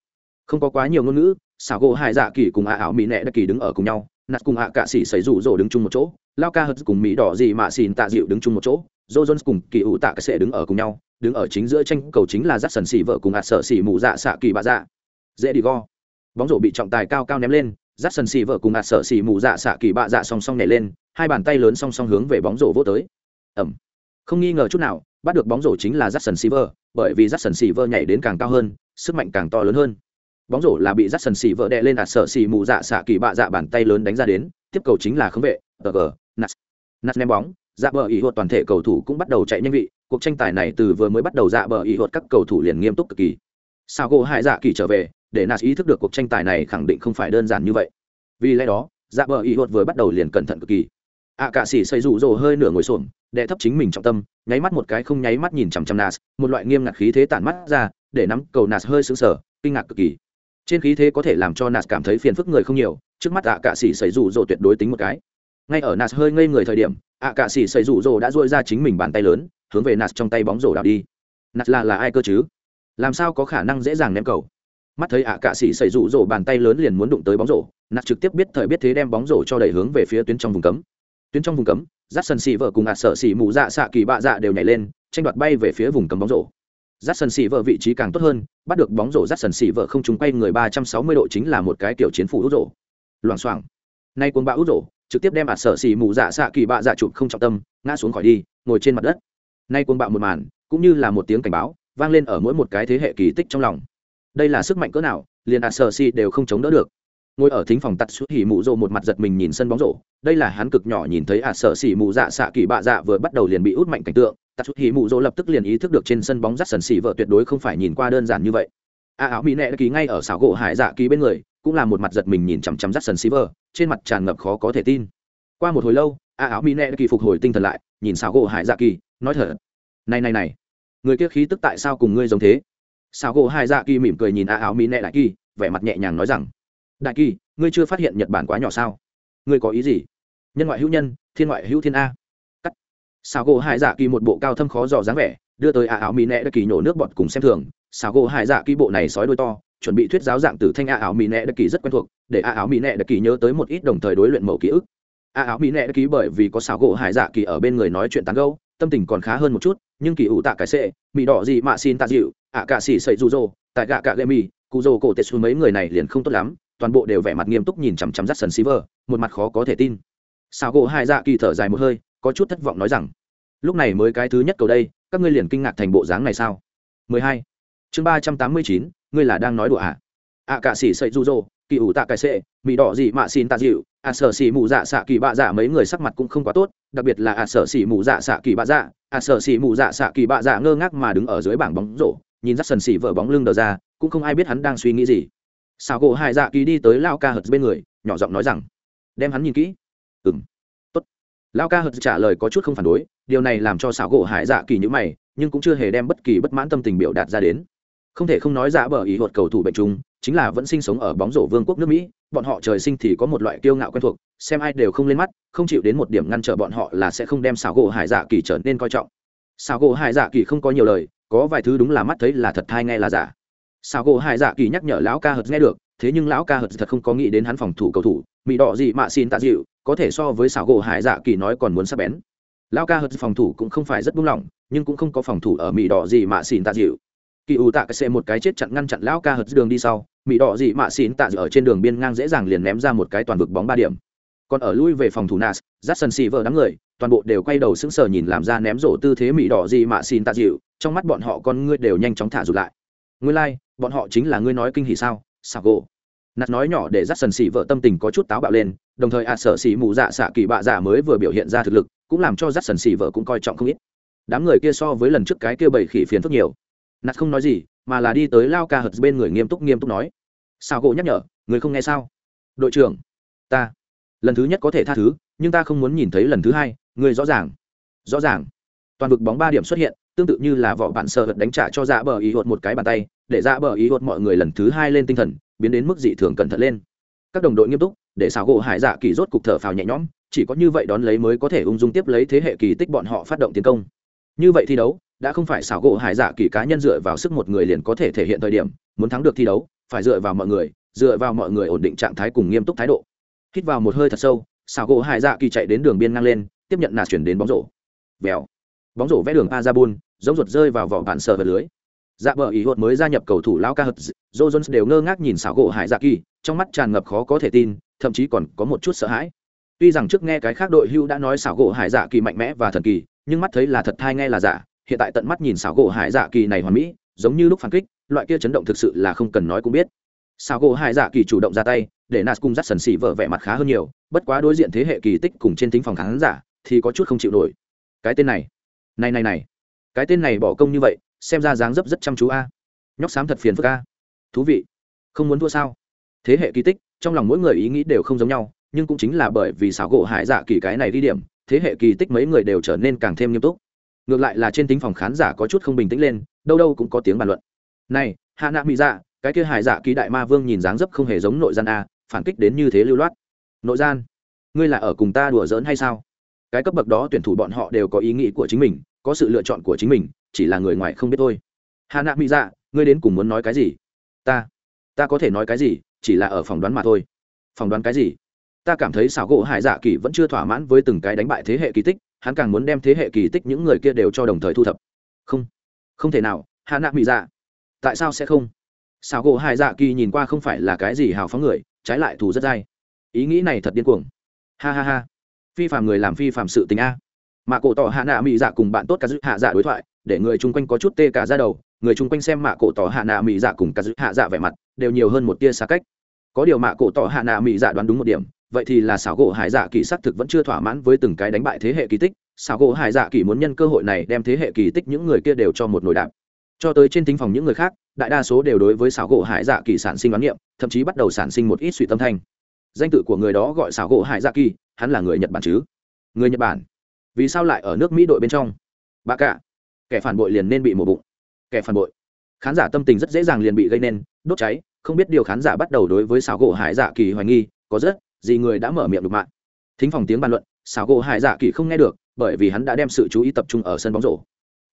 Không có quá nhiều ngôn ngữ xảo gỗ hải dạ kỳ cùng a áo mỹ nệ đặc kỳ đứng ở cùng nhau nạt cùng ạ cạ sĩ xảy rủ rỗ đứng chung một chỗ lao ca hật cùng mỹ đỏ gì mạ xìn tạ dịu đứng chung một chỗ dô jones cùng kỳ ủ tạ cái sẽ đứng ở cùng nhau đứng ở chính giữa tranh cầu chính là rắt sần xỉ vợ cùng ạ sợ xỉ mù dạ xạ kỳ bạ dạ. Dễ đi go. Bóng rổ bị trọng tài cao cao ném lên rắt sần xỉ vợ cùng ạ sợ xỉ mù dạ xạ kỳ bạ dạ song song nhảy lên hai bàn tay lớn song song hướng về bóng rổ vô tới. Ẩm. Không nghi ngờ chút nào bắt được bóng rổ chính là Jackson vợ bởi vì Jackson vợ nhảy đến càng cao hơn, sức mạnh càng to lớn hơn. Bóng rổ là bị Jackson vỡ đè lên ạt sợ xì mù dạ xạ kỳ bạ dạ bàn tay lớn đánh ra đến, tiếp cầu chính là khống vệ, tờ gờ nats nats ném bóng, dạ bờ ý hột toàn thể cầu thủ cũng bắt đầu chạy nhanh vị, cuộc tranh tài này từ vừa mới bắt đầu dạ bờ ý hột các cầu thủ liền nghiêm túc cực kỳ. Sao gỗ hại dạ kỳ trở về, để nats ý thức được cuộc tranh tài này khẳng định không phải đơn giản như vậy. Vì lẽ đó, dạ bờ ý hột vừa bắt đầu liền cẩn thận cực kỳ. ạ à, cả sĩ xây rủ rồ hơi nửa ngồi xổm đệ thấp chính mình trọng tâm nháy mắt một cái không nháy mắt nhìn chằm chằm nas một loại nghiêm ngặt khí thế tản mắt ra để nắm cầu nas hơi sững sờ kinh ngạc cực kỳ trên khí thế có thể làm cho nas cảm thấy phiền phức người không nhiều, trước mắt ạ cạ xỉ xảy rủ rồ tuyệt đối tính một cái. Ngay ở nas hơi ngây người thời điểm ạ cạ xỉ xảy rủ rồ đã dội ra chính mình bàn tay lớn, hướng về nas trong tay bóng rổ đảo đi. Nas là là ai cơ chứ? Làm sao có khả năng dễ dàng ném cầu? Mắt thấy ạ cạ xỉ xảy rủ rồ bàn tay lớn liền muốn đụng tới bóng rổ, nas trực tiếp biết thời biết thế đem bóng rổ cho đẩy hướng về phía tuyến trong vùng cấm. Tuyến trong vùng cấm dắt sân xỉ vợ cùng ạ sợ xỉ mù dạ xạ kỳ bạ dạ đều nhảy lên, tranh đoạt bay về phía vùng cấm bóng rổ dắt sân xỉ vợ vị trí càng tốt hơn, bắt được bóng rổ dắt sân xỉ vợ không trúng quay người ba trăm sáu mươi độ chính là một cái kiểu chiến phủ út rổ. Loảng xoảng. Nay cuồng bạo út rổ, trực tiếp đem ạt sở xỉ mù dạ xạ kỳ bạ dạ chụp không trọng tâm, ngã xuống khỏi đi, ngồi trên mặt đất. Nay cuồng bạo một màn, cũng như là một tiếng cảnh báo, vang lên ở mỗi một cái thế hệ kỳ tích trong lòng. Đây là sức mạnh cỡ nào, liền ạt sở xỉ đều không chống đỡ được. Ngồi ở thính phòng tắt suốt hỉ mụ rộ một mặt giật mình nhìn sân bóng rổ, đây là hắn cực nhỏ nhìn thấy ạt à sợ xỉ mù dạ xạ kỳ bạ dạ vừa bắt đầu liền bị út mạnh cảnh tượng tạ chút hỉ mụ dỗ lập tức liền ý thức được trên sân bóng rắt sần xỉ vợ tuyệt đối không phải nhìn qua đơn giản như vậy. A áo mỹ nệ ký ngay ở xảo gỗ hải dạ ký bên người, cũng là một mặt giật mình nhìn chằm chằm rắt sần xỉ vợ, trên mặt tràn ngập khó có thể tin. Qua một hồi lâu, a áo mỹ nệ kỳ phục hồi tinh thần lại, nhìn xảo gỗ hải dạ kỳ, nói thở, này này này, người kia khí tức tại sao cùng ngươi giống thế? Xảo gỗ hải dạ kỳ mỉm cười nhìn a áo mỹ nệ đại kỳ, vẻ mặt nhẹ nhàng nói rằng, đại kỳ, ngươi chưa phát hiện nhật bản quá nhỏ sao? Ngươi có ý gì? Nhân ngoại hữu nhân, thiên ngoại hữu thiên a cắt sao gỗ hải dạ kỳ một bộ cao thâm khó dò dáng vẻ, đưa tới a áo mỹ nẹ đất kỳ nhổ nước bọt cùng xem thường. Sao gỗ hải dạ kỳ bộ này sói đôi to, chuẩn bị thuyết giáo dạng từ thanh a áo mỹ nẹ đất kỳ rất quen thuộc, để a áo mỹ nẹ đất kỳ nhớ tới một ít đồng thời đối luyện mẫu ký ức. A áo mỹ nẹ đất kỳ bởi vì có sao gỗ hải dạ kỳ ở bên người nói chuyện tán gâu tâm tình còn khá hơn một chút, nhưng kỳ ủ tạ cái sệ mỹ đỏ gì mà xin tạ dịu ạ cả xỉ sậy rụ rỗ tại gạ cả lệ mì, cụ rồ cổ tệ xuống mấy người này liền không tốt lắm, toàn bộ đều vẻ mặt nghiêm túc nhìn chằm chằm rắt sần xí vờ một mặt khó có thể tin. Sao gỗ hai dạ kỳ thở dài một hơi có chút thất vọng nói rằng lúc này mới cái thứ nhất cầu đây các ngươi liền kinh ngạc thành bộ dáng này sao? 12. chương 389, ngươi là đang nói đùa à? Ạ cả sĩ sậy du dô kỳ ủ tạ cái sệ mì đỏ gì mà xin tạ dịu ạ sở xỉ mù dạ xạ kỳ bạ dạ mấy người sắc mặt cũng không quá tốt đặc biệt là ạ sở xỉ mù dạ xạ kỳ bạ dạ. Ạ sở xỉ mù dạ xạ kỳ bạ dạ ngơ ngác mà đứng ở dưới bảng bóng rổ nhìn rắt sần xỉ vợ bóng lưng đờ ra cũng không ai biết hắn đang suy nghĩ gì. Xào gỗ hai dạ kỳ đi tới lao ca hật bên người nhỏ giọng nói rằng đem hắn nhìn kỹ. Ừng lao ca hật trả lời có chút không phản đối, điều này làm cho xảo gỗ hải dạ kỳ nhữ mày, nhưng cũng chưa hề đem bất kỳ bất mãn tâm tình biểu đạt ra đến. Không thể không nói dạ bờ ý hột cầu thủ bệnh chúng chính là vẫn sinh sống ở bóng rổ vương quốc nước mỹ, bọn họ trời sinh thì có một loại kiêu ngạo quen thuộc, xem ai đều không lên mắt, không chịu đến một điểm ngăn trở bọn họ là sẽ không đem xảo gỗ hải dạ kỳ trở nên coi trọng. Xảo gỗ hải dạ kỳ không có nhiều lời, có vài thứ đúng là mắt thấy là thật hay nghe là giả. Xảo gỗ hải dạ kỳ nhắc nhở lão ca hật nghe được thế nhưng lão ca hật thật không có nghĩ đến hắn phòng thủ cầu thủ mỹ đỏ gì mà xin tạ dịu có thể so với xảo gỗ hải dạ kỳ nói còn muốn sắp bén. Lão ca hật phòng thủ cũng không phải rất buông lỏng nhưng cũng không có phòng thủ ở mỹ đỏ gì mà xin tạ dịu. Kỳ ủ tạ cái xe một cái chết chặn ngăn chặn lão ca hật đường đi sau mỹ đỏ gì mạ xin tạ dịu ở trên đường biên ngang dễ dàng liền ném ra một cái toàn vực bóng ba điểm. Còn ở lui về phòng thủ nas dắt sân xì vờ đám người toàn bộ đều quay đầu sững sờ nhìn làm ra ném rổ tư thế mỹ đỏ gì mạ xin tạ dịu trong mắt bọn họ con ngươi đều nhanh chóng thả rụt lại. Ngươi lai、like, bọn họ chính là ngươi nói kinh hỉ sao? Sao gỗ. Nạt nói nhỏ để dắt sần xỉ vợ tâm tình có chút táo bạo lên, đồng thời ạ à sở xỉ mù dạ xạ kỳ bạ dạ mới vừa biểu hiện ra thực lực, cũng làm cho dắt sần xỉ vợ cũng coi trọng không ít. Đám người kia so với lần trước cái kia bảy khỉ phiền phức nhiều. Nạt không nói gì, mà là đi tới lao ca hật bên người nghiêm túc nghiêm túc nói sao gỗ nhắc nhở, người không nghe sao? Đội trưởng, ta. Lần thứ nhất có thể tha thứ, nhưng ta không muốn nhìn thấy lần thứ hai, người rõ ràng. Rõ ràng. Toàn vực bóng ba điểm xuất hiện, tương tự như là vỏ bạn sợ hật đánh trả cho dạ bờ ý hột một cái bàn tay để ra bờ ý hốt mọi người lần thứ hai lên tinh thần, biến đến mức dị thường cẩn thận lên. Các đồng đội nghiêm túc, để xảo gỗ hải dạ kỳ rốt cục thở phào nhẹ nhõm, chỉ có như vậy đón lấy mới có thể ung dung tiếp lấy thế hệ kỳ tích bọn họ phát động tiến công. Như vậy thi đấu, đã không phải xảo gỗ hải dạ kỳ cá nhân dựa vào sức một người liền có thể thể hiện thời điểm, muốn thắng được thi đấu, phải dựa vào mọi người, dựa vào mọi người ổn định trạng thái cùng nghiêm túc thái độ. Hít vào một hơi thật sâu, xảo gỗ hải dạ kỳ chạy đến đường biên ngang lên, tiếp nhận nạt chuyển đến bóng rổ. Vèo. Bóng rổ vẽ đường a ra bun giống ruột rơi vào vỏ bản sờ vật lưới dạ bờ ý hột mới gia nhập cầu thủ lao ca hật dô jones đều ngơ ngác nhìn xảo gỗ hải dạ kỳ, trong mắt tràn ngập khó có thể tin, thậm chí còn có một chút sợ hãi. Tuy rằng trước nghe cái khác đội hưu đã nói xảo gỗ hải dạ kỳ mạnh mẽ và thần kỳ, nhưng mắt thấy là thật thai nghe là giả, hiện tại tận mắt nhìn xảo gỗ hải dạ kỳ này hoàn mỹ, giống như lúc phản kích, loại kia chấn động thực sự là không cần nói cũng biết. Xảo gỗ hải dạ kỳ chủ động ra tay, để nas cung dắt sần xỉ vợ vẻ mặt khá hơn nhiều, bất quá đối diện thế hệ kỳ tích cùng trên tính phòng khán giả thì có chút không chịu nổi. Cái tên này này này này, cái tên này bỏ công như vậy xem ra dáng dấp rất chăm chú a. Nhóc xám thật phiền phức a. Thú vị. Không muốn thua sao? Thế hệ kỳ tích, trong lòng mỗi người ý nghĩ đều không giống nhau, nhưng cũng chính là bởi vì xảo gỗ hải dạ kỳ cái này đi điểm, thế hệ kỳ tích mấy người đều trở nên càng thêm nghiêm túc. Ngược lại là trên tính phòng khán giả có chút không bình tĩnh lên, đâu đâu cũng có tiếng bàn luận. Này, hạ nạ mỹ dạ cái kia hải dạ kỳ đại ma vương nhìn dáng dấp không hề giống nội gian a, phản kích đến như thế lưu loát. Nội gian, ngươi là ở cùng ta đùa giỡn hay sao? Cái cấp bậc đó tuyển thủ bọn họ đều có ý nghĩ của chính mình có sự lựa chọn của chính mình, chỉ là người ngoài không biết thôi. Hà nạ mỹ dạ ngươi đến cùng muốn nói cái gì? Ta ta có thể nói cái gì, chỉ là ở phòng đoán mà thôi. Phòng đoán cái gì? Ta cảm thấy xảo gỗ hải dạ kỳ vẫn chưa thỏa mãn với từng cái đánh bại thế hệ kỳ tích, hắn càng muốn đem thế hệ kỳ tích những người kia đều cho đồng thời thu thập. Không không thể nào, hà nạ mỹ dạ. Tại sao sẽ không? Xảo gỗ hải dạ kỳ nhìn qua không phải là cái gì hào phóng người, trái lại thù rất dai. Ý nghĩ này thật điên cuồng. Ha ha ha. Phi phạm người làm phi phạm sự tình a mạ cổ tỏ hạ nạ mỹ dạ cùng bạn tốt cả dữ hạ dạ đối thoại, để người chung quanh có chút tê cả ra đầu, người chung quanh xem mạ cổ tỏ hạ nạ mỹ dạ cùng cả dữ hạ dạ vẻ mặt đều nhiều hơn một tia xa cách. Có điều mạ cổ tỏ hạ nạ mỹ dạ đoán đúng một điểm, vậy thì là xảo gỗ hải dạ kỳ xác thực vẫn chưa thỏa mãn với từng cái đánh bại thế hệ kỳ tích, xảo gỗ hải dạ kỳ muốn nhân cơ hội này đem thế hệ kỳ tích những người kia đều cho một nồi đạp. Cho tới trên thính phòng những người khác, đại đa số đều đối với xảo gỗ hải dạ kỳ sản sinh đoán niệm thậm chí bắt đầu sản sinh một ít suy tâm thanh. Danh tự của người đó gọi xảo gỗ hải dạ kỳ, hắn là người nhật bản chứ? Người nhật bản? Vì sao lại ở nước mỹ đội bên trong? Bà cả, kẻ phản bội liền nên bị mổ bụng. Kẻ phản bội. Khán giả tâm tình rất dễ dàng liền bị gây nên, đốt cháy, không biết điều khán giả bắt đầu đối với xào gỗ hải dạ kỳ hoài nghi, có rất gì người đã mở miệng đục mạng. Thính phòng tiếng bàn luận xào gỗ hải dạ kỳ không nghe được, bởi vì hắn đã đem sự chú ý tập trung ở sân bóng rổ.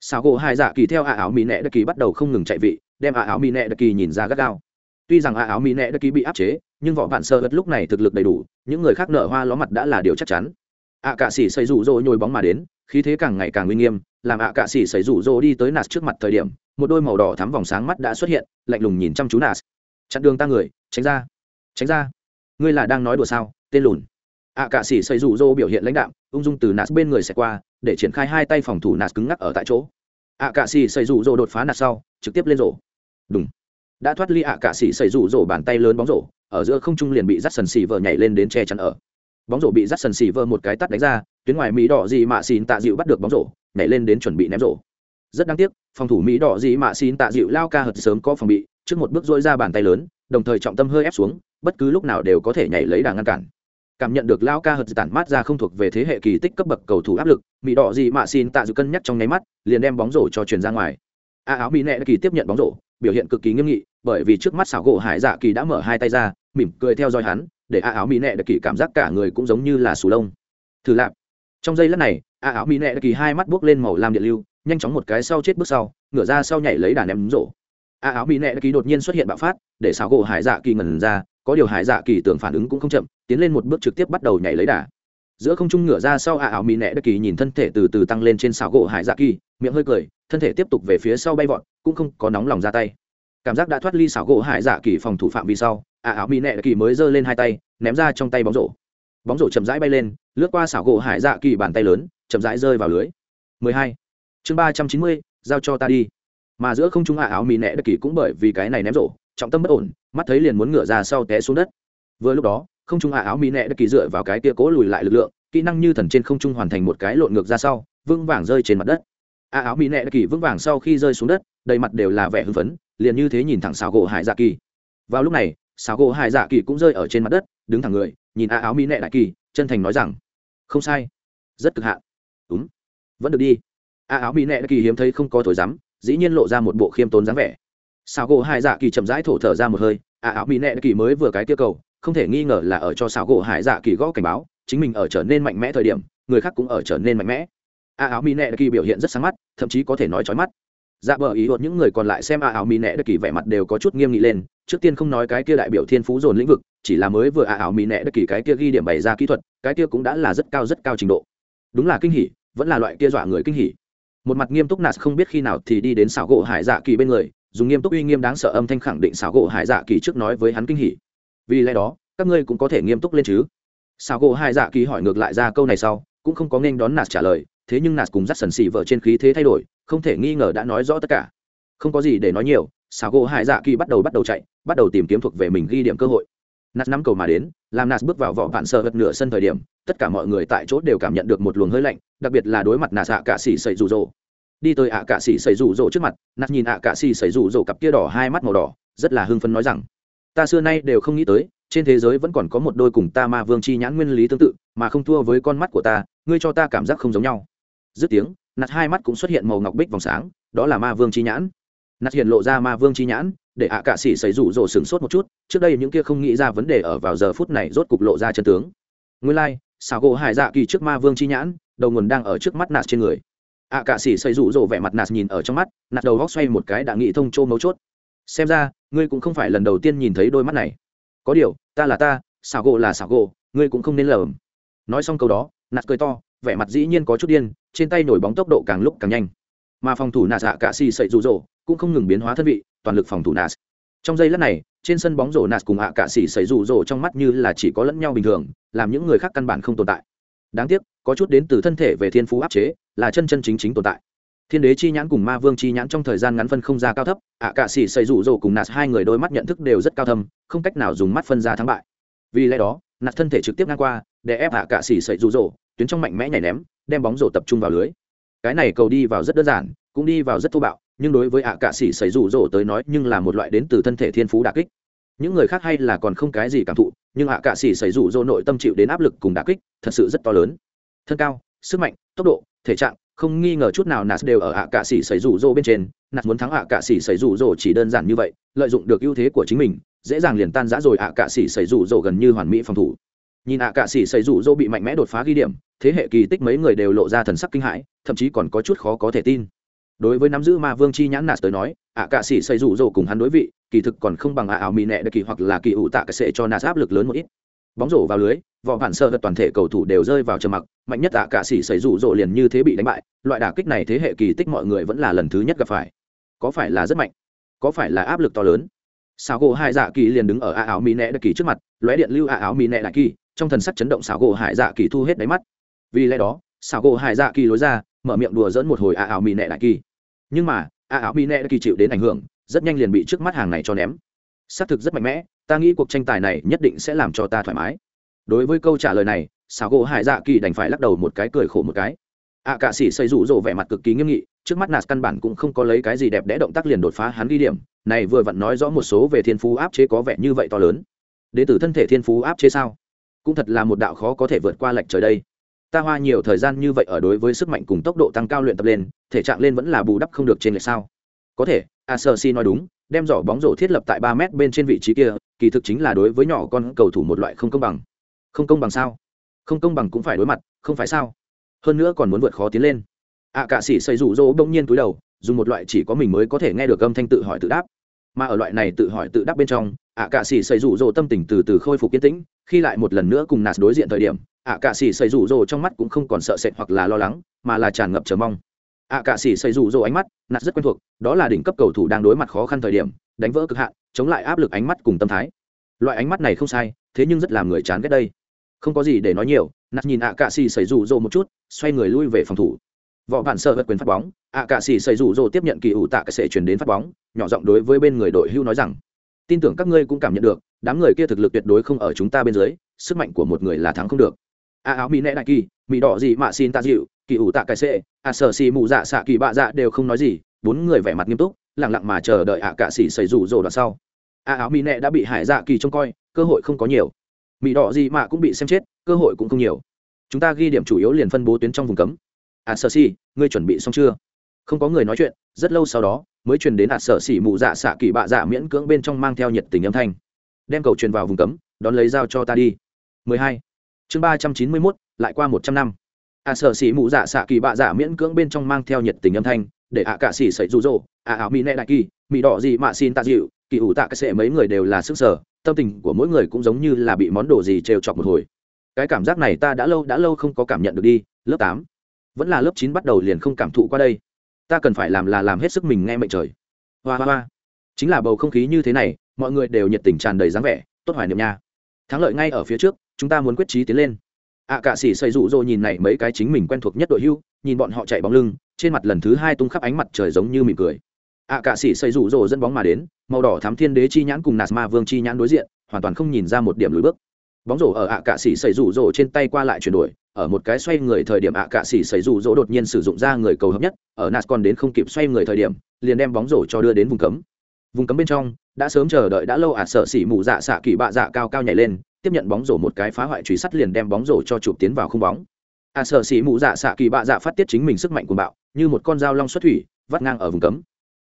Xào gỗ hải dạ kỳ theo a áo mỹ nẹ đất kỳ bắt đầu không ngừng chạy vị, đem a áo mỹ nẹ đất kỳ nhìn ra gắt gao. Tuy rằng a áo mỹ nẹ đất kỳ bị áp chế, nhưng võ bạn sơ đất lúc này thực lực đầy đủ, những người khác nở hoa ló mặt đã là điều chắc chắn ạ cạ sĩ xây rủ rỗ nhồi bóng mà đến, khí thế càng ngày càng uy nghiêm, làm ạ cạ sĩ xây rủ rỗ đi tới nạt trước mặt thời điểm, một đôi màu đỏ thắm vòng sáng mắt đã xuất hiện, lạnh lùng nhìn chăm chú nạt chặn đường ta người, tránh ra tránh ra. Ngươi là đang nói đùa sao, tên lùn. ạ cạ sĩ xây rủ rô biểu hiện lãnh đạo ung dung từ nạt bên người sẽ qua, để triển khai hai tay phòng thủ nạt cứng ngắc ở tại chỗ. ạ cạ sĩ xây rủ rô đột phá nạt sau, trực tiếp lên rổ. Đúng đã thoát ly ạ cạ sĩ xây rủ rô bàn tay lớn bóng rổ, ở giữa không trung liền bị dắt sần xì vợ nhảy lên đến che chắn ở bóng rổ bị dắt sần xì vơ một cái tắt đánh ra, tuyến ngoài mỹ đỏ gì mạ xin tạ dịu bắt được bóng rổ, nhảy lên đến chuẩn bị ném rổ. Rất đáng tiếc, phòng thủ mỹ đỏ gì mạ xin tạ dịu lao ca hật sớm có phòng bị, trước một bước dỗi ra bàn tay lớn, đồng thời trọng tâm hơi ép xuống, bất cứ lúc nào đều có thể nhảy lấy đà ngăn cản. Cảm nhận được lao ca hật tản mát ra không thuộc về thế hệ kỳ tích cấp bậc cầu thủ áp lực, mỹ đỏ gì mạ xin tạ dịu cân nhắc trong nháy mắt, liền đem bóng rổ cho truyền ra ngoài. A áo mỹ nẹ kỳ tiếp nhận bóng rổ, biểu hiện cực kỳ nghiêm nghị, bởi vì trước mắt xảo gỗ hải dạ kỳ đã mở hai tay ra, mỉm cười theo dõi hắn để a áo mỹ nẹ kỳ cảm giác cả người cũng giống như là sù lông. Thử lạp. Trong giây lát này, a áo mỹ nẹ kỳ hai mắt buốc lên màu lam điện lưu, nhanh chóng một cái sau chết bước sau, ngửa ra sau nhảy lấy đàn ném rổ. A áo mỹ nẹ kỳ đột nhiên xuất hiện bạo phát, để xáo gỗ hải dạ kỳ ngẩn ra, có điều hải dạ kỳ tưởng phản ứng cũng không chậm, tiến lên một bước trực tiếp bắt đầu nhảy lấy đà. Giữa không trung ngửa ra sau a áo mỹ nẹ kỳ nhìn thân thể từ từ tăng lên trên xáo gỗ hải dạ kỳ, miệng hơi cười, thân thể tiếp tục về phía sau bay vọt, cũng không có nóng lòng ra tay cảm giác đã thoát ly xảo gỗ hải dạ kỳ phòng thủ phạm vì sau à áo mỹ nẹ kỳ mới giơ lên hai tay ném ra trong tay bóng rổ. Bóng rổ chậm rãi bay lên lướt qua xảo gỗ hải dạ kỳ bàn tay lớn chậm rãi rơi vào lưới. 12. chương 390, giao cho ta đi. Mà giữa không trung à áo mì nẹ kỳ cũng bởi vì cái này ném rổ trọng tâm bất ổn mắt thấy liền muốn ngửa ra sau té xuống đất. Vừa lúc đó không trung à áo mì nẹ kỳ dựa vào cái tia cố lùi lại lực lượng kỹ năng như thần trên không trung hoàn thành một cái lộn ngược ra sau vững vàng rơi trên mặt đất a áo mỹ nệ kỳ vững vàng sau khi rơi xuống đất, đầy mặt đều là vẻ hưng phấn, liền như thế nhìn thẳng xào gỗ hải dạ kỳ. Vào lúc này xào gỗ hải dạ kỳ cũng rơi ở trên mặt đất, đứng thẳng người, nhìn a áo mỹ nệ đại kỳ, chân thành nói rằng, không sai, rất cực hạn. Đúng vẫn được đi. A áo mỹ nệ đại kỳ hiếm thấy không có thổi rắm, dĩ nhiên lộ ra một bộ khiêm tốn dáng vẻ. Xào gỗ hải dạ kỳ chậm rãi thổ thở ra một hơi, a áo mỹ nệ đại kỳ mới vừa cái tiêu cầu, không thể nghi ngờ là ở cho xào gỗ hải dạ kỳ gõ cảnh báo, chính mình ở trở nên mạnh mẽ thời điểm, người khác cũng ở trở nên mạnh mẽ a áo mỹ nệ kỳ biểu hiện rất sáng mắt, thậm chí có thể nói trói mắt. Dạ bờ ý luật những người còn lại xem a áo mỹ nệ kỳ vẻ mặt đều có chút nghiêm nghị lên, trước tiên không nói cái kia đại biểu thiên phú dồn lĩnh vực, chỉ là mới vừa a áo mỹ nệ kỳ cái kia ghi điểm bày ra kỹ thuật, cái kia cũng đã là rất cao rất cao trình độ. Đúng là kinh hỉ, vẫn là loại kia dọa người kinh hỉ. Một mặt nghiêm túc nạt không biết khi nào thì đi đến xảo gỗ hải dạ kỳ bên người, dùng nghiêm túc uy nghiêm đáng sợ âm thanh khẳng định xảo gỗ hải dạ kỳ trước nói với hắn kinh hỉ. Vì lẽ đó, các ngươi cũng có thể nghiêm túc lên chứ. Xảo gỗ hải dạ kỳ hỏi ngược lại ra câu này sau, cũng không có nên đón nạt trả lời thế nhưng nạt cùng dắt sần xì vợ trên khí thế thay đổi, không thể nghi ngờ đã nói rõ tất cả. Không có gì để nói nhiều, xảo gỗ hải dạ kỳ bắt đầu bắt đầu chạy, bắt đầu tìm kiếm thuộc về mình ghi điểm cơ hội. Nạt nắm cầu mà đến, làm nạt bước vào vỏ vạn sơ gật nửa sân thời điểm, tất cả mọi người tại chỗ đều cảm nhận được một luồng hơi lạnh, đặc biệt là đối mặt nạt hạ cả xỉ xảy rủ rỗ. Đi tới ạ cả xỉ xảy rủ rỗ trước mặt, nạt nhìn ạ cả xỉ xảy rủ rỗ cặp kia đỏ hai mắt màu đỏ, rất là hưng phấn nói rằng, ta xưa nay đều không nghĩ tới, trên thế giới vẫn còn có một đôi cùng ta ma vương chi nhãn nguyên lý tương tự, mà không thua với con mắt của ta, ngươi cho ta cảm giác không giống nhau dứt tiếng nạt hai mắt cũng xuất hiện màu ngọc bích vòng sáng đó là ma vương chi nhãn. Nạt hiện lộ ra ma vương chi nhãn để ạ cạ sĩ xảy rủ rỗ sửng sốt một chút trước đây những kia không nghĩ ra vấn đề ở vào giờ phút này rốt cục lộ ra chân tướng. Nguyên lai、like, xào gỗ hải dạ kỳ trước ma vương chi nhãn đầu nguồn đang ở trước mắt nạt trên người. Ạ cạ sĩ xảy rủ rỗ vẻ mặt nạt nhìn ở trong mắt nạt đầu góc xoay một cái đã nghĩ thông châu mấu chốt. Xem ra ngươi cũng không phải lần đầu tiên nhìn thấy đôi mắt này. Có điều ta là ta xào gỗ là xào gỗ ngươi cũng không nên lờm nói xong câu đó nạt cười to vẻ mặt dĩ nhiên có chút điên, trên tay nổi bóng tốc độ càng lúc càng nhanh. Mà phòng thủ nạt dạ cả xì sậy rụ rỗ cũng không ngừng biến hóa thân vị, toàn lực phòng thủ nạt trong giây lát này, trên sân bóng rổ nạt cùng hạ cả xì sậy rụ rỗ trong mắt như là chỉ có lẫn nhau bình thường, làm những người khác căn bản không tồn tại. Đáng tiếc, có chút đến từ thân thể về thiên phú áp chế, là chân chân chính chính tồn tại. Thiên đế chi nhãn cùng ma vương chi nhãn trong thời gian ngắn phân không ra cao thấp ạ cả xì xây rủ rồ cùng nạt hai người đôi mắt nhận thức đều rất cao thâm, không cách nào dùng mắt phân ra thắng bại. Vì lẽ đó nạt thân thể trực tiếp ngang qua để ép ạ cả xì xây rủ rồ tuyến trong mạnh mẽ nhảy ném, đem bóng rổ tập trung vào lưới. Cái này cầu đi vào rất đơn giản, cũng đi vào rất thô bạo, nhưng đối với ạ cạ sĩ xảy rủ rổ tới nói, nhưng là một loại đến từ thân thể thiên phú đà kích. Những người khác hay là còn không cái gì cảm thụ, nhưng ạ cạ sĩ xảy rủ rỗ nội tâm chịu đến áp lực cùng đà kích, thật sự rất to lớn. Thân cao, sức mạnh, tốc độ, thể trạng, không nghi ngờ chút nào nạt đều ở ạ cạ sĩ xảy rủ rỗ bên trên. Nạt muốn thắng ạ cạ sĩ xảy rủ rỗ chỉ đơn giản như vậy, lợi dụng được ưu thế của chính mình, dễ dàng liền tan rã rồi ạ cạ sĩ xảy rủ rỗ gần như hoàn mỹ phòng thủ nhìn ạ cạ sĩ xây rủ rỗ bị mạnh mẽ đột phá ghi điểm, thế hệ kỳ tích mấy người đều lộ ra thần sắc kinh hãi, thậm chí còn có chút khó có thể tin. Đối với nắm giữ ma vương chi nhãn nạt tới nói, ạ cạ sĩ xây rủ rỗ cùng hắn đối vị, kỳ thực còn không bằng ạ ảo mỹ nẹ đặc kỳ hoặc là kỳ ủ tạ cái sệ cho nạt áp lực lớn một ít. Bóng rổ vào lưới, vỏ bản sơ gật toàn thể cầu thủ đều rơi vào trầm mặc, mạnh nhất ạ cạ sĩ xây rủ rỗ liền như thế bị đánh bại, loại đả kích này thế hệ kỳ tích mọi người vẫn là lần thứ nhất gặp phải. Có phải là rất mạnh? Có phải là áp lực to lớn? Xảo gỗ hải dạ kỳ liền đứng ở a áo mỹ nẹ đặc kỳ trước mặt, lóe điện lưu a áo mỹ nẹ đại kỳ, trong thần sắc chấn động xảo gỗ hải dạ kỳ thu hết đáy mắt. Vì lẽ đó xảo gỗ hải dạ kỳ lối ra, mở miệng đùa dẫn một hồi a áo mỹ nẹ đại kỳ. Nhưng mà, a áo mỹ nẹ đại kỳ chịu đến ảnh hưởng, rất nhanh liền bị trước mắt hàng này cho ném. Xác thực rất mạnh mẽ, ta nghĩ cuộc tranh tài này nhất định sẽ làm cho ta thoải mái. Đối với câu trả lời này xảo gỗ hải dạ kỳ đành phải lắc đầu một cái, cười khổ một cái. Ạ cạ sĩ xây rủ rộ vẻ mặt cực kỳ nghiêm nghị trước mắt nạt căn bản cũng không có lấy cái gì đẹp đẽ động tác liền đột phá hắn ghi điểm. Này vừa vặn nói rõ một số về thiên phú áp chế có vẻ như vậy to lớn. Đ ế t thân thể thiên phú áp chế sao? Cũng thật là một đạo khó có thể vượt qua lệch trời đây. Ta hoa nhiều thời gian như vậy ở đối với sức mạnh cùng tốc độ tăng cao luyện tập lên, thể trạng lên vẫn là bù đắp không được trên lệch sao? Có thể a sơ si nói đúng, đem giỏ bóng rổ thiết lập tại ba mét bên trên vị trí kia, kỳ thực chính là đối với nhỏ con cầu thủ một loại không công bằng. Không công bằng sao? Không công bằng cũng phải đối mặt, không phải sao? Hơn nữa còn muốn vượt khó tiến lên ạ à, cạ sĩ xây rủ rỗ bỗng nhiên túi đầu dùng một loại chỉ có mình mới có thể nghe được âm thanh tự hỏi tự đáp. Mà ở loại này tự hỏi tự đáp bên trong ạ cạ sĩ xây rủ rỗ tâm tình từ từ khôi phục kiên tĩnh khi lại một lần nữa cùng nạt đối diện thời điểm ạ cạ sĩ xây rủ rỗ trong mắt cũng không còn sợ sệt hoặc là lo lắng mà là tràn ngập chờ mong. Ạ cạ sĩ xây rủ rỗ ánh mắt nạt rất quen thuộc đó là đỉnh cấp cầu thủ đang đối mặt khó khăn thời điểm đánh vỡ cực hạn chống lại áp lực ánh mắt cùng tâm thái. Loại ánh mắt này không sai thế nhưng rất làm người chán ghét đây. Không có gì để nói nhiều nạt nhìn ạ cạ xì xảy rủ rộ một chút xoay người lui về phòng thủ võ bản sợ vật quyền phát bóng, ạ cạ xì xảy rủ rộ tiếp nhận kỳ ủ tạ cái sẽ chuyển đến phát bóng, nhỏ giọng đối với bên người đội hưu nói rằng, tin tưởng các ngươi cũng cảm nhận được, đám người kia thực lực tuyệt đối không ở chúng ta bên dưới, sức mạnh của một người là thắng không được. A áo mỹ nẹ đại kỳ, mỹ đỏ gì mà xin ta dịu, kỳ ủ tạ cái sẽ a sở xì mù dạ xạ kỳ bạ dạ đều không nói gì, bốn người vẻ mặt nghiêm túc, lặng lặng mà chờ đợi ạ cạ xì xảy rủ rộ đoạn sau. A áo mỹ nẹ đã bị hải dạ kỳ trông coi, cơ hội không có nhiều. Mỹ đỏ gì mà cũng bị xem chết, cơ hội cũng không nhiều. Chúng ta ghi điểm chủ yếu liền phân bố tuyến trong vùng cấm à sợ xì ngươi chuẩn bị xong chưa? Không có người nói chuyện rất lâu sau đó mới truyền đến ạt à sợ xỉ mụ dạ xạ kỳ bạ dạ miễn cưỡng bên trong mang theo nhiệt tình âm thanh. Đem cầu truyền vào vùng cấm đón lấy dao cho ta đi. 12. chương 391, lại qua 100 năm. Ạt à sợ xỉ mụ dạ xạ kỳ bạ dạ miễn cưỡng bên trong mang theo nhiệt tình âm thanh để ạ cả xỉ xảy rụ rỗ ạ ảo mỹ nệ đại kỳ mỹ đỏ gì mà xin tạ dịu kỳ ủ tạ cái sệ mấy người đều là sức sở tâm tình của mỗi người cũng giống như là bị món đồ gì trêu chọc một hồi. Cái cảm giác này ta đã lâu đã lâu không có cảm nhận được đi lớp tám vẫn là lớp chín bắt đầu liền không cảm thụ qua đây. Ta cần phải làm là làm hết sức mình nghe mệnh trời. Hoa hoa hoa. Chính là bầu không khí như thế này mọi người đều nhiệt tình tràn đầy dáng vẻ tốt hoài niệm nha. Thắng lợi ngay ở phía trước chúng ta muốn quyết trí tiến lên. Ạ à, cạ sĩ xây rụ rỗ nhìn này mấy cái chính mình quen thuộc nhất đội hưu nhìn bọn họ chạy bóng lưng trên mặt lần thứ hai tung khắp ánh mặt trời giống như mỉm cười. Ạ à, cạ sĩ xây rụ rỗ dẫn bóng mà đến màu đỏ thám thiên đế chi nhãn cùng nạt ma vương chi nhãn đối diện hoàn toàn không nhìn ra một điểm lùi bước bóng rổ ở ạ cạ xỉ xảy rủ rổ trên tay qua lại chuyển đổi, ở một cái xoay người thời điểm ạ cạ xỉ xảy rủ rổ đột nhiên sử dụng ra người cầu hợp nhất, ở nas còn đến không kịp xoay người thời điểm, liền đem bóng rổ cho đưa đến vùng cấm. Vùng cấm bên trong, đã sớm chờ đợi đã lâu ạ sợ xỉ mù dạ xạ kỳ bạ dạ cao cao nhảy lên, tiếp nhận bóng rổ một cái phá hoại truy sắt liền đem bóng rổ cho chụp tiến vào không bóng. Ạ sợ xỉ mù dạ xạ kỳ bạ dạ phát tiết chính mình sức mạnh của bạo, như một con dao long xuất thủy, vắt ngang ở vùng cấm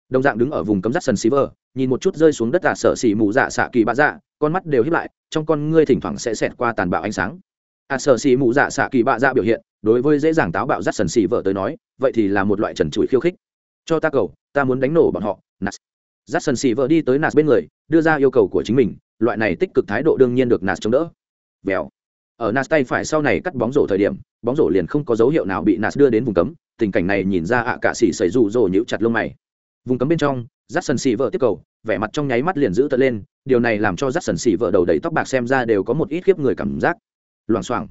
đồng dạng đứng ở vùng cấm rắt sân Silver, nhìn một chút rơi xuống đất à, tạ sở xỉ mù dạ xạ kỳ bạ dạ con mắt đều hiếp lại trong con ngươi thỉnh thoảng sẽ xẹt qua tàn bạo ánh sáng. À, ạ sở xỉ mù dạ xạ kỳ bạ dạ biểu hiện đối với dễ dàng táo bạo rắt sân xỉ vợ tới nói vậy thì là một loại trần trụi khiêu khích. Cho ta cầu ta muốn đánh nổ bọn họ nas. Rắt sân xỉ vợ đi tới nas bên người đưa ra yêu cầu của chính mình loại này tích cực thái độ đương nhiên được nas chống đỡ. Vèo. Ở nas tay phải sau này cắt bóng rổ thời điểm bóng rổ liền không có dấu hiệu nào bị nas đưa đến vùng cấm tình cảnh này nhìn ra ạ à cả xỉ xảy rụ rồ nhíu chặt lông mày vùng cấm bên trong rát sần xì vợ tiếp cầu, vẻ mặt trong nháy mắt liền giữ tận lên, điều này làm cho rát sần xì vợ đầu đầy tóc bạc xem ra đều có một ít khiếp người cảm giác. Loảng xoảng.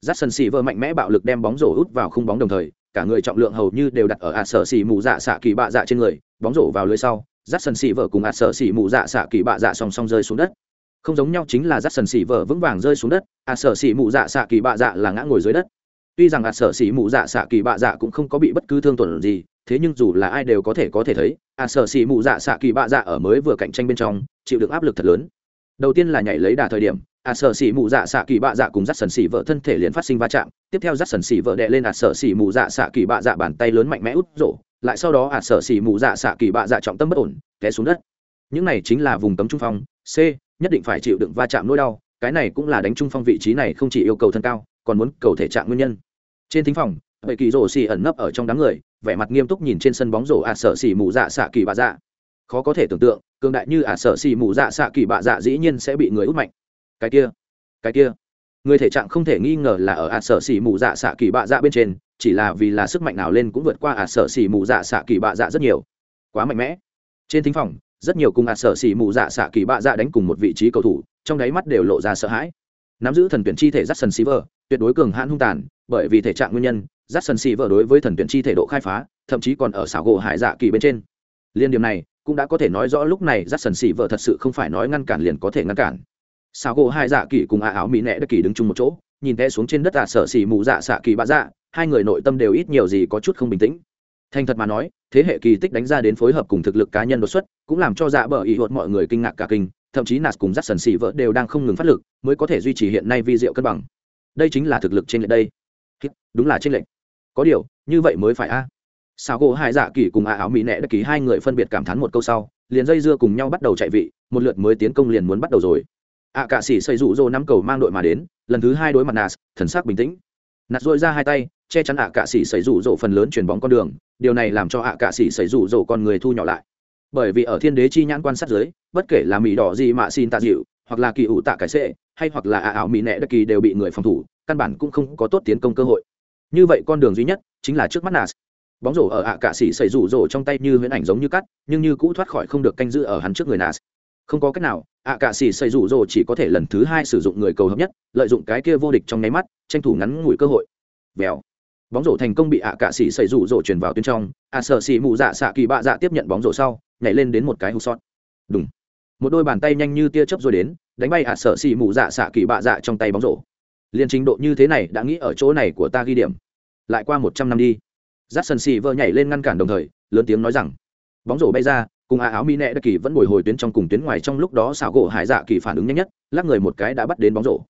Rát sần xì vợ mạnh mẽ bạo lực đem bóng rổ út vào khung bóng đồng thời, cả người trọng lượng hầu như đều đặt ở ạt sở xì mù dạ xạ kỳ bạ dạ trên người, bóng rổ vào lưới sau rát sần xì vợ cùng ạt sở xì mù dạ xạ kỳ bạ dạ song song rơi xuống đất. Không giống nhau chính là rát sần xì vợ vững vàng rơi xuống đất, ạt sở xì mù dạ xạ kỳ bạ dạ là ngã ngồi dưới đất. Tuy rằng ạt sở xì mù dạ xạ kỳ bạ dạ cũng không có bị bất cứ thương tổn gì thế nhưng dù là ai đều có thể có thể thấy à sở xì mụ dạ xạ kỳ bạ dạ ở mới vừa cạnh tranh bên trong, chịu được áp lực thật lớn. Đầu tiên là nhảy lấy đà thời điểm à sở xì mụ dạ xạ kỳ bạ dạ cùng dắt sần xì vợ thân thể liền phát sinh va chạm, tiếp theo dắt sần xì vợ đệ lên à sở xì mụ dạ xạ kỳ bạ dạ bàn tay lớn mạnh mẽ út rổ, lại sau đó à sở xì mụ dạ xạ kỳ bạ dạ trọng tâm bất ổn, té xuống đất. Những này chính là vùng cấm trung phong, c, nhất định phải chịu đựng va chạm nỗi đau, cái này cũng là đánh trung phong vị trí này không chỉ yêu cầu thân cao, còn muốn cầu thể trạng nguyên nhân. Trên thính phòng vậy kỳ rổ xì ẩn nấp ở trong đám người, vẻ mặt nghiêm túc nhìn trên sân bóng rổ ả à sở xì mù dạ xạ kỳ bạ dạ. Khó có thể tưởng tượng, cường đại như ả à sở xì mù dạ xạ kỳ bạ dạ dĩ nhiên sẽ bị người út mạnh. Cái kia cái kia. Người thể trạng không thể nghi ngờ là ở ả à sở xì mù dạ xạ kỳ bạ dạ bên trên, chỉ là vì là sức mạnh nào lên cũng vượt qua ả sở xì mù dạ xạ kỳ bạ dạ rất nhiều. Quá mạnh mẽ. Trên thính phòng, rất nhiều cùng ả sở xì mù dạ xạ kỳ bạ dạ đánh cùng một vị trí cầu thủ, trong đáy mắt đều lộ ra sợ hãi nắm giữ thần tuyển chi thể Jackson Silver, tuyệt đối cường hãn hung tàn, bởi vì thể trạng nguyên nhân, Jackson Silver đối với thần tuyển chi thể độ khai phá, thậm chí còn ở xảo gỗ hải dạ kỳ bên trên. Liên điểm này, cũng đã có thể nói rõ lúc này Jackson Silver thật sự không phải nói ngăn cản liền có thể ngăn cản. Xảo gỗ hải dạ kỳ cùng a áo mỹ nẹ đất kỳ đứng chung một chỗ, nhìn té xuống trên đất ạ sở xỉ mù dạ xạ kỳ bạ dạ, hai người nội tâm đều ít nhiều gì có chút không bình tĩnh. Thành thật mà nói, thế hệ kỳ tích đánh ra đến phối hợp cùng thực lực cá nhân đột xuất, cũng làm cho dạ bờ ý hột mọi người kinh ngạc cả kinh, thậm chí nạt cùng Jackson xì vợ đều đang không ngừng phát lực, mới có thể duy trì hiện nay vi diệu cân bằng. Đây chính là thực lực trên lệch đây. Đúng là trên lệch. Có điều, như vậy mới phải a. Sao gỗ hai Dạ Kỳ cùng A áo mỹ nẹ đã ký hai người phân biệt cảm thán một câu sau, liền dây dưa cùng nhau bắt đầu chạy vị, một lượt mới tiến công liền muốn bắt đầu rồi. A cạ sĩ xây rủ rô năm cầu mang đội mà đến, lần thứ hai đối mặt Nas, thần sắc bình tĩnh. nạt dội ra hai tay, che chắn ạ cạ sĩ xây rủ rỗ phần lớn chuyển bóng con đường, điều này làm cho ạ cạ sĩ xây rủ rỗ con người thu nhỏ lại bởi vì ở thiên đế chi nhãn quan sát dưới bất kể là mỹ đỏ gì mà xin tạ dịu, hoặc là kỳ ủ tạ cải sệ, hay hoặc là ả ảo mỹ nẹ đất kỳ đều bị người phòng thủ, căn bản cũng không có tốt tiến công cơ hội. Như vậy con đường duy nhất chính là trước mắt nas. Bóng rổ ở ạ cạ xỉ xảy rủ rổ trong tay như huyễn ảnh giống như cắt, nhưng như cũ thoát khỏi không được canh giữ ở hắn trước người nas. Không có cách nào, ạ cạ xỉ xảy rủ rổ chỉ có thể lần thứ hai sử dụng người cầu hợp nhất, lợi dụng cái kia vô địch trong nháy mắt, tranh thủ ngắn ngủi cơ hội. Vèo. Bóng rổ thành công bị ạ cạ xỉ xảy rủ rổ chuyển vào tuyến trong. Ạ sợ xỉ mụ dạ xạ kỳ bạ dạ tiếp nhận bóng rổ sau nhảy lên đến một cái hụt sót đúng một đôi bàn tay nhanh như tia chớp rồi đến, đánh bay ạ sợ xì mù dạ xạ kỳ bạ dạ trong tay bóng rổ. Liền trình độ như thế này đã nghĩ ở chỗ này của ta ghi điểm. Lại qua một trăm năm đi. Dắt sân xì vơ nhảy lên ngăn cản đồng thời, lớn tiếng nói rằng, bóng rổ bay ra, cùng a áo mi nẹ đất kỳ vẫn bồi hồi tuyến trong cùng tuyến ngoài trong lúc đó xảo gỗ hải dạ kỳ phản ứng nhanh nhất, lắc người một cái đã bắt đến bóng rổ.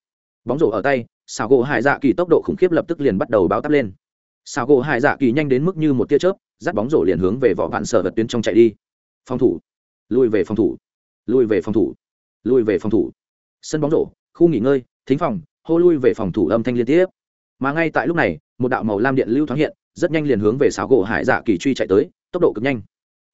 Bóng rổ ở tay, xảo gỗ hải dạ kỳ tốc độ khủng khiếp lập tức liền bắt đầu báo tắp lên. Xảo gỗ hải dạ kỳ nhanh đến mức như một tia chớp, dắt bóng rổ liền hướng về vỏ vạn sở vật tuyến trong chạy đi phòng thủ. Lùi về phòng thủ. Lùi về phòng thủ. Lùi về phòng thủ. Sân bóng rổ, khu nghỉ ngơi, thính phòng, hô lui về phòng thủ âm thanh liên tiếp. Mà ngay tại lúc này, một đạo màu lam điện lưu thoáng hiện, rất nhanh liền hướng về sáo gỗ hải dạ kỳ truy chạy tới, tốc độ cực nhanh.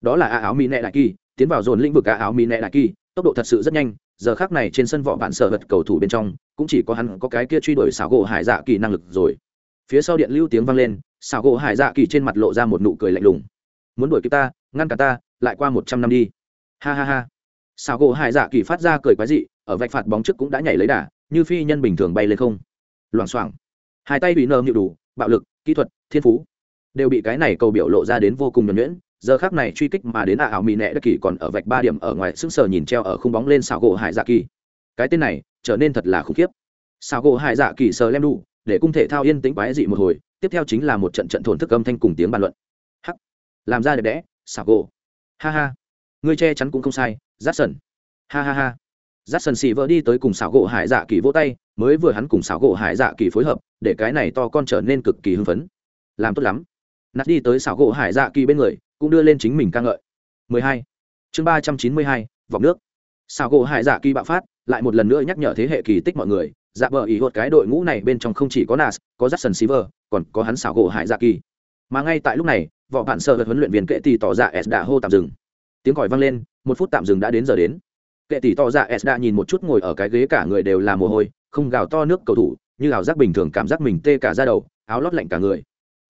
Đó là a áo mỹ nệ đại kỳ, tiến vào dồn lĩnh vực a áo mỹ nệ đại kỳ, tốc độ thật sự rất nhanh, giờ khác này trên sân võ bản sợ vật cầu thủ bên trong, cũng chỉ có hắn có cái kia truy đuổi xảo gỗ hải dạ kỳ năng lực rồi. Phía sau điện lưu tiếng vang lên xảo gỗ hải dạ kỳ trên mặt lộ ra một nụ cười lạnh lùng. Muốn đuổi kịp ta, ngăn cả ta lại qua một trăm năm đi. Ha ha ha. Xảo gỗ hải dạ kỳ phát ra cười quái dị, ở vạch phạt bóng trước cũng đã nhảy lấy đà, như phi nhân bình thường bay lên không. Loảng xoảng. Hai tay bị nơm nhịu đủ, bạo lực, kỹ thuật, thiên phú. Đều bị cái này cầu biểu lộ ra đến vô cùng nhuẩn nhuyễn, giờ khác này truy kích mà đến ả ảo mỹ nẹ đất kỳ còn ở vạch ba điểm ở ngoài sững sờ nhìn treo ở khung bóng lên xảo gỗ hải dạ kỳ. Cái tên này, trở nên thật là khủng khiếp. Xảo gỗ hải dạ kỳ sờ lem đủ, để cung thể thao yên tĩnh quái dị một hồi, tiếp theo chính là một trận trận thổn thức âm thanh cùng tiếng bàn luận. Hắc. Làm ra đẹp đẽ, xảo gỗ ha ha. Ngươi che chắn cũng không sai rát sần ha ha ha. Rát sần xì vỡ đi tới cùng xảo gỗ hải dạ kỳ vỗ tay mới vừa hắn cùng xảo gỗ hải dạ kỳ phối hợp để cái này to con trở nên cực kỳ hưng phấn. Làm tốt lắm. Nạt đi tới xảo gỗ hải dạ kỳ bên người cũng đưa lên chính mình ca ngợi. 12. chương 392, vòng nước. Xảo gỗ hải dạ kỳ bạo phát lại một lần nữa nhắc nhở thế hệ kỳ tích mọi người dạ bờ ý hốt cái đội ngũ này bên trong không chỉ có nas có jackson silver còn có hắn xảo gỗ hải dạ kỳ. Mà ngay tại lúc này võ bạn sợ huấn luyện viên kệ tỷ tỏ ra s đã hô tạm dừng. Tiếng còi vang lên, một phút tạm dừng đã đến giờ đến. Kệ tỷ tỏ ra s đã nhìn một chút ngồi ở cái ghế cả người đều là mồ hôi, không gào to nước cầu thủ, như ảo giác bình thường cảm giác mình tê cả ra đầu, áo lót lạnh cả người.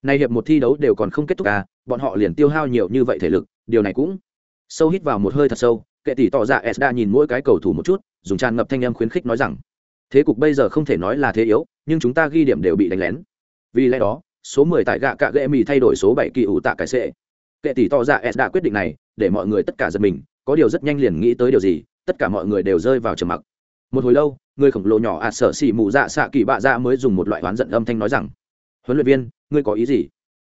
Nay hiệp một thi đấu đều còn không kết thúc à bọn họ liền tiêu hao nhiều như vậy thể lực, điều này cũng sâu hít vào một hơi thật sâu, kệ tỷ tỏ ra s đã nhìn mỗi cái cầu thủ một chút, dùng tràn ngập thanh âm khuyến khích nói rằng, thế cục bây giờ không thể nói là thế yếu, nhưng chúng ta ghi điểm đều bị đánh lén. Vì lẽ đó số 10 tại gạ cạ gệ mì thay đổi số 7 kỳ ủ tạ cải sệ kệ tỷ to ra s đã quyết định này, để mọi người tất cả giật mình, có điều rất nhanh liền nghĩ tới điều gì, tất cả mọi người đều rơi vào trầm mặc. Một hồi lâu, người khổng lồ nhỏ ạt sợ xỉ mù dạ xạ kỳ bạ dạ mới dùng một loại oán giận âm thanh nói rằng, huấn luyện viên, ngươi có ý gì?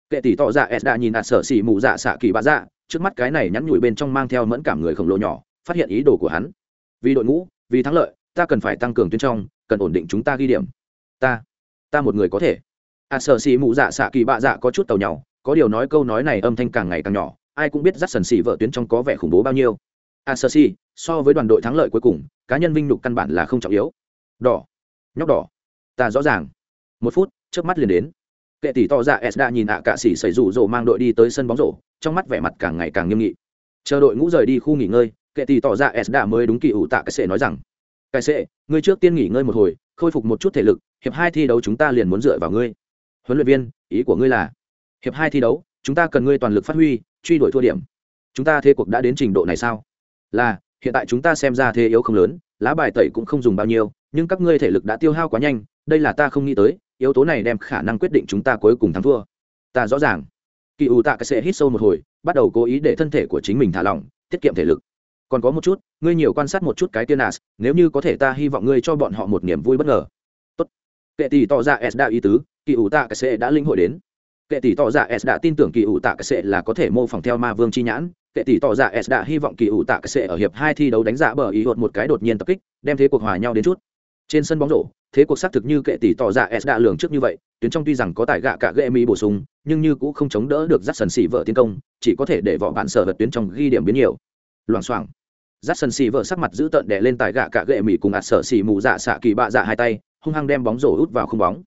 Kệ tỷ to dạ s đã nhìn ạt sợ xỉ mù dạ xạ kỳ bạ dạ trước mắt cái này nhắn nhủi bên trong mang theo mẫn cảm người khổng lồ nhỏ, phát hiện ý đồ của hắn. Vì đội ngũ, vì thắng lợi, ta cần phải tăng cường tuyến trong, cần ổn định chúng ta ghi điểm. Ta ta một người có thể à, sở xì mụ dạ xạ kỳ bạ dạ có chút tàu nhau có điều nói câu nói này âm thanh càng ngày càng nhỏ ai cũng biết rắt sần xì vợ tuyến trong có vẻ khủng bố bao nhiêu. A à, sợ xì so với đoàn đội thắng lợi cuối cùng cá nhân vinh nhục căn bản là không trọng yếu. Đỏ. Nhóc đỏ. Ta rõ ràng. Một phút trước mắt liền đến. Kệ tỷ to dạ s đã nhìn ạ à cạ xỉ xảy rủ rộ mang đội đi tới sân bóng rổ trong mắt vẻ mặt càng ngày càng nghiêm nghị. Chờ đội ngũ rời đi khu nghỉ ngơi kệ tỷ tỏ ra dạ s đã mới đúng kỳ ủ tạ cái sệ nói rằng cái sệ ngươi trước tiên nghỉ ngơi một hồi khôi phục một chút thể lực hiệp hai thi đấu chúng ta liền muốn dựa vào ngươi huấn luyện viên, ý của ngươi là, hiệp hai thi đấu, chúng ta cần ngươi toàn lực phát huy, truy đuổi thua điểm. Chúng ta thế cuộc đã đến trình độ này sao? Là, hiện tại chúng ta xem ra thế yếu không lớn, lá bài tẩy cũng không dùng bao nhiêu, nhưng các ngươi thể lực đã tiêu hao quá nhanh, đây là ta không nghĩ tới, yếu tố này đem khả năng quyết định chúng ta cuối cùng thắng thua. Ta rõ ràng. Kỳ ủ tạ cái sẽ hít sâu một hồi, bắt đầu cố ý để thân thể của chính mình thả lỏng, tiết kiệm thể lực. Còn có một chút, ngươi nhiều quan sát một chút cái tiên nas, nếu như có thể ta hy vọng ngươi cho bọn họ một niềm vui bất ngờ. Tốt. Kệ tỷ tỏ ra s đã ý tứ kỳ ủ tạ cái sệ đã linh hội đến. Kệ tỷ tỏ ra s đã tin tưởng kỳ ủ tạ cái sệ là có thể mô phỏng theo ma vương chi nhãn. Kệ tỷ tỏ ra s đã hy vọng kỳ ủ tạ cái sệ ở hiệp hai thi đấu đánh giá bờ ý hột một cái đột nhiên tập kích, đem thế cuộc hòa nhau đến chút. Trên sân bóng rổ, thế cuộc xác thực như kệ tỷ tỏ ra s đã lường trước như vậy, tuyến trong tuy rằng có tài gạ cả ghệ mỹ bổ sung, nhưng như cũng không chống đỡ được dắt sần xỉ vợ tiến công, chỉ có thể để võ bạn sở vật tuyến trong ghi điểm biến nhiều. Loảng xoảng. Dắt sần xỉ vợ sắc mặt giữ tợn đè lên tài gạ cả ghệ mỹ cùng ạt sở xỉ mù dạ xạ kỳ bạ dạ hai tay, hung hăng đem bóng rổ út vào không bóng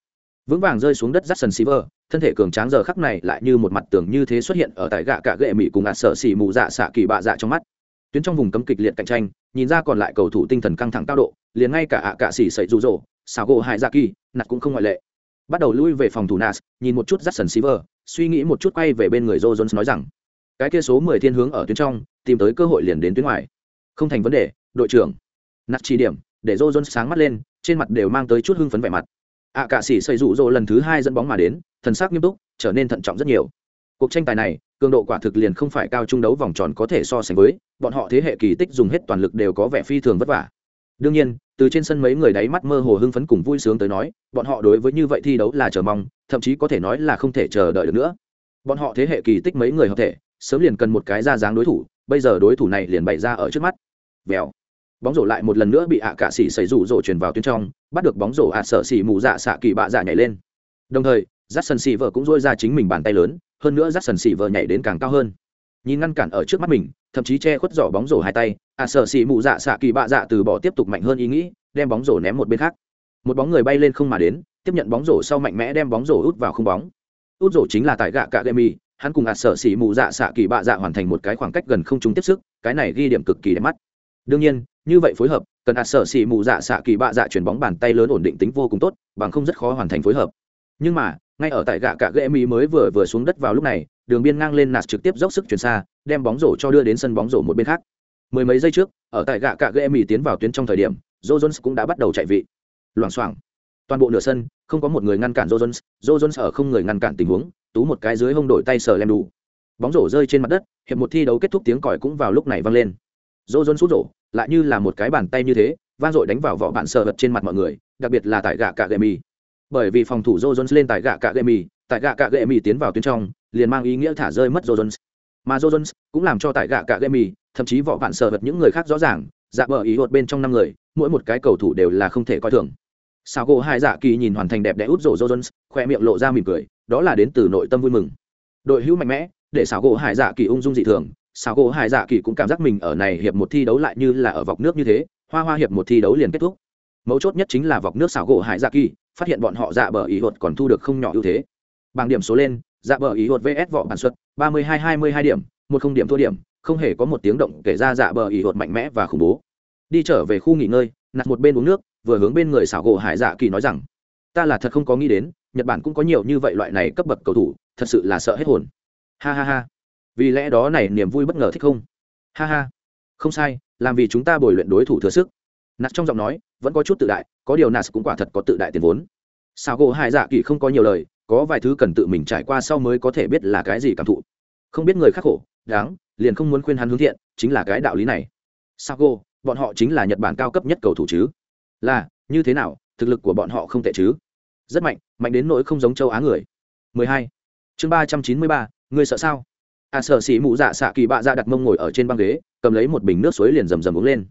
vững vàng rơi xuống đất rắt sần xì vợ thân thể cường tráng giờ khắc này lại như một mặt tường như thế xuất hiện ở tại gạ cả ghệ mỹ cùng ạt sợ xỉ mù dạ xạ kỳ bạ dạ trong mắt tuyến trong vùng cấm kịch liệt cạnh tranh nhìn ra còn lại cầu thủ tinh thần căng thẳng cao độ liền ngay cả ạ cạ xỉ sậy rụ rỗ xảo gỗ hại dạ kỳ nạt cũng không ngoại lệ bắt đầu lui về phòng thủ nas nhìn một chút Jackson Silver, suy nghĩ một chút quay về bên người Joe Jones nói rằng, cái kia số mười thiên hướng ở tuyến trong, tìm tới cơ hội liền đến tuyến ngoài. Không thành vấn đề, đội trưởng. Nạt chỉ điểm, để Joe Jones sáng mắt lên, trên mặt đều mang tới chút hưng phấn vẻ mặt. À cả sĩ xây rủ rỗ lần thứ hai dẫn bóng mà đến, thần sắc nghiêm túc, trở nên thận trọng rất nhiều. Cuộc tranh tài này, cường độ quả thực liền không phải cao trung đấu vòng tròn có thể so sánh với, bọn họ thế hệ kỳ tích dùng hết toàn lực đều có vẻ phi thường vất vả. Đương nhiên, từ trên sân mấy người đáy mắt mơ hồ hưng phấn cùng vui sướng tới nói bọn họ đối với như vậy thi đấu là chờ mong thậm chí có thể nói là không thể chờ đợi được nữa bọn họ thế hệ kỳ tích mấy người hợp thể sớm liền cần một cái ra dáng đối thủ bây giờ đối thủ này liền bày ra ở trước mắt vèo bóng rổ lại một lần nữa bị ạ à cạ xỉ xảy rủ rổ truyền vào tuyến trong, bắt được bóng rổ ạ sợ xỉ mù dạ xạ kỳ bạ dạ nhảy lên. Đồng thời j a xỉ vợ cũng dôi ra chính mình bàn tay lớn, hơn nữa j a xỉ vợ nhảy đến càng cao hơn. Nhìn ngăn cản ở trước mắt mình, thậm chí che khuất giỏ bóng rổ hai tay à sợ xỉ mụ dạ xạ kỳ bạ dạ từ bỏ tiếp tục mạnh hơn ý nghĩ, đem bóng rổ ném một bên khác. Một bóng người bay lên không mà đến, tiếp nhận bóng rổ sau mạnh mẽ đem bóng rổ út vào không bóng. Út rổ chính là tại gạ cạ gemi hắn cùng ạt sợ xỉ mụ dạ xạ kỳ bạ dạ hoàn thành một cái khoảng cách gần không chúng tiếp sức, cái này ghi điểm cực kỳ đẹp mắt. Đương nhiên như vậy phối hợp, cần ạt sở xỉ mù dạ xạ kỳ bạ dạ chuyển bóng bàn tay lớn ổn định tính vô cùng tốt, bằng không rất khó hoàn thành phối hợp. Nhưng mà, ngay ở tại gạ cạ mỹ mới vừa vừa xuống đất vào lúc này, đường biên ngang lên nạt trực tiếp dốc sức chuyển xa, đem bóng rổ cho đưa đến sân bóng rổ một bên khác. Mười mấy giây trước, ở tại gạ cạ ghệ mỹ tiến vào tuyến trong thời điểm, joe jones cũng đã bắt đầu chạy vị. Loảng xoảng. Toàn bộ nửa sân, không có một người ngăn cản joe jones joe jones ở không người ngăn cản tình huống, tú một cái dưới hông đổi tay sờ lem đủ bóng rổ rơi trên mặt đất, hiệp một thi đấu kết thúc tiếng còi cũng vào lúc này vang lên. Joe jones sút rổ lại như là một cái bàn tay như thế vang dội đánh vào vỏ bạn sờ vật trên mặt mọi người đặc biệt là tại gạ cạ gậy mì. bởi vì phòng thủ joe jones lên tại gạ cạ gậy mì, tại gạ cạ gậy mì tiến vào tuyến trong liền mang ý nghĩa thả rơi mất joe jones. Mà joe jones cũng làm cho tại gạ cạ gậy mì, thậm chí vỏ bạn sờ vật những người khác rõ ràng dạ bờ ý hột bên trong năm người mỗi một cái cầu thủ đều là không thể coi thường. Sao gỗ hai dạ kỳ nhìn hoàn thành đẹp đẽ út rổ jones khoe miệng lộ ra mỉm cười đó là đến từ nội tâm vui mừng. Đội hữu mạnh mẽ để xảo gỗ hải dạ kỳ ung dung dị thường Sao gỗ hải dạ kỳ cũng cảm giác mình ở này hiệp một thi đấu lại như là ở vọc nước như thế, hoa hoa hiệp một thi đấu liền kết thúc. Mấu chốt nhất chính là vọc nước xảo gỗ hải dạ kỳ, phát hiện bọn họ dạ bờ ý hột còn thu được không nhỏ ưu thế. Bằng điểm số lên dạ bờ ý hột vs võ bản xuất, ba mươi hai hai mươi hai điểm, một không điểm thua điểm, không hề có một tiếng động kể ra dạ bờ ý hột mạnh mẽ và khủng bố. Đi trở về khu nghỉ ngơi nặt một bên uống nước, vừa hướng bên người xảo gỗ hải dạ kỳ nói rằng, ta là thật không có nghĩ đến, nhật bản cũng có nhiều như vậy loại này cấp bậc cầu thủ, thật sự là sợ hết hồn. Ha ha ha vì lẽ đó này niềm vui bất ngờ thích không? Ha ha. Không sai làm vì chúng ta bồi luyện đối thủ thừa sức. Nạt trong giọng nói vẫn có chút tự đại có điều nạt cũng quả thật có tự đại tiền vốn. Sao gỗ hai dạ kỳ không có nhiều lời có vài thứ cần tự mình trải qua sau mới có thể biết là cái gì cảm thụ. Không biết người khác khổ đáng liền không muốn khuyên hắn hướng thiện chính là cái đạo lý này. Sao gỗ bọn họ chính là nhật bản cao cấp nhất cầu thủ chứ. Là như thế nào thực lực của bọn họ không tệ chứ? Rất mạnh mạnh đến nỗi không giống châu á người. 12. chương 393, người sợ sao? A sợ xỉ mụ dạ xạ kỳ bạ dạ đặt mông ngồi ở trên băng ghế, cầm lấy một bình nước suối liền rầm rầm uống lên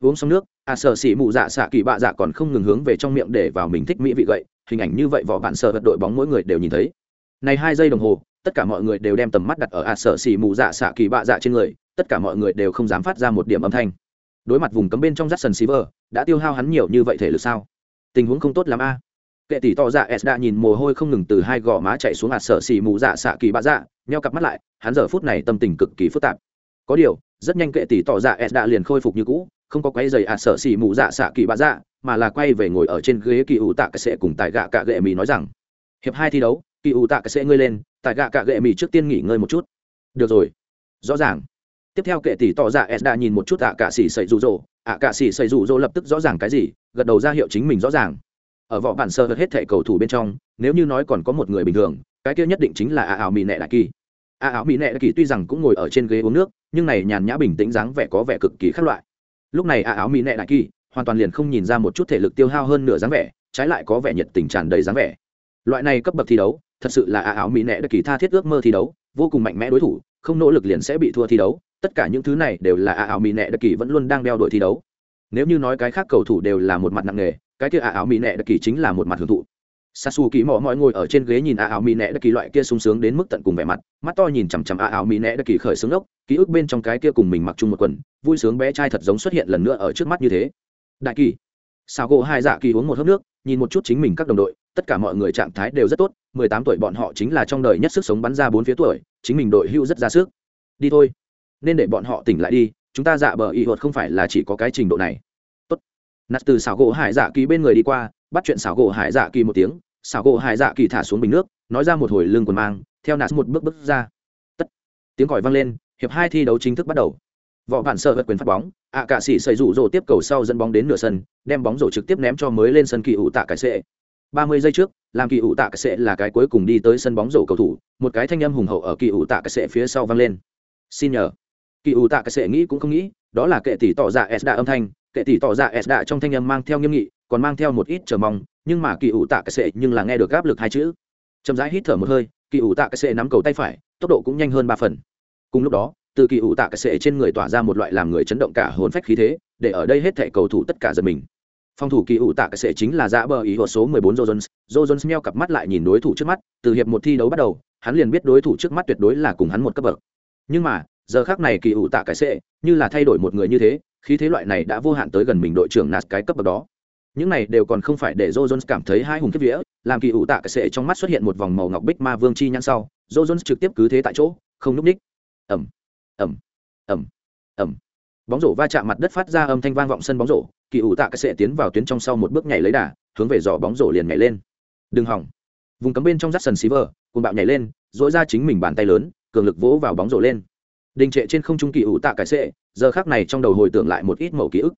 uống xong nước A sợ xỉ mụ dạ xạ kỳ bạ dạ còn không ngừng hướng về trong miệng để vào mình thích mỹ vị gậy, hình ảnh như vậy vỏ bạn sợ vật đội bóng mỗi người đều nhìn thấy này hai giây đồng hồ, tất cả mọi người đều đem tầm mắt đặt ở A sợ xỉ mụ dạ xạ kỳ bạ dạ trên người, tất cả mọi người đều không dám phát ra một điểm âm thanh đối mặt vùng cấm bên trong rắt sần xí vờ đã tiêu hao hắn nhiều như vậy thể lực sao? Tình huống không tốt lắm a. Kệ tỷ to dạ S đã nhìn mồ hôi không ngừng từ hai gò má chạy xuống hạt sợ xì mù dạ xạ kỳ bạ dạ, neo cặp mắt lại, hắn giờ phút này tâm tình cực kỳ phức tạp. Có điều, rất nhanh kệ tỷ tỏ dạ S đã liền khôi phục như cũ, không có quay giày hạt sợ xì mù dạ xạ kỳ bạ dạ, mà là quay về ngồi ở trên ghế kỳ ủ tạ cái sẽ cùng tại gạ cạ gệ mì nói rằng, hiệp hai thi đấu, kỳ ủ tạ cái sẽ ngươi lên, tại gạ cạ gệ mì trước tiên nghỉ ngơi một chút. Được rồi, rõ ràng tiếp theo kệ tỷ tỏ dạ s đã nhìn một chút ạ cạ xỉ sậy rụ rỗ ạ cạ xỉ sậy rụ rỗ lập tức rõ ràng cái gì gật đầu ra hiệu chính mình rõ ràng ở võ bản sơ hết thệ cầu thủ bên trong, nếu như nói còn có một người bình thường, cái kia nhất định chính là a ảo mỹ nệ đại kỳ. A ảo mỹ nệ đại kỳ tuy rằng cũng ngồi ở trên ghế uống nước, nhưng này nhàn nhã bình tĩnh dáng vẻ có vẻ cực kỳ khác loại. Lúc này a ảo mỹ nệ đại kỳ hoàn toàn liền không nhìn ra một chút thể lực tiêu hao hơn nửa dáng vẻ, trái lại có vẻ nhiệt tình tràn đầy dáng vẻ. Loại này cấp bậc thi đấu, thật sự là a ảo mỹ nệ đại kỳ tha thiết ước mơ thi đấu, vô cùng mạnh mẽ đối thủ, không nỗ lực liền sẽ bị thua thi đấu, tất cả những thứ này đều là a ảo mỹ nệ đại kỳ vẫn luôn đang đeo đuổi thi đấu. Nếu như nói cái khác cầu thủ đều là một mặt nặng nề cái kia à ảo mỹ nệ đặc kỳ chính là một mặt hưởng thụ. Sasu kỳ mò mọi ngồi ở trên ghế nhìn à ảo mỹ nệ đặc kỳ loại kia sung sướng đến mức tận cùng vẻ mặt, mắt to nhìn chằm chằm à ảo mỹ nệ đặc kỳ khởi sướng ốc, ký ức bên trong cái kia cùng mình mặc chung một quần, vui sướng bé trai thật giống xuất hiện lần nữa ở trước mắt như thế. Đại kỳ sao gỗ hai dạ kỳ uống một hớp nước, nhìn một chút chính mình các đồng đội, tất cả mọi người trạng thái đều rất tốt, mười tám tuổi bọn họ chính là trong đời nhất sức sống bắn ra bốn phía tuổi, chính mình đội hưu rất ra sức. Đi thôi, nên để bọn họ tỉnh lại đi, chúng ta dạ bờ y hột không phải là chỉ có cái trình độ này nạt từ xảo gỗ hải dạ kỳ bên người đi qua, bắt chuyện xảo gỗ hải dạ kỳ một tiếng, xảo gỗ hải dạ kỳ thả xuống bình nước, nói ra một hồi lưng quần mang, theo nạt một bước bước ra. Tất. Tiếng còi vang lên, hiệp hai thi đấu chính thức bắt đầu. Võ bản sợ vật quyền phát bóng, ạ cạ sĩ xây rủ rồ tiếp cầu sau dẫn bóng đến nửa sân, đem bóng rổ trực tiếp ném cho mới lên sân kỳ ủ tạ cái sệ. Ba mươi giây trước, làm kỳ ủ tạ cái sệ là cái cuối cùng đi tới sân bóng rổ cầu thủ, một cái thanh âm hùng hậu ở kỳ ủ tạ cái sệ phía sau vang lên. Xin nhờ. Kỳ ủ tạ cái sệ nghĩ cũng không nghĩ, đó là kệ tỷ tỏ ra s đạ âm thanh kệ tỷ tỏ ra s đạ trong thanh âm mang theo nghiêm nghị, còn mang theo một ít chờ mong, nhưng mà kỳ ủ tạ cái sệ nhưng là nghe được áp lực hai chữ. Chậm rãi hít thở một hơi kỳ ủ tạ cái sệ nắm cầu tay phải, tốc độ cũng nhanh hơn ba phần. Cùng lúc đó, từ kỳ ủ tạ cái sệ trên người tỏa ra một loại làm người chấn động cả hồn phách khí thế, để ở đây hết thẻ cầu thủ tất cả giật mình. Phòng thủ kỳ ủ tạ cái sệ chính là dạ dã bờ ý hộ số 14 Jones. Jones meo cặp mắt lại nhìn đối thủ trước mắt, từ hiệp một thi đấu bắt đầu, hắn liền biết đối thủ trước mắt tuyệt đối là cùng hắn một cấp bậc. Nhưng mà, giờ khác này kỳ ủ tạ cái sệ như là thay đổi một người như thế khí thế loại này đã vô hạn tới gần mình đội trưởng nạt cái cấp bậc đó. Những này đều còn không phải để Jones cảm thấy hai hùng kiếp vía, làm kỳ ủ tạ cái sệ trong mắt xuất hiện một vòng màu ngọc bích ma vương chi nhãn sau Jones trực tiếp cứ thế tại chỗ, không núp ních. Ẩm ẩm ẩm ẩm bóng rổ va chạm mặt đất phát ra âm thanh vang vọng sân bóng rổ, kỳ ủ tạ cái sệ tiến vào tuyến trong sau một bước nhảy lấy đà, hướng về giỏ bóng rổ liền nhảy lên. Đừng hỏng. Vùng cấm bên trong rắt sần xí vờ cùng bạo nhảy lên dỗi ra chính mình bàn tay lớn, cường lực vỗ vào bóng rổ lên đình trệ trên không trung kỳ ủ tạ cái sệ giờ khác này trong đầu hồi tưởng lại một ít mẫu ký ức.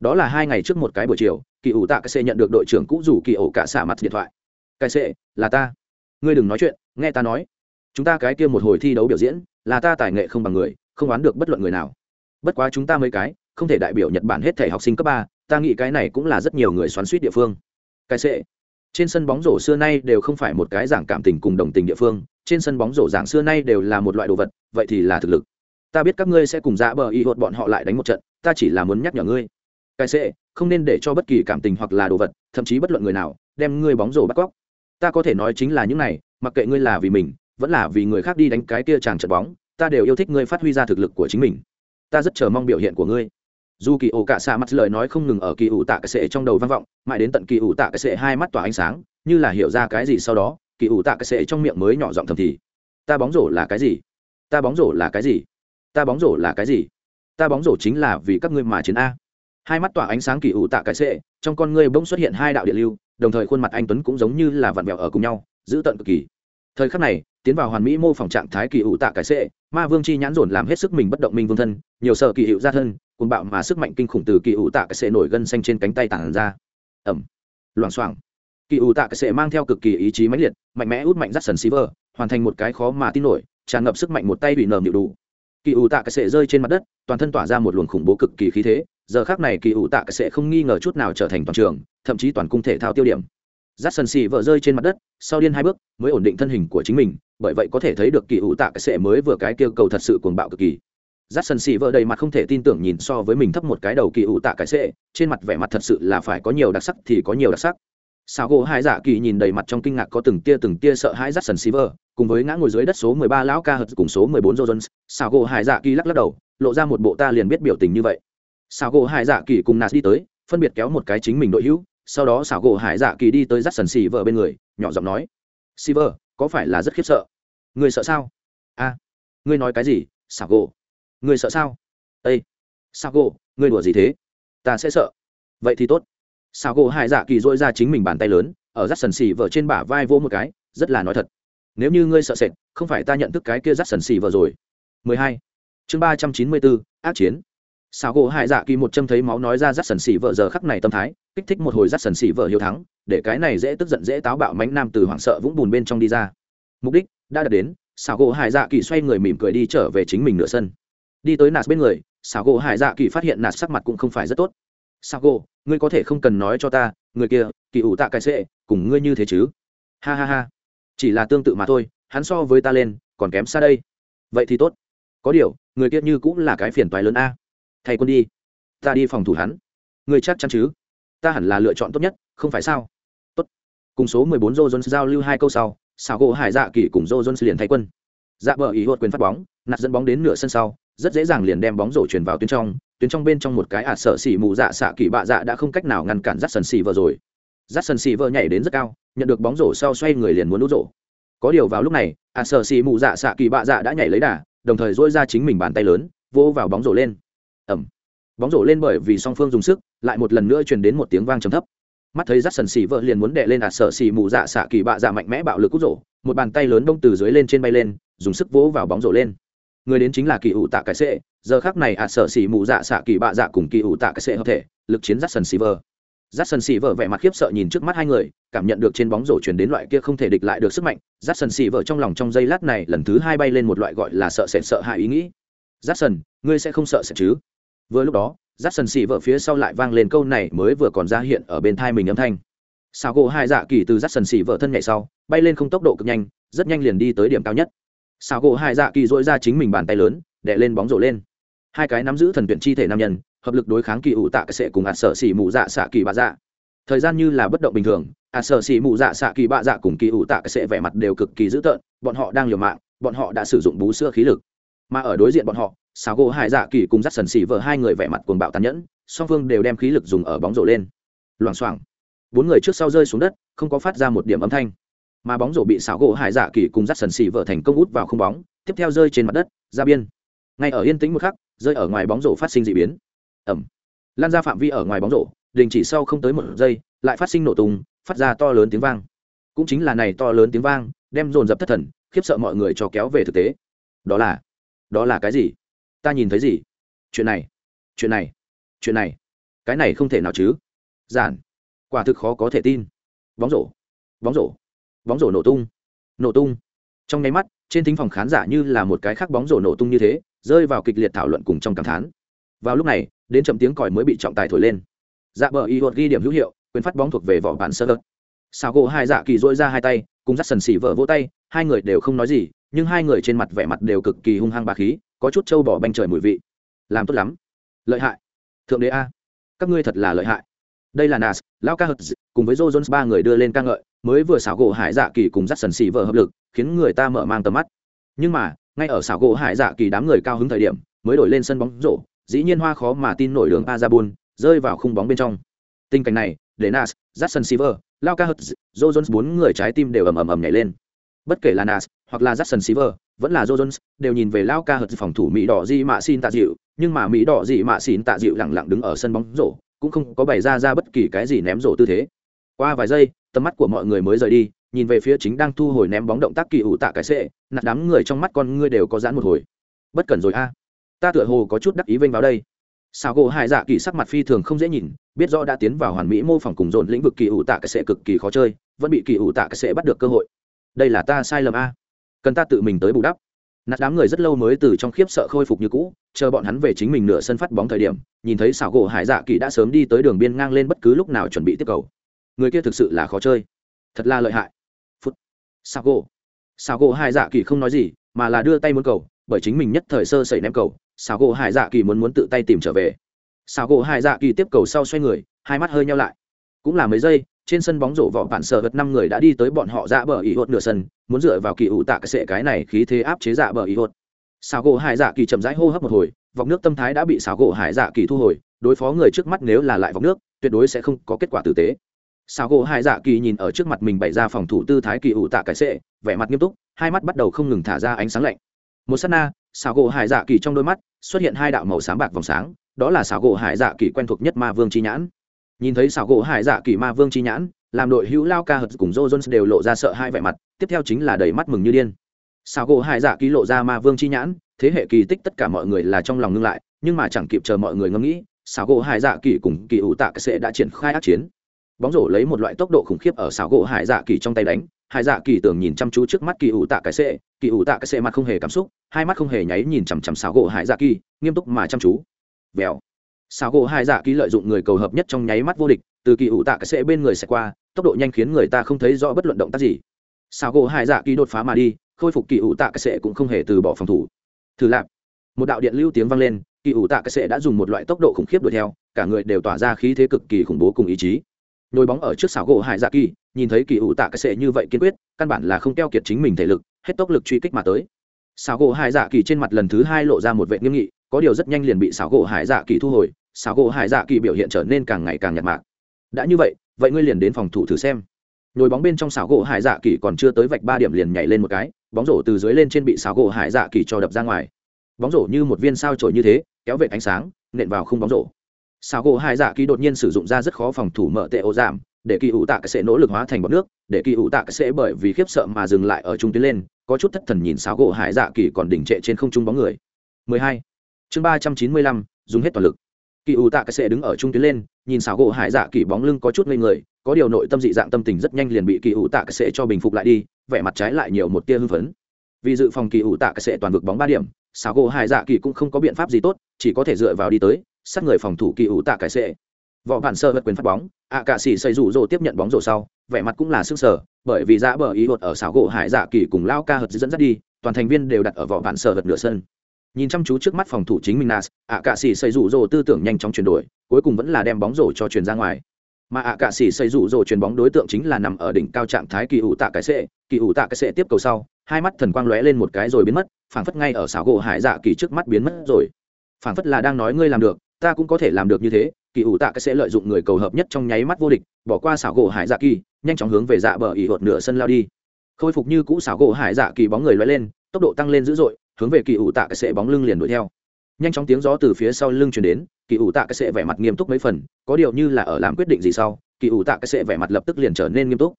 Đó là hai ngày trước một cái buổi chiều, kỳ ủ tạ cái sệ nhận được đội trưởng cũ rủ kỳ ổ cả xả mặt điện thoại. Cái sệ là ta. Ngươi đừng nói chuyện, nghe ta nói. Chúng ta cái kia một hồi thi đấu biểu diễn, là ta tài nghệ không bằng người, không oán được bất luận người nào. Bất quá chúng ta mấy cái, không thể đại biểu nhật bản hết thể học sinh cấp ba, ta nghĩ cái này cũng là rất nhiều người xoắn suýt địa phương. Cái sệ trên sân bóng rổ xưa nay đều không phải một cái giảng cảm tình cùng đồng tình địa phương, trên sân bóng rổ giảng xưa nay đều là một loại đồ vật, vậy thì là thực lực ta biết các ngươi sẽ cùng dạ bờ y hột bọn họ lại đánh một trận, ta chỉ là muốn nhắc nhở ngươi. Cái sệ, không nên để cho bất kỳ cảm tình hoặc là đồ vật, thậm chí bất luận người nào, đem ngươi bóng rổ bắt cóc. Ta có thể nói chính là những này, mặc kệ ngươi là vì mình, vẫn là vì người khác đi đánh cái kia chàng trận bóng, ta đều yêu thích ngươi phát huy ra thực lực của chính mình. Ta rất chờ mong biểu hiện của ngươi. Dù kỳ ổ cả xạ mặt lời nói không ngừng ở kỳ ủ tạ cái sệ trong đầu vang vọng, mãi đến tận kỳ ủ tạ cái sệ hai mắt tỏa ánh sáng, như là hiểu ra cái gì sau đó, kỳ ủ tạ cái sệ trong miệng mới nhỏ giọng thầm thì, ta bóng rổ là cái gì? Ta bóng rổ là cái gì? Ta bóng rổ là cái gì? Ta bóng rổ chính là vì các ngươi mà chiến a. Hai mắt tỏa ánh sáng kỳ ủ tạ cái sệ trong con ngươi bỗng xuất hiện hai đạo điện lưu, đồng thời khuôn mặt anh tuấn cũng giống như là vặn vẹo ở cùng nhau, giữ tận cực kỳ. Thời khắc này, tiến vào hoàn mỹ mô phỏng trạng thái kỳ ủ tạ cái sệ ma vương chi nhãn dồn làm hết sức mình bất động minh vương thân, nhiều sợ kỳ hiệu ra thân cùng bạo mà sức mạnh kinh khủng từ kỳ ủ tạ cái sệ nổi gân xanh trên cánh tay tản ra. Ẩm loảng xoảng. Kỳ ủ tạ cái sệ mang theo cực kỳ ý chí mãnh liệt, mạnh mẽ út mạnh dắt sần xí hoàn thành một cái khó mà tin nổi, tràn ngập sức mạnh một tay bị nở nhịu đủ kỳ ủ tạ cái sệ rơi trên mặt đất, toàn thân tỏa ra một luồng khủng bố cực kỳ khí thế. Giờ khác này kỳ ủ tạ cái sệ không nghi ngờ chút nào trở thành toàn trường, thậm chí toàn cung thể thao tiêu điểm. Rát sần xì vợ rơi trên mặt đất, sau điên hai bước mới ổn định thân hình của chính mình, bởi vậy có thể thấy được kỳ ủ tạ cái sệ mới vừa cái kêu cầu thật sự cuồng bạo cực kỳ. Rát sần xì vợ đầy mặt không thể tin tưởng nhìn so với mình thấp một cái đầu kỳ ủ tạ cái sệ, trên mặt vẻ mặt thật sự là phải có nhiều đặc sắc thì có nhiều đặc sắc sao gỗ Hải dạ kỳ nhìn đầy mặt trong kinh ngạc có từng tia từng tia sợ hãi rắc sần Silver, cùng với ngã ngồi dưới đất số mười ba lão ca hợt cùng số mười bốn jones sao gỗ Hải dạ kỳ lắc lắc đầu lộ ra một bộ ta liền biết biểu tình như vậy. Sao gỗ Hải dạ kỳ cùng nas đi tới phân biệt kéo một cái chính mình đội hữu sau đó Sào gỗ hải dạ kỳ đi tới rắc sần Silver bên người nhỏ giọng nói "Silver, có phải là rất khiếp sợ? Người sợ sao? A ngươi nói cái gì Sào gỗ? Người sợ sao? "Ê, Sào gỗ ngươi đùa gì thế? Ta sẽ sợ. Vậy thì tốt. Sao gỗ hải dạ kỳ dội ra chính mình bàn tay lớn, ở rắt sần xì vợ trên bả vai vô một cái, rất là nói thật. Nếu như ngươi sợ sệt, không phải ta nhận thức cái kia rắt sần xì vợ rồi. 12. chương ba trăm chín mươi bốn ác chiến. Sao gỗ hải dạ kỳ một châm thấy máu nói ra rắt sần xì vợ giờ khắc này tâm thái, kích thích một hồi rắt sần xì vợ hiếu thắng, để cái này dễ tức giận dễ táo bạo mánh nam từ hoảng sợ vũng bùn bên trong đi ra. Mục đích đã đạt đến sao gỗ hải dạ kỳ xoay người mỉm cười đi trở về chính mình nửa sân. Đi tới nạt bên người sao gỗ hải dạ kỳ phát hiện nạt sắc mặt cũng không phải rất tốt. Sao gỗ ngươi có thể không cần nói cho ta, người kia, kỳ ủ tạ cái sệ cùng ngươi như thế chứ? Ha ha ha. Chỉ là tương tự mà thôi, hắn so với ta lên, còn kém xa đây. Vậy thì tốt. Có điều, người kia như cũng là cái phiền toái lớn a. Thầy quân đi. Ta đi phòng thủ hắn. Người chắc chắn chứ? Ta hẳn là lựa chọn tốt nhất, không phải sao? Tốt. Cùng số mười bốn jones giao lưu hai câu sau sao gỗ hải dạ kỳ cùng jones liền thay quân. Dạ bờ ý hốt quyền phát bóng, nạt dẫn bóng đến nửa sân sau rất dễ dàng liền đem bóng rổ truyền vào tuyến trong tuyến trong bên trong một cái ạt sợ xỉ mù dạ xạ kỳ bạ dạ đã không cách nào ngăn cản rắt sần xỉ vợ rồi. Rắt sần xỉ vợ nhảy đến rất cao, nhận được bóng rổ sau xoay người liền muốn đút rổ. Có điều vào lúc này ạt sợ xỉ mù dạ xạ kỳ bạ dạ đã nhảy lấy đà, đồng thời dỗi ra chính mình bàn tay lớn vô vào bóng rổ lên. Ẩm. Bóng rổ lên bởi vì song phương dùng sức, lại một lần nữa truyền đến một tiếng vang trầm thấp. Mắt thấy rắt sần xỉ vợ liền muốn đệ lên ạt sợ xỉ mù dạ xạ kỳ bạ dạ mạnh mẽ bạo lực cút rổ, một bàn tay lớn đông từ dưới lên trên bay lên, dùng sức vỗ vào bóng rổ lên người đến chính là kỳ ủ tạ cái sệ giờ khác này ạt sợ xỉ mù dạ xạ kỳ bạ dạ cùng kỳ ủ tạ cái sệ hợp thể, lực chiến rắt sần xỉ vờ. rắt sần xỉ vờ vẻ mặt khiếp sợ nhìn trước mắt hai người, cảm nhận được trên bóng rổ truyền đến loại kia không thể địch lại được sức mạnh rắt sần xỉ vờ trong lòng trong giây lát này lần thứ hai bay lên một loại gọi là sợ sệt sợ hãi ý nghĩ. Rắt sần ngươi sẽ không sợ sệt chứ? Vừa lúc đó rắt sần xỉ vợ phía sau lại vang lên câu này mới vừa còn ra hiện ở bên thai mình âm thanh. Sao gỗ hai dạ kỳ từ rắt sần xỉ vợ thân nhảy sau, bay lên không tốc độ cực nhanh, rất nhanh liền đi tới điểm cao nhất sao gỗ hai dạ kỳ dội ra chính mình bàn tay lớn, đè lên bóng rổ lên. Hai cái nắm giữ thần tuyển chi thể nam nhân, hợp lực đối kháng kỳ ủ tạ cái sệ cùng ạt sở xỉ mù dạ xạ kỳ bạ dạ. Thời gian như là bất động bình thường, ạt sở xỉ mù dạ xạ kỳ bạ dạ cùng kỳ ủ tạ cái sệ vẻ mặt đều cực kỳ dữ tợn, bọn họ đang liều mạng, bọn họ đã sử dụng bú sữa khí lực. Mà ở đối diện bọn họ, xào gỗ hải dạ kỳ cùng dắt sần xỉ vợ hai người vẻ mặt cuồng bạo tàn nhẫn, song phương đều đem khí lực dùng ở bóng rổ lên. Loảng xoảng, bốn người trước sau rơi xuống đất, không có phát ra một điểm âm thanh mà bóng rổ bị xảo gỗ hải dạ kỳ cùng dắt sần xì vợ thành công út vào không bóng, tiếp theo rơi trên mặt đất, ra biên. Ngay ở yên tĩnh một khắc, rơi ở ngoài bóng rổ phát sinh d ị biến. Ẩm. Lan ra phạm vi ở ngoài bóng rổ, đình chỉ sau không tới một giây, lại phát sinh nổ tung, phát ra to lớn tiếng vang. Cũng chính là này to lớn tiếng vang, đem dồn dập thất thần, khiếp sợ mọi người cho kéo về thực tế. Đó là đó là cái gì? Ta nhìn thấy gì? Chuyện này chuyện này chuyện này. Cái này không thể nào chứ. Giản. Quả thực khó có thể tin. Bóng rổ bóng rổ bóng rổ nổ tung. Nổ tung. Trong nháy mắt, trên thính phòng khán giả như là một cái khác bóng rổ nổ tung như thế, rơi vào kịch liệt thảo luận cùng trong cảm thán. Vào lúc này, đến chậm tiếng còi mới bị trọng tài thổi lên. Dạ bờ y hột ghi điểm hữu hiệu, quyền phát bóng thuộc về vỏ bản sơ đất sao gỗ hai dạ kỳ dỗi ra hai tay, cùng dắt sần xỉ vỡ vỗ tay, hai người đều không nói gì, nhưng hai người trên mặt vẻ mặt đều cực kỳ hung hăng bà khí, có chút trâu bỏ banh trời mùi vị. Làm tốt lắm. Lợi hại. Thượng đế a. Các ngươi thật là lợi hại đây là nas lao ca hật cùng với joe jones ba người đưa lên ca ngợi mới vừa xảo gỗ hải dạ kỳ cùng dắt sần xì vợ hợp lực khiến người ta mở mang tầm mắt nhưng mà ngay ở xảo gỗ hải dạ kỳ đám người cao hứng thời điểm mới đổi lên sân bóng rổ dĩ nhiên hoa khó mà tin nổi đường Azabun rơi vào khung bóng bên trong. Tình cảnh này, để Nas, Jackson Silver, Lao Ca hật Joe Jones bốn người trái tim đều ầm ầm ầm nhảy lên. Bất kể là Nas hoặc là Jackson Silver, vẫn là Joe Jones, đều nhìn về Lao Ca hật phòng thủ Mỹ đỏ gì mạ xin tạ dịu, nhưng mà Mỹ đỏ gì mạ xin tạ dịu lẳng lặng đứng ở sân bóng rổ, cũng không có bày ra ra bất kỳ cái gì ném rổ tư thế. Qua vài giây, tầm mắt của mọi người mới rời đi, nhìn về phía chính đang thu hồi ném bóng động tác kỳ ủ tạ cái xệ, nạt đám người trong mắt con ngươi đều có giãn một hồi. Bất cần rồi a. Ta tựa hồ có chút đắc ý vênh vào đây. Sao gỗ hải dạ kỳ sắc mặt phi thường không dễ nhìn biết rõ đã tiến vào hoàn mỹ mô phỏng cùng dồn lĩnh vực kỳ ủ tạ cái sẽ cực kỳ khó chơi vẫn bị kỳ ủ tạ cái sẽ bắt được cơ hội. Đây là ta sai lầm a. Cần ta tự mình tới bù đắp. Nạt đám người rất lâu mới từ trong khiếp sợ khôi phục như cũ chờ bọn hắn về chính mình nửa sân phát bóng thời điểm, nhìn thấy xảo gỗ hải dạ kỳ đã sớm đi tới đường biên ngang lên bất cứ lúc nào chuẩn bị tiếp cầu. Người kia thực sự là khó chơi. Thật là lợi hại. Phút. Xảo gỗ. Xảo gỗ hải dạ kỳ không nói gì, mà là đưa tay muốn cầu, bởi chính mình nhất thời sơ sẩy ném cầu, xảo gỗ hải dạ kỳ muốn muốn tự tay tìm trở về. Xảo gỗ hải dạ kỳ tiếp cầu sau xoay người, hai mắt hơi nhau lại. Cũng là mấy giây, trên sân bóng rổ vỏ bản sở vật năm người đã đi tới bọn họ dạ bờ ý hốt nửa sân, muốn dựa vào kỳ ủ tạ cái sệ cái này khí thế áp chế dạ bờ ý hốt xào gỗ hải dạ kỳ chậm rãi hô hấp một hồi vọng nước tâm thái đã bị xào gỗ hải dạ kỳ thu hồi, đối phó người trước mắt nếu là lại vọng nước, tuyệt đối sẽ không có kết quả tử tế. Xào gỗ hải dạ kỳ nhìn ở trước mặt mình bày ra phòng thủ tư thái kỳ ủ tạ cái sệ vẻ mặt nghiêm túc, hai mắt bắt đầu không ngừng thả ra ánh sáng lạnh. Một s á t na xào gỗ hải dạ kỳ trong đôi mắt xuất hiện hai đạo màu sáng bạc vòng sáng, đó là xào gỗ hải dạ kỳ quen thuộc nhất ma vương chi nhãn. Nhìn thấy xào gỗ hải dạ kỳ ma vương chi nhãn, làm đội hữu lao ca hợt cùng joe jones đều lộ ra sợ hai vẻ mặt, tiếp theo chính là đầy mắt mừng như điên sao gỗ hải dạ ký lộ ra ma vương chi nhãn, thế hệ kỳ tích tất cả mọi người là trong lòng ngưng lại, nhưng mà chẳng kịp chờ mọi người ngẫm nghĩ sao gỗ hải dạ kỳ cùng kỳ ủ tạ cái sệ đã triển khai ác chiến. Bóng rổ lấy một loại tốc độ khủng khiếp ở Sao gỗ hải dạ kỳ trong tay đánh, hải dạ kỳ tưởng nhìn chăm chú trước mắt kỳ ủ tạ cái sệ kỳ ủ tạ cái sệ mặt không hề cảm xúc, hai mắt không hề nháy nhìn chằm chằm Sao gỗ hải dạ kỳ nghiêm túc mà chăm chú. Vèo. Sao gỗ hải dạ kỳ lợi dụng người cầu hợp nhất trong nháy mắt vô địch, từ kỳ ủ tạ cái sệ bên người sẽ qua, tốc độ nhanh khiến người ta không thấy rõ bất luận động tác gì. Sao gỗ hải dạ kỳ đột phá mà đi khôi phục kỳ ủ tạ cái sệ cũng không hề từ bỏ phòng thủ. Thử lạp, một đạo điện lưu tiếng vang lên, kỳ ủ tạ cái sệ đã dùng một loại tốc độ khủng khiếp đuổi theo, cả người đều tỏa ra khí thế cực kỳ khủng bố cùng ý chí. Nhồi bóng ở trước xảo gỗ hải dạ kỳ, nhìn thấy kỳ ủ tạ cái sệ như vậy kiên quyết, căn bản là không keo kiệt chính mình thể lực, hết tốc lực truy kích mà tới. Xảo gỗ hải dạ kỳ trên mặt lần thứ hai lộ ra một vệ nghiêm nghị, có điều rất nhanh liền bị xảo gỗ hải dạ kỳ thu hồi, xảo gỗ hải dạ kỳ biểu hiện trở nên càng ngày càng nhạt mạc. Đã như vậy vậy ngươi liền đến phòng thủ thử xem. Nhồi bóng bên trong xảo gỗ hải dạ kỳ còn chưa tới vạch ba điểm liền nhảy lên một cái bóng rổ từ dưới lên trên bị xáo gỗ hải dạ kỳ cho đập ra ngoài. Bóng rổ như một viên sao trổi như thế kéo vệ ánh sáng nện vào khung bóng rổ. Xáo gỗ hải dạ kỳ đột nhiên sử dụng ra rất khó phòng thủ mở tệ ô giảm để kỳ ủ tạ cái sẽ nỗ lực hóa thành bọt nước để kỳ ủ tạ cái sẽ bởi vì khiếp sợ mà dừng lại ở trung tuyến lên có chút thất thần nhìn xáo gỗ hải dạ kỳ còn đỉnh trệ trên không trung bóng người. 12. chương 395, dùng hết toàn lực. Kỳ ủ tạ cái sẽ đứng ở trung tuyến lên nhìn xáo gỗ hải dạ kỳ bóng lưng có chút ngây người có điều nội tâm dị dạng tâm tình rất nhanh liền bị kỳ ủ tạ sẽ cho bình phục lại đi, vẻ mặt trái lại nhiều một tia hưng phấn. Vì dự phòng kỳ ủ tạ sẽ toàn vực bóng ba điểm xảo gỗ hải dạ kỳ cũng không có biện pháp gì tốt, chỉ có thể dựa vào đi tới, sát người phòng thủ kỳ ủ tạ cái sẽ. Võ bản sơ vật quyền phát bóng ạ cạ xỉ xây rủ rồ tiếp nhận bóng rổ sau, vẻ mặt cũng là sức sở bởi vì giá bờ ý hột ở xảo gỗ hải dạ kỳ cùng lao ca hật dẫn dắt đi, toàn thành viên đều đặt ở võ bản sơ vật nửa sân. Nhìn chăm chú trước mắt phòng thủ chính mình nas ạ cạ xỉ xây rủ rồ tư tưởng nhanh chóng chuyển đổi, cuối cùng vẫn là đem bóng rổ cho truyền ra ngoài mà ạ cạ xỉ xây rủ rồ chuyền bóng đối tượng chính là nằm ở đỉnh cao trạng thái kỳ ủ tạ cái sệ kỳ ủ tạ cái sệ tiếp cầu sau, hai mắt thần quang lóe lên một cái rồi biến mất, phảng phất ngay ở xảo gỗ hải dạ kỳ trước mắt biến mất rồi. Phảng phất là đang nói ngươi làm được, ta cũng có thể làm được như thế. Kỳ ủ tạ cái sẽ lợi dụng người cầu hợp nhất trong nháy mắt vô địch, bỏ qua xảo gỗ hải dạ kỳ, nhanh chóng hướng về dạ bờ ỉ hột nửa sân lao đi. Khôi phục như cũ xảo gỗ hải dạ kỳ bóng người lóe lên, tốc độ tăng lên dữ dội, hướng về kỳ ủ tạ cái sẽ bóng lưng liền đuổi theo nhanh chóng tiếng gió từ phía sau lưng chuyển đến, kỳ ủ tạ cái sẽ vẻ mặt nghiêm túc mấy phần, có điều như là ở làm quyết định gì sau, kỳ ủ tạ cái sẽ vẻ mặt lập tức liền trở nên nghiêm túc.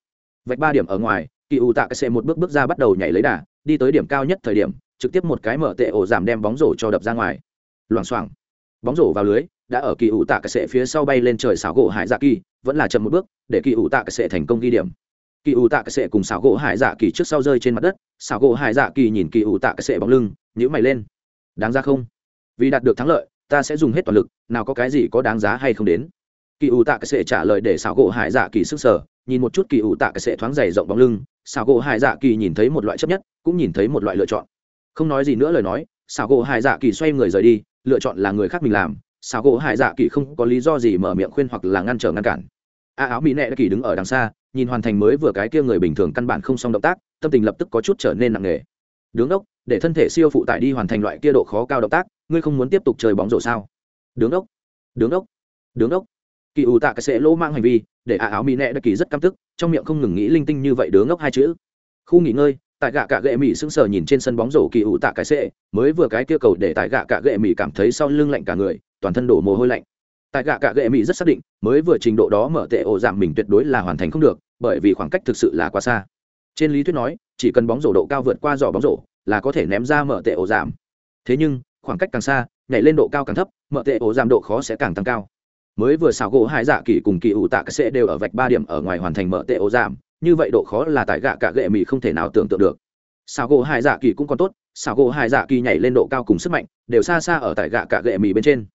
Vạch ba điểm ở ngoài, kỳ ủ tạ cái sẽ một bước bước ra bắt đầu nhảy lấy đà, đi tới điểm cao nhất thời điểm, trực tiếp một cái mở tệ ổ giảm đem bóng rổ cho đập ra ngoài. Loảng xoảng, bóng rổ vào lưới, đã ở kỳ ủ tạ cái sệ phía sau bay lên trời xảo gỗ hải dạ kỳ, vẫn là chậm một bước, để kỳ ủ tạ cái sệ thành công ghi điểm. Kỳ ủ tạ cái sệ cùng xảo gỗ hải dạ kỳ trước sau rơi trên mặt đất, xảo gỗ hải dạ kỳ nhìn kỳ ủ tạ cái sệ bóng lưng nhữ mày lên. Đáng ra không? Vì đạt được thắng lợi, ta sẽ dùng hết toàn lực, nào có cái gì có đáng giá hay không đến. Kỳ ủ tạ cái sệ trả lời để xảo gỗ hải dạ kỳ sức sở, nhìn một chút kỳ ủ tạ cái sệ thoáng dày rộng bóng lưng, xảo gỗ hải dạ kỳ nhìn thấy một loại chấp nhất, cũng nhìn thấy một loại lựa chọn. Không nói gì nữa lời nói, xảo gỗ hải dạ kỳ xoay người rời đi, lựa chọn là người khác mình làm, xảo gỗ hải dạ kỳ không có lý do gì mở miệng khuyên hoặc là ngăn trở ngăn cản. A áo mỹ nệ kỳ đứng ở đằng xa, nhìn hoàn thành mới vừa cái kia người bình thường căn bản không xong động tác, tâm tình lập tức có chút trở nên nặng nề. Đứng đốc, để thân thể siêu phụ tải đi hoàn thành loại kia độ khó cao động tác ngươi không muốn tiếp tục chơi bóng rổ sao? Đứng đốc đứng đốc đứng đốc. Kỳ ủ tạ cái sẽ lỗ mang hành vi, để a áo mỹ nẹ đã kỳ rất căm tức, trong miệng không ngừng nghĩ linh tinh như vậy đứng ngốc hai chữ. Khu nghỉ ngơi, tại gạ cạ gệ mỹ sững sờ nhìn trên sân bóng rổ kỳ ủ tạ cái sệ mới vừa cái kia cầu để tại gạ cạ gệ mỹ cảm thấy sau lưng lạnh cả người, toàn thân đổ mồ hôi lạnh. Tại gạ cạ gệ mỹ rất xác định, mới vừa trình độ đó mở tệ ổ giảm mình tuyệt đối là hoàn thành không được, bởi vì khoảng cách thực sự là quá xa. Trên lý thuyết nói, chỉ cần bóng rổ độ cao vượt qua giỏ bóng rổ, là có thể ném ra mở tệ ổ giảm thế nhưng khoảng cách càng xa, nhảy lên độ cao càng thấp, mở tệ ổ giảm độ khó sẽ càng tăng cao. Mới vừa xào gỗ hai dạ kỳ cùng kỳ ủ tạ cái sẽ đều ở vạch ba điểm ở ngoài hoàn thành mở tệ ổ giảm, như vậy độ khó là tại gạ cả gệ mỹ không thể nào tưởng tượng được. Xào gỗ hai dạ kỳ cũng còn tốt xào gỗ hai dạ kỳ nhảy lên độ cao cùng sức mạnh, đều xa xa ở tại gạ cả gệ mỹ bên trên.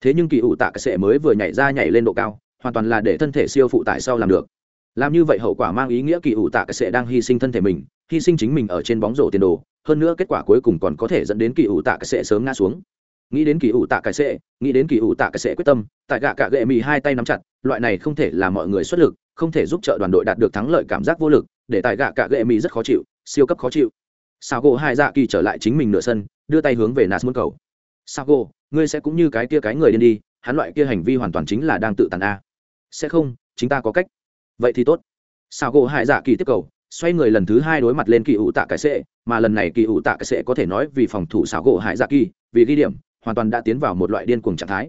Thế nhưng kỳ ủ tạ cái sẽ mới vừa nhảy ra nhảy lên độ cao, hoàn toàn là để thân thể siêu phụ tại sau làm được. Làm như vậy hậu quả mang ý nghĩa kỳ ủ tạ cái sẽ đang hy sinh thân thể mình, hy sinh chính mình ở trên bóng rổ tiền đồ hơn nữa kết quả cuối cùng còn có thể dẫn đến kỳ ủ tạ cái sệ sớm ngã xuống. Nghĩ đến kỳ ủ tạ cái sệ, nghĩ đến kỳ ủ tạ cái sệ quyết tâm, tại gạ cạ gệ mì hai tay nắm chặt, loại này không thể là mọi người xuất lực, không thể giúp trợ đoàn đội đạt được thắng lợi cảm giác vô lực, để tại gạ cạ gệ mì rất khó chịu, siêu cấp khó chịu. Sao gỗ hai dạ kỳ trở lại chính mình nửa sân, đưa tay hướng về nas muốn cầu. Sao gỗ ngươi sẽ cũng như cái kia cái người điên đi, hắn loại kia hành vi hoàn toàn chính là đang tự tàn a. Sẽ không, chính ta có cách. Vậy thì tốt. Sao gỗ hai dạ kỳ tiếp cầu xoay người lần thứ hai đối mặt lên kỳ ủ tạ cái sệ, mà lần này kỳ ủ tạ cái sệ có thể nói vì phòng thủ xảo gỗ hải dạ kỳ, vì ghi điểm, hoàn toàn đã tiến vào một loại điên cuồng trạng thái.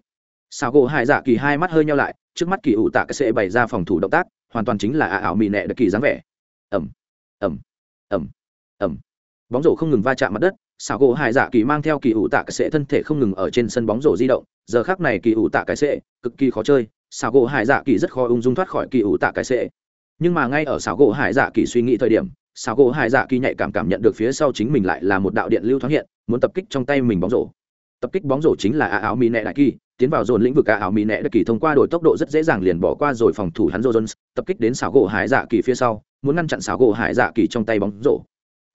Xảo gỗ hải dạ kỳ hai mắt hơi nhau lại, trước mắt kỳ ủ tạ cái sệ bày ra phòng thủ động tác, hoàn toàn chính là ả ảo mị nẹ đặc kỳ dáng vẻ. Ẩm ẩm ẩm ẩm bóng rổ không ngừng va chạm mặt đất, xảo gỗ hải dạ kỳ mang theo kỳ ủ tạ cái sệ thân thể không ngừng ở trên sân bóng rổ di động, giờ khác này kỳ ủ tạ cái sệ cực kỳ khó chơi, xảo gỗ hải dạ kỳ rất khó ung dung thoát khỏi kỳ ủ tạ cái sệ nhưng mà ngay ở xảo gỗ hải dạ kỳ suy nghĩ thời điểm, xảo gỗ hải dạ kỳ nhạy cảm cảm nhận được phía sau chính mình lại là một đạo điện lưu thoáng hiện, muốn tập kích trong tay mình bóng rổ. Tập kích bóng rổ chính là a áo mỹ nẹ đại kỳ, tiến vào dồn lĩnh vực a áo mỹ nẹ đại kỳ thông qua đổi tốc độ rất dễ dàng liền bỏ qua rồi phòng thủ hắn jones, tập kích đến xảo gỗ hải dạ kỳ phía sau, muốn ngăn chặn xảo gỗ hải dạ kỳ trong tay bóng rổ.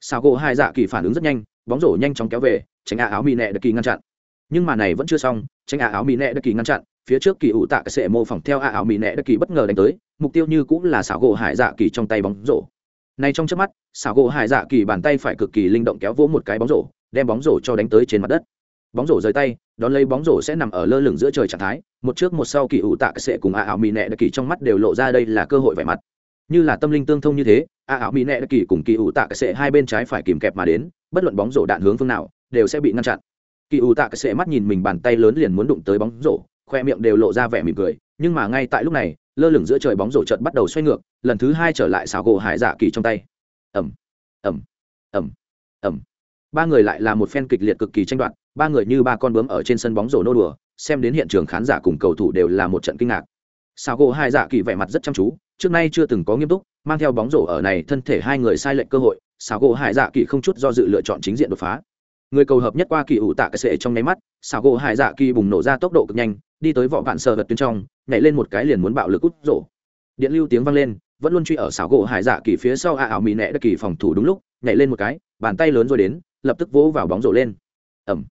Xảo gỗ hải dạ kỳ phản ứng rất nhanh, bóng rổ nhanh chóng kéo về, tránh a áo mỹ nẹ đại kỳ ngăn chặn. Nhưng mà này vẫn chưa xong, tránh a áo mỹ nẹ đại kỳ ngăn chặn phía trước kỳ ủ tạ cái sệ mô phỏng theo a ảo mỹ nẹ đại kỳ bất ngờ đánh tới, mục tiêu như cũng là xảo gỗ hải dạ kỳ trong tay bóng rổ. Này trong chớp mắt, xảo gỗ hải dạ kỳ bàn tay phải cực kỳ linh động kéo vỗ một cái bóng rổ, đem bóng rổ cho đánh tới trên mặt đất. Bóng rổ rời tay, đón lấy bóng rổ sẽ nằm ở lơ lửng giữa trời trạng thái, một trước một sau kỳ ủ tạ sẽ cùng a ảo mỹ nẹ đặc kỳ trong mắt đều lộ ra đây là cơ hội vẻ mặt. Như là tâm linh tương thông như thế a ảo mỹ nẹ đặc kỳ cùng kỳ ủ tạ sẽ hai bên trái phải kìm kẹp mà đến, bất luận bóng rổ đạn hướng phương nào, đều sẽ bị ngăn chặn. Kỳ ủ tạ sẽ mắt nhìn mình bàn tay lớn liền muốn đụng tới bóng rổ khoe miệng đều lộ ra vẻ mỉm cười, nhưng mà ngay tại lúc này, lơ lửng giữa trời bóng rổ trận bắt đầu xoay ngược, lần thứ hai trở lại xảo gỗ hải dạ kỳ trong tay. Ẩm ẩm ẩm ẩm ba người lại là một phen kịch liệt cực kỳ tranh đoạt, ba người như ba con bướm ở trên sân bóng rổ nô đùa, xem đến hiện trường khán giả cùng cầu thủ đều là một trận kinh ngạc. Xảo gỗ hải dạ kỳ vẻ mặt rất chăm chú, trước nay chưa từng có nghiêm túc, mang theo bóng rổ ở này thân thể hai người sai lệch cơ hội, xảo gỗ hải dạ kỳ không chút do dự lựa chọn chính diện đột phá. Người cầu hợp nhất qua kỳ ủ tạ cái sệ trong nháy mắt, xảo gỗ hải dạ kỳ bùng nổ ra tốc độ cực nhanh đi tới vỏ vạn sờ vật tuyến trong, nhảy lên một cái liền muốn bạo lực út rổ. Điện lưu tiếng vang lên, vẫn luôn truy ở xảo gỗ hải dạ kỳ phía sau a ảo mỹ nẹ đất kỳ phòng thủ đúng lúc, nhảy lên một cái, bàn tay lớn rồi đến, lập tức vỗ vào bóng rổ lên. Ẩm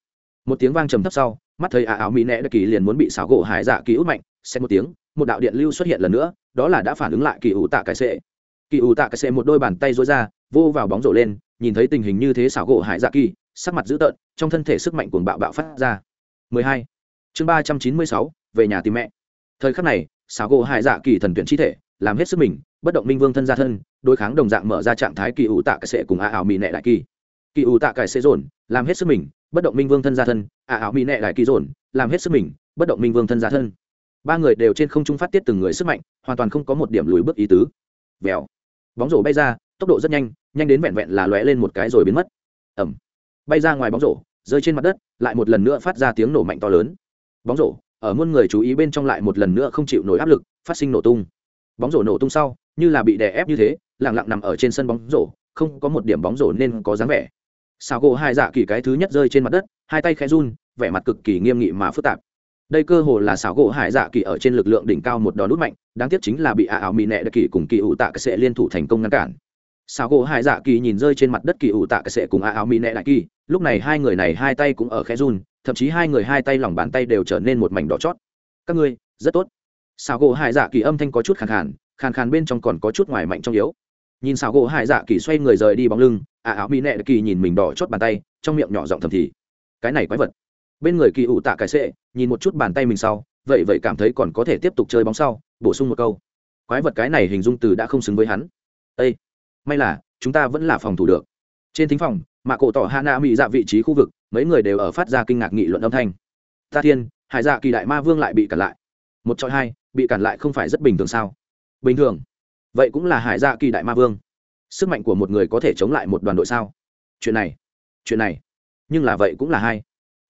một tiếng vang trầm thấp sau, mắt thấy a ảo mỹ nẹ đất kỳ liền muốn bị xảo gỗ hải dạ kỳ út mạnh xét một tiếng, một đạo điện lưu xuất hiện lần nữa, đó là đã phản ứng lại kỳ ủ tạ cái sệ. Kỳ ủ tạ cái sệ một đôi bàn tay rối ra vô vào bóng rổ lên, nhìn thấy tình hình như thế xảo gỗ hải dạ kỳ, sắc mặt dữ tợn, trong thân thể sức mạnh cuồng bạo bạo phát ra. 12 chương 396, về nhà tìm mẹ. Thời khắc này xảo gỗ hải dạ kỳ thần tuyển chi thể làm hết sức mình bất động minh vương thân gia thân đối kháng đồng dạng mở ra trạng thái kỳ ủ tạ cái sệ cùng a ảo mỹ nệ đại kỳ. Kỳ ủ tạ cái sệ dồn làm hết sức mình bất động minh vương thân gia thân a ảo mỹ nệ đại kỳ dồn làm hết sức mình bất động minh vương thân gia thân. Ba người đều trên không trung phát tiết từng người sức mạnh hoàn toàn không có một điểm lùi bước ý tứ. Vèo. Bóng rổ bay ra tốc độ rất nhanh nhanh đến vẹn vẹn là lóe lên một cái rồi biến mất. Ẩm bay ra ngoài bóng rổ rơi trên mặt đất lại một lần nữa phát ra tiếng nổ mạnh to lớn bóng rổ, ở muôn người chú ý bên trong lại một lần nữa không chịu nổi áp lực, phát sinh nổ tung. Bóng rổ nổ tung sau, như là bị đè ép như thế lẳng lặng nằm ở trên sân bóng rổ, không có một điểm bóng rổ nên có dáng vẻ. Sao gỗ hai dạ kỳ cái thứ nhất rơi trên mặt đất, hai tay khẽ run, vẻ mặt cực kỳ nghiêm nghị mà phức tạp. Đây cơ hồ là xảo gỗ hải dạ kỳ ở trên lực lượng đỉnh cao một đòn nút mạnh, đáng tiếc chính là bị ả ảo mỹ nẹ đặc kỳ cùng kỳ ủ tạ cái sệ liên thủ thành công ngăn cản. Xảo gỗ hải dạ kỳ nhìn rơi trên mặt đất kỳ ủ tạ cái sệ cùng ả ảo mỹ nẹ đại kỳ, lúc này hai người này hai tay cũng ở khe run thậm chí hai người hai tay lòng bàn tay đều trở nên một mảnh đỏ chót. Các ngươi, rất tốt. Xảo gỗ hải dạ kỳ âm thanh có chút khàn khàn khàn khàn bên trong còn có chút ngoài mạnh trong yếu. Nhìn xảo gỗ hải dạ kỳ xoay người rời đi bóng lưng, ả áo mỹ nẹ kỳ nhìn mình đỏ chót bàn tay, trong miệng nhỏ giọng thầm thì, cái này quái vật. Bên người kỳ ủ tạ cái sệ nhìn một chút bàn tay mình sau, vậy vậy cảm thấy còn có thể tiếp tục chơi bóng sau, bổ sung một câu, quái vật cái này hình dung từ đã không xứng với hắn. Ây may là, chúng ta vẫn là phòng thủ được. Trên thính phòng, mạ cổ tỏ hạ nạ mỹ dạ vị trí khu vực mấy người đều ở phát ra kinh ngạc nghị luận âm thanh. Ta thiên, hải dạ kỳ đại ma vương lại bị cản lại. Một chọi hai, bị cản lại không phải rất bình thường sao? Bình thường. Vậy cũng là hải dạ kỳ đại ma vương. Sức mạnh của một người có thể chống lại một đoàn đội sao? Chuyện này chuyện này. Nhưng là vậy cũng là hai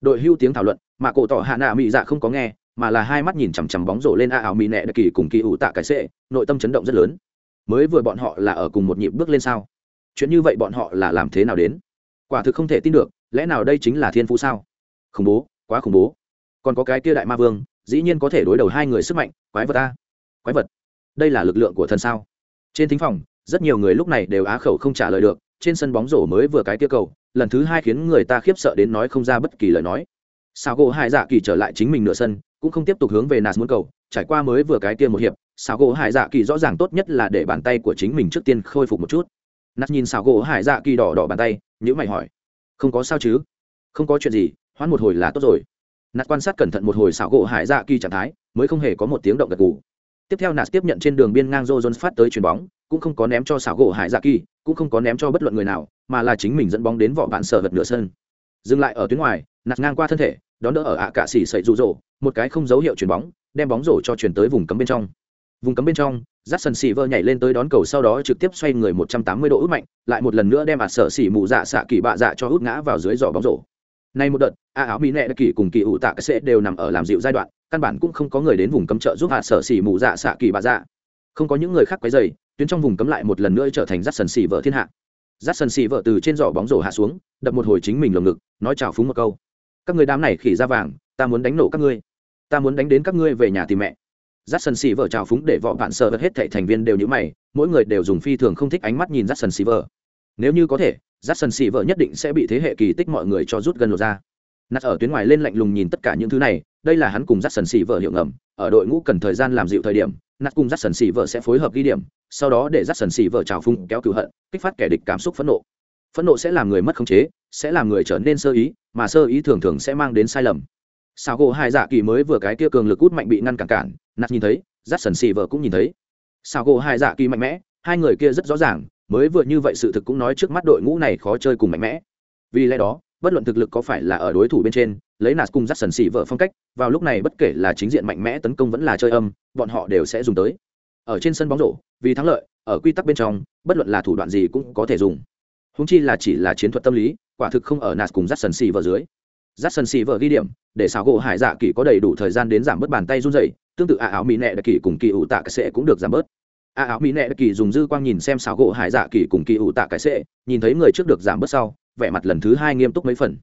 đội hưu tiếng thảo luận, mà cổ tỏ hạ nạ mị dạ không có nghe, mà là hai mắt nhìn chằm chằm bóng rổ lên a ảo mị nẹ đặc kỳ cùng kỳ ủ tạ cái sệ, nội tâm chấn động rất lớn. Mới vừa bọn họ là ở cùng một nhịp bước lên sao? Chuyện như vậy bọn họ là làm thế nào đến? Quả thực không thể tin được lẽ nào đây chính là thiên phú sao? Khủng bố, quá khủng bố. Còn có cái kia đại ma vương, dĩ nhiên có thể đối đầu hai người sức mạnh, quái vật ta. Quái vật. Đây là lực lượng của thần sao? Trên thính phòng, rất nhiều người lúc này đều á khẩu không trả lời được, trên sân bóng rổ mới vừa cái kia cầu, lần thứ hai khiến người ta khiếp sợ đến nói không ra bất kỳ lời nói. Sao gỗ hải dạ kỳ trở lại chính mình nửa sân, cũng không tiếp tục hướng về nạt muốn cầu, trải qua mới vừa cái kia một hiệp sao gỗ hải dạ kỳ rõ ràng tốt nhất là để bàn tay của chính mình trước tiên khôi phục một chút. Nạt nhìn sao gỗ hải dạ kỳ đỏ đỏ bàn tay nhữ mày hỏi không có sao chứ? Không có chuyện gì, hoãn một hồi là tốt rồi. Nạt quan sát cẩn thận một hồi xảo gỗ hải dạ kỳ trạng thái, mới không hề có một tiếng động gật gù. Tiếp theo nạt tiếp nhận trên đường biên ngang joe jones phát tới chuyền bóng, cũng không có ném cho xảo gỗ hải dạ kỳ, cũng không có ném cho bất luận người nào, mà là chính mình dẫn bóng đến vỏ bạn sở vật nửa sân. Dừng lại ở tuyến ngoài, nạt ngang qua thân thể, đón đỡ ở ạ cạ xỉ sậy rụ rỗ, một cái không dấu hiệu chuyền bóng, đem bóng rổ cho chuyển tới vùng cấm bên trong. Vùng cấm bên trong dắt sần xì vơ nhảy lên tới đón cầu sau đó trực tiếp xoay người một trăm tám mươi độ út mạnh, lại một lần nữa đem ạt sở xỉ mù dạ xạ kỳ bạ dạ cho út ngã vào dưới giỏ bóng rổ. Nay một đợt, a áo mỹ nệ đặc kỳ cùng kỳ ủ tạ cái sẽ đều nằm ở làm dịu giai đoạn, căn bản cũng không có người đến vùng cấm trợ giúp hạ sở xỉ mù dạ xạ kỳ bạ dạ. Không có những người khác quấy dày tuyến trong vùng cấm lại một lần nữa trở thành dắt sần xì vợ thiên hạ. Dắt sần xì vợ từ trên giỏ bóng rổ hạ xuống, đập một hồi chính mình lồng ngực, nói chào phúng một câu. Các người đám này khỉ ra vàng, ta muốn đánh nổ các ngươi. Ta muốn đánh đến các ngươi về nhà tìm mẹ rát sân xỉ vợ chào phúng để vọ bạn sợ hết thảy thành viên đều như mày, mỗi người đều dùng phi thường không thích ánh mắt nhìn rát sân xỉ vợ. Nếu như có thể, rát sân xỉ vợ nhất định sẽ bị thế hệ kỳ tích mọi người cho rút gần lột ra. Nát ở tuyến ngoài lên lạnh lùng nhìn tất cả những thứ này, đây là hắn cùng rát sân xỉ vợ hiệu ngầm, ở đội ngũ cần thời gian làm dịu thời điểm, nát cùng rát sần xỉ vợ sẽ phối hợp ghi điểm, sau đó để rát sần xỉ vợ trào phung kéo cựu hận, kích phát kẻ địch cảm xúc phẫn nộ. Phẫn nộ sẽ làm người mất khống chế, sẽ làm người trở nên sơ ý, mà sơ ý thường thường sẽ mang đến sai lầm. Sao gỗ hai dạ kỳ mới vừa cái kia cường lực út mạnh bị ngăn cản cản nạt nhìn thấy rát sần xì vợ cũng nhìn thấy. Sao gỗ hai dạ kỳ mạnh mẽ, hai người kia rất rõ ràng, mới vừa như vậy sự thực cũng nói trước mắt đội ngũ này khó chơi cùng mạnh mẽ. Vì lẽ đó, bất luận thực lực có phải là ở đối thủ bên trên, lấy nạt cùng rát sần xì vợ phong cách, vào lúc này bất kể là chính diện mạnh mẽ tấn công vẫn là chơi âm, bọn họ đều sẽ dùng tới. Ở trên sân bóng rổ, vì thắng lợi, ở quy tắc bên trong, bất luận là thủ đoạn gì cũng có thể dùng. Húng chi là chỉ là chiến thuật tâm lý, quả thực không ở nạt cùng rát sần xì vợ dưới. Rát sần xì vợ ghi điểm, để xào gỗ hải dạ kỳ có đầy đủ thời gian đến giảm bớt bàn tay run dày tương tự a áo mỹ nệ đặc kỳ cùng kỳ ủ tạ cái sệ cũng được giảm bớt. a áo mỹ nệ đặc kỳ dùng dư quang nhìn xem xảo gỗ hải dạ kỳ cùng kỳ ủ tạ cái sệ, nhìn thấy người trước được giảm bớt sau, vẻ mặt lần thứ hai nghiêm túc mấy phần.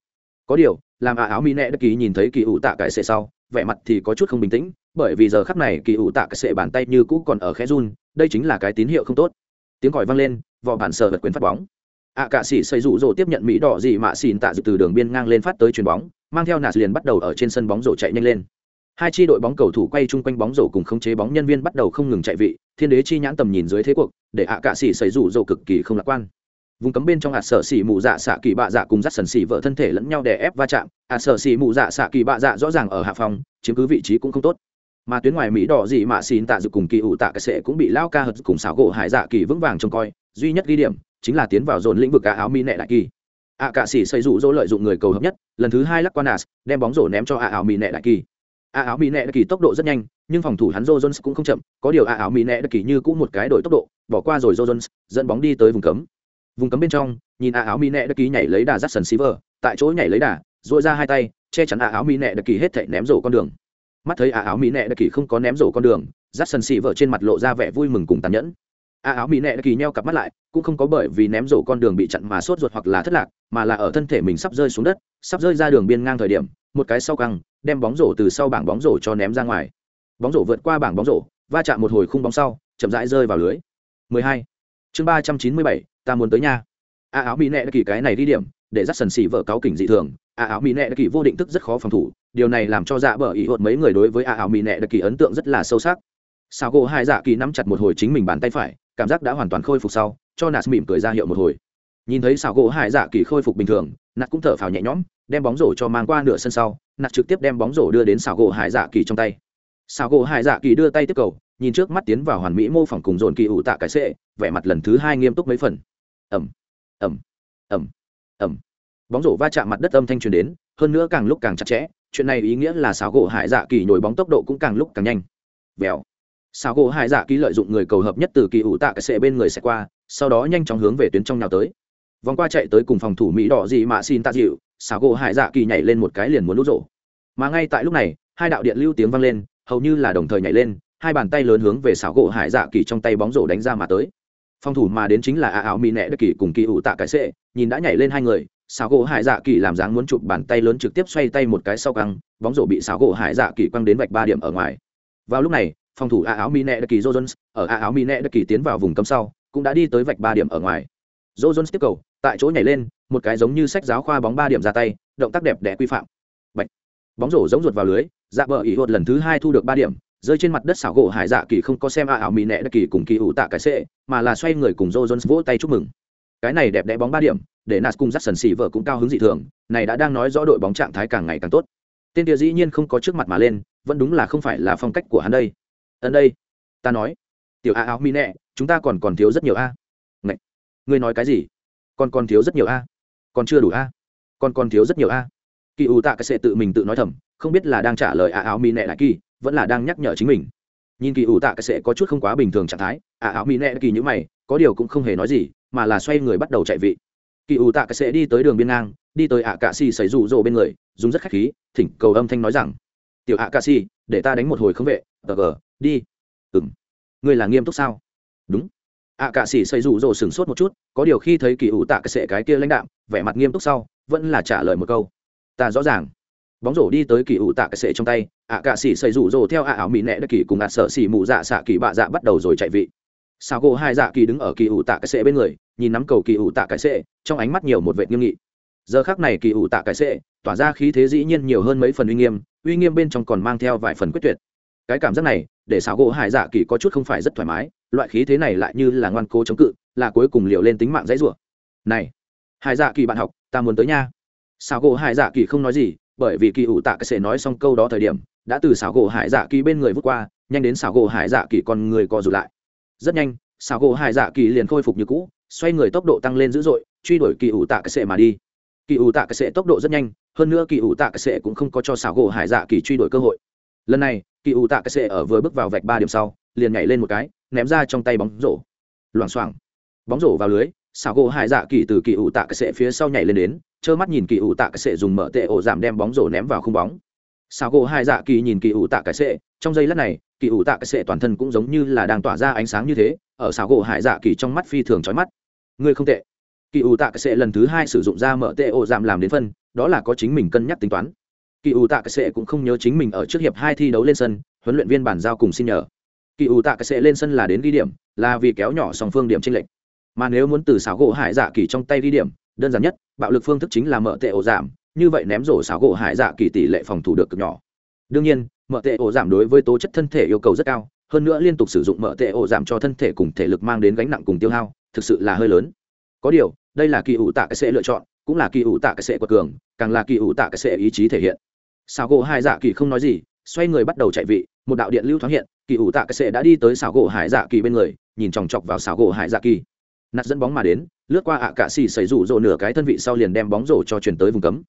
Có điều, làm a áo mỹ nệ đặc kỳ nhìn thấy kỳ ủ tạ cái sệ sau, vẻ mặt thì có chút không bình tĩnh, bởi vì giờ khắc này kỳ ủ tạ cái sệ bàn tay như cũ còn ở khẽ run, đây chính là cái tín hiệu không tốt. Tiếng còi vang lên, vỏ bản sờ vật quyền phát bóng. Ạ cạ sĩ xây rủ rỗ tiếp nhận mỹ đỏ dị mạ xìn tạ dự từ đường biên ngang lên phát tới chuyền bóng, mang theo nạt liền bắt đầu ở trên sân bóng rổ chạy nhanh lên hai chi đội bóng cầu thủ quay chung quanh bóng rổ cùng khống chế bóng nhân viên bắt đầu không ngừng chạy vị, thiên đế chi nhãn tầm nhìn dưới thế cuộc, để ạ cạ xỉ xảy rủ rỗ cực kỳ không lạc quan. Vùng cấm bên trong ạt sở xỉ mù dạ xạ kỳ bạ dạ cùng dắt sần xỉ vợ thân thể lẫn nhau đè ép va chạm ạt sở xỉ mù dạ xạ kỳ bạ dạ rõ ràng ở hạ phòng, chiếm cứ vị trí cũng không tốt. Mà tuyến ngoài mỹ đỏ dị mạ xin tạ dự cùng kỳ ủ tạ cái sệ cũng bị lao ca hật cùng xảo gỗ hải dạ kỳ vững vàng trông coi, duy nhất ghi điểm chính là tiến vào dồn lĩnh vực cả áo mi nẹ đại kỳ. Ạ cạ xỉ xây rủ dỗ lợi dụng người cầu hợp nhất, lần thứ hai lắc quan đem bóng rổ ném cho ạ áo mi nẹ đại kỳ ạ áo mỹ nẹ đặc kỳ tốc độ rất nhanh, nhưng phòng thủ hắn joe jones cũng không chậm, có điều ạ áo mỹ nẹ đặc kỳ như cũng một cái đổi tốc độ, bỏ qua rồi joe jones, dẫn bóng đi tới vùng cấm. Vùng cấm bên trong, nhìn ạ áo mỹ nẹ đặc kỳ nhảy lấy đà dắt sần silver tại chỗ nhảy lấy đà dội ra hai tay, che chắn a áo mỹ nẹ đặc kỳ hết thảy ném rổ con đường. Mắt thấy a áo mỹ nẹ đặc kỳ không có ném rổ con đường dắt sần silver trên mặt lộ ra vẻ vui mừng cùng tàn nhẫn. A áo mỹ nệ kỳ nheo cặp mắt lại, cũng không có bởi vì ném rổ con đường bị chặn mà sốt ruột hoặc là thất lạc, mà là ở thân thể mình sắp rơi xuống đất, sắp rơi ra đường biên ngang thời điểm, một cái sau căng đem bóng rổ từ sau bảng bóng rổ cho ném ra ngoài. Bóng rổ vượt qua bảng bóng rổ va chạm một hồi khung bóng sau chậm rãi rơi vào lưới. 12. chương 397, ta muốn tới nhà. A áo mỹ nệ kỳ cái này đi điểm để dắt sần xỉ vợ cáo kỉnh dị thường. A áo mỹ nệ kỳ vô định thức rất khó phòng thủ điều này làm cho dạ bờ ý hột mấy người đối với a áo mỹ nệ kỳ ấn tượng rất là sâu sắc. Sao gỗ hai dạ kỳ nắm chặt một hồi chính mình bàn tay phải cảm giác đã hoàn toàn khôi phục sau cho nạt mỉm cười ra hiệu một hồi. Nhìn thấy sào gỗ hai dạ kỳ khôi phục bình thường nạt cũng thở phào nhẹ nhõm đem bóng rổ cho mang qua nửa sân sau nạt trực tiếp đem bóng rổ đưa đến xào gỗ hải dạ kỳ trong tay. Xào gỗ hải dạ kỳ đưa tay tiếp cầu, nhìn trước mắt tiến vào hoàn mỹ mô phỏng cùng dồn kỳ ủ tạ cái sệ vẻ mặt lần thứ hai nghiêm túc mấy phần. Ẩm ẩm ẩm ẩm bóng rổ va chạm mặt đất âm thanh truyền đến, hơn nữa càng lúc càng chặt chẽ, chuyện này ý nghĩa là xào gỗ hải dạ kỳ nhồi bóng tốc độ cũng càng lúc càng nhanh. Vèo. Sao gỗ hải dạ Kỳ lợi dụng người cầu hợp nhất từ kỳ ủ tạ cái sệ bên người sẽ qua, sau đó nhanh chóng hướng về tuyến trong nhào tới. Vòng qua chạy tới cùng phòng thủ mỹ đỏ gì mà xin tạ dịu xảo gỗ hải dạ kỳ nhảy lên một cái liền muốn lũ rổ. Mà ngay tại lúc này, hai đạo điện lưu tiếng vang lên, hầu như là đồng thời nhảy lên, hai bàn tay lớn hướng về xảo gỗ hải dạ kỳ trong tay bóng rổ đánh ra mà tới. Phòng thủ mà đến chính là a áo mỹ nẹ đất kỳ cùng kỳ ủ tạ cái sệ, nhìn đã nhảy lên hai người, xảo gỗ hải dạ kỳ làm dáng muốn chụp bàn tay lớn trực tiếp xoay tay một cái sau căng, bóng rổ bị xảo gỗ hải dạ kỳ quăng đến vạch ba điểm ở ngoài. Vào lúc này, phòng thủ a áo mi nẹ đất kỳ jones, ở a áo mi nẹ đất kỳ tiến vào vùng cấm sau, cũng đã đi tới vạch ba điểm ở ngoài jones tiếp cầu, tại chỗ nhảy lên, một cái giống như sách giáo khoa bóng ba điểm ra tay, động tác đẹp đẽ quy phạm. Bạch. bóng rổ giống ruột vào lưới dạ bờ Ý hột lần thứ hai thu được ba điểm, rơi trên mặt đất xảo gỗ hải dạ kỳ không có xem a ảo mi nẹ đặc kỳ cùng kỳ ủ tạ cái xệ, mà là xoay người cùng jones vỗ tay chúc mừng. Cái này đẹp đẽ bóng ba điểm, để nas cùng dắt sần vợ cũng cao hứng dị thường, này đã đang nói rõ đội bóng trạng thái càng ngày càng tốt. Tên kia dĩ nhiên không có trước mặt mà lên, vẫn đúng là không phải là phong cách của hắn đây. Ấn đây, ta nói, tiểu a áo mi nẹ, chúng ta còn còn thiếu rất nhiều a ngươi nói cái gì? Còn còn thiếu rất nhiều a. Còn chưa đủ a. Còn còn thiếu rất nhiều a. Kỳ ủ tạ cái sệ tự mình tự nói thầm, không biết là đang trả lời a áo mi nẹ lại kỳ, vẫn là đang nhắc nhở chính mình. Nhìn kỳ ủ tạ cái sẽ có chút không quá bình thường trạng thái, a áo mỹ nẹ kỳ như mày, có điều cũng không hề nói gì, mà là xoay người bắt đầu chạy vị. Kỳ ủ tạ cái sẽ đi tới đường biên ngang, đi tới ạ cạ xì xảy rủ rỗ bên người, dùng rất khách khí, thỉnh cầu âm thanh nói rằng, tiểu ạ cạ xì để ta đánh một hồi không vệ, tờ gờ, đi. Ừ m ngươi là nghiêm túc sao? Ạ cạ sĩ xây rủ rồ sửng sốt một chút, có điều khi thấy kỳ ủ tạ cái sệ cái kia lãnh đạm, vẻ mặt nghiêm túc sau, vẫn là trả lời một câu. Ta rõ ràng. Bóng rổ đi tới kỳ ủ tạ cái sệ trong tay, ạ cạ sĩ xây rủ rồ theo ạ áo mỹ nẹ đất kỳ cùng ạ sợ xỉ mù dạ xạ kỳ bạ dạ bắt đầu rồi chạy vị. Sao gỗ hai dạ kỳ đứng ở kỳ ủ tạ cái sệ bên người, nhìn nắm cầu kỳ ủ tạ cái sệ, trong ánh mắt nhiều một vệ nghiêm nghị. Giờ khác này kỳ ủ tạ cái sệ, tỏa ra khí thế dĩ nhiên nhiều hơn mấy phần uy nghiêm uy nghiêm bên trong còn mang theo vài phần quyết tuyệt. Cái cảm giác này, để xảo gỗ hải dạ kỳ có chút không phải rất thoải mái loại khí thế này lại như là ngoan cố chống cự, là cuối cùng liều lên tính mạng dãy rủa. Này, hải dạ kỳ bạn học, ta muốn tới nha. Xảo gỗ hải dạ kỳ không nói gì, bởi vì kỳ ủ tạ cái Sẽ nói xong câu đó thời điểm, đã từ xảo gỗ hải dạ kỳ bên người vút qua, nhanh đến xảo gỗ hải dạ kỳ con người co rụt lại. Rất nhanh xảo gỗ hải dạ kỳ liền khôi phục như cũ, xoay người tốc độ tăng lên dữ dội, truy đuổi kỳ ủ tạ cái sệ mà đi. Kỳ ủ tạ cái sệ tốc độ rất nhanh, hơn nữa kỳ ủ tạ cái sệ cũng không có cho xảo gỗ hải dạ kỳ truy đuổi cơ hội. Lần này, kỳ ủ tạ cái sệ ở vừa bước vào vạch ba điểm sau liền nhảy lên một cái, ném ra trong tay bóng rổ. Loảng xoảng. Bóng rổ vào lưới, xảo gỗ hải dạ kỳ từ kỳ ủ tạ cái sệ phía sau nhảy lên đến, trơ mắt nhìn kỳ ủ tạ cái sệ dùng mở tệ ổ giảm đem bóng rổ ném vào khung bóng. Xảo gỗ hải dạ kỳ nhìn kỳ ủ tạ cái sệ, trong giây lát này, kỳ ủ tạ cái sệ toàn thân cũng giống như là đang tỏa ra ánh sáng như thế, ở xảo gỗ hải dạ kỳ trong mắt phi thường chói mắt. Ngươi không tệ. Kỳ ủ tạ cái sệ lần thứ hai sử dụng ra mở tệ ổ giảm làm đến phân, đó là có chính mình cân nhắc tính toán. Kỳ ủ tạ cái sệ cũng không nhớ chính mình ở trước hiệp hai thi đấu lên sân, huấn luyện viên bản giao cùng xin nhờ kỳ ủ tạ cái sẽ lên sân là đến ghi điểm, là vì kéo nhỏ song phương điểm tranh lệnh mà nếu muốn từ xảo gỗ hải dạ kỳ trong tay ghi điểm, đơn giản nhất, bạo lực phương thức chính là mở tệ ổ giảm, như vậy ném rổ xảo gỗ hải dạ kỳ tỷ lệ phòng thủ được cực nhỏ. Đương nhiên, mở tệ ổ giảm đối với tố chất thân thể yêu cầu rất cao, hơn nữa liên tục sử dụng mở tệ ổ giảm cho thân thể cùng thể lực mang đến gánh nặng cùng tiêu hao, thực sự là hơi lớn. Có điều, đây là kỳ ủ tạ cái sẽ lựa chọn, cũng là kỳ ủ tạ cái sẽ quật cường, càng là kỳ ủ tạ cái sẽ ý chí thể hiện. Xảo gỗ hải dạ kỳ không nói gì, xoay người bắt đầu chạy vị một đạo điện lưu thoáng hiện, kỳ ủ tạ cái sệ đã đi tới xảo gỗ hải dạ kỳ bên người, nhìn chòng chọc vào xảo gỗ hải dạ kỳ. Nạt dẫn bóng mà đến, lướt qua ạ cạ xì xảy rủ rộ nửa cái thân vị sau liền đem bóng rổ cho chuyển tới vùng cấm.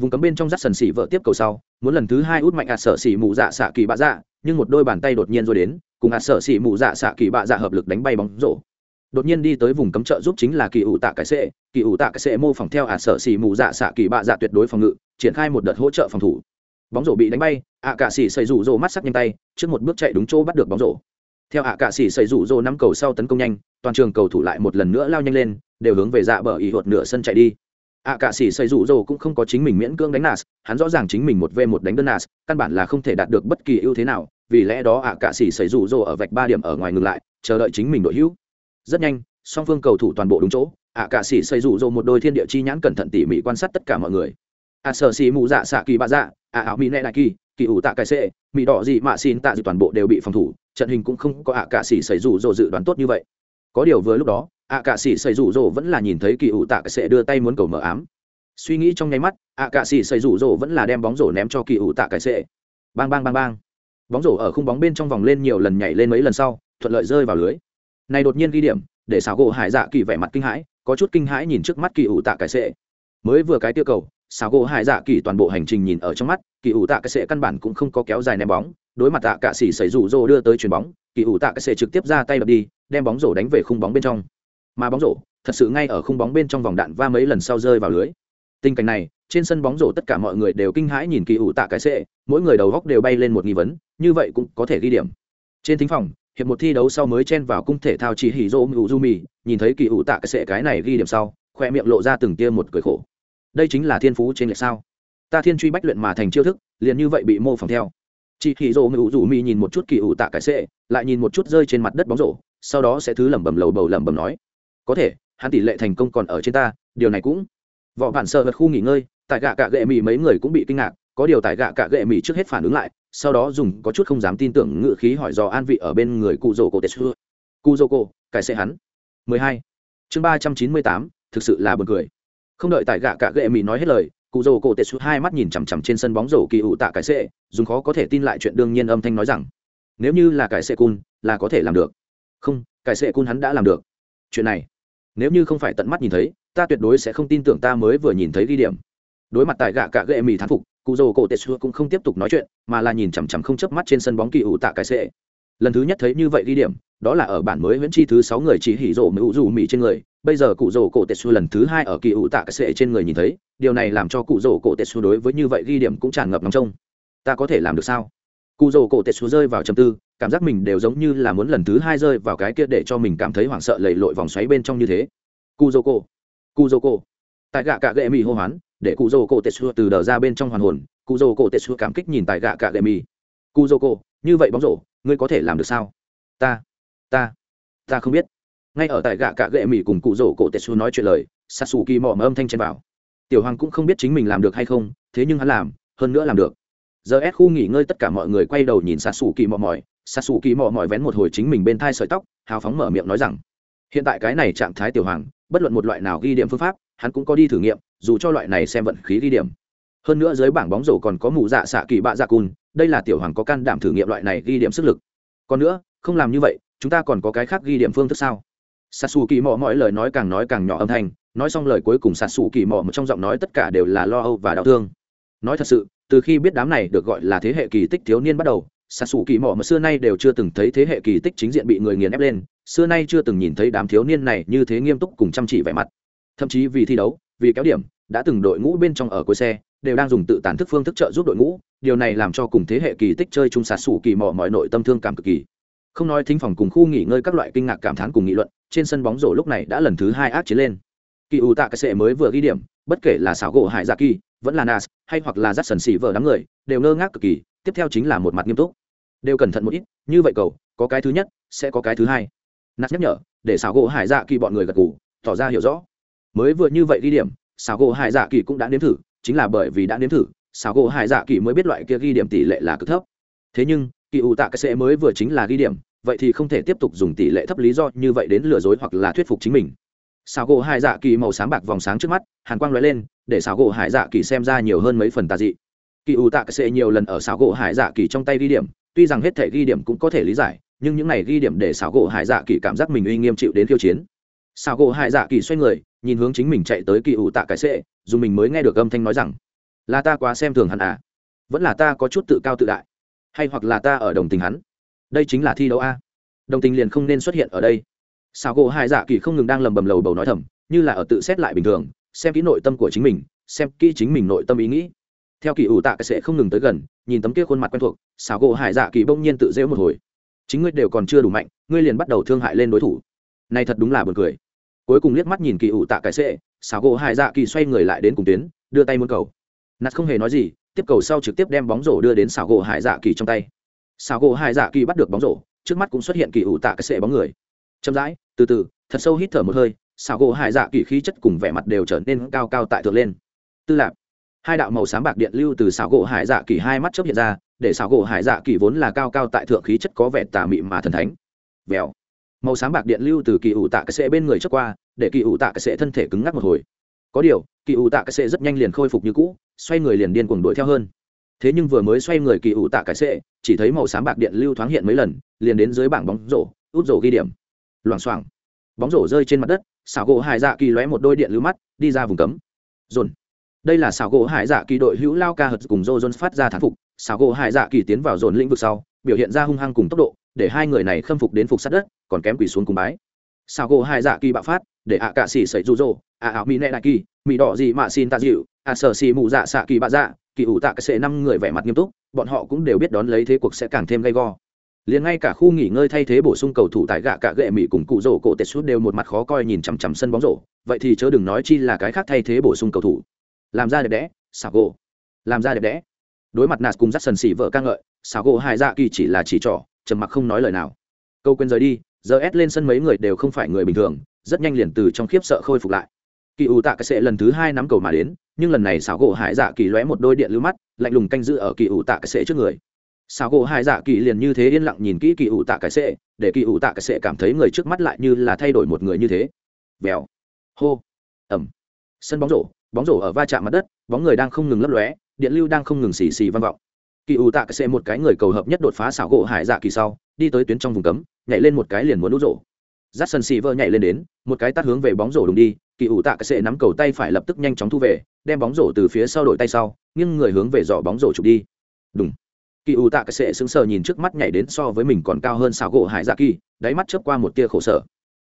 Vùng cấm bên trong rắt sần xỉ vợ tiếp cầu sau, muốn lần thứ hai út mạnh ạ sở xỉ mù dạ xạ kỳ bạ dạ nhưng một đôi bàn tay đột nhiên rồi đến, cùng ạ sở xỉ mù dạ xạ kỳ bạ dạ hợp lực đánh bay bóng rổ. Đột nhiên đi tới vùng cấm trợ giúp chính là kỳ ủ tạ cái sệ, kỳ ủ tạ cái sệ mô phỏng theo ạ sở xỉ mù dạ xạ kỳ bạ dạ tuyệt đối phòng ngự, triển khai một đợt hỗ trợ phòng thủ bóng rổ bị đánh bay, ạ cạ xỉ xảy rủ rộ mắt sắc nhanh tay, trước một bước chạy đúng chỗ bắt được bóng rổ. Theo ạ cạ xỉ xảy rủ rộ năm cầu sau tấn công nhanh, toàn trường cầu thủ lại một lần nữa lao nhanh lên, đều hướng về dạ bờ ý hụt nửa sân chạy đi. Ạ cạ xỉ xây rủ rồ cũng không có chính mình miễn cưỡng đánh nas, hắn rõ ràng chính mình một v một đánh đơn nas, căn bản là không thể đạt được bất kỳ ưu thế nào, vì lẽ đó ạ cạ xỉ xây rủ rồ ở vạch ba điểm ở ngoài ngừng lại, chờ đợi chính mình đội hữu. Rất nhanh, song phương cầu thủ toàn bộ đúng chỗ, ạ cạ xỉ xây rủ rồ một đôi thiên địa chi nhãn cẩn thận tỉ mỉ quan sát tất cả mọi người a sở xì mù dạ xạ kỳ bạ dạ à, a áo mỹ nệ đại kỳ kỳ ủ tạ cái xệ mỹ đỏ gì mà xin tạ gì toàn bộ đều bị phòng thủ, trận hình cũng không có ạ cạ xỉ xảy rủ rồ dự đoán tốt như vậy. Có điều vừa lúc đó, ạ cạ xỉ xảy rủ rỗ vẫn là nhìn thấy kỳ ủ tạ sẽ đưa tay muốn cầu mở ám. Suy nghĩ trong nháy mắt, ạ cạ xỉ xảy rủ rỗ vẫn là đem bóng rổ ném cho kỳ ủ tạ cái sệ. Bang bang bang bang. Bóng rổ ở khung bóng bên trong vòng lên nhiều lần nhảy lên mấy lần sau, thuận lợi rơi vào lưới. Này đột nhiên ghi điểm, để xảo gỗ hải dạ kỳ vẻ mặt kinh hãi, có chút kinh hãi nhìn trước mắt kỳ ủ tạ cái sệ. Mới vừa cái tiêu cầu xảo gỗ hải dạ kỳ toàn bộ hành trình nhìn ở trong mắt, kỳ ủ tạ cái sệ căn bản cũng không có kéo dài ném bóng, đối mặt tạ cạ sĩ xảy rủ rô đưa tới chuyền bóng, kỳ ủ tạ cái sệ trực tiếp ra tay đập đi, đem bóng rổ đánh về khung bóng bên trong. Mà bóng rổ, thật sự ngay ở khung bóng bên trong vòng đạn va mấy lần sau rơi vào lưới. Tình cảnh này, trên sân bóng rổ tất cả mọi người đều kinh hãi nhìn kỳ ủ tạ cái sệ, mỗi người đầu góc đều bay lên một nghi vấn, như vậy cũng có thể ghi điểm. Trên thính phòng, hiệp một thi đấu sau mới chen vào cung thể thao chỉ hỉ rô mưu du mì nhìn thấy kỳ ủ tạ cái sệ cái này ghi điểm sau, khoe miệng lộ ra từng tia một cười khổ đây chính là thiên phú trên lệch sao? Ta thiên truy bách luyện mà thành chiêu thức liền như vậy bị mô phỏng theo. Chị hỉ rô mưu rủ mi nhìn một chút kỳ ủ tạ cái sệ lại nhìn một chút rơi trên mặt đất bóng rổ sau đó sẽ thứ lẩm bẩm lầu bầu lẩm bẩm nói có thể hắn tỷ lệ thành công còn ở trên ta điều này cũng võ bản sợ vật khu nghỉ ngơi tại gạ cạ gệ mì mấy người cũng bị kinh ngạc có điều tại gạ cạ gệ mì trước hết phản ứng lại sau đó dùng có chút không dám tin tưởng ngự khí hỏi dò an vị ở bên người cụ rổ cổ tetsu cụ rổ cổ cái xe hắn. 12. chương 398, thực sự là buồn cười không đợi tại gạ cả gệ mỹ nói hết lời, cụ rồ cổ tetsu hai mắt nhìn chằm chằm trên sân bóng rổ kỳ ủ tạ cải sệ dùng khó có thể tin lại chuyện đương nhiên âm thanh nói rằng, nếu như là cải sệ cun, là có thể làm được. Không, cải sệ cun hắn đã làm được. Chuyện này, nếu như không phải tận mắt nhìn thấy, ta tuyệt đối sẽ không tin tưởng ta mới vừa nhìn thấy ghi điểm. Đối mặt tại gạ cả gệ mỹ thán phục, cụ dồ cổ tệ xua cũng không tiếp tục nói chuyện, mà là nhìn chằm chằm không chớp mắt trên sân bóng kỳ ủ tạ cái sệ lần thứ nhất thấy như vậy ghi điểm, đó là ở bản mới viễn chi thứ sáu người chỉ hỉ rộ mưu dù mỹ trên người. Bây giờ cụ rổ cổ tetsu lần thứ hai ở kỳ ủ tạ cái sệ trên người nhìn thấy, điều này làm cho cụ rổ cổ tetsu đối với như vậy ghi điểm cũng tràn ngập nóng trông. Ta có thể làm được sao? Cụ rổ cổ tetsu rơi vào trầm tư, cảm giác mình đều giống như là muốn lần thứ hai rơi vào cái kia để cho mình cảm thấy hoảng sợ lầy lội vòng xoáy bên trong như thế. Cụ rổ cổ, cụ rổ cổ. Tại gạ cạ gệ mì hô hoán, để cụ rổ cổ tetsu từ đờ ra bên trong hoàn hồn, cụ rổ cổ tetsu cảm kích nhìn tại gạ cạ gệ mì. Cụ rổ cổ, như vậy bóng rổ ngươi có thể làm được sao? Ta ta ta không biết. Ngay ở tại gạ cạ gệ mỹ cùng cụ rổ cổ tetsu nói chuyện lời s a s u kỳ mò mà âm thanh chen vào tiểu hoàng cũng không biết chính mình làm được hay không, thế nhưng hắn làm, hơn nữa làm được. Giờ ép khu nghỉ ngơi tất cả mọi người quay đầu nhìn s a s u kỳ mò mỏi. S a s u kỳ mò mỏi vén một hồi chính mình bên thai sợi tóc, hào phóng mở miệng nói rằng, hiện tại cái này trạng thái tiểu hoàng, bất luận một loại nào ghi điểm phương pháp, hắn cũng có đi thử nghiệm, dù cho loại này xem vận khí ghi điểm hơn nữa dưới bảng bóng rổ còn có mù dạ xạ kỳ bạ dạ cùn, đây là tiểu hoàng có can đảm thử nghiệm loại này ghi điểm sức lực. Còn nữa, không làm như vậy, chúng ta còn có cái khác ghi điểm phương thức sao? Sạt xù kỳ mò mọi lời nói càng nói càng nhỏ âm thanh, nói xong lời cuối cùng sạt xù kỳ mò một trong giọng nói tất cả đều là lo âu và đau thương. Nói thật sự, từ khi biết đám này được gọi là thế hệ kỳ tích thiếu niên bắt đầu sạt xù kỳ mò mà xưa nay đều chưa từng thấy thế hệ kỳ tích chính diện bị người nghiền ép lên, xưa nay chưa từng nhìn thấy đám thiếu niên này như thế nghiêm túc cùng chăm chỉ vẻ mặt. Thậm chí vì thi đấu vì kéo điểm, đã từng đội ngũ bên trong ở cuối xe, đều đang dùng tự tàn thức phương thức trợ giúp đội ngũ, điều này làm cho cùng thế hệ kỳ tích chơi chung sạt sủ kỳ mò mọi nội tâm thương cảm cực kỳ. Không nói thính phòng cùng khu nghỉ ngơi các loại kinh ngạc cảm thán cùng nghị luận, trên sân bóng rổ lúc này đã lần thứ hai ác chiến lên. Kỳ ủ tạ cái sệ mới vừa ghi điểm, bất kể là xảo gỗ hải dạ kỳ, vẫn là nas, hay hoặc là rắt sần xỉ vờ đám người, đều ngơ ngác cực kỳ, tiếp theo chính là một mặt nghiêm túc. Đều cẩn thận một ít, như vậy cầu có cái thứ nhất, sẽ có cái thứ hai. Nas nhắc nhở, để xảo gỗ hải dạ kỳ bọn người gật ngủ tỏ ra hiểu rõ mới vừa như vậy ghi điểm xảo gỗ hải dạ kỳ cũng đã nếm thử, chính là bởi vì đã nếm thử xảo gỗ hải dạ kỳ mới biết loại kia ghi điểm tỷ lệ là cực thấp. Thế nhưng kỳ ủ tạ cái sệ mới vừa chính là ghi điểm, vậy thì không thể tiếp tục dùng tỷ lệ thấp lý do như vậy đến lừa dối hoặc là thuyết phục chính mình. Xào gỗ hải dạ kỳ màu sáng bạc vòng sáng trước mắt, hàn quang lóe lên, để xào gỗ hải dạ kỳ xem ra nhiều hơn mấy phần tà dị. Kỳ ủ tạ cái sệ nhiều lần ở xào gỗ hải dạ kỳ trong tay ghi điểm, tuy rằng hết thể ghi điểm cũng có thể lý giải, nhưng những này ghi điểm để xào gỗ hải dạ kỳ cảm giác mình uy nghiêm chịu đến khiêu chiến. Xào gỗ hải dạ kỳ xoay người nhìn hướng chính mình chạy tới kỳ ủ tạ cái sệ dù mình mới nghe được âm thanh nói rằng, là ta quá xem thường hắn à? Vẫn là ta có chút tự cao tự đại, hay hoặc là ta ở đồng tình hắn? Đây chính là thi đấu a. Đồng tình liền không nên xuất hiện ở đây. Sao gỗ hai dạ kỳ không ngừng đang lầm bầm lầu bầu nói thầm, như là ở tự xét lại bình thường, xem kỹ nội tâm của chính mình, xem kỹ chính mình nội tâm ý nghĩ. Theo kỳ ủ tạ cái sệ không ngừng tới gần, nhìn tấm kia khuôn mặt quen thuộc sao gỗ hải dạ kỳ bỗng nhiên tự dễu một hồi. Chính ngươi đều còn chưa đủ mạnh, ngươi liền bắt đầu thương hại lên đối thủ. Này thật đúng là buồn cười cuối cùng liếc mắt nhìn kỳ ủ tạ cái sệ xào gỗ hải dạ kỳ xoay người lại đến cùng tuyến, đưa tay muốn cầu. Nạt không hề nói gì, tiếp cầu sau trực tiếp đem bóng rổ đưa đến xào gỗ hải dạ kỳ trong tay. Xào gỗ hải dạ kỳ bắt được bóng rổ, trước mắt cũng xuất hiện kỳ ủ tạ cái sệ bóng người. Chậm rãi, từ từ, thật sâu hít thở một hơi xào gỗ hải dạ kỳ khí chất cùng vẻ mặt đều trở nên cao cao tại thượng lên. Tư lạc hai đạo màu sáng bạc điện lưu từ xào gỗ hải dạ kỳ hai mắt chấp hiện ra, để xào gỗ hải dạ kỳ vốn là cao cao tại thượng khí chất có vẻ tà mị mà thần thánh. Vèo màu sáng bạc điện lưu từ kỳ ủ tạ cái sệ bên người trước qua, để kỳ ủ tạ cái sệ thân thể cứng ngắc một hồi. Có điều, kỳ ủ tạ cái sệ rất nhanh liền khôi phục như cũ, xoay người liền điên cuồng đuổi theo hơn. Thế nhưng vừa mới xoay người kỳ ủ tạ cái sệ, chỉ thấy màu sáng bạc điện lưu thoáng hiện mấy lần, liền đến dưới bảng bóng rổ, út rổ ghi điểm. Loảng xoảng. Bóng rổ rơi trên mặt đất, xảo gỗ hải dạ kỳ lóe một đôi điện lưu mắt, đi ra vùng cấm. Dồn. Đây là xảo gỗ hải dạ kỳ đội hữu lao ca hật cùng dô dôn phát ra thán phục, xảo gỗ hải dạ kỳ tiến vào dồn lĩnh vực sau, biểu hiện ra hung hăng cùng tốc độ để hai người này khâm phục đến phục sát đất, còn kém quỳ xuống cùng bái. Sao gỗ hai dạ kỳ bạo phát, để ạ cạ xỉ xảy rụ rỗ, ạ ảo mỹ nệ đại kỳ mỹ đỏ gì mà xin ta dịu, ạ sở xì mù dạ xạ kỳ bạ dạ kỳ ủ tạ cái xệ năm người vẻ mặt nghiêm túc, bọn họ cũng đều biết đón lấy thế cuộc sẽ càng thêm gay go. Liền ngay cả khu nghỉ ngơi thay thế bổ sung cầu thủ tại gạ cả gệ mỹ cùng cụ rổ cổ tết suốt đều một mặt khó coi nhìn chằm chằm sân bóng rổ, vậy thì chớ đừng nói chi là cái khác thay thế bổ sung cầu thủ. Làm ra đẹp đẽ xảo gỗ. Làm ra đẹp đẽ. Đối mặt nạt cùng dắt sần xỉ vợ ca ngợi xảo gỗ hai dạ kỳ chỉ là chỉ trỏ trầm mặc không nói lời nào. Câu quên rời đi, giờ ép lên sân mấy người đều không phải người bình thường, rất nhanh liền từ trong khiếp sợ khôi phục lại. Kỳ ủ tạ cái sệ lần thứ hai nắm cầu mà đến, nhưng lần này xảo gỗ hải dạ kỳ lóe một đôi điện lưu mắt, lạnh lùng canh giữ ở kỳ ủ tạ cái sệ trước người. Xảo gỗ hải dạ kỳ liền như thế yên lặng nhìn kỹ kỳ ủ tạ cái sệ để kỳ ủ tạ cái sệ cảm thấy người trước mắt lại như là thay đổi một người như thế. Vèo. Hô. Ẩm. Sân bóng rổ bóng rổ ở va chạm mặt đất, bóng người đang không ngừng lấp lóe, điện lưu đang không ngừng xì xì vang vọng kỳ ủ tạ cái sệ một cái người cầu hợp nhất đột phá xảo gỗ hải dạ kỳ sau, đi tới tuyến trong vùng cấm, nhảy lên một cái liền muốn đũ rổ. Dắt sân xì vơ nhảy lên đến, một cái tắt hướng về bóng rổ đùng đi, kỳ ủ tạ cái sệ nắm cầu tay phải lập tức nhanh chóng thu về, đem bóng rổ từ phía sau đội tay sau nhưng người hướng về giỏ bóng rổ chụp đi. Đúng kỳ ủ tạ cái sệ sững sờ nhìn trước mắt nhảy đến so với mình còn cao hơn xảo gỗ hải dạ kỳ, đáy mắt chớp qua một tia khổ sở.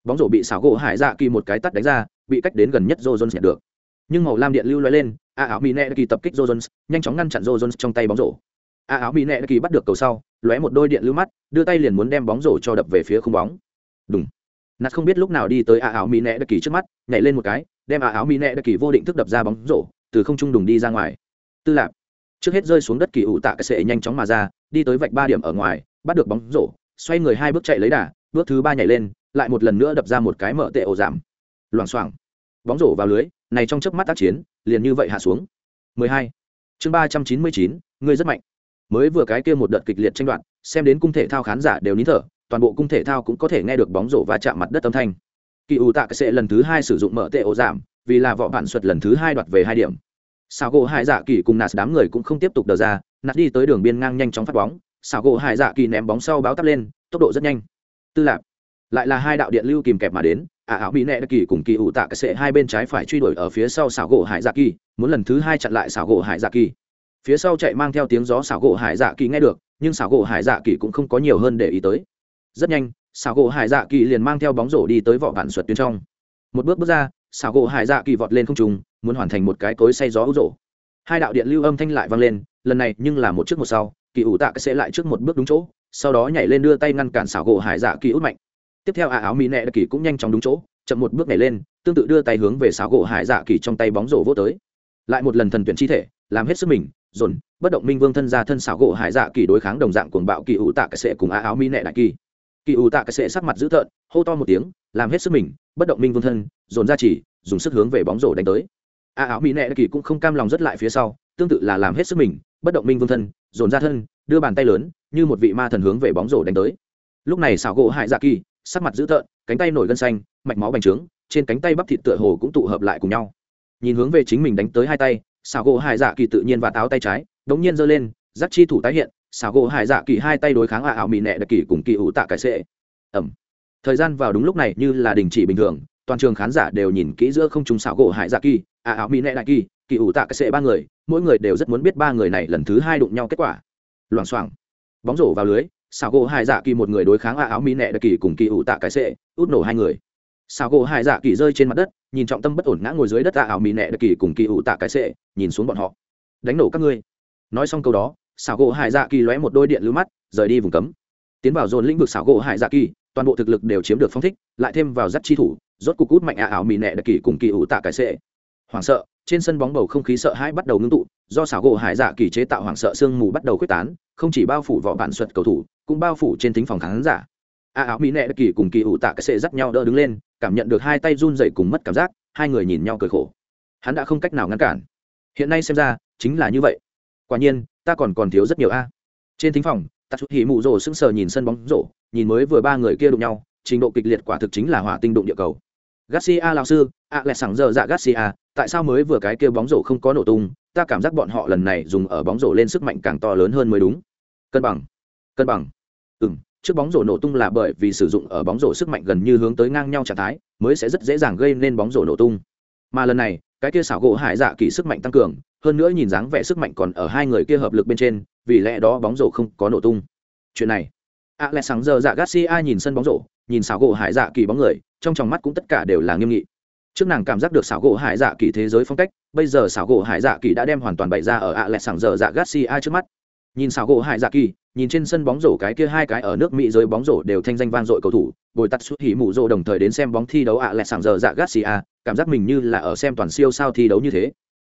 Bóng rổ bị xảo gỗ hải dạ kỳ một cái tắt đánh ra, bị cách đến gần nhất joe jones nhận được. Nhưng màu lam điện lưu loay lên, a áo mỹ nẹ kỳ tập kích joe jones, nhanh chóng ngăn chặn joe jones trong tay bóng rổ a áo mỹ nẹ kỳ bắt được cầu sau lóe một đôi điện lưu mắt đưa tay liền muốn đem bóng rổ cho đập về phía không bóng. Đúng nạt không biết lúc nào đi tới a áo mỹ nẹ kỳ trước mắt nhảy lên một cái đem a áo mỹ nẹ kỳ vô định thức đập ra bóng rổ từ không trung đùng đi ra ngoài. Tư lạc trước hết rơi xuống đất kỳ ủ tạ cái sệ nhanh chóng mà ra đi tới vạch ba điểm ở ngoài bắt được bóng rổ xoay người hai bước chạy lấy đà bước thứ ba nhảy lên lại một lần nữa đập ra một cái mở tệ ổ giảm. Loảng xoảng. Bóng rổ vào lưới này trong chớp mắt tác chiến liền như vậy hạ xuống. 12. chương 399, ngươi rất mạnh mới vừa cái kia một đợt kịch liệt tranh đoạt, xem đến cung thể thao khán giả đều nín thở, toàn bộ cung thể thao cũng có thể nghe được bóng rổ va chạm mặt đất âm thanh. Kỳ ủ tạ sẽ sệ lần thứ hai sử dụng mở tệ ổ giảm, vì là võ bản xuất lần thứ hai đoạt về hai điểm. Sao gỗ hải dạ kỳ cùng nạt đám người cũng không tiếp tục đờ ra nạt đi tới đường biên ngang nhanh chóng phát bóng sao gỗ hải dạ kỳ ném bóng sau báo tắp lên, tốc độ rất nhanh. Tư lạc lại là hai đạo điện lưu kìm kẹp mà đến, ả ảo bị nẹ đất kỳ cùng kỳ ủ tạ cái sệ hai bên trái phải truy đuổi ở phía sau xảo gỗ hải dạ kỳ, muốn lần thứ hai chặn lại xảo gỗ hải dạ kỳ phía sau chạy mang theo tiếng gió xảo gỗ hải dạ kỳ nghe được, nhưng xảo gỗ hải dạ kỳ cũng không có nhiều hơn để ý tới. Rất nhanh, xảo gỗ hải dạ kỳ liền mang theo bóng rổ đi tới vỏ bản suật tuyến trong. Một bước bước ra, xảo gỗ hải dạ kỳ vọt lên không trùng muốn hoàn thành một cái cối say gió ưu rổ. Hai đạo điện lưu âm thanh lại vang lên, lần này nhưng là một trước một sau, kỳ ủ tạ sẽ lại trước một bước đúng chỗ, sau đó nhảy lên đưa tay ngăn cản xảo gỗ hải dạ kỳ út mạnh. Tiếp theo ả áo mỹ nẹ kỳ cũng nhanh chóng đúng chỗ, chậm một bước nhảy lên, tương tự đưa tay hướng về xảo gỗ hải dạ kỳ trong tay bóng rổ vô tới lại một lần thần tuyển chi thể, làm hết sức mình, dồn, bất động minh vương thân ra thân xảo gỗ hải dạ kỳ đối kháng đồng dạng cuồng bạo kỳ ủ tạ cái sệ cùng á áo mỹ nẹ đại kỳ. Kỳ ủ tạ cái sệ sắc mặt dữ thợn hô to một tiếng, làm hết sức mình, bất động minh vương thân, dồn ra chỉ, dùng sức hướng về bóng rổ đánh tới. Á áo mỹ nệ kỳ cũng không cam lòng rất lại phía sau, tương tự là làm hết sức mình, bất động minh vương thân, dồn ra thân, đưa bàn tay lớn, như một vị ma thần hướng về bóng rổ đánh tới. Lúc này xảo gỗ hải dạ kỳ, sắc mặt dữ thợn cánh tay nổi gân xanh, mạch máu bành trướng, trên cánh tay bắp thịt tựa hồ cũng tụ hợp lại cùng nhau nhìn hướng về chính mình đánh tới hai tay, xảo gỗ hải dạ kỳ tự nhiên và táo tay trái, đống nhiên giơ lên, giác chi thủ tái hiện, xảo gỗ hải dạ kỳ hai tay đối kháng a ảo mị nệ đặc kỳ cùng kỳ ủ tạ cái sệ ẩm. Thời gian vào đúng lúc này như là đình chỉ bình thường, toàn trường khán giả đều nhìn kỹ giữa không trung xảo gỗ hải dạ kỳ a ảo mị nệ đại kỳ kỳ ủ tạ cái sệ ba người, mỗi người đều rất muốn biết ba người này lần thứ hai đụng nhau kết quả. Loảng xoảng. Bóng rổ vào lưới, xảo gỗ hải dạ kỳ một người đối kháng a áo mỹ nệ đặc kỳ cùng kỳ ủ tạ cái sệ út nổ hai người xảo gỗ hải dạ kỳ rơi trên mặt đất, nhìn trọng tâm bất ổn ngã ngồi dưới đất a áo mỹ nệ đặc kỳ cùng kỳ ủ tạ cái sệ, nhìn xuống bọn họ. Đánh nổ các ngươi. Nói xong câu đó xảo gỗ hải dạ kỳ lóe một đôi điện lưu mắt, rời đi vùng cấm. Tiến vào dồn lĩnh vực xảo gỗ hải dạ kỳ, toàn bộ thực lực đều chiếm được phong thích, lại thêm vào dắt chi thủ, rốt cục cút mạnh a ảo mỹ nệ đặc kỳ cùng kỳ ủ tạ cái sệ. Hoảng sợ, trên sân bóng bầu không khí sợ hãi bắt đầu ngưng tụ, do xảo gỗ hải dạ kỳ chế tạo hoảng sợ sương mù bắt đầu quyết tán, không chỉ bao phủ vỏ bản suất cầu thủ, cũng bao phủ trên thính phòng khán giả. A áo mỹ nệ đặc kỳ cùng kỳ ủ tạ cái sệ dắt nhau đỡ đứng lên cảm nhận được hai tay run dậy cùng mất cảm giác, hai người nhìn nhau cười khổ. Hắn đã không cách nào ngăn cản. Hiện nay xem ra, chính là như vậy. Quả nhiên, ta còn còn thiếu rất nhiều a. Trên thính phòng tạ chút hỉ mụ rồ sững sờ nhìn sân bóng rổ, nhìn mới vừa ba người kia đụng nhau, trình độ kịch liệt quả thực chính là hỏa tinh đụng địa cầu. Garcia lão sư, ạ lại sẵn giờ dạ garcia, tại sao mới vừa cái kia bóng rổ không có nổ tung, ta cảm giác bọn họ lần này dùng ở bóng rổ lên sức mạnh càng to lớn hơn mới đúng. Cân bằng. Cân bằng. Ừ m trước bóng rổ nổ tung là bởi vì sử dụng ở bóng rổ sức mạnh gần như hướng tới ngang nhau trạng thái mới sẽ rất dễ dàng gây nên bóng rổ nổ tung. Mà lần này cái kia xảo gỗ hải dạ kỳ sức mạnh tăng cường hơn nữa nhìn dáng vẻ sức mạnh còn ở hai người kia hợp lực bên trên vì lẽ đó bóng rổ không có nổ tung. Chuyện này a à, lẽ sáng giờ dạ garcia nhìn sân bóng rổ nhìn xảo gỗ hải dạ kỳ bóng người trong tròng mắt cũng tất cả đều là nghiêm nghị. Trước nàng cảm giác được xảo gỗ hải dạ kỳ thế giới phong cách bây giờ xảo gỗ hải dạ kỳ đã đem hoàn toàn bày ra ở ạ lẹ Sáng giờ dạ garcia trước mắt nhìn xảo gỗ hải dạ kỳ, nhìn trên sân bóng rổ cái kia hai cái ở nước mỹ giới bóng rổ đều thanh danh vang dội cầu thủ, bồi tắt suốt hỉ mụ rộ đồng thời đến xem bóng thi đấu ạ lẹ sảng giờ dạ garcia, cảm giác mình như là ở xem toàn siêu sao thi đấu như thế.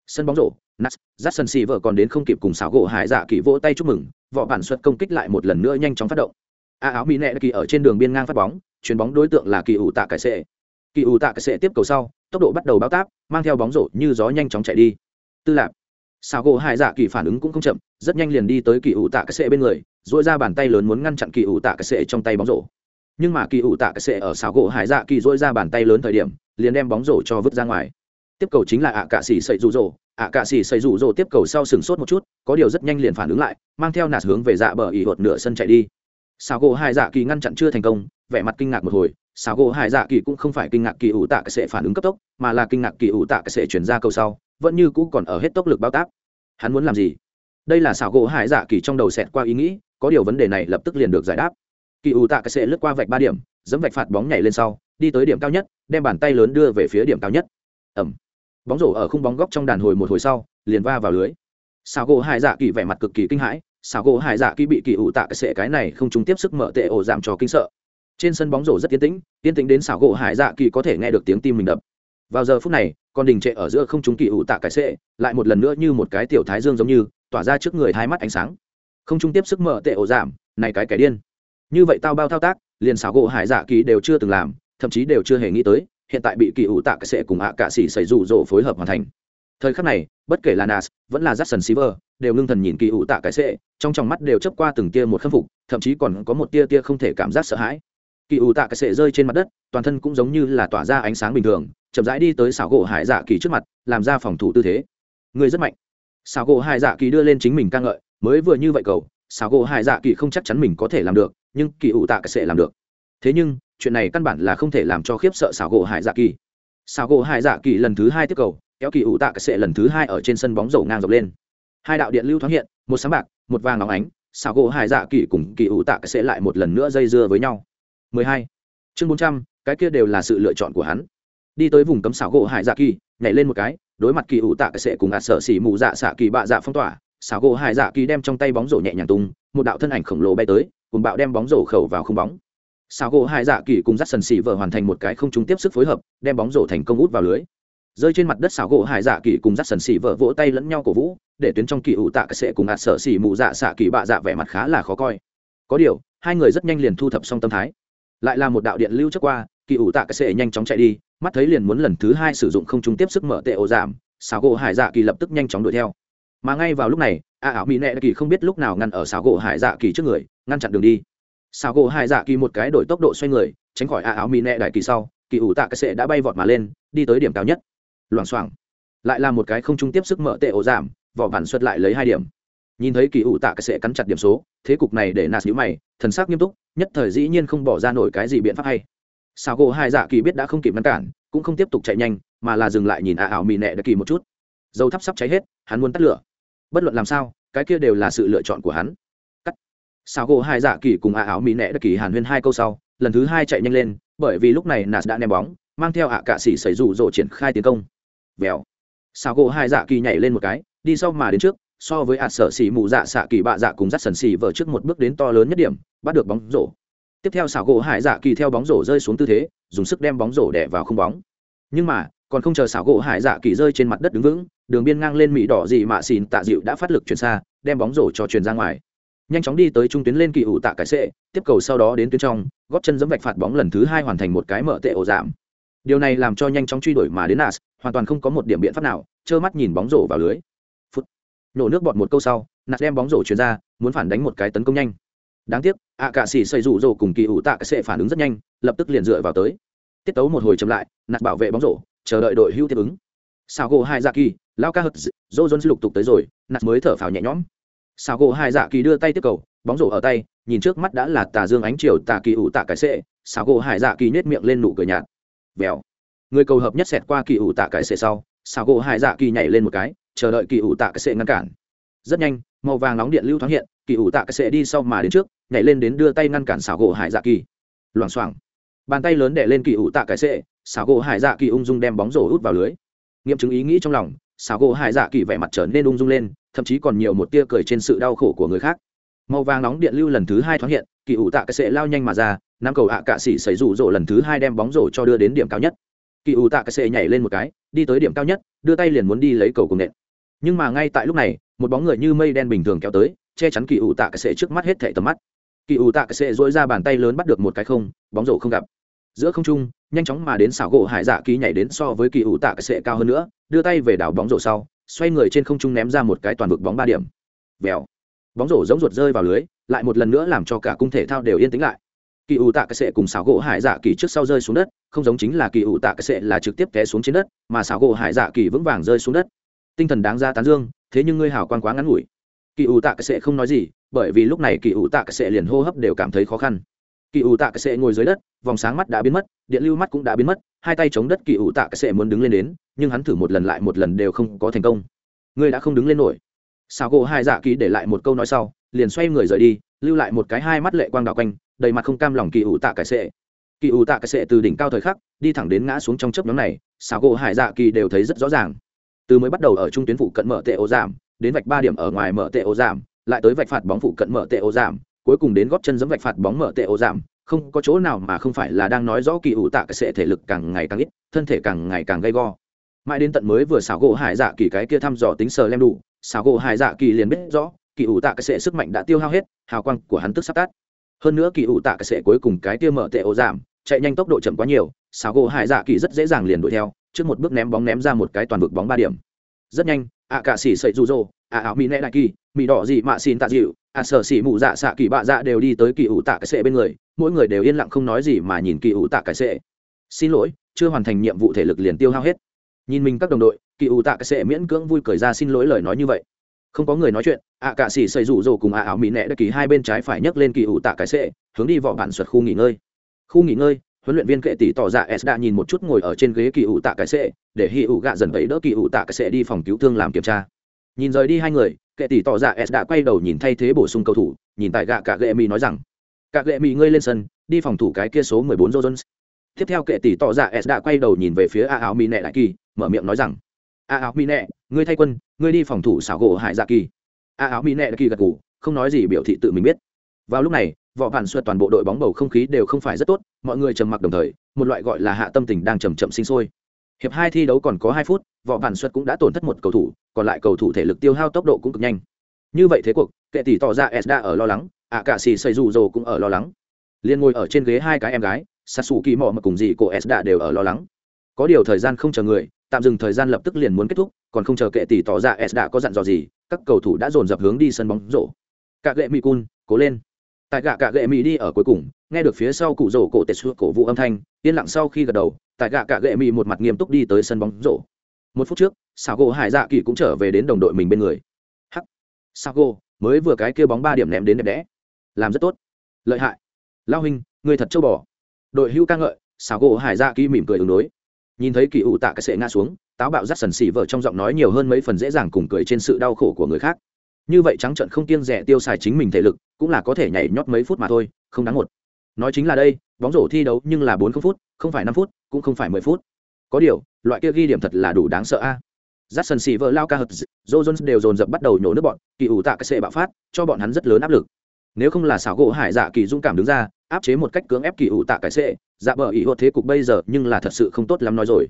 Sân bóng rổ, nas, jackson si vợ còn đến không kịp cùng xảo gỗ hải dạ kỳ vỗ tay chúc mừng, võ bản xuất công kích lại một lần nữa nhanh chóng phát động. A áo mỹ nẹ kỳ ở trên đường biên ngang phát bóng, chuyền bóng đối tượng là kỳ ủ tạ cải sệ. Kỳ ủ tạ cải sệ tiếp cầu sau, tốc độ bắt đầu báo táp, mang theo bóng rổ như gió nhanh chóng chạy đi. Tư lạc sao gỗ hải dạ kỳ phản ứng cũng không chậm, rất nhanh liền đi tới kỳ ủ tạ cái sệ bên người dội ra bàn tay lớn muốn ngăn chặn kỳ ủ tạ cái sệ trong tay bóng rổ. Nhưng mà kỳ ủ tạ cái sệ ở sao gỗ hải dạ kỳ dội ra bàn tay lớn thời điểm, liền đem bóng rổ cho vứt ra ngoài. Tiếp cầu chính là ạ cạ xỉ sậy rụ rỗ ạ cạ xỉ sậy rụ rỗ tiếp cầu sau sừng sốt một chút, có điều rất nhanh liền phản ứng lại, mang theo nạt hướng về dạ bờ ỉ hột nửa sân chạy đi. Sao gỗ hải dạ kỳ ngăn chặn chưa thành công, vẻ mặt kinh ngạc một hồi xào gỗ hải dạ kỳ cũng không phải kinh ngạc kỳ ủ tạ cái sệ phản ứng cấp tốc, mà là kinh ngạc kỳ ủ tạ cái sệ chuyển ra câu sau, vẫn như cũ còn ở hết tốc lực bao tác. Hắn muốn làm gì? Đây là xảo gỗ hải dạ kỳ trong đầu xẹt qua ý nghĩ, có điều vấn đề này lập tức liền được giải đáp. Kỳ ủ tạ cái sệ lướt qua vạch ba điểm dẫm vạch phạt bóng nhảy lên sau, đi tới điểm cao nhất, đem bàn tay lớn đưa về phía điểm cao nhất. Ẩm bóng rổ ở khung bóng góc trong đàn hồi một hồi sau, liền va vào lưới. Xảo gỗ hải dạ kỳ vẻ mặt cực kỳ kinh hãi, xảo gỗ hải dạ kỳ bị kỳ ủ tạ cái sệ cái này không chúng tiếp sức mở tệ ổ giảm cho kinh sợ trên sân bóng rổ rất tiến tĩnh tiến tĩnh đến xảo gỗ hải dạ kỳ có thể nghe được tiếng tim mình đập. Vào giờ phút này, con đình trệ ở giữa không trung kỳ ủ tạ cái sệ lại một lần nữa như một cái tiểu thái dương giống như, tỏa ra trước người hai mắt ánh sáng. Không trung tiếp sức mở tệ ổ giảm, này cái kẻ điên. Như vậy tao bao thao tác, liền xảo gỗ hải dạ kỳ đều chưa từng làm, thậm chí đều chưa hề nghĩ tới, hiện tại bị kỳ ủ tạ cái sệ cùng ạ cạ xỉ xảy rủ rộ phối hợp hoàn thành. Thời khắc này, bất kể là nas, vẫn là jackson silver, đều ngưng thần nhìn kỳ ủ tạ cái sệ trong trong mắt đều chấp qua từng tia một khâm phục, thậm chí còn có một tia tia không thể cảm giác sợ hãi kỳ ủ tạ cái sệ rơi trên mặt đất, toàn thân cũng giống như là tỏa ra ánh sáng bình thường, chậm rãi đi tới xảo gỗ hải dạ kỳ trước mặt, làm ra phòng thủ tư thế. Người rất mạnh. Xảo gỗ hải dạ kỳ đưa lên chính mình ca ngợi, mới vừa như vậy cầu, xảo gỗ hải dạ kỳ không chắc chắn mình có thể làm được, nhưng kỳ ủ tạ cái sệ làm được. Thế nhưng, chuyện này căn bản là không thể làm cho khiếp sợ xảo gỗ hải dạ kỳ. Xảo gỗ hải dạ kỳ lần thứ hai tiếp cầu, kéo kỳ ủ tạ cái sệ lần thứ hai ở trên sân bóng dầu ngang dọc lên. Hai đạo điện lưu thoáng hiện, một sáng bạc, một vàng óng ánh, xảo gỗ hải dạ kỳ cùng kỳ ủ tạ cái sệ lại một lần nữa dây dưa với nhau. 12. chương 400, cái kia đều là sự lựa chọn của hắn. Đi tới vùng cấm xảo gỗ hải dạ kỳ nhảy lên một cái đối mặt kỳ ủ tạ cái sệ cùng ạt sợ xỉ mù dạ xạ kỳ bạ dạ phong tỏa xảo gỗ hải dạ kỳ đem trong tay bóng rổ nhẹ nhàng tung một đạo thân ảnh khổng lồ bay tới cùng bạo đem bóng rổ khẩu vào không bóng. Xảo gỗ hải dạ kỳ cùng dắt sần xỉ vợ hoàn thành một cái không trúng tiếp sức phối hợp đem bóng rổ thành công út vào lưới. Rơi trên mặt đất xảo gỗ hải dạ kỳ cùng dắt sần xỉ vợ vỗ tay lẫn nhau cổ vũ để tuyến trong kỳ ủ tạ cái sệ cùng ạt sợ xỉ mù dạ xạ kỳ bạ dạ vẻ mặt khá là khó coi. Có điều hai người rất nhanh liền thu thập xong tâm thái lại là một đạo điện lưu trước qua, kỳ ủ tạ cái sệ nhanh chóng chạy đi, mắt thấy liền muốn lần thứ hai sử dụng không trung tiếp sức mở tệ ổ giảm xảo gỗ hải dạ kỳ lập tức nhanh chóng đuổi theo. Mà ngay vào lúc này, a ảo mỹ nệ kỳ không biết lúc nào ngăn ở xảo gỗ hải dạ kỳ trước người, ngăn chặn đường đi. Xảo gỗ hải dạ kỳ một cái đổi tốc độ xoay người, tránh khỏi a ảo mỹ nệ đại kỳ sau, kỳ ủ tạ cái sệ đã bay vọt mà lên, đi tới điểm cao nhất. Loảng xoảng, lại là một cái không trung tiếp sức mở tệ ổ giảm, vỏ vằn xuất lại lấy hai điểm nhìn thấy kỳ ủ tạ cái sẽ cắn chặt điểm số, thế cục này để nạt nhữ mày, thần sắc nghiêm túc, nhất thời dĩ nhiên không bỏ ra nổi cái gì biện pháp hay. Sao gỗ hai dạ kỳ biết đã không kịp ngăn cản, cũng không tiếp tục chạy nhanh, mà là dừng lại nhìn ả ảo mì nẹ đã kỳ một chút. Dầu thắp sắp cháy hết, hắn muốn tắt lửa. Bất luận làm sao, cái kia đều là sự lựa chọn của hắn. Cắt. Sao gỗ hai dạ kỳ cùng ả ảo mì nẹ đã kỳ hàn huyên hai câu sau, lần thứ hai chạy nhanh lên, bởi vì lúc này nạt đã ném bóng, mang theo ạ cạ xỉ xảy rủ rộ triển khai tiến công. Vèo. Sao gỗ hai dạ kỳ nhảy lên một cái, đi sau mà đến trước so với ạt sở xỉ mù dạ xạ kỳ bạ dạ cùng dắt sần xỉ vợ trước một bước đến to lớn nhất điểm, bắt được bóng rổ. Tiếp theo xảo gỗ hải dạ kỳ theo bóng rổ rơi xuống tư thế, dùng sức đem bóng rổ đẻ vào không bóng. Nhưng mà, còn không chờ xảo gỗ hải dạ kỳ rơi trên mặt đất đứng vững, đường biên ngang lên mỹ đỏ dị mạ xìn tạ dịu đã phát lực chuyển xa, đem bóng rổ cho truyền ra ngoài. Nhanh chóng đi tới trung tuyến lên kỳ ủ tạ cái sệ, tiếp cầu sau đó đến tuyến trong, góp chân giấm vạch phạt bóng lần thứ hai hoàn thành một cái mở tệ ổ giảm. Điều này làm cho nhanh chóng truy đuổi mà đến nas hoàn toàn không có một điểm biện pháp nào, trơ mắt nhìn bóng rổ vào lưới nổ nước bọt một câu sau, nạt đem bóng rổ chuyền ra, muốn phản đánh một cái tấn công nhanh. Đáng tiếc, ạ cạ xỉ xây rủ rổ cùng kỳ ủ tạ cái sệ phản ứng rất nhanh, lập tức liền dựa vào tới. Tiết tấu một hồi chậm lại, nạt bảo vệ bóng rổ, chờ đợi đội hưu tiếp ứng. Sao gỗ hai dạ kỳ lao ca hật dô dôn lục tục tới rồi, nạt mới thở phào nhẹ nhõm. Sao gỗ hai dạ kỳ đưa tay tiếp cầu, bóng rổ ở tay, nhìn trước mắt đã là tà dương ánh chiều tà kỳ ủ tạ cái sệ sao gỗ hai dạ kỳ nhét miệng lên nụ cười nhạt. Vèo. Người cầu hợp nhất xẹt qua kỳ ủ tạ cái sệ sau sao gỗ hai dạ kỳ nhảy lên một cái chờ đợi kỳ ủ tạ cái sệ ngăn cản. Rất nhanh, màu vàng nóng điện lưu thoáng hiện, kỳ ủ tạ cái sệ đi sau mà đến trước, nhảy lên đến đưa tay ngăn cản xảo gỗ hải dạ kỳ. Loảng xoảng, bàn tay lớn đẻ lên kỳ ủ tạ cái sệ, xảo gỗ hải dạ kỳ ung dung đem bóng rổ út vào lưới. Nghiệm chứng ý nghĩ trong lòng, xảo gỗ hải dạ kỳ vẻ mặt trở nên ung dung lên, thậm chí còn nhiều một tia cười trên sự đau khổ của người khác. Màu vàng nóng điện lưu lần thứ hai thoáng hiện, kỳ ủ tạ cái sệ lao nhanh mà ra năm cầu ạ cạ xỉ xảy rủ rỗ lần thứ hai đem bóng rổ cho đưa đến điểm cao nhất. Kỳ ủ tạ cái sệ nhảy lên một cái, đi tới điểm cao nhất, đưa tay liền muốn đi lấy cầu cùng nện nhưng mà ngay tại lúc này, một bóng người như mây đen bình thường kéo tới, che chắn kỳ ủ tạ cái sệ trước mắt hết thảy tầm mắt. Kỳ ủ tạ cái sệ dỗi ra bàn tay lớn bắt được một cái không, bóng rổ không gặp. Giữa không trung, nhanh chóng mà đến xảo gỗ hải dạ kỳ nhảy đến so với kỳ ủ tạ cái sệ cao hơn nữa, đưa tay về đảo bóng rổ sau, xoay người trên không trung ném ra một cái toàn vực bóng ba điểm. Vèo. Bóng rổ giống ruột rơi vào lưới, lại một lần nữa làm cho cả cung thể thao đều yên tĩnh lại. Kỳ ủ tạ cái sệ cùng xảo gỗ hải dạ kỳ trước sau rơi xuống đất, không giống chính là kỳ ủ tạ cái sệ là trực tiếp té xuống trên đất, mà xảo gỗ hải dạ kỳ vững vàng rơi xuống đất tinh thần đáng ra tán dương, thế nhưng ngươi hảo quan quá ngắn ngủi. Kỳ ủ tạ cái sệ không nói gì, bởi vì lúc này kỳ ủ tạ cái sệ liền hô hấp đều cảm thấy khó khăn. Kỳ ủ tạ cái sệ ngồi dưới đất, vòng sáng mắt đã biến mất, điện lưu mắt cũng đã biến mất, hai tay chống đất kỳ ủ tạ cái sệ muốn đứng lên đến, nhưng hắn thử một lần lại một lần đều không có thành công. Ngươi đã không đứng lên nổi. Sao gỗ hai dạ kỳ để lại một câu nói sau, liền xoay người rời đi, lưu lại một cái hai mắt lệ quang đạo quanh, đầy mặt không cam lòng kỳ ủ tạ cái sệ kỳ ủ tạ cái sệ từ đỉnh cao thời khắc, đi thẳng đến ngã xuống trong chớp nhóm này sao gỗ hải dạ kỳ đều thấy rất rõ ràng từ mới bắt đầu ở trung tuyến phụ cận mở tệ ô giảm, đến vạch ba điểm ở ngoài mở tệ ô giảm, lại tới vạch phạt bóng phụ cận mở tệ ô giảm, cuối cùng đến góp chân giẫm vạch phạt bóng mở tệ ô giảm. Không có chỗ nào mà không phải là đang nói rõ kỳ ủ tạ cái thể lực càng ngày càng ít, thân thể càng ngày càng gay go. Mãi đến tận mới vừa xảo gỗ hải dạ kỳ cái kia thăm dò tính sờ lem đủ, xảo gỗ hải dạ kỳ liền biết rõ, kỳ ủ tạ cái sẽ sức mạnh đã tiêu hao hết, hào quang của hắn tức sắp tắt. Hơn nữa kỳ ủ tạ cái sẽ cuối cùng cái kia mở tệ ô giảm, chạy nhanh tốc độ chậm quá nhiều, xảo gỗ hải dạ kỳ rất dễ dàng liền đuổi theo trước một bước ném bóng ném ra một cái toàn vực bóng ba điểm. Rất nhanh, ạ cả xỉ sậy rụ rỗ ạ áo mỹ nẹ đại kỳ mỹ đỏ gì mạ xin tạ dịu, ạ sở xỉ mụ dạ xạ kỳ bạ dạ đều đi tới kỳ ủ tạ cái sệ bên người, mỗi người đều yên lặng không nói gì mà nhìn kỳ ủ tạ cái sệ xin lỗi, chưa hoàn thành nhiệm vụ thể lực liền tiêu hao hết. Nhìn mình các đồng đội, kỳ ủ tạ cái sệ miễn cưỡng vui cười ra xin lỗi lời nói như vậy. Không có người nói chuyện, ạ cả xỉ sậy rủ rồ cùng ạ áo mỹ nẹ đại kỳ hai bên trái phải nhấc lên kỳ ủ tạ cái sệ hướng đi vỏ bản xuất khu nghỉ ngơi. Khu nghỉ ngơi huấn luyện viên kệ tỷ tỏ ra s đã nhìn một chút ngồi ở trên ghế kỳ ủ tạ cái sệ để hy ủ gạ dần vẫy đỡ kỳ ủ tạ cái sệ đi phòng cứu thương làm kiểm tra. Nhìn rời đi hai người, kệ tỷ tỏ ra s đã quay đầu nhìn thay thế bổ sung cầu thủ, nhìn tại gạ cả gệ mỹ nói rằng, cả gệ mỹ ngươi lên sân, đi phòng thủ cái kia số mười bốn jones. Tiếp theo kệ tỷ tỏ ra s đã quay đầu nhìn về phía a áo mỹ nẹ đại kỳ, mở miệng nói rằng, a áo mỹ nẹ, ngươi thay quân, ngươi đi phòng thủ xảo gỗ hải dạ kỳ. A áo mỹ nẹ đại kỳ gật ngủ không nói gì biểu thị tự mình biết. Vào lúc này võ bản xuân toàn bộ đội bóng bầu không khí đều không phải rất tốt, mọi người trầm mặc đồng thời, một loại gọi là hạ tâm tình đang chầm chậm sinh sôi. Hiệp hai thi đấu còn có hai phút, võ bản xuân cũng đã tổn thất một cầu thủ, còn lại cầu thủ thể lực tiêu hao tốc độ cũng cực nhanh. Như vậy thế cuộc, kệ tỷ tỏ ra s đã ở lo lắng, ạ cả xì xây dù dồ cũng ở lo lắng. Liên ngồi ở trên ghế hai cái em gái sát xù kỳ mò mà cùng gì cô s đã đều ở lo lắng. Có điều thời gian không chờ người, tạm dừng thời gian lập tức liền muốn kết thúc, còn không chờ kệ tỷ tỏ ra s đã có dặn dò gì, các cầu thủ đã dồn dập hướng đi sân bóng rổ. Cả lệ mỹ cun, cố lên tại gạ cả gệ mỹ đi ở cuối cùng, nghe được phía sau cụ rổ cổ tệ xua cổ vũ âm thanh, yên lặng sau khi gật đầu, tại gạ cả gệ mỹ một mặt nghiêm túc đi tới sân bóng rổ. Một phút trước sao gỗ hải dạ kỳ cũng trở về đến đồng đội mình bên người. Hắc! Sao gỗ, mới vừa cái kia bóng ba điểm ném đến đẹp đẽ. Làm rất tốt. Lợi hại. Lao hình người thật châu bò. Đội hưu ca ngợi sao gỗ hải dạ kỳ mỉm cười ứng đối. Nhìn thấy kỳ ủ tạ cái sệ ngã xuống, táo bạo rắt sần xỉ vợ trong giọng nói nhiều hơn mấy phần dễ dàng cùng cười trên sự đau khổ của người khác như vậy trắng trận không kiêng rẻ tiêu xài chính mình thể lực cũng là có thể nhảy nhót mấy phút mà thôi không đáng một nói chính là đây bóng rổ thi đấu nhưng là bốn phút không phải năm phút cũng không phải mười phút có điều loại kia ghi điểm thật là đủ đáng sợ a Dát sân xì vợ lao ca hật, Joe Jones đều dồn dập bắt đầu nhổ nước bọn, kỳ ủ tạ cái sệ bạo phát, cho bọn hắn rất lớn áp lực. Nếu không là xảo gỗ hải dạ kỳ dũng cảm đứng ra, áp chế một cách cưỡng ép kỳ ủ tạ cái sệ, dạ bờ ý hốt thế cục bây giờ nhưng là thật sự không tốt lắm nói rồi.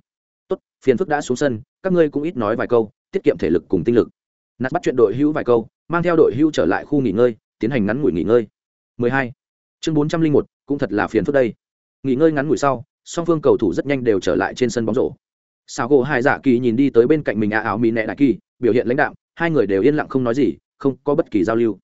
Tốt, phiền phức đã xuống sân, các ngươi cũng ít nói vài câu, tiết kiệm thể lực cùng tinh lực. Nát bắt chuyện đội hữu vài câu, mang theo đội hữu trở lại khu nghỉ ngơi, tiến hành ngắn ngủi nghỉ ngơi. 12. Chương 401, cũng thật là phiền phức đây. Nghỉ ngơi ngắn ngủi sau, song phương cầu thủ rất nhanh đều trở lại trên sân bóng rổ sao gỗ hai dạ kỳ nhìn đi tới bên cạnh mình a áo mỹ nẹ đại kỳ biểu hiện lãnh đạo hai người đều yên lặng không nói gì không có bất kỳ giao lưu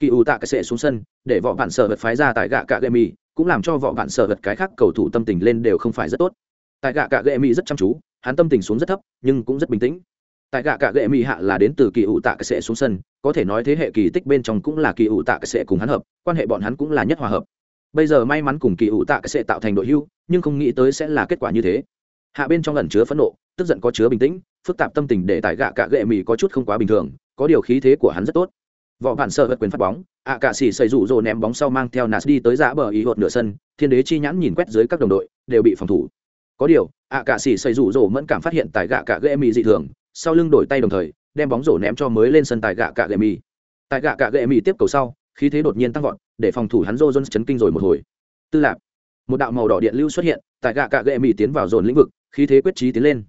kỳ ủ tạ cái sệ xuống sân để võ bản sở vật phái ra tại gạ cạ gậy mì cũng làm cho võ bản sở vật cái khác cầu thủ tâm tình lên đều không phải rất tốt tại gạ cạ gậy mì rất chăm chú hắn tâm tình xuống rất thấp nhưng cũng rất bình tĩnh tại gạ cả gệ mỹ hạ là đến từ kỳ ủ tạ cái sệ xuống sân, có thể nói thế hệ kỳ tích bên trong cũng là kỳ ủ tạ cái sệ cùng hắn hợp, quan hệ bọn hắn cũng là nhất hòa hợp. Bây giờ may mắn cùng kỳ ủ tạ cái sệ tạo thành đội hưu, nhưng không nghĩ tới sẽ là kết quả như thế. Hạ bên trong lần chứa phẫn nộ, tức giận có chứa bình tĩnh, phức tạp tâm tình để tại gạ cả gệ mỹ có chút không quá bình thường, có điều khí thế của hắn rất tốt. Võ bản sợ vật quyền phát bóng, ạ cạ xỉ xây rủ rồ ném bóng sau mang theo nạt đi tới giã bờ ý hột nửa sân, thiên đế chi nhãn nhìn quét dưới các đồng đội, đều bị phòng thủ. Có điều, ạ cạ xỉ xây rủ rồ mẫn cảm phát hiện tại gạ cả gệ mỹ dị thường sau lưng đổi tay đồng thời, đem bóng rổ ném cho mới lên sân tại gạ cạ gệ mì tại gạ cạ gệ mì tiếp cầu sau, khí thế đột nhiên tăng vọt, để phòng thủ hắn rô jones chấn kinh rồi một hồi. Tư lạc một đạo màu đỏ điện lưu xuất hiện, tại gạ cạ gệ mì tiến vào dồn lĩnh vực, khí thế quyết trí tiến lên.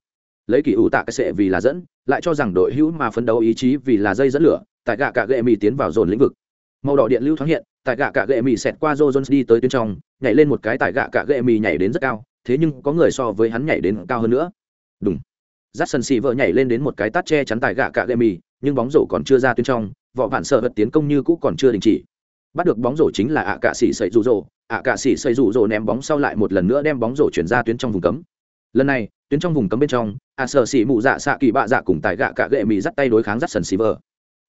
Lấy kỳ ủ tạ cái sệ vì là dẫn, lại cho rằng đội hữu mà phấn đấu ý chí vì là dây dẫn lửa, tại gạ cạ gệ mì tiến vào dồn lĩnh vực. Màu đỏ điện lưu thoáng hiện, tại gạ cạ gệ mì xẹt qua joe jones đi tới tuyến trong, nhảy lên một cái tại gạ cạ gệ mì nhảy đến rất cao, thế nhưng có người so với hắn nhảy đến cao hơn nữa. Đúng dắt sân xì vợ nhảy lên đến một cái tát che chắn tại gạ cạ gậy mì nhưng bóng rổ còn chưa ra tuyến trong vỏ vạn sợ vật tiến công như cũ còn chưa đình chỉ. Bắt được bóng rổ chính là ạ cạ xỉ sậy rụ rỗ ạ cạ xỉ sậy rụ rỗ ném bóng sau lại một lần nữa đem bóng rổ chuyển ra tuyến trong vùng cấm. Lần này, tuyến trong vùng cấm bên trong, ạ sợ xỉ mụ dạ xạ kỳ bạ dạ cùng tài gạ cạ gậy mì dắt tay đối kháng dắt sân xì vợ.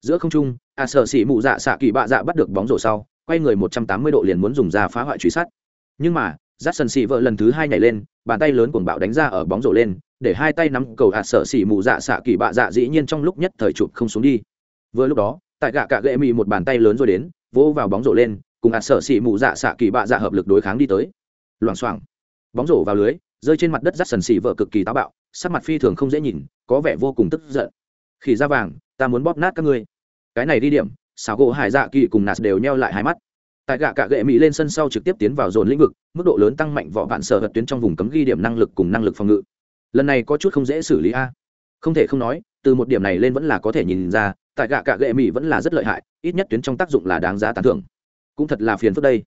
Giữa không trung, ạ sợ xỉ mụ dạ xạ kỳ bạ dạ bắt được bóng rổ sau, quay người một trăm tám mươi độ liền muốn dùng ra phá hoại truy sát. Nhưng mà dắt sân xì vợ lần thứ hai nhảy lên, bàn tay lớn cuồng bạo đánh ra ở bóng rổ lên để hai tay nắm cầu hạt sợ xỉ mù dạ xạ kỳ bạ dạ dĩ nhiên trong lúc nhất thời chụp không xuống đi. Vừa lúc đó, tại gạ cạ gệ mì một bàn tay lớn rồi đến, vỗ vào bóng rổ lên, cùng ạt sợ xỉ mù dạ xạ kỳ bạ dạ hợp lực đối kháng đi tới. Loảng xoảng, bóng rổ vào lưới, rơi trên mặt đất rắt sần xỉ vợ cực kỳ táo bạo, sắc mặt phi thường không dễ nhìn, có vẻ vô cùng tức giận. Khỉ da vàng, ta muốn bóp nát các ngươi. Cái này đi điểm, xảo gỗ hải dạ kỳ cùng nạt đều nheo lại hai mắt. Tại gạ cạ gệ mỹ lên sân sau trực tiếp tiến vào dồn lĩnh vực, mức độ lớn tăng mạnh võ vạn sở vật tuyến trong vùng cấm ghi điểm năng lực cùng năng lực phòng ngự lần này có chút không dễ xử lý a. Không thể không nói, từ một điểm này lên vẫn là có thể nhìn ra, tại gạ cạ gệ mỹ vẫn là rất lợi hại, ít nhất tuyến trong tác dụng là đáng giá tán thưởng. Cũng thật là phiền phức đây.